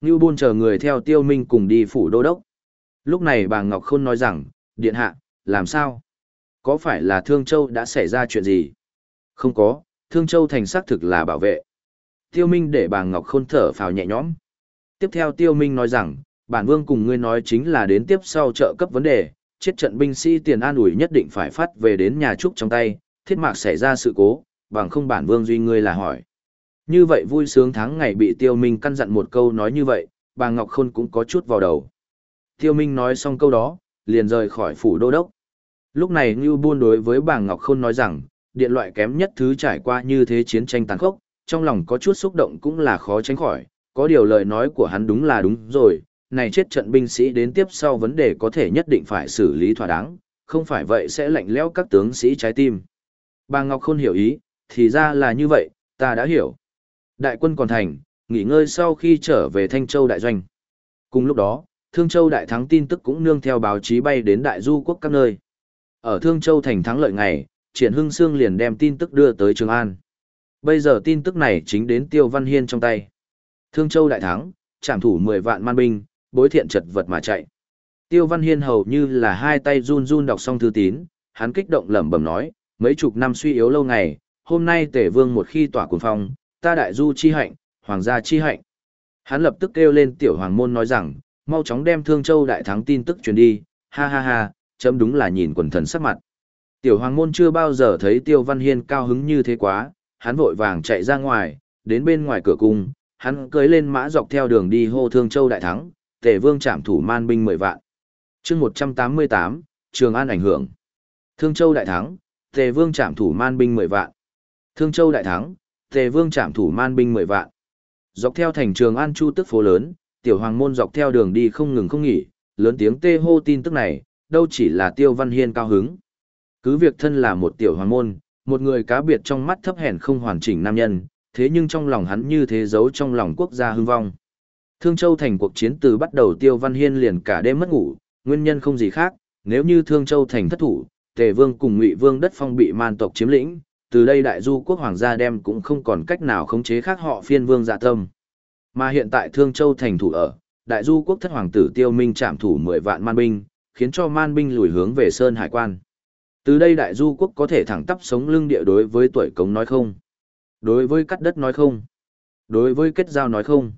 Ngưu Bôn chờ người theo Tiêu Minh cùng đi phủ đô đốc. Lúc này bà Ngọc Khôn nói rằng, Điện hạ, làm sao? Có phải là Thương Châu đã xảy ra chuyện gì? Không có, Thương Châu thành xác thực là bảo vệ. Tiêu Minh để bà Ngọc Khôn thở phào nhẹ nhõm. Tiếp theo Tiêu Minh nói rằng, bản vương cùng ngươi nói chính là đến tiếp sau trợ cấp vấn đề, chết trận binh sĩ tiền an ủi nhất định phải phát về đến nhà trúc trong tay, thiết mạc xảy ra sự cố, bằng không bản vương duy ngươi là hỏi. Như vậy vui sướng tháng ngày bị Tiêu Minh căn dặn một câu nói như vậy, bà Ngọc Khôn cũng có chút vào đầu. Tiêu Minh nói xong câu đó, liền rời khỏi phủ đô đốc. Lúc này Ngưu Buôn đối với bà Ngọc Khôn nói rằng, điện loại kém nhất thứ trải qua như thế chiến tranh tàn khốc, trong lòng có chút xúc động cũng là khó tránh khỏi, có điều lời nói của hắn đúng là đúng rồi, này chết trận binh sĩ đến tiếp sau vấn đề có thể nhất định phải xử lý thỏa đáng, không phải vậy sẽ lạnh lẽo các tướng sĩ trái tim. Bà Ngọc Khôn hiểu ý, thì ra là như vậy, ta đã hiểu. Đại quân còn thành, nghỉ ngơi sau khi trở về Thanh Châu Đại Doanh. Cùng lúc đó, Thương Châu Đại Thắng tin tức cũng nương theo báo chí bay đến Đại Du quốc các nơi. Ở Thương Châu thành thắng lợi ngày, Triển Hưng Sương liền đem tin tức đưa tới Trường An. Bây giờ tin tức này chính đến Tiêu Văn Hiên trong tay. Thương Châu Đại Thắng, trảm thủ 10 vạn man binh, bối thiện chật vật mà chạy. Tiêu Văn Hiên hầu như là hai tay run run đọc xong thư tín, hắn kích động lẩm bẩm nói, mấy chục năm suy yếu lâu ngày, hôm nay tể Vương một khi tỏa cuồng phong, ta đại du chi hạnh, hoàng gia chi hạnh. Hắn lập tức kêu lên tiểu hoàng môn nói rằng, mau chóng đem Thương Châu đại thắng tin tức truyền đi, ha ha ha, chấm đúng là nhìn quần thần sắc mặt. Tiểu hoàng môn chưa bao giờ thấy Tiêu Văn Hiên cao hứng như thế quá, hắn vội vàng chạy ra ngoài, đến bên ngoài cửa cung, hắn cưới lên mã dọc theo đường đi hô Thương Châu đại thắng, tể Vương trảm thủ man binh mười vạn. Chương 188, Trường An ảnh hưởng. Thương Châu đại thắng, Tề Vương trảm thủ man binh mười vạn. Thương Châu đại thắng, Tề Vương trảm thủ man binh mười vạn. Dọc theo thành Trường An chu tức phố lớn, tiểu hoàng môn dọc theo đường đi không ngừng không nghỉ, lớn tiếng tê hô tin tức này, đâu chỉ là Tiêu Văn Hiên cao hứng. Cứ việc thân là một tiểu hoàng môn, một người cá biệt trong mắt thấp hèn không hoàn chỉnh nam nhân, thế nhưng trong lòng hắn như thế giấu trong lòng quốc gia hưng vong. Thương Châu thành cuộc chiến từ bắt đầu Tiêu Văn Hiên liền cả đêm mất ngủ, nguyên nhân không gì khác, nếu như Thương Châu thành thất thủ, Tề Vương cùng Ngụy Vương đất phong bị man tộc chiếm lĩnh, từ đây đại du quốc hoàng gia đem cũng không còn cách nào khống chế khác họ phiên vương dạ tâm. Mà hiện tại Thương Châu thành thủ ở, đại du quốc thất hoàng tử Tiêu Minh chạm thủ 10 vạn man binh, khiến cho man binh lùi hướng về Sơn Hải quan. Từ đây đại du quốc có thể thẳng tắp sống lưng địa đối với tuổi cống nói không. Đối với cắt đất nói không. Đối với kết giao nói không.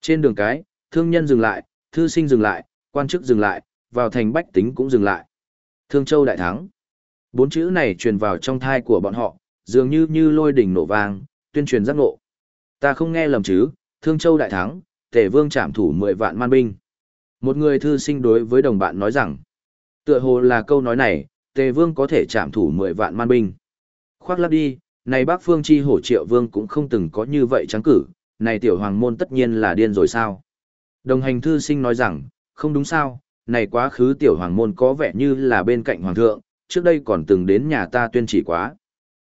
Trên đường cái, thương nhân dừng lại, thư sinh dừng lại, quan chức dừng lại, vào thành bách tính cũng dừng lại. Thương Châu đại thắng. Bốn chữ này truyền vào trong thai của bọn họ, dường như như lôi đỉnh nổ vang, tuyên truyền giác ngộ. Ta không nghe lầm chứ, Thương Châu đại thắng, Tề Vương chạm thủ 10 vạn man binh. Một người thư sinh đối với đồng bạn nói rằng, tựa hồ là câu nói này, Tề Vương có thể chạm thủ 10 vạn man binh. Khoác lắp đi, này bác Phương Chi hổ triệu vương cũng không từng có như vậy trắng cử, này tiểu hoàng môn tất nhiên là điên rồi sao. Đồng hành thư sinh nói rằng, không đúng sao, này quá khứ tiểu hoàng môn có vẻ như là bên cạnh hoàng thượng, trước đây còn từng đến nhà ta tuyên chỉ quá.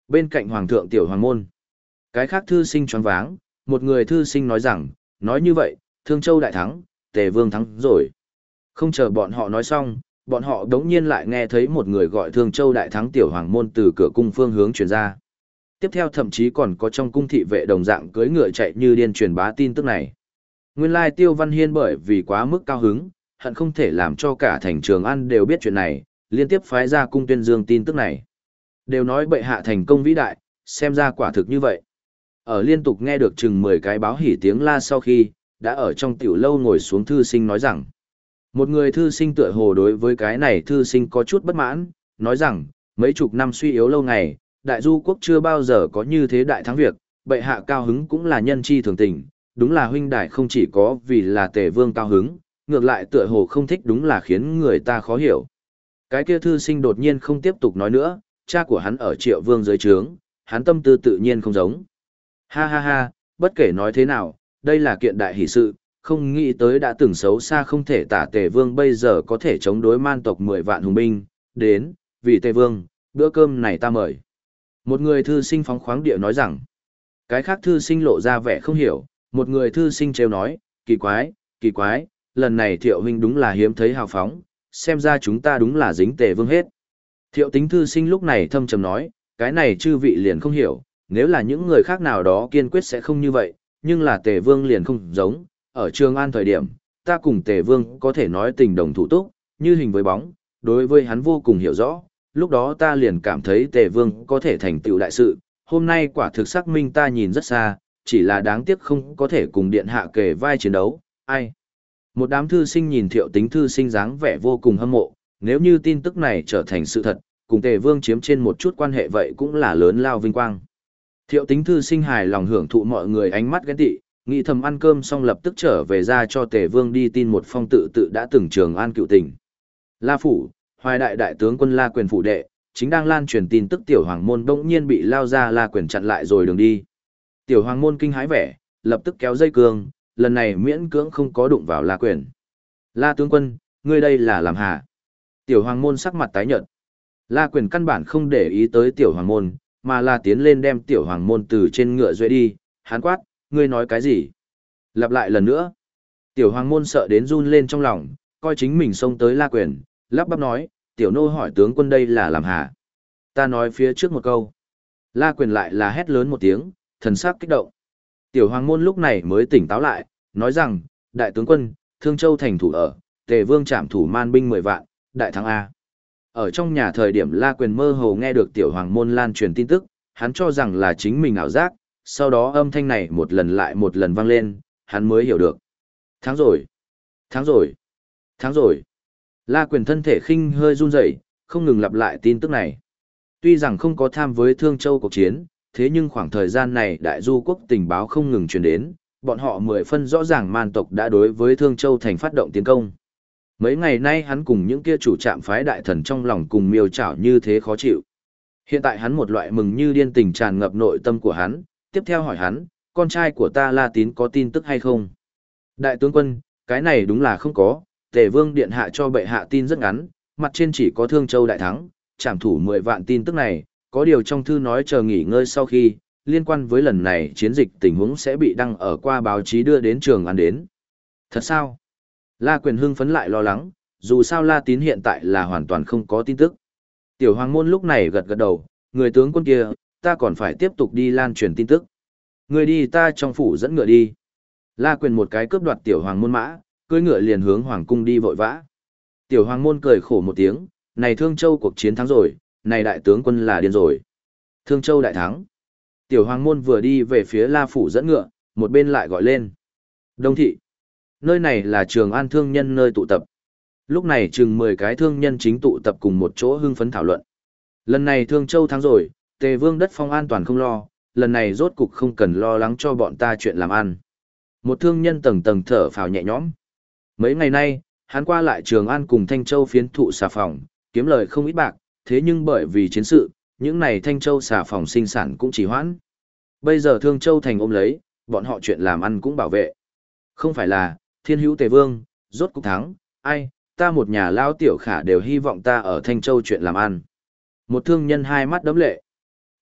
Bên cạnh hoàng thượng tiểu hoàng môn. Cái khác thư sinh choáng váng, một người thư sinh nói rằng, nói như vậy, Thương Châu đại thắng, Tề Vương thắng rồi. Không chờ bọn họ nói xong, bọn họ đống nhiên lại nghe thấy một người gọi Thương Châu đại thắng tiểu hoàng môn từ cửa cung phương hướng truyền ra. Tiếp theo thậm chí còn có trong cung thị vệ đồng dạng cưỡi ngựa chạy như điên truyền bá tin tức này. Nguyên lai Tiêu Văn Hiên bởi vì quá mức cao hứng, hận không thể làm cho cả thành trường ăn đều biết chuyện này, liên tiếp phái ra cung tuyên dương tin tức này. Đều nói bệ hạ thành công vĩ đại, xem ra quả thực như vậy. Ở liên tục nghe được chừng 10 cái báo hỉ tiếng la sau khi, đã ở trong tiểu lâu ngồi xuống thư sinh nói rằng, một người thư sinh tựa hồ đối với cái này thư sinh có chút bất mãn, nói rằng, mấy chục năm suy yếu lâu ngày, đại du quốc chưa bao giờ có như thế đại thắng việc, bệ hạ cao hứng cũng là nhân chi thường tình, đúng là huynh đại không chỉ có vì là tể vương cao hứng, ngược lại tựa hồ không thích đúng là khiến người ta khó hiểu. Cái kia thư sinh đột nhiên không tiếp tục nói nữa, cha của hắn ở triệu vương dưới trướng, hắn tâm tư tự nhiên không giống. Ha ha ha, bất kể nói thế nào, đây là kiện đại hỷ sự, không nghĩ tới đã từng xấu xa không thể tả tề vương bây giờ có thể chống đối man tộc 10 vạn hùng binh, đến, vì tề vương, bữa cơm này ta mời. Một người thư sinh phóng khoáng địa nói rằng, cái khác thư sinh lộ ra vẻ không hiểu, một người thư sinh trêu nói, kỳ quái, kỳ quái, lần này thiệu huynh đúng là hiếm thấy hào phóng, xem ra chúng ta đúng là dính tề vương hết. Thiệu tính thư sinh lúc này thâm trầm nói, cái này chư vị liền không hiểu, nếu là những người khác nào đó kiên quyết sẽ không như vậy, nhưng là tề vương liền không giống, ở trường an thời điểm, ta cùng tề vương có thể nói tình đồng thủ túc, như hình với bóng, đối với hắn vô cùng hiểu rõ, lúc đó ta liền cảm thấy tề vương có thể thành tựu đại sự, hôm nay quả thực xác minh ta nhìn rất xa, chỉ là đáng tiếc không có thể cùng điện hạ kề vai chiến đấu, ai. Một đám thư sinh nhìn thiệu tính thư sinh dáng vẻ vô cùng hâm mộ, nếu như tin tức này trở thành sự thật, cùng tề vương chiếm trên một chút quan hệ vậy cũng là lớn lao vinh quang. Thiệu tính thư sinh hài lòng hưởng thụ mọi người ánh mắt ghen tị, nghĩ thầm ăn cơm xong lập tức trở về ra cho tề vương đi tin một phong tự tự đã từng trường an cựu tình. La Phủ, hoài đại đại tướng quân La Quyền Phủ Đệ, chính đang lan truyền tin tức tiểu hoàng môn bỗng nhiên bị lao ra La Quyền chặn lại rồi đường đi. Tiểu hoàng môn kinh hãi vẻ, lập tức kéo dây cương, lần này miễn cưỡng không có đụng vào La Quyền. La tướng quân, ngươi đây là làm hạ. Tiểu hoàng môn sắc mặt tái nhợt. La Quyền căn bản không để ý tới tiểu hoàng môn, mà là tiến lên đem tiểu hoàng môn từ trên ngựa duệ đi, hán quát, ngươi nói cái gì? Lặp lại lần nữa. Tiểu hoàng môn sợ đến run lên trong lòng, coi chính mình xông tới La Quyền, lắp bắp nói, tiểu nô hỏi tướng quân đây là làm hà. Ta nói phía trước một câu. La Quyền lại là hét lớn một tiếng, thần sắc kích động. Tiểu hoàng môn lúc này mới tỉnh táo lại, nói rằng, đại tướng quân, Thương Châu thành thủ ở, tề vương chạm thủ man binh 10 vạn, đại thắng A. Ở trong nhà thời điểm La Quyền mơ hồ nghe được tiểu hoàng môn lan truyền tin tức, hắn cho rằng là chính mình ảo giác, sau đó âm thanh này một lần lại một lần vang lên, hắn mới hiểu được. Tháng rồi, tháng rồi, tháng rồi. La Quyền thân thể khinh hơi run rẩy, không ngừng lặp lại tin tức này. Tuy rằng không có tham với Thương Châu cuộc chiến, thế nhưng khoảng thời gian này đại du quốc tình báo không ngừng truyền đến, bọn họ mười phân rõ ràng man tộc đã đối với Thương Châu thành phát động tiến công. Mấy ngày nay hắn cùng những kia chủ trạm phái đại thần trong lòng cùng miêu trảo như thế khó chịu. Hiện tại hắn một loại mừng như điên tình tràn ngập nội tâm của hắn, tiếp theo hỏi hắn, con trai của ta La Tín có tin tức hay không? Đại tướng quân, cái này đúng là không có, tề vương điện hạ cho bệ hạ tin rất ngắn, mặt trên chỉ có thương châu đại thắng, trảm thủ 10 vạn tin tức này, có điều trong thư nói chờ nghỉ ngơi sau khi, liên quan với lần này chiến dịch tình huống sẽ bị đăng ở qua báo chí đưa đến trường ăn đến. Thật sao? La quyền hưng phấn lại lo lắng, dù sao La tín hiện tại là hoàn toàn không có tin tức. Tiểu hoàng môn lúc này gật gật đầu, người tướng quân kia, ta còn phải tiếp tục đi lan truyền tin tức. Người đi ta trong phủ dẫn ngựa đi. La quyền một cái cướp đoạt tiểu hoàng môn mã, cưỡi ngựa liền hướng hoàng cung đi vội vã. Tiểu hoàng môn cười khổ một tiếng, này Thương Châu cuộc chiến thắng rồi, này đại tướng quân là điên rồi. Thương Châu đại thắng. Tiểu hoàng môn vừa đi về phía La phủ dẫn ngựa, một bên lại gọi lên. Đông thị. Nơi này là trường an thương nhân nơi tụ tập. Lúc này chừng 10 cái thương nhân chính tụ tập cùng một chỗ hưng phấn thảo luận. Lần này Thương Châu thắng rồi, Tề Vương đất phong an toàn không lo, lần này rốt cục không cần lo lắng cho bọn ta chuyện làm ăn. Một thương nhân tầng tầng thở phào nhẹ nhõm. Mấy ngày nay, hắn qua lại Trường An cùng Thanh Châu phiến thụ xà phòng, kiếm lời không ít bạc, thế nhưng bởi vì chiến sự, những này Thanh Châu xà phòng sinh sản cũng chỉ hoãn. Bây giờ Thương Châu thành ôm lấy, bọn họ chuyện làm ăn cũng bảo vệ. Không phải là, thiên hữu tề vương, rốt cục thắng, ai, ta một nhà lao tiểu khả đều hy vọng ta ở Thanh Châu chuyện làm ăn. Một thương nhân hai mắt đấm lệ.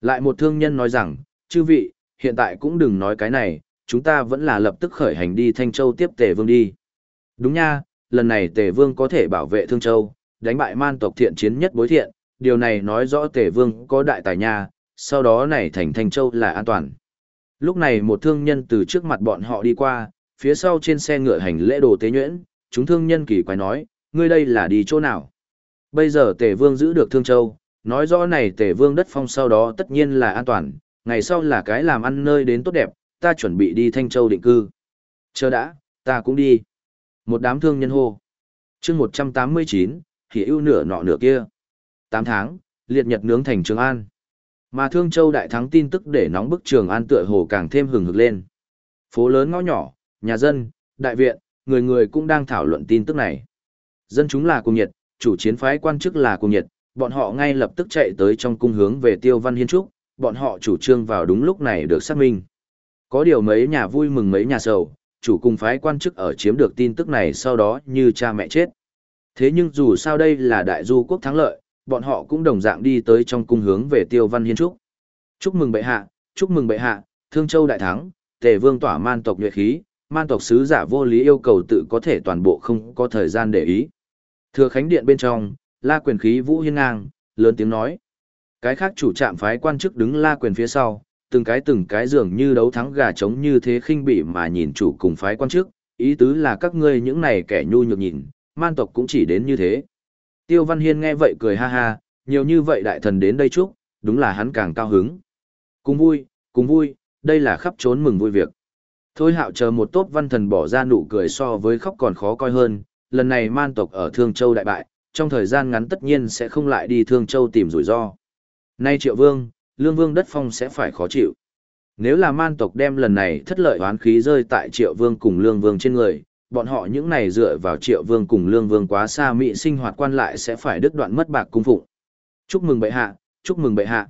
Lại một thương nhân nói rằng, chư vị, hiện tại cũng đừng nói cái này, chúng ta vẫn là lập tức khởi hành đi Thanh Châu tiếp tề vương đi. Đúng nha, lần này tề vương có thể bảo vệ Thương Châu, đánh bại man tộc thiện chiến nhất bối thiện, điều này nói rõ tề vương có đại tài nha, sau đó này thành Thanh Châu là an toàn. Lúc này một thương nhân từ trước mặt bọn họ đi qua, phía sau trên xe ngựa hành lễ đồ tế nhuyễn, chúng thương nhân kỳ quái nói, ngươi đây là đi chỗ nào? Bây giờ tề vương giữ được Thương Châu, nói rõ này tề vương đất phong sau đó tất nhiên là an toàn, ngày sau là cái làm ăn nơi đến tốt đẹp, ta chuẩn bị đi Thanh Châu định cư. Chờ đã, ta cũng đi. Một đám thương nhân hô. chương 189, thì ưu nửa nọ nửa kia. 8 tháng, liệt nhật nướng thành Trường An. Mà Thương Châu đại thắng tin tức để nóng bức Trường An tựa hồ càng thêm hừng hực lên. Phố lớn ngõ nhỏ, nhà dân, đại viện, người người cũng đang thảo luận tin tức này. Dân chúng là cùng nhiệt, chủ chiến phái quan chức là cùng nhiệt, bọn họ ngay lập tức chạy tới trong cung hướng về Tiêu Văn Hiên Trúc, bọn họ chủ trương vào đúng lúc này được xác minh. Có điều mấy nhà vui mừng mấy nhà sầu, chủ cung phái quan chức ở chiếm được tin tức này sau đó như cha mẹ chết. Thế nhưng dù sao đây là đại du quốc thắng lợi, bọn họ cũng đồng dạng đi tới trong cung hướng về Tiêu Văn Hiên Trúc. Chúc mừng bệ hạ, chúc mừng bệ hạ, Thương Châu đại thắng, Tề Vương tỏa man tộc nhuệ khí, man tộc sứ giả vô lý yêu cầu tự có thể toàn bộ không có thời gian để ý. Thừa Khánh Điện bên trong, La Quyền khí Vũ Hiên ngang, lớn tiếng nói. Cái khác chủ trạm phái quan chức đứng La Quyền phía sau, từng cái từng cái dường như đấu thắng gà trống như thế khinh bỉ mà nhìn chủ cùng phái quan chức, ý tứ là các ngươi những này kẻ nhu nhược nhìn, man tộc cũng chỉ đến như thế. Tiêu Văn Hiên nghe vậy cười ha ha, nhiều như vậy đại thần đến đây chúc, đúng là hắn càng cao hứng. Cùng vui, cùng vui, đây là khắp trốn mừng vui việc. Thôi hạo chờ một tốt văn thần bỏ ra nụ cười so với khóc còn khó coi hơn, lần này man tộc ở Thương Châu đại bại, trong thời gian ngắn tất nhiên sẽ không lại đi Thương Châu tìm rủi ro. Nay triệu vương, lương vương đất phong sẽ phải khó chịu. Nếu là man tộc đem lần này thất lợi oán khí rơi tại triệu vương cùng lương vương trên người, bọn họ những này dựa vào triệu vương cùng lương vương quá xa mỹ sinh hoạt quan lại sẽ phải đứt đoạn mất bạc cung phụng. Chúc mừng bệ hạ, chúc mừng bệ hạ.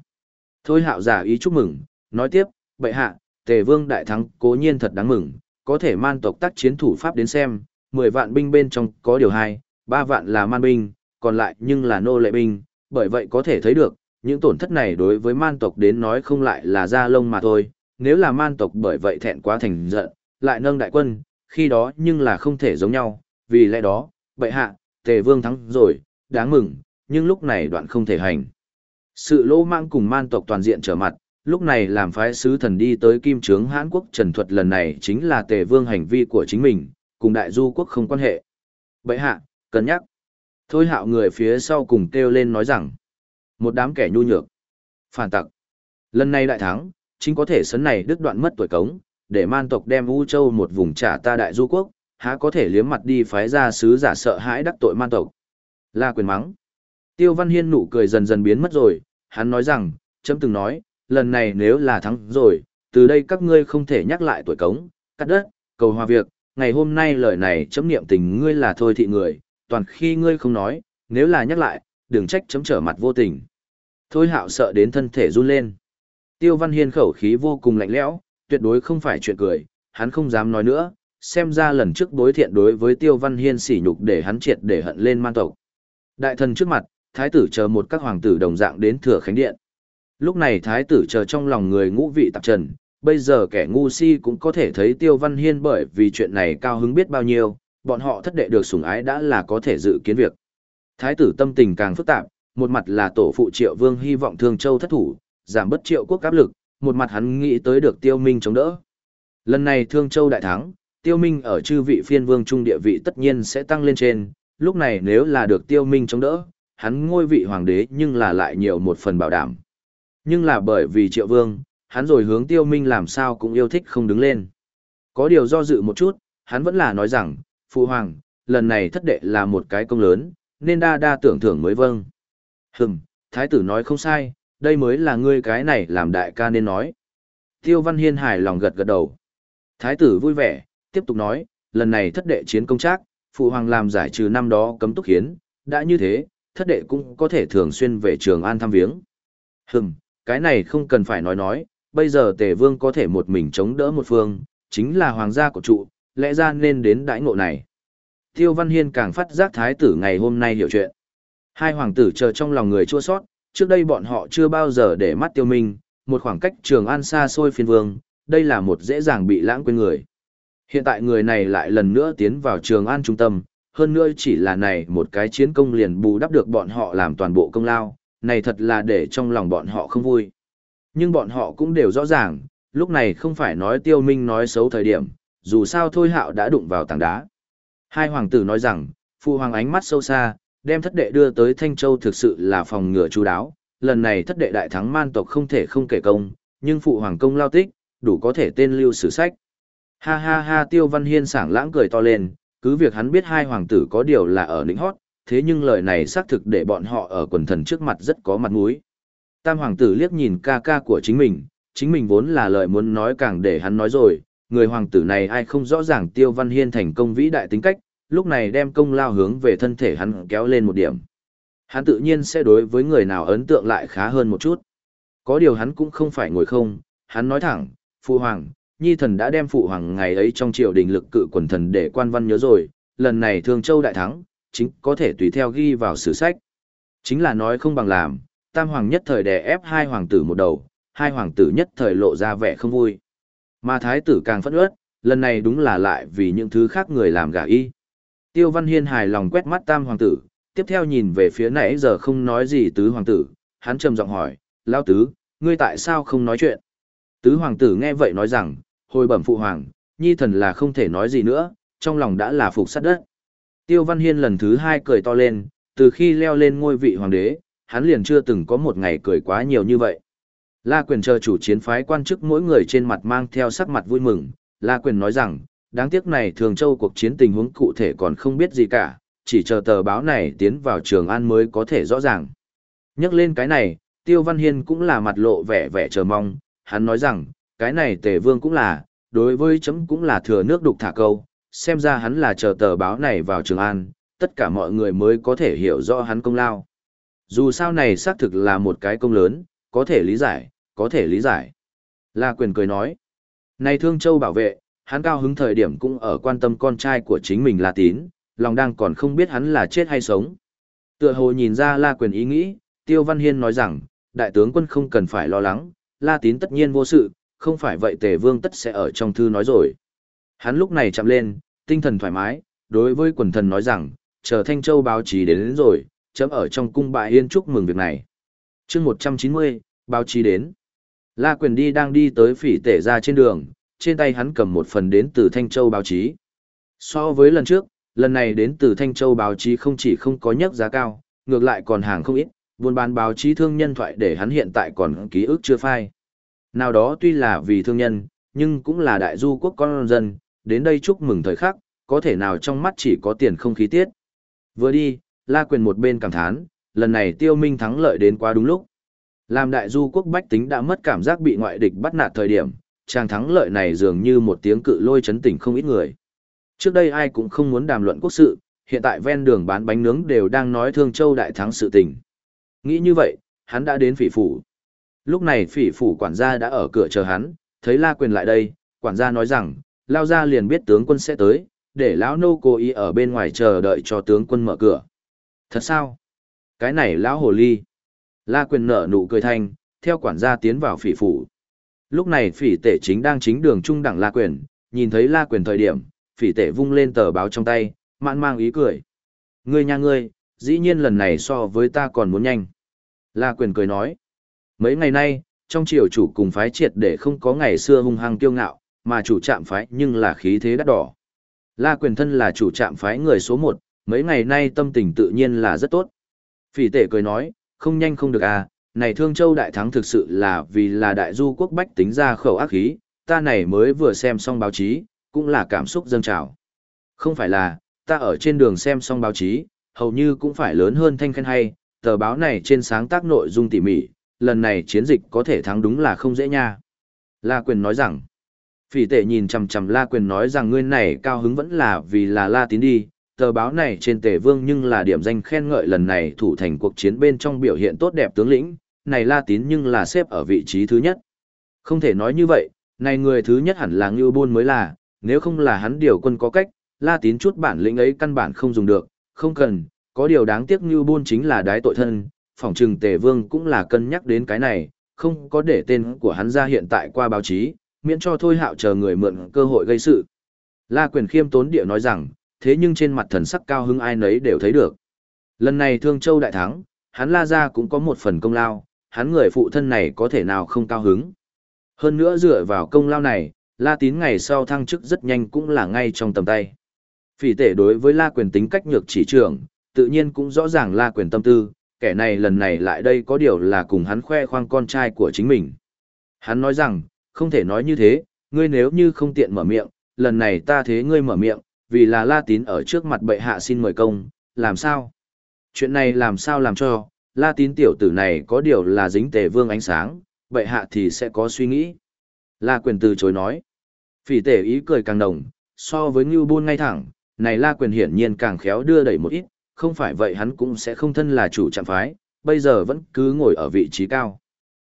Thôi hạo giả ý chúc mừng, nói tiếp, bệ hạ, tề vương đại thắng cố nhiên thật đáng mừng, có thể man tộc tác chiến thủ pháp đến xem, 10 vạn binh bên trong có điều hai, ba vạn là man binh, còn lại nhưng là nô lệ binh, bởi vậy có thể thấy được, những tổn thất này đối với man tộc đến nói không lại là da lông mà thôi, nếu là man tộc bởi vậy thẹn quá thành giận, lại nâng đại quân, khi đó nhưng là không thể giống nhau, vì lẽ đó, bệ hạ, tề vương thắng rồi, đáng mừng, nhưng lúc này đoạn không thể hành. Sự lỗ mạng cùng man tộc toàn diện trở mặt, lúc này làm phái sứ thần đi tới kim trướng Hán Quốc Trần Thuật lần này chính là tề vương hành vi của chính mình, cùng đại du quốc không quan hệ. Bệ hạ, cân nhắc. Thôi hạo người phía sau cùng kêu lên nói rằng, một đám kẻ nhu nhược, phản tặc. Lần này đại thắng, chính có thể sấn này đứt đoạn mất tuổi cống, để man tộc đem U Châu một vùng trả ta đại du quốc, há có thể liếm mặt đi phái ra sứ giả sợ hãi đắc tội man tộc. La quyền mắng. Tiêu Văn Hiên nụ cười dần dần biến mất rồi, hắn nói rằng, chấm từng nói, lần này nếu là thắng rồi, từ đây các ngươi không thể nhắc lại tuổi cống, cắt đất, cầu hòa việc, ngày hôm nay lời này chấm niệm tình ngươi là thôi thị người, toàn khi ngươi không nói, nếu là nhắc lại, đừng trách chấm trở mặt vô tình. Thôi hạo sợ đến thân thể run lên. Tiêu Văn Hiên khẩu khí vô cùng lạnh lẽo, tuyệt đối không phải chuyện cười, hắn không dám nói nữa, xem ra lần trước đối thiện đối với Tiêu Văn Hiên sỉ nhục để hắn triệt để hận lên man tộc. Đại thần trước mặt, thái tử chờ một các hoàng tử đồng dạng đến thừa khánh điện. Lúc này thái tử chờ trong lòng người ngũ vị tạp trần, bây giờ kẻ ngu si cũng có thể thấy Tiêu Văn Hiên bởi vì chuyện này cao hứng biết bao nhiêu, bọn họ thất đệ được sủng ái đã là có thể dự kiến việc. Thái tử tâm tình càng phức tạp, một mặt là tổ phụ Triệu Vương hy vọng Thương Châu thất thủ, giảm bất Triệu quốc áp lực, một mặt hắn nghĩ tới được Tiêu Minh chống đỡ. Lần này Thương Châu đại thắng, Tiêu Minh ở chư vị phiên vương trung địa vị tất nhiên sẽ tăng lên trên, lúc này nếu là được Tiêu Minh chống đỡ, hắn ngôi vị hoàng đế nhưng là lại nhiều một phần bảo đảm. Nhưng là bởi vì Triệu Vương, hắn rồi hướng Tiêu Minh làm sao cũng yêu thích không đứng lên. Có điều do dự một chút, hắn vẫn là nói rằng, Phụ Hoàng, lần này thất đệ là một cái công lớn, nên đa đa tưởng thưởng mới vâng. Hừm, Thái tử nói không sai, đây mới là ngươi cái này làm đại ca nên nói. Tiêu Văn Hiên hài lòng gật gật đầu. Thái tử vui vẻ, tiếp tục nói, lần này thất đệ chiến công trác, Phụ Hoàng làm giải trừ năm đó cấm túc hiến, đã như thế, thất đệ cũng có thể thường xuyên về trường an thăm viếng. Hừm, cái này không cần phải nói nói, bây giờ tề vương có thể một mình chống đỡ một phương, chính là hoàng gia của trụ, lẽ ra nên đến đãi ngộ này. Tiêu Văn Hiên càng phát giác thái tử ngày hôm nay hiểu chuyện. Hai hoàng tử chờ trong lòng người chua sót, trước đây bọn họ chưa bao giờ để mắt tiêu minh, một khoảng cách trường an xa xôi phiên vương, đây là một dễ dàng bị lãng quên người. Hiện tại người này lại lần nữa tiến vào trường an trung tâm, hơn nữa chỉ là này một cái chiến công liền bù đắp được bọn họ làm toàn bộ công lao, này thật là để trong lòng bọn họ không vui. Nhưng bọn họ cũng đều rõ ràng, lúc này không phải nói tiêu minh nói xấu thời điểm, dù sao thôi hạo đã đụng vào tảng đá. Hai hoàng tử nói rằng, phụ hoàng ánh mắt sâu xa, đem thất đệ đưa tới Thanh Châu thực sự là phòng ngừa chú đáo, lần này thất đệ đại thắng man tộc không thể không kể công, nhưng phụ hoàng công lao tích, đủ có thể tên lưu sử sách. Ha ha ha tiêu văn hiên sảng lãng cười to lên, cứ việc hắn biết hai hoàng tử có điều là ở lĩnh hót, thế nhưng lời này xác thực để bọn họ ở quần thần trước mặt rất có mặt mũi. Tam hoàng tử liếc nhìn ca ca của chính mình, chính mình vốn là lời muốn nói càng để hắn nói rồi, người hoàng tử này ai không rõ ràng Tiêu Văn Hiên thành công vĩ đại tính cách, lúc này đem công lao hướng về thân thể hắn kéo lên một điểm. Hắn tự nhiên sẽ đối với người nào ấn tượng lại khá hơn một chút. Có điều hắn cũng không phải ngồi không, hắn nói thẳng, Phụ Hoàng, Nhi thần đã đem Phụ Hoàng ngày ấy trong triều đình lực cự quần thần để quan văn nhớ rồi, lần này Thương Châu đại thắng, chính có thể tùy theo ghi vào sử sách. Chính là nói không bằng làm, Tam Hoàng nhất thời đè ép hai hoàng tử một đầu, hai hoàng tử nhất thời lộ ra vẻ không vui. Mà thái tử càng phẫn uất, lần này đúng là lại vì những thứ khác người làm gà y. Tiêu Văn Hiên hài lòng quét mắt tam hoàng tử, tiếp theo nhìn về phía nãy giờ không nói gì tứ hoàng tử, hắn trầm giọng hỏi, lao tứ, ngươi tại sao không nói chuyện? Tứ hoàng tử nghe vậy nói rằng, hồi bẩm phụ hoàng, nhi thần là không thể nói gì nữa, trong lòng đã là phục sát đất. Tiêu Văn Hiên lần thứ hai cười to lên, từ khi leo lên ngôi vị hoàng đế, hắn liền chưa từng có một ngày cười quá nhiều như vậy. La quyền chờ chủ chiến phái quan chức mỗi người trên mặt mang theo sắc mặt vui mừng, La quyền nói rằng, đáng tiếc này thường châu cuộc chiến tình huống cụ thể còn không biết gì cả, chỉ chờ tờ báo này tiến vào trường an mới có thể rõ ràng. Nhắc lên cái này, Tiêu Văn Hiên cũng là mặt lộ vẻ vẻ chờ mong, hắn nói rằng, cái này tề vương cũng là, đối với chấm cũng là thừa nước đục thả câu, xem ra hắn là chờ tờ báo này vào trường an, tất cả mọi người mới có thể hiểu rõ hắn công lao. Dù sao này xác thực là một cái công lớn, có thể lý giải, có thể lý giải. La quyền cười nói, này thương châu bảo vệ, hắn cao hứng thời điểm cũng ở quan tâm con trai của chính mình là tín, lòng đang còn không biết hắn là chết hay sống. Tựa hồ nhìn ra La quyền ý nghĩ, Tiêu Văn Hiên nói rằng, đại tướng quân không cần phải lo lắng, La tín tất nhiên vô sự, không phải vậy tề vương tất sẽ ở trong thư nói rồi. Hắn lúc này chạm lên, tinh thần thoải mái, đối với quần thần nói rằng, chờ Thanh Châu báo chí đến, đến rồi, chấm ở trong cung bại yên chúc mừng việc này. chương 190, báo chí đến. La quyền đi đang đi tới phỉ tể ra trên đường, trên tay hắn cầm một phần đến từ Thanh Châu báo chí. So với lần trước, lần này đến từ Thanh Châu báo chí không chỉ không có nhắc giá cao, ngược lại còn hàng không ít, buôn bán báo chí thương nhân thoại để hắn hiện tại còn ký ức chưa phai. Nào đó tuy là vì thương nhân, nhưng cũng là đại du quốc con dân, đến đây chúc mừng thời khắc, có thể nào trong mắt chỉ có tiền không khí tiết. Vừa đi, La Quyền một bên cảm thán, lần này tiêu minh thắng lợi đến quá đúng lúc. Làm đại du quốc bách tính đã mất cảm giác bị ngoại địch bắt nạt thời điểm, chàng thắng lợi này dường như một tiếng cự lôi chấn tỉnh không ít người. Trước đây ai cũng không muốn đàm luận quốc sự, hiện tại ven đường bán bánh nướng đều đang nói Thương Châu đại thắng sự tình. Nghĩ như vậy, hắn đã đến phỉ phủ. Lúc này phỉ phủ quản gia đã ở cửa chờ hắn, thấy La Quyền lại đây, quản gia nói rằng, lao ra liền biết tướng quân sẽ tới, để lão nô cố ý ở bên ngoài chờ đợi cho tướng quân mở cửa. Thật sao? Cái này lão hồ ly. La Quyền nở nụ cười thanh, theo quản gia tiến vào phỉ phủ. Lúc này phỉ tể chính đang chính đường trung đẳng La Quyền, nhìn thấy La Quyền thời điểm, phỉ tể vung lên tờ báo trong tay, mạn mang ý cười. Ngươi nha ngươi, dĩ nhiên lần này so với ta còn muốn nhanh. La Quyền cười nói. Mấy ngày nay, trong triều chủ cùng phái triệt để không có ngày xưa hung hăng kiêu ngạo, mà chủ trạm phái nhưng là khí thế đắt đỏ. La Quyền thân là chủ trạm phái người số một, mấy ngày nay tâm tình tự nhiên là rất tốt. Phỉ tể cười nói, không nhanh không được à, này Thương Châu đại thắng thực sự là vì là đại du quốc bách tính ra khẩu ác khí, ta này mới vừa xem xong báo chí, cũng là cảm xúc dâng trào. Không phải là, ta ở trên đường xem xong báo chí, hầu như cũng phải lớn hơn thanh khen hay, tờ báo này trên sáng tác nội dung tỉ mỉ, lần này chiến dịch có thể thắng đúng là không dễ nha. La Quyền nói rằng, phỉ tệ nhìn chằm chằm La Quyền nói rằng ngươi này cao hứng vẫn là vì là La Tín đi, tờ báo này trên tề vương nhưng là điểm danh khen ngợi lần này thủ thành cuộc chiến bên trong biểu hiện tốt đẹp tướng lĩnh, này La Tín nhưng là xếp ở vị trí thứ nhất. Không thể nói như vậy, này người thứ nhất hẳn là Ngưu Bôn mới là, nếu không là hắn điều quân có cách, La Tín chút bản lĩnh ấy căn bản không dùng được, không cần, có điều đáng tiếc Ngưu Bôn chính là đái tội thân, phỏng trừng tề vương cũng là cân nhắc đến cái này, không có để tên của hắn ra hiện tại qua báo chí, miễn cho thôi hạo chờ người mượn cơ hội gây sự. La quyền khiêm tốn địa nói rằng, thế nhưng trên mặt thần sắc cao hứng ai nấy đều thấy được. Lần này Thương Châu đại thắng, hắn La Gia cũng có một phần công lao, hắn người phụ thân này có thể nào không cao hứng. Hơn nữa dựa vào công lao này, La Tín ngày sau thăng chức rất nhanh cũng là ngay trong tầm tay. Phỉ tể đối với La quyền tính cách nhược chỉ trưởng, tự nhiên cũng rõ ràng La quyền tâm tư, kẻ này lần này lại đây có điều là cùng hắn khoe khoang con trai của chính mình. Hắn nói rằng, không thể nói như thế, ngươi nếu như không tiện mở miệng, lần này ta thế ngươi mở miệng, vì là La Tín ở trước mặt bệ hạ xin mời công, làm sao? Chuyện này làm sao làm cho, La Tín tiểu tử này có điều là dính tề vương ánh sáng, bệ hạ thì sẽ có suy nghĩ. La quyền từ chối nói. Phỉ tể ý cười càng đồng, so với Ngưu Bôn ngay thẳng, này La quyền hiển nhiên càng khéo đưa đẩy một ít, không phải vậy hắn cũng sẽ không thân là chủ trạm phái, bây giờ vẫn cứ ngồi ở vị trí cao.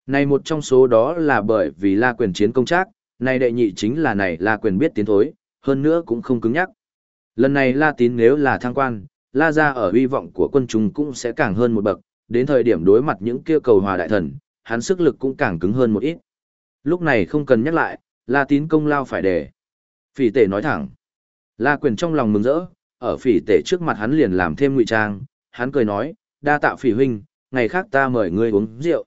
Này một trong số đó là bởi vì La quyền chiến công trác, này đệ nhị chính là này La quyền biết tiến thối, hơn nữa cũng không cứng nhắc. Lần này La tín nếu là thăng quan, La ra ở uy vọng của quân chúng cũng sẽ càng hơn một bậc, đến thời điểm đối mặt những kia cầu hòa đại thần, hắn sức lực cũng càng cứng hơn một ít. Lúc này không cần nhắc lại, La tín công lao phải để. Phỉ tể nói thẳng. La quyền trong lòng mừng rỡ, ở phỉ tể trước mặt hắn liền làm thêm ngụy trang, hắn cười nói, đa tạ phỉ huynh, ngày khác ta mời ngươi uống rượu.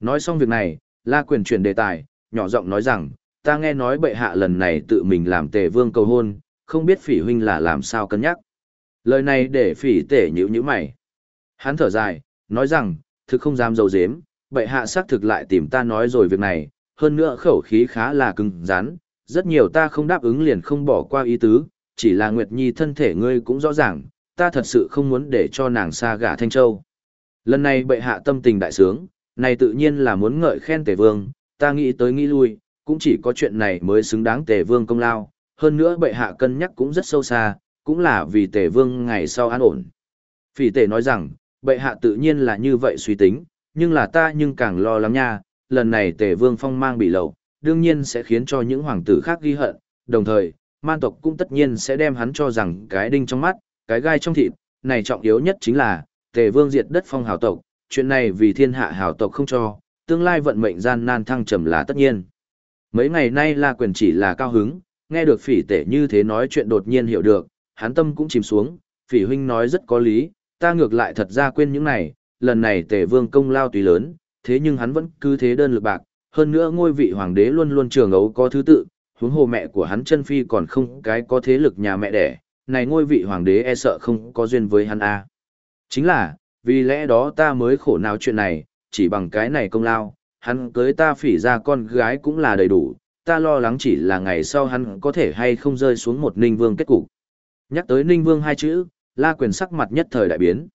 Nói xong việc này, La quyền chuyển đề tài, nhỏ giọng nói rằng, ta nghe nói bệ hạ lần này tự mình làm tề vương cầu hôn, không biết phỉ huynh là làm sao cân nhắc. Lời này để phỉ tể nhữ như mày. Hắn thở dài, nói rằng, thực không dám dấu dếm, bệ hạ xác thực lại tìm ta nói rồi việc này, hơn nữa khẩu khí khá là cứng rắn, rất nhiều ta không đáp ứng liền không bỏ qua ý tứ, chỉ là Nguyệt Nhi thân thể ngươi cũng rõ ràng, ta thật sự không muốn để cho nàng xa gả Thanh Châu. Lần này bệ hạ tâm tình đại sướng, này tự nhiên là muốn ngợi khen tề vương, ta nghĩ tới nghĩ lui, cũng chỉ có chuyện này mới xứng đáng tề vương công lao, hơn nữa bệ hạ cân nhắc cũng rất sâu xa, cũng là vì tề vương ngày sau an ổn. Phỉ tề nói rằng, bệ hạ tự nhiên là như vậy suy tính, nhưng là ta nhưng càng lo lắng nha, lần này tề vương phong mang bị lậu, đương nhiên sẽ khiến cho những hoàng tử khác ghi hận, đồng thời, man tộc cũng tất nhiên sẽ đem hắn cho rằng cái đinh trong mắt, cái gai trong thịt, này trọng yếu nhất chính là, tề vương diệt đất phong hào tộc, chuyện này vì thiên hạ hào tộc không cho, tương lai vận mệnh gian nan thăng trầm là tất nhiên. Mấy ngày nay La Quyền chỉ là cao hứng, nghe được phỉ tể như thế nói chuyện đột nhiên hiểu được, hắn tâm cũng chìm xuống, phỉ huynh nói rất có lý, ta ngược lại thật ra quên những này, lần này tể vương công lao tùy lớn, thế nhưng hắn vẫn cứ thế đơn lực bạc, hơn nữa ngôi vị hoàng đế luôn luôn trường ấu có thứ tự, huống hồ mẹ của hắn chân phi còn không cái có thế lực nhà mẹ đẻ, này ngôi vị hoàng đế e sợ không có duyên với hắn a. Chính là, vì lẽ đó ta mới khổ nào chuyện này, chỉ bằng cái này công lao, hắn cưới ta phỉ ra con gái cũng là đầy đủ, ta lo lắng chỉ là ngày sau hắn có thể hay không rơi xuống một ninh vương kết cục. Nhắc tới ninh vương hai chữ, la quyền sắc mặt nhất thời đại biến.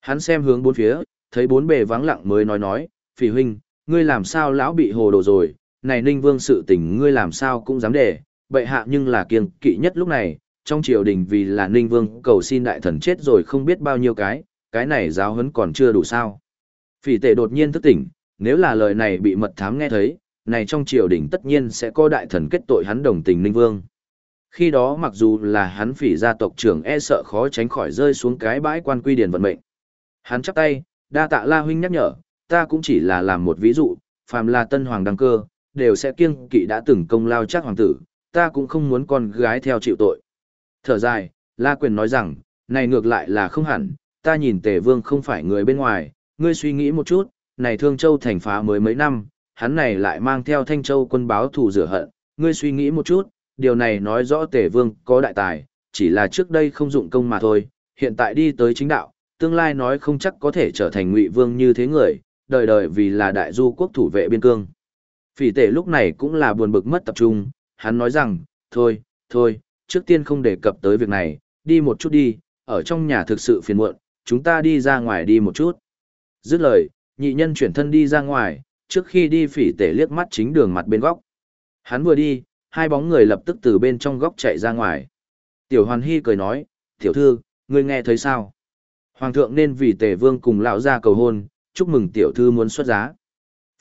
Hắn xem hướng bốn phía, thấy bốn bề vắng lặng mới nói nói, phỉ huynh, ngươi làm sao lão bị hồ đồ rồi, này ninh vương sự tình ngươi làm sao cũng dám để, bệ hạ nhưng là kiêng kỵ nhất lúc này, trong triều đình vì là ninh vương cầu xin đại thần chết rồi không biết bao nhiêu cái, cái này giáo huấn còn chưa đủ sao. Phỉ tệ đột nhiên thức tỉnh, nếu là lời này bị mật thám nghe thấy, này trong triều đình tất nhiên sẽ có đại thần kết tội hắn đồng tình ninh vương. Khi đó mặc dù là hắn phỉ gia tộc trưởng e sợ khó tránh khỏi rơi xuống cái bãi quan quy điển vận mệnh. Hắn chắp tay, đa tạ la huynh nhắc nhở, ta cũng chỉ là làm một ví dụ, phàm là tân hoàng đăng cơ, đều sẽ kiêng kỵ đã từng công lao chắc hoàng tử, ta cũng không muốn con gái theo chịu tội. Thở dài, La Quyền nói rằng, này ngược lại là không hẳn, ta nhìn Tề Vương không phải người bên ngoài, ngươi suy nghĩ một chút, này Thương Châu thành phá mới mấy năm, hắn này lại mang theo Thanh Châu quân báo thù rửa hận, ngươi suy nghĩ một chút, điều này nói rõ Tề Vương có đại tài, chỉ là trước đây không dụng công mà thôi, hiện tại đi tới chính đạo, tương lai nói không chắc có thể trở thành Ngụy Vương như thế người, đời đời vì là đại du quốc thủ vệ biên cương. Phỉ tể lúc này cũng là buồn bực mất tập trung, hắn nói rằng, thôi, thôi, trước tiên không đề cập tới việc này, đi một chút đi, ở trong nhà thực sự phiền muộn, chúng ta đi ra ngoài đi một chút. Dứt lời, nhị nhân chuyển thân đi ra ngoài, trước khi đi phỉ tể liếc mắt chính đường mặt bên góc. Hắn vừa đi, hai bóng người lập tức từ bên trong góc chạy ra ngoài. Tiểu Hoàn Hy cười nói, tiểu thư, ngươi nghe thấy sao? Hoàng thượng nên vì tể vương cùng lão ra cầu hôn, chúc mừng tiểu thư muốn xuất giá.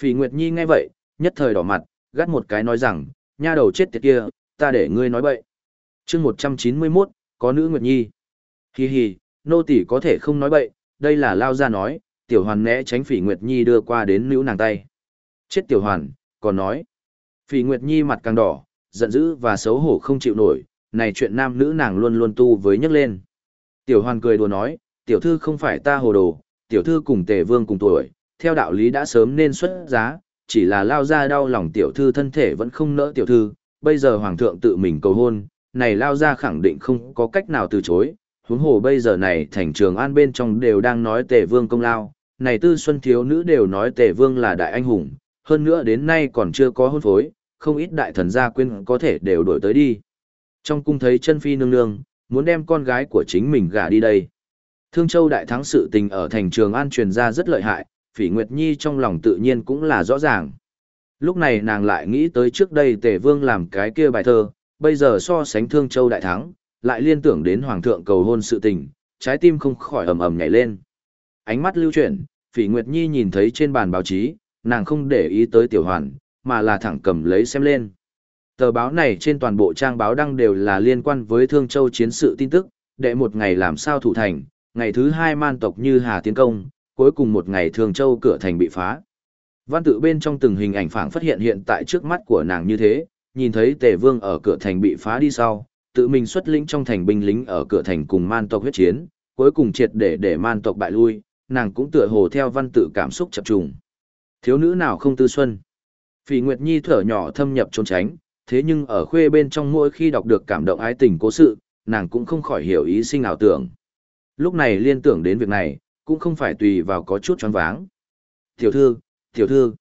Phỉ Nguyệt Nhi nghe vậy, nhất thời đỏ mặt, gắt một cái nói rằng, nha đầu chết tiệt kia, ta để ngươi nói bậy. chương 191, có nữ Nguyệt Nhi. Hi hi, nô tỷ có thể không nói bậy, đây là lao ra nói, tiểu hoàn né tránh phỉ Nguyệt Nhi đưa qua đến nữ nàng tay. Chết tiểu hoàn, còn nói. Phỉ Nguyệt Nhi mặt càng đỏ, giận dữ và xấu hổ không chịu nổi, này chuyện nam nữ nàng luôn luôn tu với nhắc lên. Tiểu hoàn cười đùa nói, tiểu thư không phải ta hồ đồ, tiểu thư cùng tề vương cùng tuổi, theo đạo lý đã sớm nên xuất giá, chỉ là lao ra đau lòng tiểu thư thân thể vẫn không nỡ tiểu thư, bây giờ hoàng thượng tự mình cầu hôn, này lao ra khẳng định không có cách nào từ chối, huống hồ bây giờ này thành trường an bên trong đều đang nói tề vương công lao, này tư xuân thiếu nữ đều nói tề vương là đại anh hùng, hơn nữa đến nay còn chưa có hôn phối, không ít đại thần gia quyên có thể đều đổi tới đi. Trong cung thấy chân phi nương nương, muốn đem con gái của chính mình gả đi đây. Thương Châu đại thắng sự tình ở thành trường an truyền ra rất lợi hại, Phỉ Nguyệt Nhi trong lòng tự nhiên cũng là rõ ràng. Lúc này nàng lại nghĩ tới trước đây Tề Vương làm cái kia bài thơ, bây giờ so sánh Thương Châu đại thắng, lại liên tưởng đến Hoàng thượng cầu hôn sự tình, trái tim không khỏi ầm ầm nhảy lên. Ánh mắt lưu chuyển, Phỉ Nguyệt Nhi nhìn thấy trên bàn báo chí, nàng không để ý tới Tiểu Hoàn, mà là thẳng cầm lấy xem lên. Tờ báo này trên toàn bộ trang báo đăng đều là liên quan với Thương Châu chiến sự tin tức, đệ một ngày làm sao thủ thành, ngày thứ hai man tộc như Hà tiến công, cuối cùng một ngày thương Châu cửa thành bị phá. Văn tự bên trong từng hình ảnh phảng phát hiện hiện tại trước mắt của nàng như thế, nhìn thấy Tề Vương ở cửa thành bị phá đi sau, tự mình xuất lĩnh trong thành binh lính ở cửa thành cùng man tộc huyết chiến, cuối cùng triệt để để man tộc bại lui, nàng cũng tựa hồ theo văn tự cảm xúc chập trùng. Thiếu nữ nào không tư xuân. Phỉ Nguyệt Nhi thở nhỏ thâm nhập trốn tránh, thế nhưng ở khuê bên trong mỗi khi đọc được cảm động ái tình cố sự, nàng cũng không khỏi hiểu ý sinh ảo tưởng. Lúc này liên tưởng đến việc này, cũng không phải tùy vào có chút choáng váng. Tiểu thư, tiểu thư.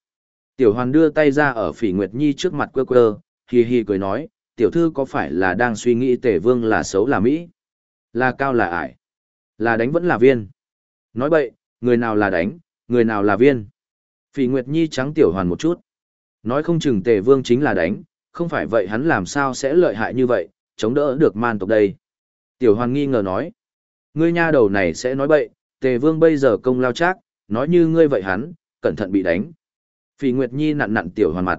Tiểu hoàn đưa tay ra ở phỉ Nguyệt Nhi trước mặt quơ quơ, hì hì cười nói, tiểu thư có phải là đang suy nghĩ tể vương là xấu là Mỹ? Là cao là ải? Là đánh vẫn là viên? Nói bậy, người nào là đánh, người nào là viên? Phỉ Nguyệt Nhi trắng tiểu hoàn một chút. Nói không chừng tề vương chính là đánh, không phải vậy hắn làm sao sẽ lợi hại như vậy, chống đỡ được man tộc đây. Tiểu hoàn nghi ngờ nói, ngươi nha đầu này sẽ nói bậy, tề vương bây giờ công lao chắc, nói như ngươi vậy hắn, cẩn thận bị đánh. Phỉ Nguyệt Nhi nặn nặn tiểu hoàn mặt.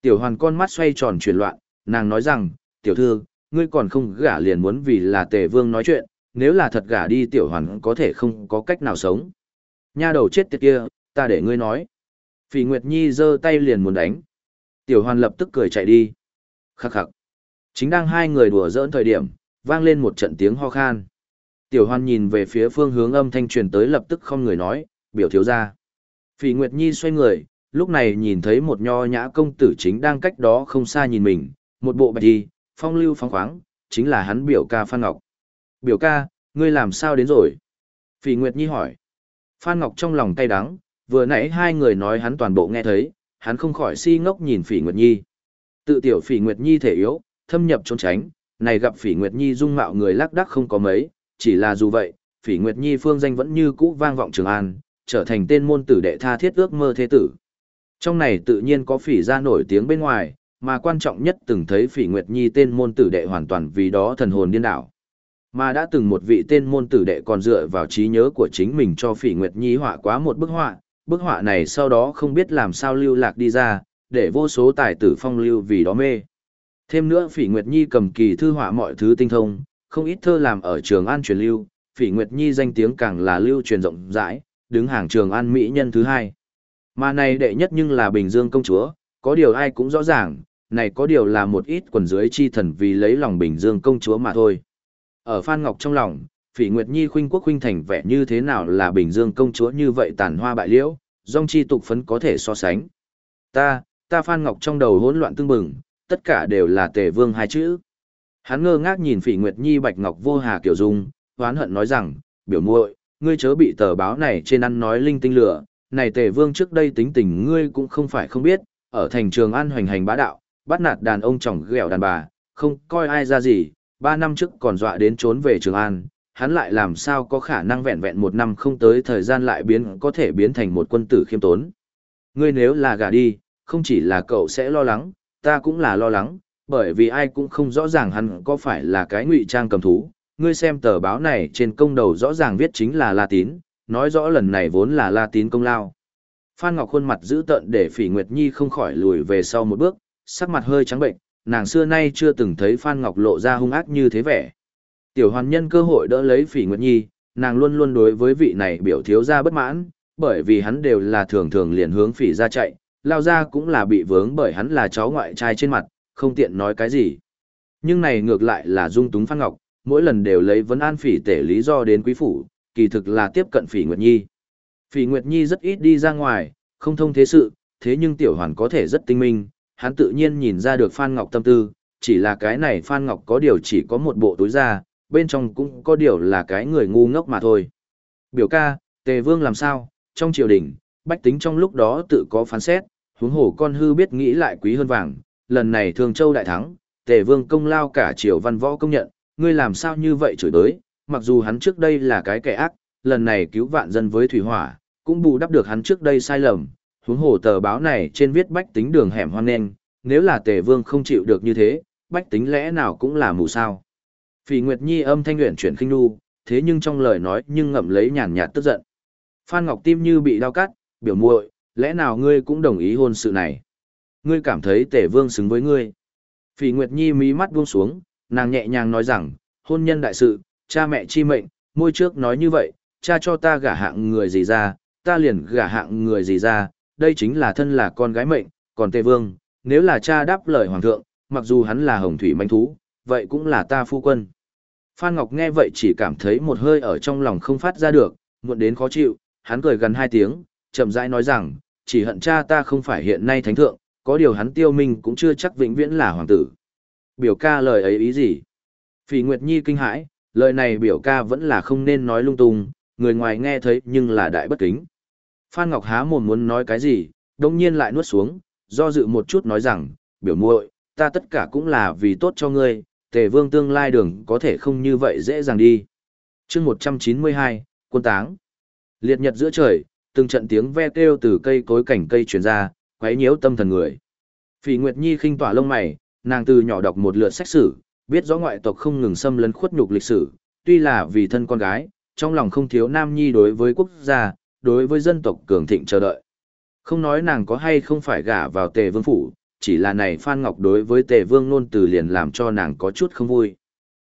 Tiểu hoàn con mắt xoay tròn chuyển loạn, nàng nói rằng, tiểu thư, ngươi còn không gả liền muốn vì là tề vương nói chuyện, nếu là thật gả đi tiểu hoàn có thể không có cách nào sống. Nha đầu chết tiệt kia, ta để ngươi nói. Phỉ Nguyệt Nhi giơ tay liền muốn đánh. Tiểu hoàn lập tức cười chạy đi. Khắc khắc. Chính đang hai người đùa giỡn thời điểm, vang lên một trận tiếng ho khan. Tiểu hoàn nhìn về phía phương hướng âm thanh truyền tới lập tức không người nói, biểu thiếu ra. Phỉ Nguyệt Nhi xoay người, lúc này nhìn thấy một nho nhã công tử chính đang cách đó không xa nhìn mình, một bộ bạch đi, phong lưu phong khoáng, chính là hắn biểu ca Phan Ngọc. Biểu ca, ngươi làm sao đến rồi? Phỉ Nguyệt Nhi hỏi. Phan Ngọc trong lòng cay đắng, vừa nãy hai người nói hắn toàn bộ nghe thấy, hắn không khỏi si ngốc nhìn Phỉ Nguyệt Nhi. Tự tiểu Phỉ Nguyệt Nhi thể yếu, thâm nhập trốn tránh, này gặp Phỉ Nguyệt Nhi dung mạo người lác đắc không có mấy, chỉ là dù vậy, Phỉ Nguyệt Nhi phương danh vẫn như cũ vang vọng Trường An, trở thành tên môn tử đệ tha thiết ước mơ thế tử. Trong này tự nhiên có Phỉ gia nổi tiếng bên ngoài, mà quan trọng nhất từng thấy Phỉ Nguyệt Nhi tên môn tử đệ hoàn toàn vì đó thần hồn điên đảo. Mà đã từng một vị tên môn tử đệ còn dựa vào trí nhớ của chính mình cho Phỉ Nguyệt Nhi họa quá một bức họa, bức họa này sau đó không biết làm sao lưu lạc đi ra, để vô số tài tử phong lưu vì đó mê. Thêm nữa Phỉ Nguyệt Nhi cầm kỳ thư họa mọi thứ tinh thông, không ít thơ làm ở trường An truyền lưu, Phỉ Nguyệt Nhi danh tiếng càng là lưu truyền rộng rãi, đứng hàng trường An Mỹ nhân thứ hai. Mà này đệ nhất nhưng là Bình Dương công chúa, có điều ai cũng rõ ràng, này có điều là một ít quần dưới chi thần vì lấy lòng Bình Dương công chúa mà thôi. Ở Phan Ngọc trong lòng, Phỉ Nguyệt Nhi khuynh quốc khuynh thành vẻ như thế nào là Bình Dương công chúa như vậy tàn hoa bại liễu, dòng chi tục phấn có thể so sánh. Ta, ta Phan Ngọc trong đầu hỗn loạn tương bừng, tất cả đều là tề vương hai chữ. Hắn ngơ ngác nhìn Phỉ Nguyệt Nhi bạch ngọc vô hà kiểu dung, hoán hận nói rằng, biểu muội, ngươi chớ bị tờ báo này trên ăn nói linh tinh lửa, này tề vương trước đây tính tình ngươi cũng không phải không biết, ở thành trường an hoành hành bá đạo, bắt nạt đàn ông chồng ghẹo đàn bà, không coi ai ra gì, ba năm trước còn dọa đến trốn về Trường An, hắn lại làm sao có khả năng vẹn vẹn một năm không tới thời gian lại biến có thể biến thành một quân tử khiêm tốn. Ngươi nếu là gả đi, không chỉ là cậu sẽ lo lắng, ta cũng là lo lắng, bởi vì ai cũng không rõ ràng hắn có phải là cái ngụy trang cầm thú. Ngươi xem tờ báo này trên công đầu rõ ràng viết chính là La Tín, nói rõ lần này vốn là La Tín công lao. Phan Ngọc khuôn mặt giữ tợn để Phỉ Nguyệt Nhi không khỏi lùi về sau một bước, sắc mặt hơi trắng bệnh, nàng xưa nay chưa từng thấy Phan Ngọc lộ ra hung ác như thế vẻ. Tiểu hoàn nhân cơ hội đỡ lấy Phỉ Nguyệt Nhi, nàng luôn luôn đối với vị này biểu thiếu gia bất mãn, bởi vì hắn đều là thường thường liền hướng Phỉ ra chạy, lao ra cũng là bị vướng bởi hắn là cháu ngoại trai trên mặt, không tiện nói cái gì. Nhưng này ngược lại là dung túng Phan Ngọc, mỗi lần đều lấy vấn an Phỉ tể lý do đến quý phủ, kỳ thực là tiếp cận Phỉ Nguyệt Nhi. Phỉ Nguyệt Nhi rất ít đi ra ngoài, không thông thế sự, thế nhưng tiểu hoàn có thể rất tinh minh, hắn tự nhiên nhìn ra được Phan Ngọc tâm tư, chỉ là cái này Phan Ngọc có điều chỉ có một bộ túi da, bên trong cũng có điều là cái người ngu ngốc mà thôi. Biểu ca, Tề Vương làm sao, trong triều đình, bách tính trong lúc đó tự có phán xét, huống hồ con hư biết nghĩ lại quý hơn vàng, lần này Thường Châu đại thắng, Tề Vương công lao cả triều văn võ công nhận, ngươi làm sao như vậy chửi tới, mặc dù hắn trước đây là cái kẻ ác, lần này cứu vạn dân với thủy hỏa, cũng bù đắp được hắn trước đây sai lầm, huống hồ tờ báo này trên viết bách tính đường hẻm hoang nên nếu là tề vương không chịu được như thế, bách tính lẽ nào cũng là mù sao. Phỉ Nguyệt Nhi âm thanh luyện chuyển khinh nu, thế nhưng trong lời nói nhưng ngậm lấy nhàn nhạt tức giận. Phan Ngọc Tim như bị đau cắt, biểu muội, lẽ nào ngươi cũng đồng ý hôn sự này? Ngươi cảm thấy tề vương xứng với ngươi. Phỉ Nguyệt Nhi mí mắt buông xuống, nàng nhẹ nhàng nói rằng, hôn nhân đại sự, cha mẹ chi mệnh, môi trước nói như vậy, cha cho ta gả hạng người gì ra, ta liền gả hạng người gì ra, đây chính là thân là con gái mệnh, còn Tề Vương, nếu là cha đáp lời hoàng thượng, mặc dù hắn là hồng thủy manh thú, vậy cũng là ta phu quân. Phan Ngọc nghe vậy chỉ cảm thấy một hơi ở trong lòng không phát ra được, muộn đến khó chịu, hắn cười gần hai tiếng, chậm rãi nói rằng, chỉ hận cha ta không phải hiện nay thánh thượng, có điều hắn tiêu minh cũng chưa chắc vĩnh viễn là hoàng tử. Biểu ca lời ấy ý gì? Phỉ Nguyệt Nhi kinh hãi, lời này biểu ca vẫn là không nên nói lung tung, người ngoài nghe thấy nhưng là đại bất kính. Phan Ngọc há mồm muốn nói cái gì, đồng nhiên lại nuốt xuống, do dự một chút nói rằng, biểu muội, ta tất cả cũng là vì tốt cho ngươi, tề vương tương lai đường có thể không như vậy dễ dàng đi. chương 192, quân táng. Liệt nhật giữa trời, từng trận tiếng ve kêu từ cây cối cảnh cây truyền ra, quấy nhiễu tâm thần người. Phỉ Nguyệt Nhi khinh tỏa lông mày, nàng từ nhỏ đọc một lượt sách sử, biết rõ ngoại tộc không ngừng xâm lấn khuất nhục lịch sử, tuy là vì thân con gái, trong lòng không thiếu nam nhi đối với quốc gia, đối với dân tộc cường thịnh chờ đợi. Không nói nàng có hay không phải gả vào tề vương phủ, chỉ là này Phan Ngọc đối với tề vương nôn từ liền làm cho nàng có chút không vui.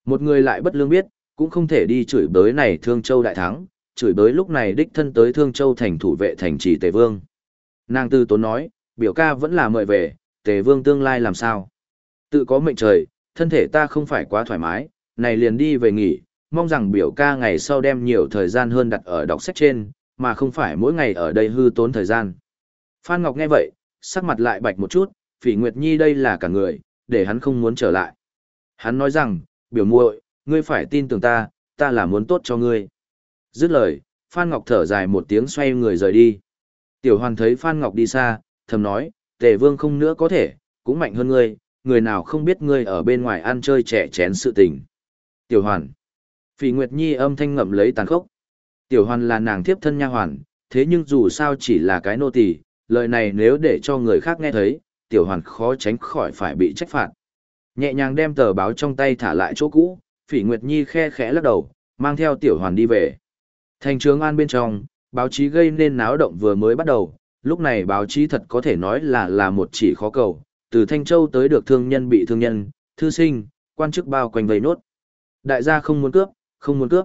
Một người lại bất lương biết, cũng không thể đi chửi bới này Thương Châu đại thắng, chửi bới lúc này đích thân tới Thương Châu thành thủ vệ thành trì tề vương. Nàng tư tốn nói, biểu ca vẫn là mời về, tề vương tương lai làm sao. Tự có mệnh trời, thân thể ta không phải quá thoải mái, này liền đi về nghỉ, mong rằng biểu ca ngày sau đem nhiều thời gian hơn đặt ở đọc sách trên, mà không phải mỗi ngày ở đây hư tốn thời gian. Phan Ngọc nghe vậy, sắc mặt lại bạch một chút, Phỉ Nguyệt Nhi đây là cả người, để hắn không muốn trở lại. Hắn nói rằng, biểu muội, ngươi phải tin tưởng ta, ta là muốn tốt cho ngươi. Dứt lời, Phan Ngọc thở dài một tiếng xoay người rời đi. Tiểu Hoàn thấy Phan Ngọc đi xa, thầm nói, Tề Vương không nữa có thể, cũng mạnh hơn ngươi, người nào không biết ngươi ở bên ngoài ăn chơi trẻ chén sự tình. Tiểu Hoàn. Phỉ Nguyệt Nhi âm thanh ngậm lấy tàn khốc. Tiểu Hoàn là nàng thiếp thân nha hoàn, thế nhưng dù sao chỉ là cái nô tỳ, lời này nếu để cho người khác nghe thấy, Tiểu Hoàn khó tránh khỏi phải bị trách phạt. Nhẹ nhàng đem tờ báo trong tay thả lại chỗ cũ, Phỉ Nguyệt Nhi khe khẽ lắc đầu, mang theo Tiểu Hoàn đi về. Thành trường an bên trong, báo chí gây nên náo động vừa mới bắt đầu, lúc này báo chí thật có thể nói là là một chỉ khó cầu, từ Thanh Châu tới được thương nhân bị thương nhân, thư sinh, quan chức bao quanh vây nốt. Đại gia không muốn cướp, không muốn cướp.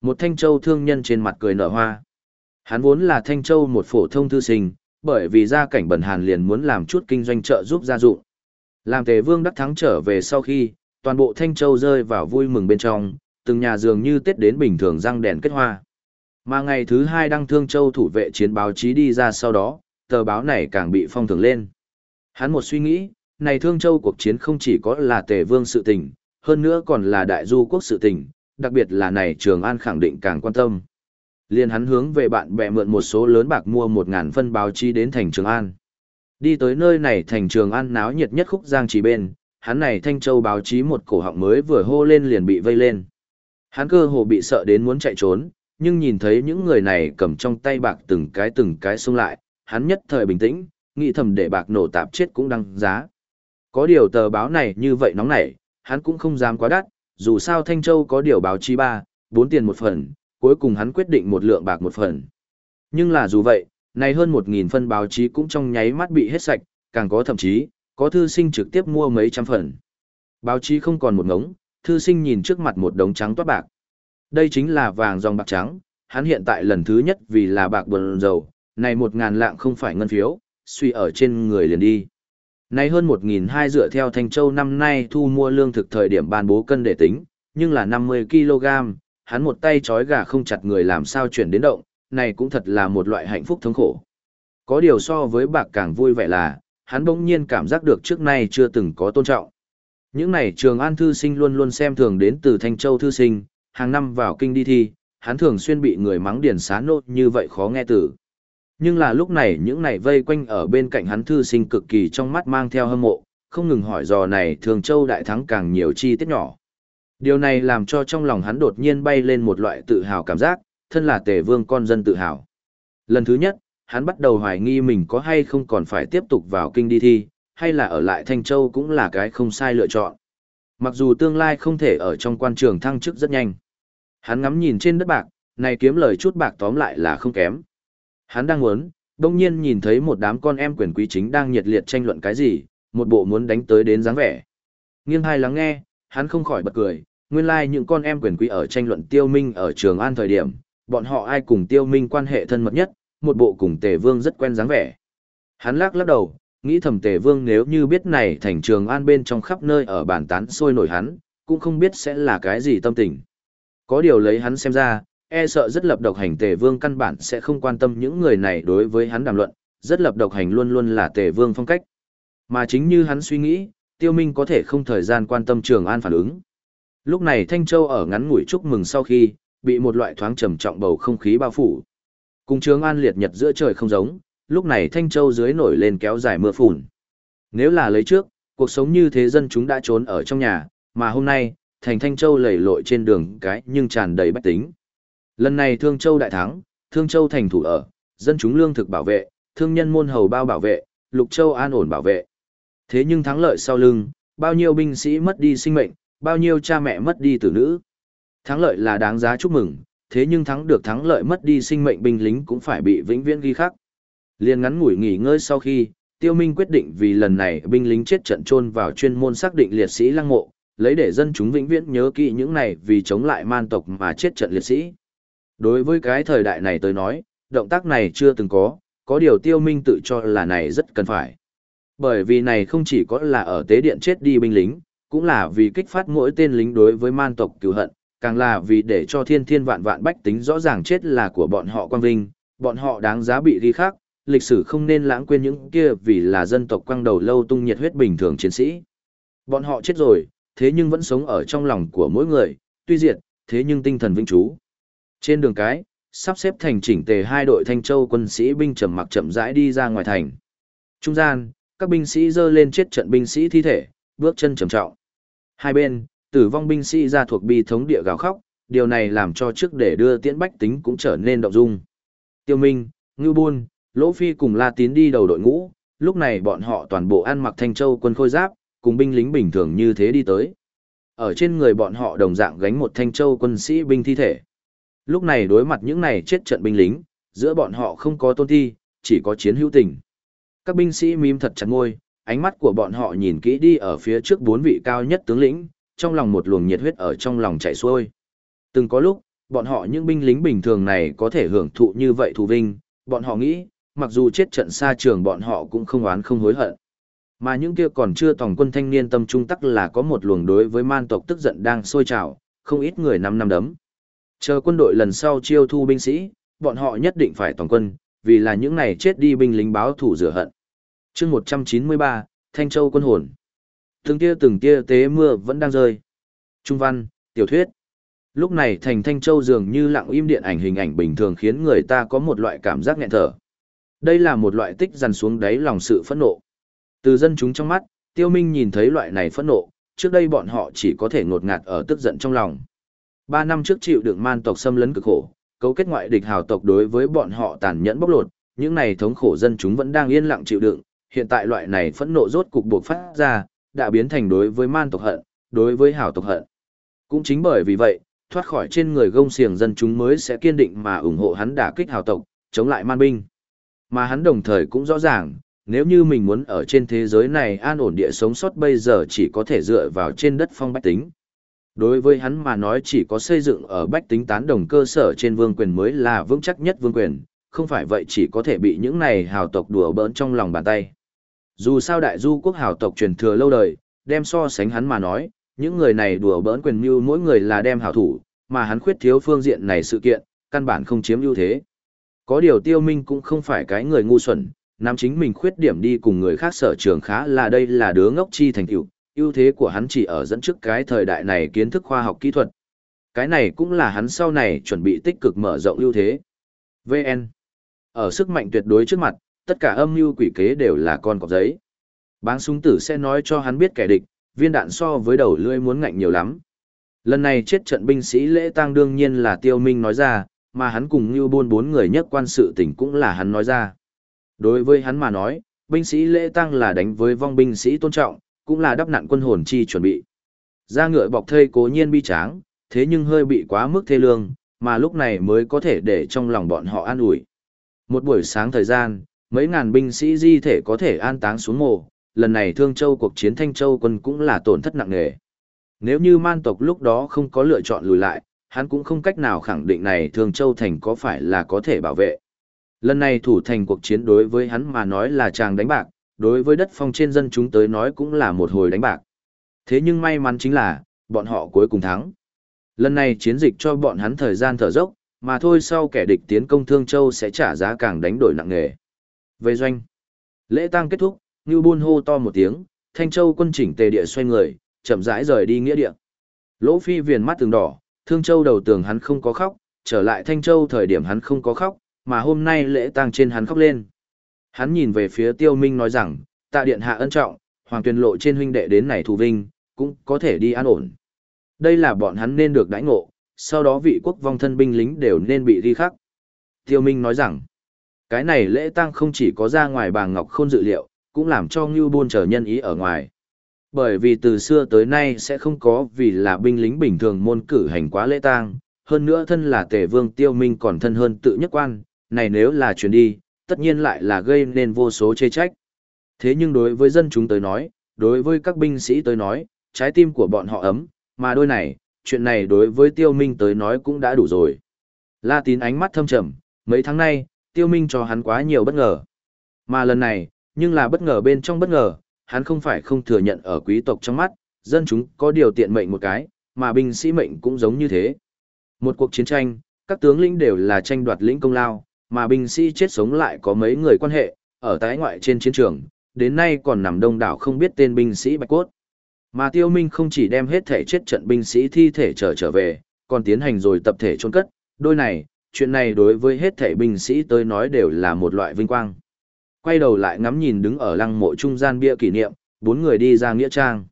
Một Thanh Châu thương nhân trên mặt cười nở hoa. Hắn vốn là Thanh Châu một phổ thông thư sinh, bởi vì gia cảnh bần hàn liền muốn làm chút kinh doanh trợ giúp gia dụng. Làm Tề Vương đắc thắng trở về sau khi, toàn bộ Thanh Châu rơi vào vui mừng bên trong, từng nhà dường như Tết đến bình thường răng đèn kết hoa. Mà ngày thứ hai đăng Thương Châu thủ vệ chiến báo chí đi ra sau đó, tờ báo này càng bị phong thường lên. Hắn một suy nghĩ, này Thương Châu cuộc chiến không chỉ có là Tề Vương sự tình, hơn nữa còn là Đại Du quốc sự tình, đặc biệt là này Trường An khẳng định càng quan tâm. Liên hắn hướng về bạn bè mượn một số lớn bạc mua một ngàn phân báo chí đến thành Trường An. Đi tới nơi này thành Trường An náo nhiệt nhất khúc giang chỉ bên, hắn này Thanh Châu báo chí một cổ họng mới vừa hô lên liền bị vây lên. Hắn cơ hồ bị sợ đến muốn chạy trốn, nhưng nhìn thấy những người này cầm trong tay bạc từng cái từng cái xông lại, hắn nhất thời bình tĩnh, nghĩ thầm để bạc nổ tạp chết cũng đăng giá. Có điều tờ báo này như vậy nóng nảy, hắn cũng không dám quá đắt, dù sao Thanh Châu có điều báo chí ba, bốn tiền một phần, cuối cùng hắn quyết định một lượng bạc một phần. Nhưng là dù vậy, này hơn một nghìn phân báo chí cũng trong nháy mắt bị hết sạch, càng có thậm chí, có thư sinh trực tiếp mua mấy trăm phần. Báo chí không còn một ngống, thư sinh nhìn trước mặt một đống trắng toát bạc. Đây chính là vàng dòng bạc trắng, hắn hiện tại lần thứ nhất vì là bạc buồn dầu, này một ngàn lạng không phải ngân phiếu, suy ở trên người liền đi. Này hơn một nghìn hai dựa theo Thanh Châu năm nay thu mua lương thực thời điểm ban bố cân để tính, nhưng là 50 kg, hắn một tay trói gà không chặt người làm sao chuyển đến động, này cũng thật là một loại hạnh phúc thống khổ. Có điều so với bạc càng vui vẻ là, hắn bỗng nhiên cảm giác được trước nay chưa từng có tôn trọng. Những này trường an thư sinh luôn luôn xem thường đến từ Thanh Châu thư sinh, hàng năm vào kinh đi thi, hắn thường xuyên bị người mắng điền xá nốt như vậy khó nghe từ. Nhưng là lúc này những này vây quanh ở bên cạnh hắn thư sinh cực kỳ trong mắt mang theo hâm mộ, không ngừng hỏi dò này thường châu đại thắng càng nhiều chi tiết nhỏ. Điều này làm cho trong lòng hắn đột nhiên bay lên một loại tự hào cảm giác, thân là tề vương con dân tự hào. Lần thứ nhất, hắn bắt đầu hoài nghi mình có hay không còn phải tiếp tục vào kinh đi thi, hay là ở lại Thanh Châu cũng là cái không sai lựa chọn. Mặc dù tương lai không thể ở trong quan trường thăng chức rất nhanh. Hắn ngắm nhìn trên đất bạc, này kiếm lời chút bạc tóm lại là không kém. Hắn đang muốn, đông nhiên nhìn thấy một đám con em quyền quý chính đang nhiệt liệt tranh luận cái gì, một bộ muốn đánh tới đến dáng vẻ. Nghiêng hai lắng nghe, hắn không khỏi bật cười, nguyên lai like những con em quyền quý ở tranh luận tiêu minh ở trường an thời điểm, bọn họ ai cùng tiêu minh quan hệ thân mật nhất, một bộ cùng tề vương rất quen dáng vẻ. Hắn lắc lắc đầu, nghĩ thầm tề vương nếu như biết này thành trường an bên trong khắp nơi ở bản tán sôi nổi hắn, cũng không biết sẽ là cái gì tâm tình. Có điều lấy hắn xem ra, e sợ rất lập độc hành tề vương căn bản sẽ không quan tâm những người này đối với hắn đàm luận, rất lập độc hành luôn luôn là tề vương phong cách. Mà chính như hắn suy nghĩ, tiêu minh có thể không thời gian quan tâm trường an phản ứng. Lúc này Thanh Châu ở ngắn ngủi chúc mừng sau khi, bị một loại thoáng trầm trọng bầu không khí bao phủ. Cùng Trường An liệt nhật giữa trời không giống, lúc này Thanh Châu dưới nổi lên kéo dài mưa phùn. Nếu là lấy trước, cuộc sống như thế dân chúng đã trốn ở trong nhà, mà hôm nay, thành Thanh Châu lầy lội trên đường cái nhưng tràn đầy bách tính. Lần này Thương Châu đại thắng, Thương Châu thành thủ ở, dân chúng lương thực bảo vệ, thương nhân môn hầu bao bảo vệ, Lục Châu an ổn bảo vệ. Thế nhưng thắng lợi sau lưng, bao nhiêu binh sĩ mất đi sinh mệnh, bao nhiêu cha mẹ mất đi tử nữ. Thắng lợi là đáng giá chúc mừng, thế nhưng thắng được thắng lợi mất đi sinh mệnh binh lính cũng phải bị vĩnh viễn ghi khắc. Liên ngắn ngủi nghỉ ngơi sau khi, Tiêu Minh quyết định vì lần này binh lính chết trận chôn vào chuyên môn xác định liệt sĩ lăng mộ, lấy để dân chúng vĩnh viễn nhớ kỹ những này vì chống lại man tộc mà chết trận liệt sĩ. Đối với cái thời đại này tôi nói, động tác này chưa từng có, có điều Tiêu Minh tự cho là này rất cần phải. Bởi vì này không chỉ có là ở tế điện chết đi binh lính, cũng là vì kích phát mỗi tên lính đối với man tộc cửu hận, càng là vì để cho thiên thiên vạn vạn bách tính rõ ràng chết là của bọn họ quang vinh, bọn họ đáng giá bị ghi khắc, lịch sử không nên lãng quên những kia vì là dân tộc quang đầu lâu tung nhiệt huyết bình thường chiến sĩ. Bọn họ chết rồi, thế nhưng vẫn sống ở trong lòng của mỗi người, tuy diệt, thế nhưng tinh thần vĩnh trú. Trên đường cái, sắp xếp thành chỉnh tề hai đội thanh châu quân sĩ binh trầm mặc chậm rãi đi ra ngoài thành. Trung gian, các binh sĩ dơ lên chết trận binh sĩ thi thể, bước chân trầm trọng. Hai bên, tử vong binh sĩ ra thuộc bi thống địa gào khóc, điều này làm cho trước để đưa tiễn bách tính cũng trở nên động dung. Tiêu Minh, Ngưu Buôn, Lỗ Phi cùng La Tín đi đầu đội ngũ, lúc này bọn họ toàn bộ ăn mặc thanh châu quân khôi giáp, cùng binh lính bình thường như thế đi tới. Ở trên người bọn họ đồng dạng gánh một thanh châu quân sĩ binh thi thể. Lúc này đối mặt những này chết trận binh lính, giữa bọn họ không có tôn thi, chỉ có chiến hữu tình. Các binh sĩ mím thật chặt ngôi, ánh mắt của bọn họ nhìn kỹ đi ở phía trước bốn vị cao nhất tướng lĩnh, trong lòng một luồng nhiệt huyết ở trong lòng chảy xuôi. Từng có lúc, bọn họ những binh lính bình thường này có thể hưởng thụ như vậy thù vinh, bọn họ nghĩ, mặc dù chết trận xa trường bọn họ cũng không oán không hối hận. Mà những kia còn chưa tòng quân thanh niên tâm trung tắc là có một luồng đối với man tộc tức giận đang sôi trào, không ít người năm năm đấm. Chờ quân đội lần sau chiêu thu binh sĩ, bọn họ nhất định phải tòng quân, vì là những này chết đi binh lính báo thủ rửa hận chương 193, Thanh Châu quân hồn. Từng tia từng tia tế mưa vẫn đang rơi. Trung văn, tiểu thuyết. Lúc này thành Thanh Châu dường như lặng im điện ảnh hình ảnh bình thường khiến người ta có một loại cảm giác nghẹn thở. Đây là một loại tích dằn xuống đáy lòng sự phẫn nộ. Từ dân chúng trong mắt, Tiêu Minh nhìn thấy loại này phẫn nộ, trước đây bọn họ chỉ có thể ngột ngạt ở tức giận trong lòng. Ba năm trước chịu đựng man tộc xâm lấn cực khổ, cấu kết ngoại địch hào tộc đối với bọn họ tàn nhẫn bóc lột, những này thống khổ dân chúng vẫn đang yên lặng chịu đựng, hiện tại loại này phẫn nộ rốt cục buộc phát ra, đã biến thành đối với man tộc hận, đối với hảo tộc hận. Cũng chính bởi vì vậy, thoát khỏi trên người gông xiềng dân chúng mới sẽ kiên định mà ủng hộ hắn đả kích hảo tộc, chống lại man binh. Mà hắn đồng thời cũng rõ ràng, nếu như mình muốn ở trên thế giới này an ổn địa sống sót bây giờ chỉ có thể dựa vào trên đất phong bách tính. Đối với hắn mà nói chỉ có xây dựng ở bách tính tán đồng cơ sở trên vương quyền mới là vững chắc nhất vương quyền, không phải vậy chỉ có thể bị những này hào tộc đùa bỡn trong lòng bàn tay. Dù sao đại du quốc hào tộc truyền thừa lâu đời, đem so sánh hắn mà nói, những người này đùa bỡn quyền mưu mỗi người là đem hào thủ, mà hắn khuyết thiếu phương diện này sự kiện, căn bản không chiếm ưu thế. Có điều tiêu minh cũng không phải cái người ngu xuẩn, nắm chính mình khuyết điểm đi cùng người khác sở trường khá là đây là đứa ngốc chi thành tựu, ưu thế của hắn chỉ ở dẫn trước cái thời đại này kiến thức khoa học kỹ thuật. Cái này cũng là hắn sau này chuẩn bị tích cực mở rộng ưu thế. VN Ở sức mạnh tuyệt đối trước mặt, tất cả âm mưu quỷ kế đều là con cọp giấy. Báng súng tử sẽ nói cho hắn biết kẻ địch, viên đạn so với đầu lưỡi muốn ngạnh nhiều lắm. Lần này chết trận binh sĩ lễ tang đương nhiên là tiêu minh nói ra, mà hắn cùng như buôn bốn người nhất quan sự tình cũng là hắn nói ra. Đối với hắn mà nói, binh sĩ lễ tang là đánh với vong binh sĩ tôn trọng, cũng là đắp nặn quân hồn chi chuẩn bị. Ra ngựa bọc thây cố nhiên bi tráng, thế nhưng hơi bị quá mức thê lương, mà lúc này mới có thể để trong lòng bọn họ an ủi. Một buổi sáng thời gian, mấy ngàn binh sĩ di thể có thể an táng xuống mồ, lần này Thương Châu cuộc chiến Thanh Châu quân cũng là tổn thất nặng nề. Nếu như man tộc lúc đó không có lựa chọn lùi lại, hắn cũng không cách nào khẳng định này Thương Châu thành có phải là có thể bảo vệ. Lần này thủ thành cuộc chiến đối với hắn mà nói là chàng đánh bạc, đối với đất phong trên dân chúng tới nói cũng là một hồi đánh bạc. Thế nhưng may mắn chính là, bọn họ cuối cùng thắng. Lần này chiến dịch cho bọn hắn thời gian thở dốc, mà thôi sau kẻ địch tiến công Thương Châu sẽ trả giá càng đánh đổi nặng nề. Về doanh, lễ tang kết thúc, Ngưu Bôn hô to một tiếng, Thanh Châu quân chỉnh tề địa xoay người, chậm rãi rời đi nghĩa địa. Lỗ Phi viền mắt từng đỏ, Thương Châu đầu tường hắn không có khóc, trở lại Thanh Châu thời điểm hắn không có khóc, mà hôm nay lễ tang trên hắn khóc lên. Hắn nhìn về phía Tiêu Minh nói rằng, tạ điện hạ ân trọng, hoàng tuyên lộ trên huynh đệ đến này thù vinh, cũng có thể đi an ổn. Đây là bọn hắn nên được đãi ngộ, sau đó vị quốc vong thân binh lính đều nên bị ghi khắc. Tiêu Minh nói rằng, cái này lễ tang không chỉ có ra ngoài bà Ngọc Khôn dự liệu, cũng làm cho Ngưu Bôn trở nhân ý ở ngoài. Bởi vì từ xưa tới nay sẽ không có vì là binh lính bình thường môn cử hành quá lễ tang, hơn nữa thân là tề vương tiêu minh còn thân hơn tự nhất quan, này nếu là chuyến đi, tất nhiên lại là gây nên vô số chê trách. Thế nhưng đối với dân chúng tới nói, đối với các binh sĩ tới nói, trái tim của bọn họ ấm, mà đôi này, chuyện này đối với tiêu minh tới nói cũng đã đủ rồi. La tín ánh mắt thâm trầm, mấy tháng nay, tiêu minh cho hắn quá nhiều bất ngờ. Mà lần này, nhưng là bất ngờ bên trong bất ngờ, hắn không phải không thừa nhận ở quý tộc trong mắt, dân chúng có điều tiện mệnh một cái, mà binh sĩ mệnh cũng giống như thế. Một cuộc chiến tranh, các tướng lĩnh đều là tranh đoạt lĩnh công lao, mà binh sĩ chết sống lại có mấy người quan hệ, ở tái ngoại trên chiến trường, đến nay còn nằm đông đảo không biết tên binh sĩ bạch cốt. Mà tiêu minh không chỉ đem hết thể chết trận binh sĩ thi thể trở trở về, còn tiến hành rồi tập thể chôn cất, đôi này, chuyện này đối với hết thể binh sĩ tới nói đều là một loại vinh quang. Quay đầu lại ngắm nhìn đứng ở lăng mộ trung gian bia kỷ niệm, bốn người đi ra nghĩa trang.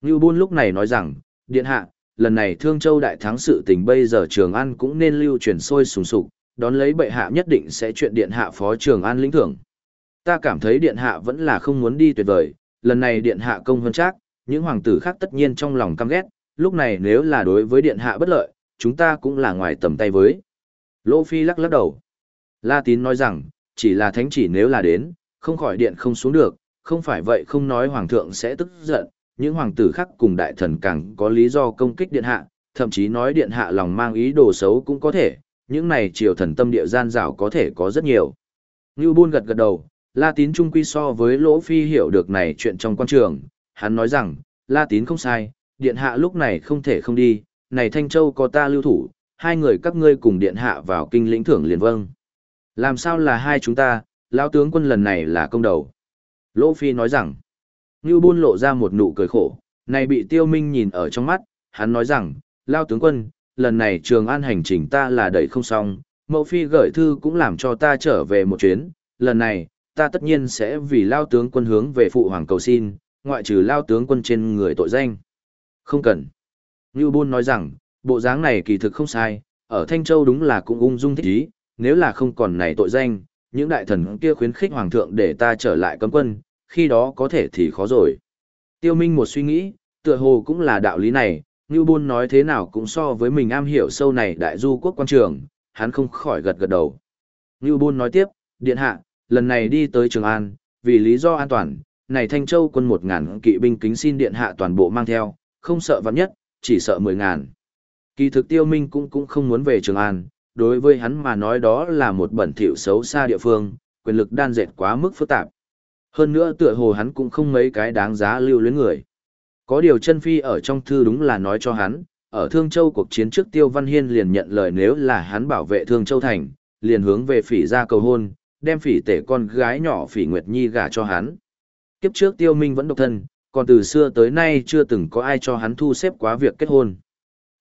Ngưu Bôn lúc này nói rằng, điện hạ, lần này Thương Châu đại thắng sự tình bây giờ Trường An cũng nên lưu truyền sôi sùng sục, đón lấy bệ hạ nhất định sẽ chuyện điện hạ phó Trường An lĩnh thưởng. Ta cảm thấy điện hạ vẫn là không muốn đi tuyệt vời, lần này điện hạ công hơn chắc, những hoàng tử khác tất nhiên trong lòng căm ghét, lúc này nếu là đối với điện hạ bất lợi, chúng ta cũng là ngoài tầm tay với. Lô Phi lắc lắc đầu. La Tín nói rằng, chỉ là thánh chỉ nếu là đến, không khỏi điện không xuống được, không phải vậy không nói hoàng thượng sẽ tức giận, những hoàng tử khác cùng đại thần càng có lý do công kích điện hạ, thậm chí nói điện hạ lòng mang ý đồ xấu cũng có thể, những này triều thần tâm địa gian rào có thể có rất nhiều. Ngưu Bôn gật gật đầu, La Tín trung quy so với Lỗ Phi hiểu được này chuyện trong quan trường, hắn nói rằng, La Tín không sai, điện hạ lúc này không thể không đi, này Thanh Châu có ta lưu thủ, hai người các ngươi cùng điện hạ vào kinh lĩnh thưởng liền vâng. Làm sao là hai chúng ta, lão tướng quân lần này là công đầu. Lỗ Phi nói rằng, Ngưu Bôn lộ ra một nụ cười khổ, này bị tiêu minh nhìn ở trong mắt, hắn nói rằng, lão tướng quân, lần này trường an hành trình ta là đẩy không xong, mẫu phi gửi thư cũng làm cho ta trở về một chuyến, lần này, ta tất nhiên sẽ vì lao tướng quân hướng về phụ hoàng cầu xin, ngoại trừ lao tướng quân trên người tội danh. Không cần. Ngưu Bôn nói rằng, bộ dáng này kỳ thực không sai, ở Thanh Châu đúng là cũng ung dung thích ý, nếu là không còn này tội danh, những đại thần kia khuyến khích hoàng thượng để ta trở lại cấm quân, khi đó có thể thì khó rồi. Tiêu Minh một suy nghĩ, tựa hồ cũng là đạo lý này, Ngưu Bôn nói thế nào cũng so với mình am hiểu sâu này đại du quốc quan trường, hắn không khỏi gật gật đầu. Ngưu Bôn nói tiếp, điện hạ, lần này đi tới Trường An, vì lý do an toàn, này Thanh Châu quân một ngàn kỵ binh kính xin điện hạ toàn bộ mang theo, không sợ vạn nhất, chỉ sợ mười ngàn. Kỳ thực Tiêu Minh cũng cũng không muốn về Trường An, đối với hắn mà nói đó là một bẩn thỉu xấu xa địa phương, quyền lực đan dệt quá mức phức tạp. Hơn nữa tựa hồ hắn cũng không mấy cái đáng giá lưu luyến người. Có điều chân phi ở trong thư đúng là nói cho hắn, ở Thương Châu cuộc chiến trước Tiêu Văn Hiên liền nhận lời nếu là hắn bảo vệ Thương Châu Thành, liền hướng về phỉ ra cầu hôn, đem phỉ tể con gái nhỏ phỉ Nguyệt Nhi gả cho hắn. Kiếp trước Tiêu Minh vẫn độc thân, còn từ xưa tới nay chưa từng có ai cho hắn thu xếp quá việc kết hôn.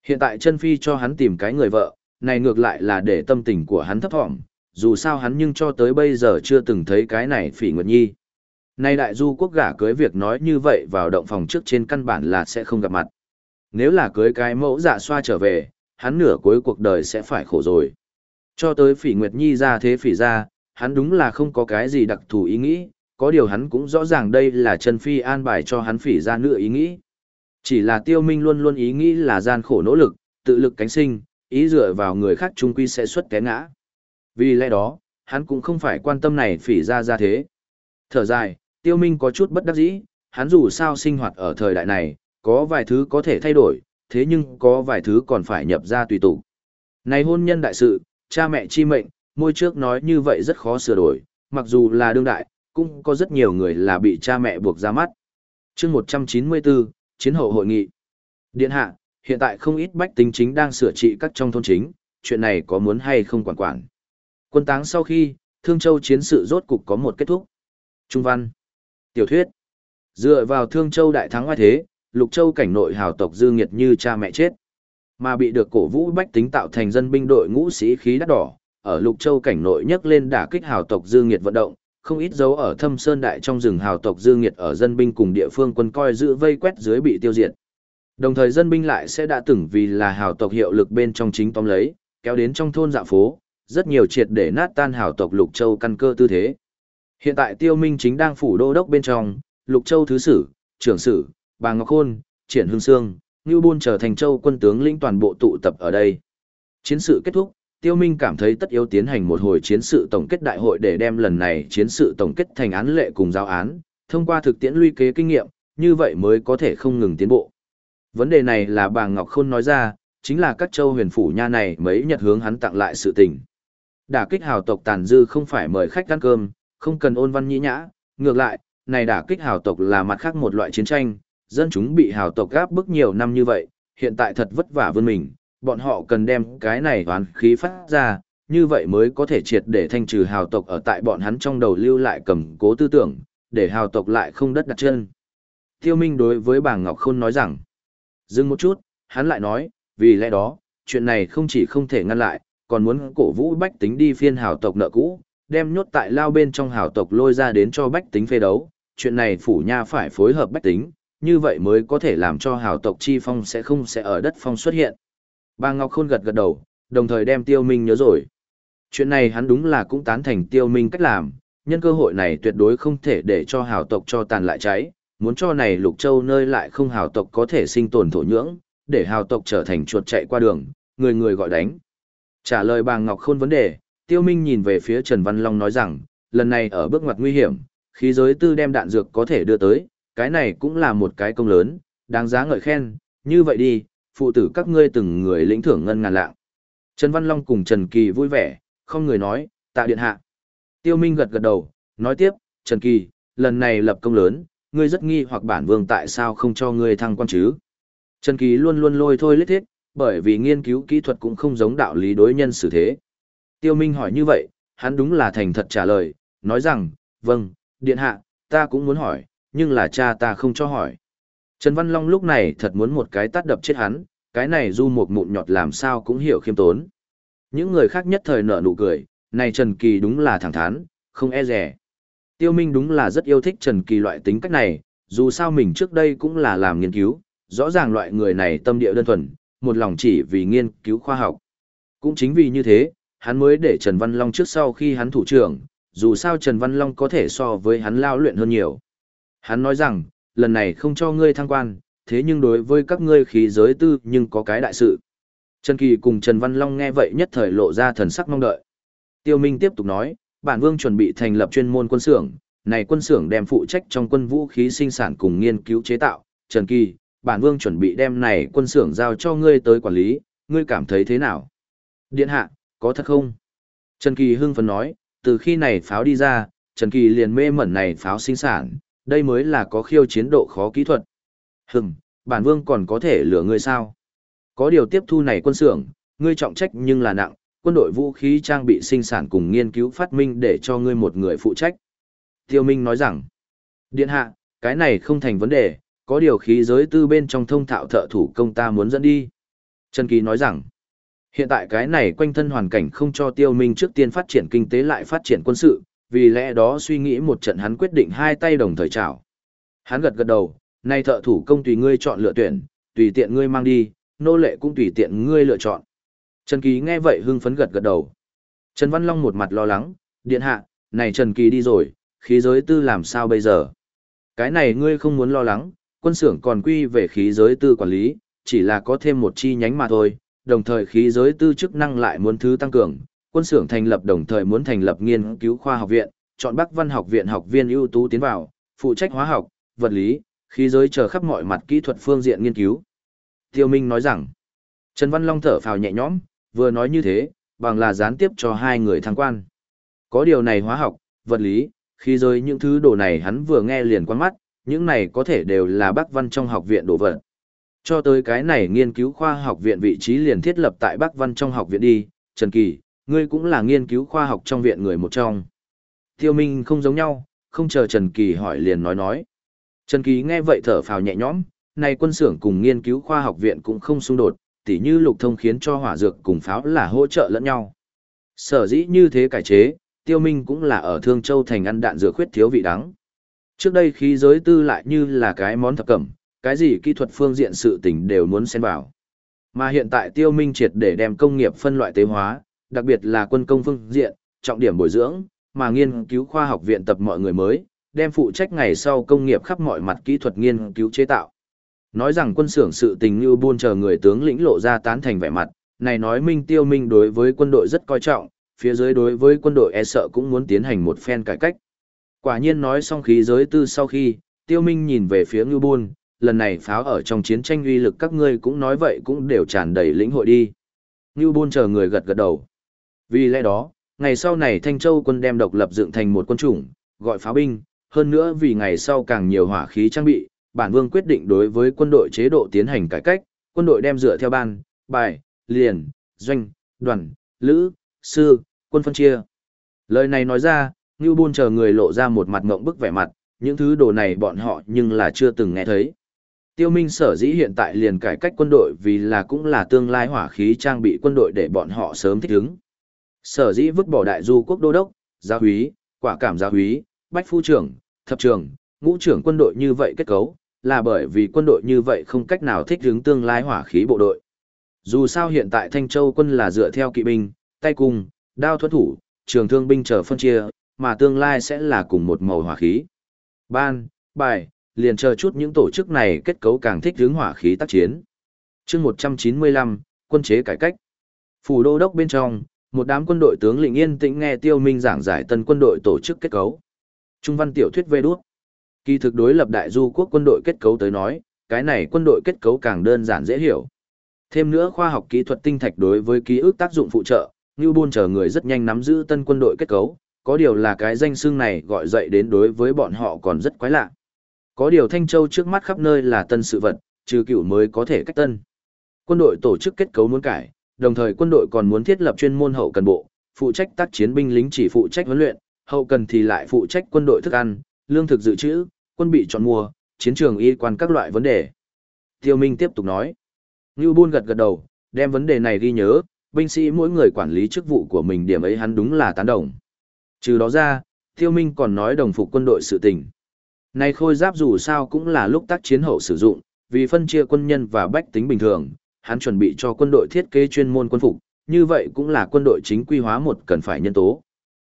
Hiện tại chân phi cho hắn tìm cái người vợ, này ngược lại là để tâm tình của hắn thấp thỏm, dù sao hắn nhưng cho tới bây giờ chưa từng thấy cái này phỉ Nguyệt Nhi. Nay đại du quốc gả cưới việc nói như vậy vào động phòng trước trên căn bản là sẽ không gặp mặt. Nếu là cưới cái mẫu dạ xoa trở về, hắn nửa cuối cuộc đời sẽ phải khổ rồi. Cho tới phỉ Nguyệt Nhi ra thế phỉ ra, hắn đúng là không có cái gì đặc thù ý nghĩ, có điều hắn cũng rõ ràng đây là chân phi an bài cho hắn phỉ ra nửa ý nghĩ. Chỉ là tiêu minh luôn luôn ý nghĩ là gian khổ nỗ lực, tự lực cánh sinh, ý dựa vào người khác trung quy sẽ xuất té ngã. Vì lẽ đó, hắn cũng không phải quan tâm này phỉ ra ra thế. Thở dài, tiêu minh có chút bất đắc dĩ, hắn dù sao sinh hoạt ở thời đại này, có vài thứ có thể thay đổi, thế nhưng có vài thứ còn phải nhập ra tùy tục. Này hôn nhân đại sự, cha mẹ chi mệnh, môi trước nói như vậy rất khó sửa đổi, mặc dù là đương đại, cũng có rất nhiều người là bị cha mẹ buộc ra mắt. chương 194, Chiến hậu hội nghị. Điện hạ, hiện tại không ít bách tính chính đang sửa trị các trong thôn chính, chuyện này có muốn hay không quản quản. Quân táng sau khi, Thương Châu chiến sự rốt cục có một kết thúc. Trung văn. Tiểu thuyết. Dựa vào Thương Châu đại thắng ngoại thế, Lục Châu cảnh nội hào tộc dư nghiệt như cha mẹ chết. Mà bị được cổ vũ bách tính tạo thành dân binh đội ngũ sĩ khí đắt đỏ, ở Lục Châu cảnh nội nhấc lên đả kích hào tộc Dương Nghiệt vận động, không ít dấu ở thâm sơn đại trong rừng hào tộc Dương Nghiệt ở dân binh cùng địa phương quân coi giữ vây quét dưới bị tiêu diệt. Đồng thời dân binh lại sẽ đã từng vì là hào tộc hiệu lực bên trong chính tóm lấy, kéo đến trong thôn dạ phố, rất nhiều triệt để nát tan hào tộc Lục Châu căn cơ tư thế. Hiện tại Tiêu Minh chính đang phủ đô đốc bên trong, Lục Châu thứ sử, trưởng sử, bà Ngọc Khôn, Triển Hương Sương, Ngưu Bôn trở thành châu quân tướng lĩnh toàn bộ tụ tập ở đây. Chiến sự kết thúc, Tiêu Minh cảm thấy tất yếu tiến hành một hồi chiến sự tổng kết đại hội để đem lần này chiến sự tổng kết thành án lệ cùng giáo án, thông qua thực tiễn luy kế kinh nghiệm, như vậy mới có thể không ngừng tiến bộ. Vấn đề này là bà Ngọc Khôn nói ra, chính là các châu huyền phủ nha này mấy nhật hướng hắn tặng lại sự tình. Đả kích hào tộc tàn dư không phải mời khách ăn cơm, không cần ôn văn nhĩ nhã, ngược lại, này đả kích hào tộc là mặt khác một loại chiến tranh, dân chúng bị hào tộc gáp bức nhiều năm như vậy, hiện tại thật vất vả vươn mình, bọn họ cần đem cái này toán khí phát ra, như vậy mới có thể triệt để thanh trừ hào tộc ở tại bọn hắn trong đầu lưu lại cầm cố tư tưởng, để hào tộc lại không đất đặt chân. Tiêu Minh đối với bà Ngọc Khôn nói rằng, dừng một chút, hắn lại nói, vì lẽ đó, chuyện này không chỉ không thể ngăn lại, còn muốn cổ vũ bách tính đi phiên hào tộc nợ cũ, đem nhốt tại lao bên trong hào tộc lôi ra đến cho bách tính phê đấu, chuyện này phủ nha phải phối hợp bách tính, như vậy mới có thể làm cho hào tộc chi phong sẽ không sẽ ở đất phong xuất hiện. Bà Ngọc Khôn gật gật đầu, đồng thời đem Tiêu Minh nhớ rồi. Chuyện này hắn đúng là cũng tán thành Tiêu Minh cách làm, nhân cơ hội này tuyệt đối không thể để cho hào tộc cho tàn lại cháy, muốn cho này Lục Châu nơi lại không hào tộc có thể sinh tồn thổ nhưỡng, để hào tộc trở thành chuột chạy qua đường, người người gọi đánh. Trả lời bà Ngọc Khôn vấn đề, Tiêu Minh nhìn về phía Trần Văn Long nói rằng, lần này ở bước ngoặt nguy hiểm, khí giới tư đem đạn dược có thể đưa tới, cái này cũng là một cái công lớn, đáng giá ngợi khen, như vậy đi, phụ tử các ngươi từng người lĩnh thưởng ngân ngàn lạng. Trần Văn Long cùng Trần Kỳ vui vẻ, không người nói, tạ điện hạ. Tiêu Minh gật gật đầu, nói tiếp, Trần Kỳ, lần này lập công lớn, ngươi rất nghi hoặc bản vương tại sao không cho ngươi thăng quan chứ. Trần Kỳ luôn luôn lôi thôi lết thiết, bởi vì nghiên cứu kỹ thuật cũng không giống đạo lý đối nhân xử thế. Tiêu Minh hỏi như vậy, hắn đúng là thành thật trả lời, nói rằng, vâng, điện hạ, ta cũng muốn hỏi, nhưng là cha ta không cho hỏi. Trần Văn Long lúc này thật muốn một cái tát đập chết hắn, cái này du một mụn nhọt làm sao cũng hiểu khiêm tốn. Những người khác nhất thời nở nụ cười, này Trần Kỳ đúng là thẳng thắn, không e rẻ. Tiêu Minh đúng là rất yêu thích Trần Kỳ loại tính cách này, dù sao mình trước đây cũng là làm nghiên cứu, rõ ràng loại người này tâm địa đơn thuần, một lòng chỉ vì nghiên cứu khoa học. Cũng chính vì như thế, hắn mới để Trần Văn Long trước sau khi hắn thủ trưởng, dù sao Trần Văn Long có thể so với hắn lao luyện hơn nhiều. Hắn nói rằng, lần này không cho ngươi thăng quan, thế nhưng đối với các ngươi khí giới tư nhưng có cái đại sự. Trần Kỳ cùng Trần Văn Long nghe vậy nhất thời lộ ra thần sắc mong đợi. Tiêu Minh tiếp tục nói, bản vương chuẩn bị thành lập chuyên môn quân xưởng, này quân xưởng đem phụ trách trong quân vũ khí sinh sản cùng nghiên cứu chế tạo. Trần Kỳ, bản vương chuẩn bị đem này quân xưởng giao cho ngươi tới quản lý, ngươi cảm thấy thế nào? Điện hạ, có thật không? Trần Kỳ hưng phấn nói, từ khi này pháo đi ra, Trần Kỳ liền mê mẩn này pháo sinh sản, đây mới là có khiêu chiến độ khó kỹ thuật. Hừm, bản vương còn có thể lừa ngươi sao? Có điều tiếp thu này quân xưởng, ngươi trọng trách nhưng là nặng, quân đội vũ khí trang bị sinh sản cùng nghiên cứu phát minh để cho ngươi một người phụ trách. Tiêu Minh nói rằng, điện hạ, cái này không thành vấn đề, có điều khí giới tư bên trong thông thạo thợ thủ công ta muốn dẫn đi. Trần Kỳ nói rằng, hiện tại cái này quanh thân hoàn cảnh không cho Tiêu Minh trước tiên phát triển kinh tế lại phát triển quân sự, vì lẽ đó suy nghĩ một trận hắn quyết định hai tay đồng thời chảo. Hắn gật gật đầu, nay thợ thủ công tùy ngươi chọn lựa tuyển, tùy tiện ngươi mang đi, nô lệ cũng tùy tiện ngươi lựa chọn. Trần Kỳ nghe vậy hưng phấn gật gật đầu. Trần Văn Long một mặt lo lắng, điện hạ, này Trần Kỳ đi rồi, khí giới tư làm sao bây giờ? Cái này ngươi không muốn lo lắng, quân xưởng còn quy về khí giới tư quản lý, chỉ là có thêm một chi nhánh mà thôi, đồng thời khí giới tư chức năng lại muốn thứ tăng cường, quân xưởng thành lập đồng thời muốn thành lập nghiên cứu khoa học viện, chọn Bắc Văn học viện học viên ưu tú tiến vào, phụ trách hóa học, vật lý, khí giới chờ khắp mọi mặt kỹ thuật phương diện nghiên cứu. Tiêu Minh nói rằng, Trần Văn Long thở phào nhẹ nhõm, vừa nói như thế, bằng là gián tiếp cho hai người thăng quan. Có điều này hóa học, vật lý, khí giới những thứ đồ này hắn vừa nghe liền quan mắt, những này có thể đều là Bắc Văn trong học viện đồ vật. Cho tới cái này nghiên cứu khoa học viện vị trí liền thiết lập tại Bắc Văn trong học viện đi, Trần Kỳ, ngươi cũng là nghiên cứu khoa học trong viện người một trong. Tiêu Minh không giống nhau, không chờ Trần Kỳ hỏi liền nói nói. Trần Kỳ nghe vậy thở phào nhẹ nhõm, này quân xưởng cùng nghiên cứu khoa học viện cũng không xung đột, tỉ như lục thông khiến cho hỏa dược cùng pháo là hỗ trợ lẫn nhau. Sở dĩ như thế cải chế, tiêu minh cũng là ở Thương Châu thành ăn đạn dược khuyết thiếu vị đắng. Trước đây khí giới tư lại như là cái món thập cẩm, cái gì kỹ thuật phương diện sự tình đều muốn xen vào. Mà hiện tại tiêu minh triệt để đem công nghiệp phân loại tế hóa, đặc biệt là quân công phương diện, trọng điểm bồi dưỡng, mà nghiên cứu khoa học viện tập mọi người mới, đem phụ trách ngày sau công nghiệp khắp mọi mặt kỹ thuật nghiên cứu chế tạo. Nói rằng quân xưởng sự tình như buôn chờ người tướng lĩnh lộ ra tán thành vẻ mặt, này nói minh tiêu minh đối với quân đội rất coi trọng, phía dưới đối với quân đội e sợ cũng muốn tiến hành một phen cải cách. Quả nhiên nói xong khí giới tư sau khi, tiêu minh nhìn về phía ngư buôn, lần này pháo ở trong chiến tranh uy lực các ngươi cũng nói vậy cũng đều tràn đầy lĩnh hội đi. Ngưu Bôn chờ người gật gật đầu. Vì lẽ đó, ngày sau này Thanh Châu quân đem độc lập dựng thành một quân chủng, gọi pháo binh, hơn nữa vì ngày sau càng nhiều hỏa khí trang bị, bản vương quyết định đối với quân đội chế độ tiến hành cải cách, quân đội đem dựa theo ban, bài, liền, doanh, đoàn, lữ, sư, quân phân chia. Lời này nói ra, Ngưu Bôn chờ người lộ ra một mặt ngộng bức vẻ mặt, những thứ đồ này bọn họ nhưng là chưa từng nghe thấy. Tiêu Minh sở dĩ hiện tại liền cải cách quân đội vì là cũng là tương lai hỏa khí trang bị quân đội để bọn họ sớm thích ứng. Sở dĩ vứt bỏ đại du quốc đô đốc, gia húy, quả cảm gia húy, bách phu trưởng, thập trưởng, ngũ trưởng quân đội như vậy kết cấu, là bởi vì quân đội như vậy không cách nào thích ứng tương lai hỏa khí bộ đội. Dù sao hiện tại Thanh Châu quân là dựa theo kỵ binh, tay cung, đao thuẫn thủ, trường thương binh chờ phân chia, mà tương lai sẽ là cùng một màu hỏa khí. Ban, bài, liền chờ chút những tổ chức này kết cấu càng thích hướng hỏa khí tác chiến. chương 195, quân chế cải cách. Phủ đô đốc bên trong, một đám quân đội tướng lĩnh yên tĩnh nghe tiêu minh giảng giải tân quân đội tổ chức kết cấu. Trung văn tiểu thuyết vê đút. Kỳ thực đối lập đại du quốc quân đội kết cấu tới nói, cái này quân đội kết cấu càng đơn giản dễ hiểu. Thêm nữa khoa học kỹ thuật tinh thạch đối với ký ức tác dụng phụ trợ, như buôn chờ người rất nhanh nắm giữ tân quân đội kết cấu, có điều là cái danh xưng này gọi dậy đến đối với bọn họ còn rất quái lạ. Có điều Thanh Châu trước mắt khắp nơi là tân sự vật, trừ cựu mới có thể cách tân. Quân đội tổ chức kết cấu muốn cải, đồng thời quân đội còn muốn thiết lập chuyên môn hậu cần bộ, phụ trách tác chiến binh lính chỉ phụ trách huấn luyện, hậu cần thì lại phụ trách quân đội thức ăn, lương thực dự trữ, quân bị chọn mua, chiến trường y quan các loại vấn đề. Tiêu Minh tiếp tục nói. Ngưu Bôn gật gật đầu, đem vấn đề này ghi nhớ, binh sĩ mỗi người quản lý chức vụ của mình điểm ấy hắn đúng là tán đồng. Trừ đó ra, Tiêu Minh còn nói đồng phục quân đội sự tình. Này khôi giáp dù sao cũng là lúc tác chiến hậu sử dụng, vì phân chia quân nhân và bách tính bình thường, hắn chuẩn bị cho quân đội thiết kế chuyên môn quân phục, như vậy cũng là quân đội chính quy hóa một cần phải nhân tố.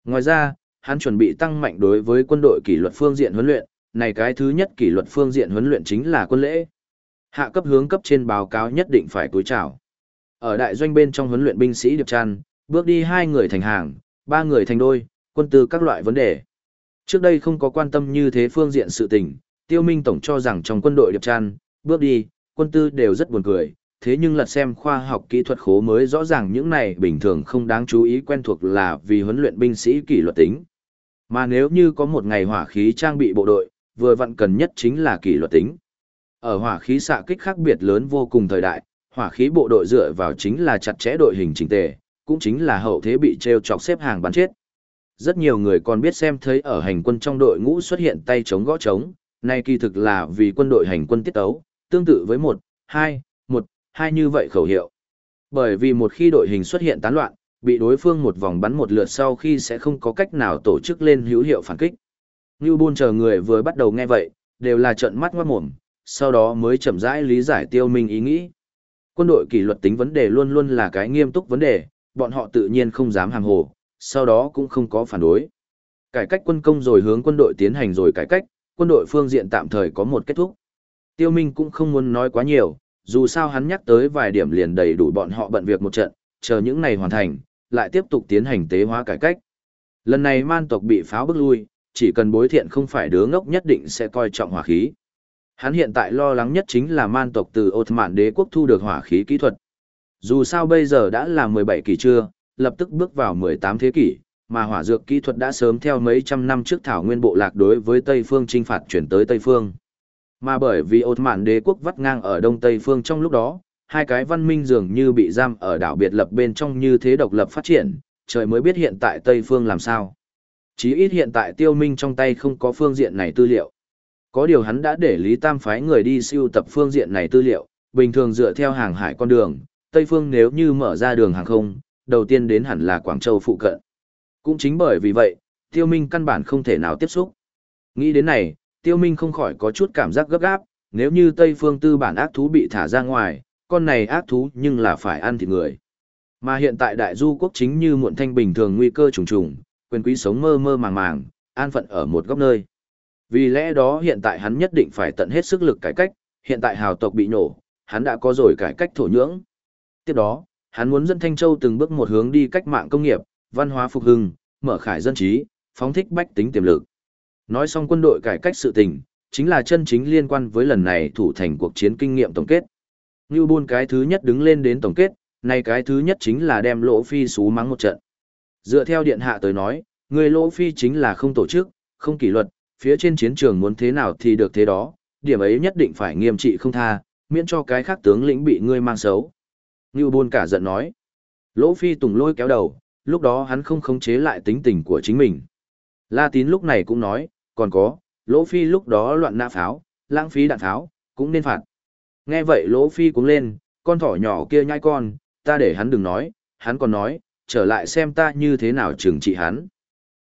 Ngoài ra, hắn chuẩn bị tăng mạnh đối với quân đội kỷ luật phương diện huấn luyện, này cái thứ nhất kỷ luật phương diện huấn luyện chính là quân lễ. Hạ cấp hướng cấp trên báo cáo nhất định phải cúi chào. Ở đại doanh bên trong huấn luyện binh sĩ điệp tràn, bước đi hai người thành hàng, ba người thành đôi, quân tư các loại vấn đề. Trước đây không có quan tâm như thế phương diện sự tình, tiêu minh tổng cho rằng trong quân đội điệp tràn, bước đi, quân tư đều rất buồn cười, thế nhưng lật xem khoa học kỹ thuật khố mới rõ ràng những này bình thường không đáng chú ý quen thuộc là vì huấn luyện binh sĩ kỷ luật tính. Mà nếu như có một ngày hỏa khí trang bị bộ đội, vừa vặn cần nhất chính là kỷ luật tính. Ở hỏa khí xạ kích khác biệt lớn vô cùng thời đại, hỏa khí bộ đội dựa vào chính là chặt chẽ đội hình chỉnh tề, cũng chính là hậu thế bị treo chọc xếp hàng bắn chết. Rất nhiều người còn biết xem thấy ở hành quân trong đội ngũ xuất hiện tay chống gõ trống, nay kỳ thực là vì quân đội hành quân tiết tấu, tương tự với một, hai, một, hai như vậy khẩu hiệu. Bởi vì một khi đội hình xuất hiện tán loạn, bị đối phương một vòng bắn một lượt sau khi sẽ không có cách nào tổ chức lên hữu hiệu phản kích. Như buôn chờ người vừa bắt đầu nghe vậy, đều là trợn mắt ngoát mồm, sau đó mới chậm rãi lý giải tiêu minh ý nghĩ. Quân đội kỷ luật tính vấn đề luôn luôn là cái nghiêm túc vấn đề, bọn họ tự nhiên không dám hàng hồ, sau đó cũng không có phản đối. Cải cách quân công rồi hướng quân đội tiến hành rồi cải cách, quân đội phương diện tạm thời có một kết thúc. Tiêu Minh cũng không muốn nói quá nhiều, dù sao hắn nhắc tới vài điểm liền đầy đủ bọn họ bận việc một trận, chờ những này hoàn thành, lại tiếp tục tiến hành tế hóa cải cách. Lần này man tộc bị pháo bức lui, chỉ cần bối thiện không phải đứa ngốc nhất định sẽ coi trọng hỏa khí. Hắn hiện tại lo lắng nhất chính là man tộc từ Ottoman đế quốc thu được hỏa khí kỹ thuật. Dù sao bây giờ đã là 17 kỷ trưa, lập tức bước vào 18 thế kỷ, mà hỏa dược kỹ thuật đã sớm theo mấy trăm năm trước thảo nguyên bộ lạc đối với Tây phương trinh phạt chuyển tới Tây phương. Mà bởi vì Ottoman đế quốc vắt ngang ở đông Tây phương trong lúc đó, hai cái văn minh dường như bị giam ở đảo biệt lập bên trong như thế độc lập phát triển, trời mới biết hiện tại Tây phương làm sao. Chí ít hiện tại tiêu minh trong tay không có phương diện này tư liệu. Có điều hắn đã để Lý Tam phái người đi siêu tập phương diện này tư liệu, bình thường dựa theo hàng hải con đường, Tây Phương nếu như mở ra đường hàng không, đầu tiên đến hẳn là Quảng Châu phụ cận. Cũng chính bởi vì vậy, Tiêu Minh căn bản không thể nào tiếp xúc. Nghĩ đến này, Tiêu Minh không khỏi có chút cảm giác gấp gáp, nếu như Tây Phương tư bản ác thú bị thả ra ngoài, con này ác thú nhưng là phải ăn thịt người. Mà hiện tại đại du quốc chính như muộn thanh bình thường nguy cơ trùng trùng, quyền quý sống mơ mơ màng màng, an phận ở một góc nơi. Vì lẽ đó hiện tại hắn nhất định phải tận hết sức lực cải cách, hiện tại hào tộc bị nổ, hắn đã có rồi cải cách thổ nhưỡng. Tiếp đó, hắn muốn dẫn Thanh Châu từng bước một hướng đi cách mạng công nghiệp, văn hóa phục hưng, mở khải dân trí, phóng thích bách tính tiềm lực. Nói xong quân đội cải cách sự tình, chính là chân chính liên quan với lần này thủ thành cuộc chiến kinh nghiệm tổng kết. Như buôn cái thứ nhất đứng lên đến tổng kết, này cái thứ nhất chính là đem lỗ phi xú mắng một trận. Dựa theo điện hạ tới nói, người lỗ phi chính là không tổ chức, không kỷ luật, phía trên chiến trường muốn thế nào thì được thế đó, điểm ấy nhất định phải nghiêm trị không tha, miễn cho cái khác tướng lĩnh bị ngươi mang xấu. Như buôn cả giận nói. Lỗ phi tùng lôi kéo đầu, lúc đó hắn không khống chế lại tính tình của chính mình. La tín lúc này cũng nói, còn có, lỗ phi lúc đó loạn nã pháo, lãng phí đạn pháo, cũng nên phạt. Nghe vậy lỗ phi cũng lên, con thỏ nhỏ kia nhai con, ta để hắn đừng nói, hắn còn nói, trở lại xem ta như thế nào trừng trị hắn.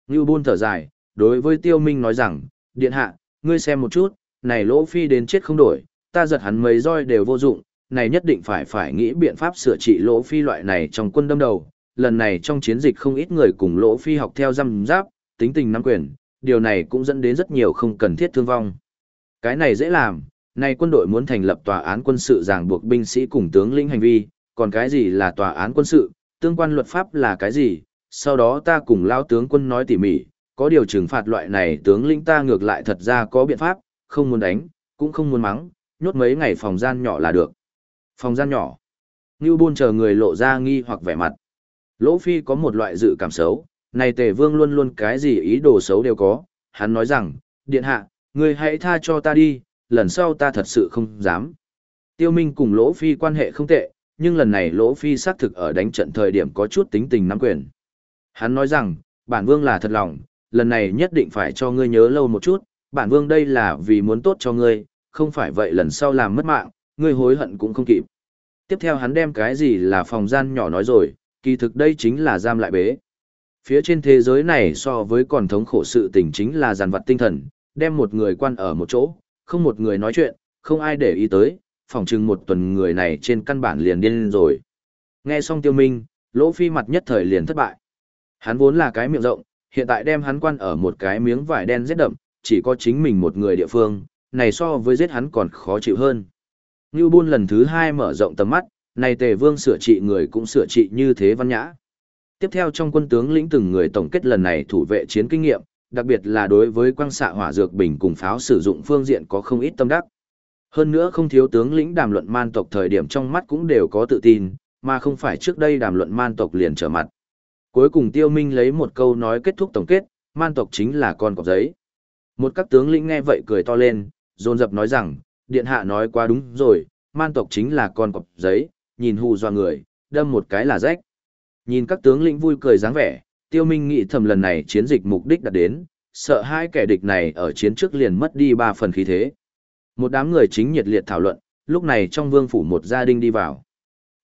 Ngưu bôn thở dài, đối với tiêu minh nói rằng, điện hạ, ngươi xem một chút, này lỗ phi đến chết không đổi, ta giật hắn mấy roi đều vô dụng, này nhất định phải phải nghĩ biện pháp sửa trị lỗ phi loại này trong quân đâm đầu. Lần này trong chiến dịch không ít người cùng lỗ phi học theo răm giáp, tính tình nắm quyền, điều này cũng dẫn đến rất nhiều không cần thiết thương vong. Cái này dễ làm, nay quân đội muốn thành lập tòa án quân sự ràng buộc binh sĩ cùng tướng lĩnh hành vi, còn cái gì là tòa án quân sự, tương quan luật pháp là cái gì, sau đó ta cùng lao tướng quân nói tỉ mỉ, có điều trừng phạt loại này tướng lĩnh ta ngược lại thật ra có biện pháp, không muốn đánh, cũng không muốn mắng, nhốt mấy ngày phòng gian nhỏ là được. Phòng gian nhỏ. Ngưu Bôn chờ người lộ ra nghi hoặc vẻ mặt. Lỗ Phi có một loại dự cảm xấu, này tề vương luôn luôn cái gì ý đồ xấu đều có, hắn nói rằng, điện hạ, người hãy tha cho ta đi, lần sau ta thật sự không dám. Tiêu Minh cùng Lỗ Phi quan hệ không tệ, nhưng lần này Lỗ Phi xác thực ở đánh trận thời điểm có chút tính tình nắm quyền. Hắn nói rằng, bản vương là thật lòng, lần này nhất định phải cho ngươi nhớ lâu một chút, bản vương đây là vì muốn tốt cho ngươi, không phải vậy lần sau làm mất mạng, ngươi hối hận cũng không kịp. Tiếp theo hắn đem cái gì là phòng gian nhỏ nói rồi, kỳ thực đây chính là giam lại bế. Phía trên thế giới này so với còn thống khổ sự tình chính là giàn vật tinh thần, đem một người quan ở một chỗ, không một người nói chuyện, không ai để ý tới, phòng chừng một tuần người này trên căn bản liền điên rồi. Nghe xong tiêu minh, lỗ phi mặt nhất thời liền thất bại. Hắn vốn là cái miệng rộng, hiện tại đem hắn quan ở một cái miếng vải đen rét đậm, chỉ có chính mình một người địa phương, này so với giết hắn còn khó chịu hơn. Ngưu Bôn lần thứ hai mở rộng tầm mắt, này tề vương sửa trị người cũng sửa trị như thế văn nhã. Tiếp theo trong quân tướng lĩnh từng người tổng kết lần này thủ vệ chiến kinh nghiệm, đặc biệt là đối với quang xạ hỏa dược bình cùng pháo sử dụng phương diện có không ít tâm đắc. Hơn nữa không thiếu tướng lĩnh đàm luận man tộc thời điểm trong mắt cũng đều có tự tin, mà không phải trước đây đàm luận man tộc liền trở mặt. Cuối cùng Tiêu Minh lấy một câu nói kết thúc tổng kết, man tộc chính là con cọp giấy. Một các tướng lĩnh nghe vậy cười to lên, dồn dập nói rằng, điện hạ nói quá đúng rồi, man tộc chính là con cọp giấy, nhìn hù doa người, đâm một cái là rách. Nhìn các tướng lĩnh vui cười dáng vẻ, tiêu minh nghĩ thầm lần này chiến dịch mục đích đạt đến, sợ hai kẻ địch này ở chiến trước liền mất đi ba phần khí thế. Một đám người chính nhiệt liệt thảo luận, lúc này trong vương phủ một gia đình đi vào.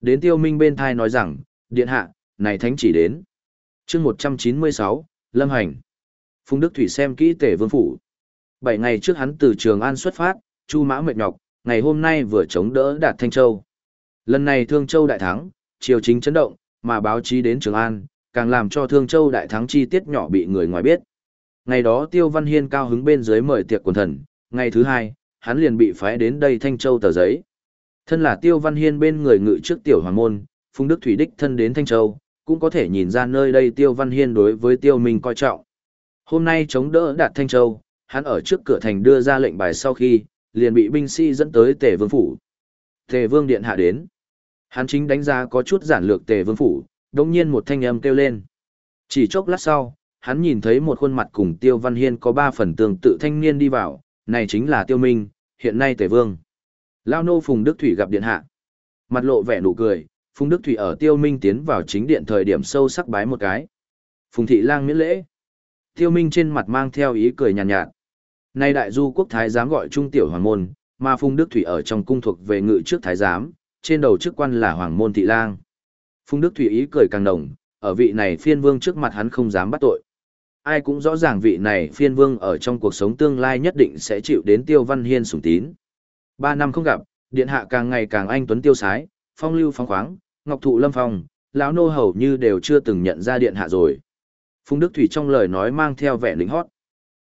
Đến tiêu minh bên thai nói rằng, điện hạ, này thánh chỉ đến. chương 196, Lâm Hành. Phùng Đức Thủy xem kỹ tể vương phủ. Bảy ngày trước hắn từ Trường An xuất phát, Chu Mã mệt nhọc, ngày hôm nay vừa chống đỡ đạt Thanh Châu. Lần này Thương Châu đại thắng, triều chính chấn động, mà báo chí đến Trường An, càng làm cho Thương Châu đại thắng chi tiết nhỏ bị người ngoài biết. Ngày đó Tiêu Văn Hiên cao hứng bên dưới mời tiệc quần thần, ngày thứ hai, hắn liền bị phái đến đây Thanh Châu tờ giấy. Thân là Tiêu Văn Hiên bên người ngự trước tiểu hoàng môn, Phùng Đức Thủy đích thân đến Thanh Châu, cũng có thể nhìn ra nơi đây Tiêu Văn Hiên đối với Tiêu Minh coi trọng. Hôm nay chống đỡ đạt Thanh Châu, hắn ở trước cửa thành đưa ra lệnh bài sau khi, liền bị binh sĩ dẫn tới Tề Vương phủ. Tề Vương điện hạ đến. Hắn chính đánh giá có chút giản lược Tề Vương phủ, đột nhiên một thanh âm kêu lên. Chỉ chốc lát sau, hắn nhìn thấy một khuôn mặt cùng Tiêu Văn Hiên có ba phần tương tự thanh niên đi vào, này chính là Tiêu Minh, hiện nay Tề Vương. Lao nô Phùng Đức Thủy gặp điện hạ. Mặt lộ vẻ nụ cười, Phùng Đức Thủy ở Tiêu Minh tiến vào chính điện thời điểm sâu sắc bái một cái. Phùng Thị Lang miễn lễ. Tiêu Minh trên mặt mang theo ý cười nhàn nhạt, nhạt. Nay đại du quốc thái giám gọi trung tiểu hoàng môn, mà Phùng Đức Thủy ở trong cung thuộc về ngự trước thái giám, trên đầu chức quan là Hoàng Môn Thị Lang. Phùng Đức Thủy ý cười càng đồng, ở vị này phiên vương trước mặt hắn không dám bắt tội. Ai cũng rõ ràng vị này phiên vương ở trong cuộc sống tương lai nhất định sẽ chịu đến Tiêu Văn Hiên sủng tín. Ba năm không gặp, điện hạ càng ngày càng anh tuấn tiêu sái, phong lưu phong khoáng, ngọc thụ lâm phong, lão nô hầu như đều chưa từng nhận ra điện hạ rồi. Phùng Đức Thủy trong lời nói mang theo vẻ lính hót.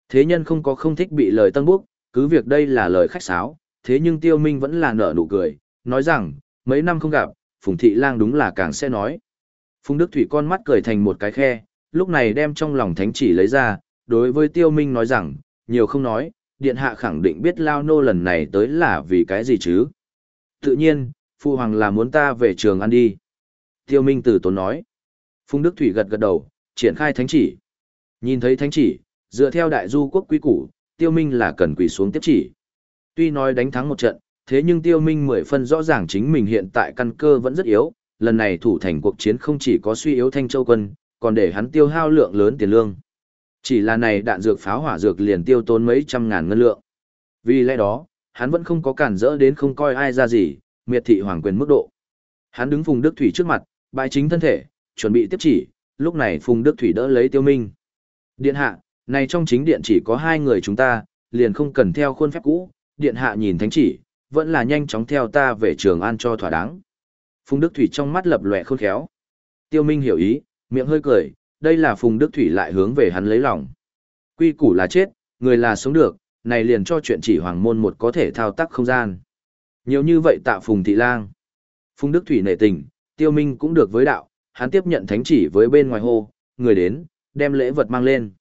Thế nhân không có không thích bị lời tân búc, cứ việc đây là lời khách sáo, thế nhưng Tiêu Minh vẫn là nở nụ cười, nói rằng, mấy năm không gặp, Phùng Thị Lang đúng là càng sẽ nói. Phùng Đức Thủy con mắt cười thành một cái khe, lúc này đem trong lòng thánh chỉ lấy ra, đối với Tiêu Minh nói rằng, nhiều không nói, Điện Hạ khẳng định biết Lao Nô lần này tới là vì cái gì chứ. Tự nhiên, Phu Hoàng là muốn ta về trường ăn đi. Tiêu Minh từ tốn nói. Phùng Đức Thủy gật gật đầu, triển khai thánh chỉ. Nhìn thấy thánh chỉ, dựa theo đại du quốc quy củ, Tiêu Minh là cần quỳ xuống tiếp chỉ. Tuy nói đánh thắng một trận, thế nhưng Tiêu Minh mười phân rõ ràng chính mình hiện tại căn cơ vẫn rất yếu, lần này thủ thành cuộc chiến không chỉ có suy yếu Thanh Châu quân, còn để hắn tiêu hao lượng lớn tiền lương. Chỉ là này đạn dược pháo hỏa dược liền tiêu tốn mấy trăm ngàn ngân lượng. Vì lẽ đó, hắn vẫn không có cản rỡ đến không coi ai ra gì, miệt thị hoàng quyền mức độ. Hắn đứng Phùng Đức Thủy trước mặt, bài chính thân thể, chuẩn bị tiếp chỉ, lúc này Phùng Đức Thủy đỡ lấy Tiêu Minh. Điện hạ, này trong chính điện chỉ có hai người chúng ta, liền không cần theo khuôn phép cũ, điện hạ nhìn thánh chỉ, vẫn là nhanh chóng theo ta về trường an cho thỏa đáng. Phùng Đức Thủy trong mắt lập lòe khôn khéo. Tiêu Minh hiểu ý, miệng hơi cười, đây là Phùng Đức Thủy lại hướng về hắn lấy lòng. Quy củ là chết, người là sống được, này liền cho chuyện chỉ hoàng môn một có thể thao tác không gian. Nhiều như vậy tạ Phùng Thị Lang. Phùng Đức Thủy nể tình, Tiêu Minh cũng được với đạo, hắn tiếp nhận thánh chỉ với bên ngoài hồ người đến, đem lễ vật mang lên.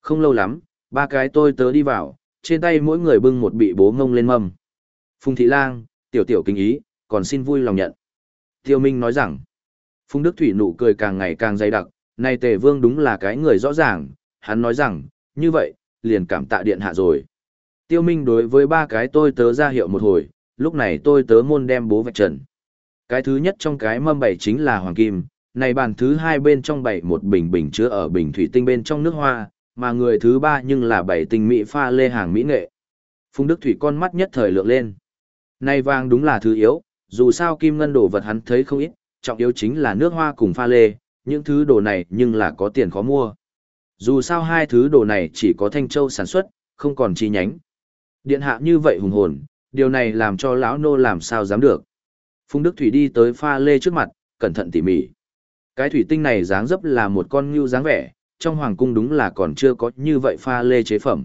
Không lâu lắm, ba cái tôi tớ đi vào, trên tay mỗi người bưng một bị bố ngông lên mâm. Phùng Thị Lang, tiểu tiểu kinh ý, còn xin vui lòng nhận. Tiêu Minh nói rằng, Phùng Đức Thủy nụ cười càng ngày càng dày đặc, này Tề Vương đúng là cái người rõ ràng, hắn nói rằng, như vậy, liền cảm tạ điện hạ rồi. Tiêu Minh đối với ba cái tôi tớ ra hiệu một hồi, lúc này tôi tớ môn đem bố vạch trần. Cái thứ nhất trong cái mâm bảy chính là hoàng kim, này bàn thứ hai bên trong bảy một bình bình chứa ở bình thủy tinh bên trong nước hoa, mà người thứ ba nhưng là bảy tinh mỹ pha lê hàng mỹ nghệ. Phùng Đức Thủy con mắt nhất thời lượng lên. Này vàng đúng là thứ yếu, dù sao kim ngân đồ vật hắn thấy không ít, trọng yếu chính là nước hoa cùng pha lê, những thứ đồ này nhưng là có tiền khó mua. Dù sao hai thứ đồ này chỉ có Thanh Châu sản xuất, không còn chi nhánh. Điện hạ như vậy hùng hồn, điều này làm cho lão nô làm sao dám được. Phùng Đức Thủy đi tới pha lê trước mặt, cẩn thận tỉ mỉ. Cái thủy tinh này dáng dấp là một con ngưu dáng vẻ, trong hoàng cung đúng là còn chưa có như vậy pha lê chế phẩm.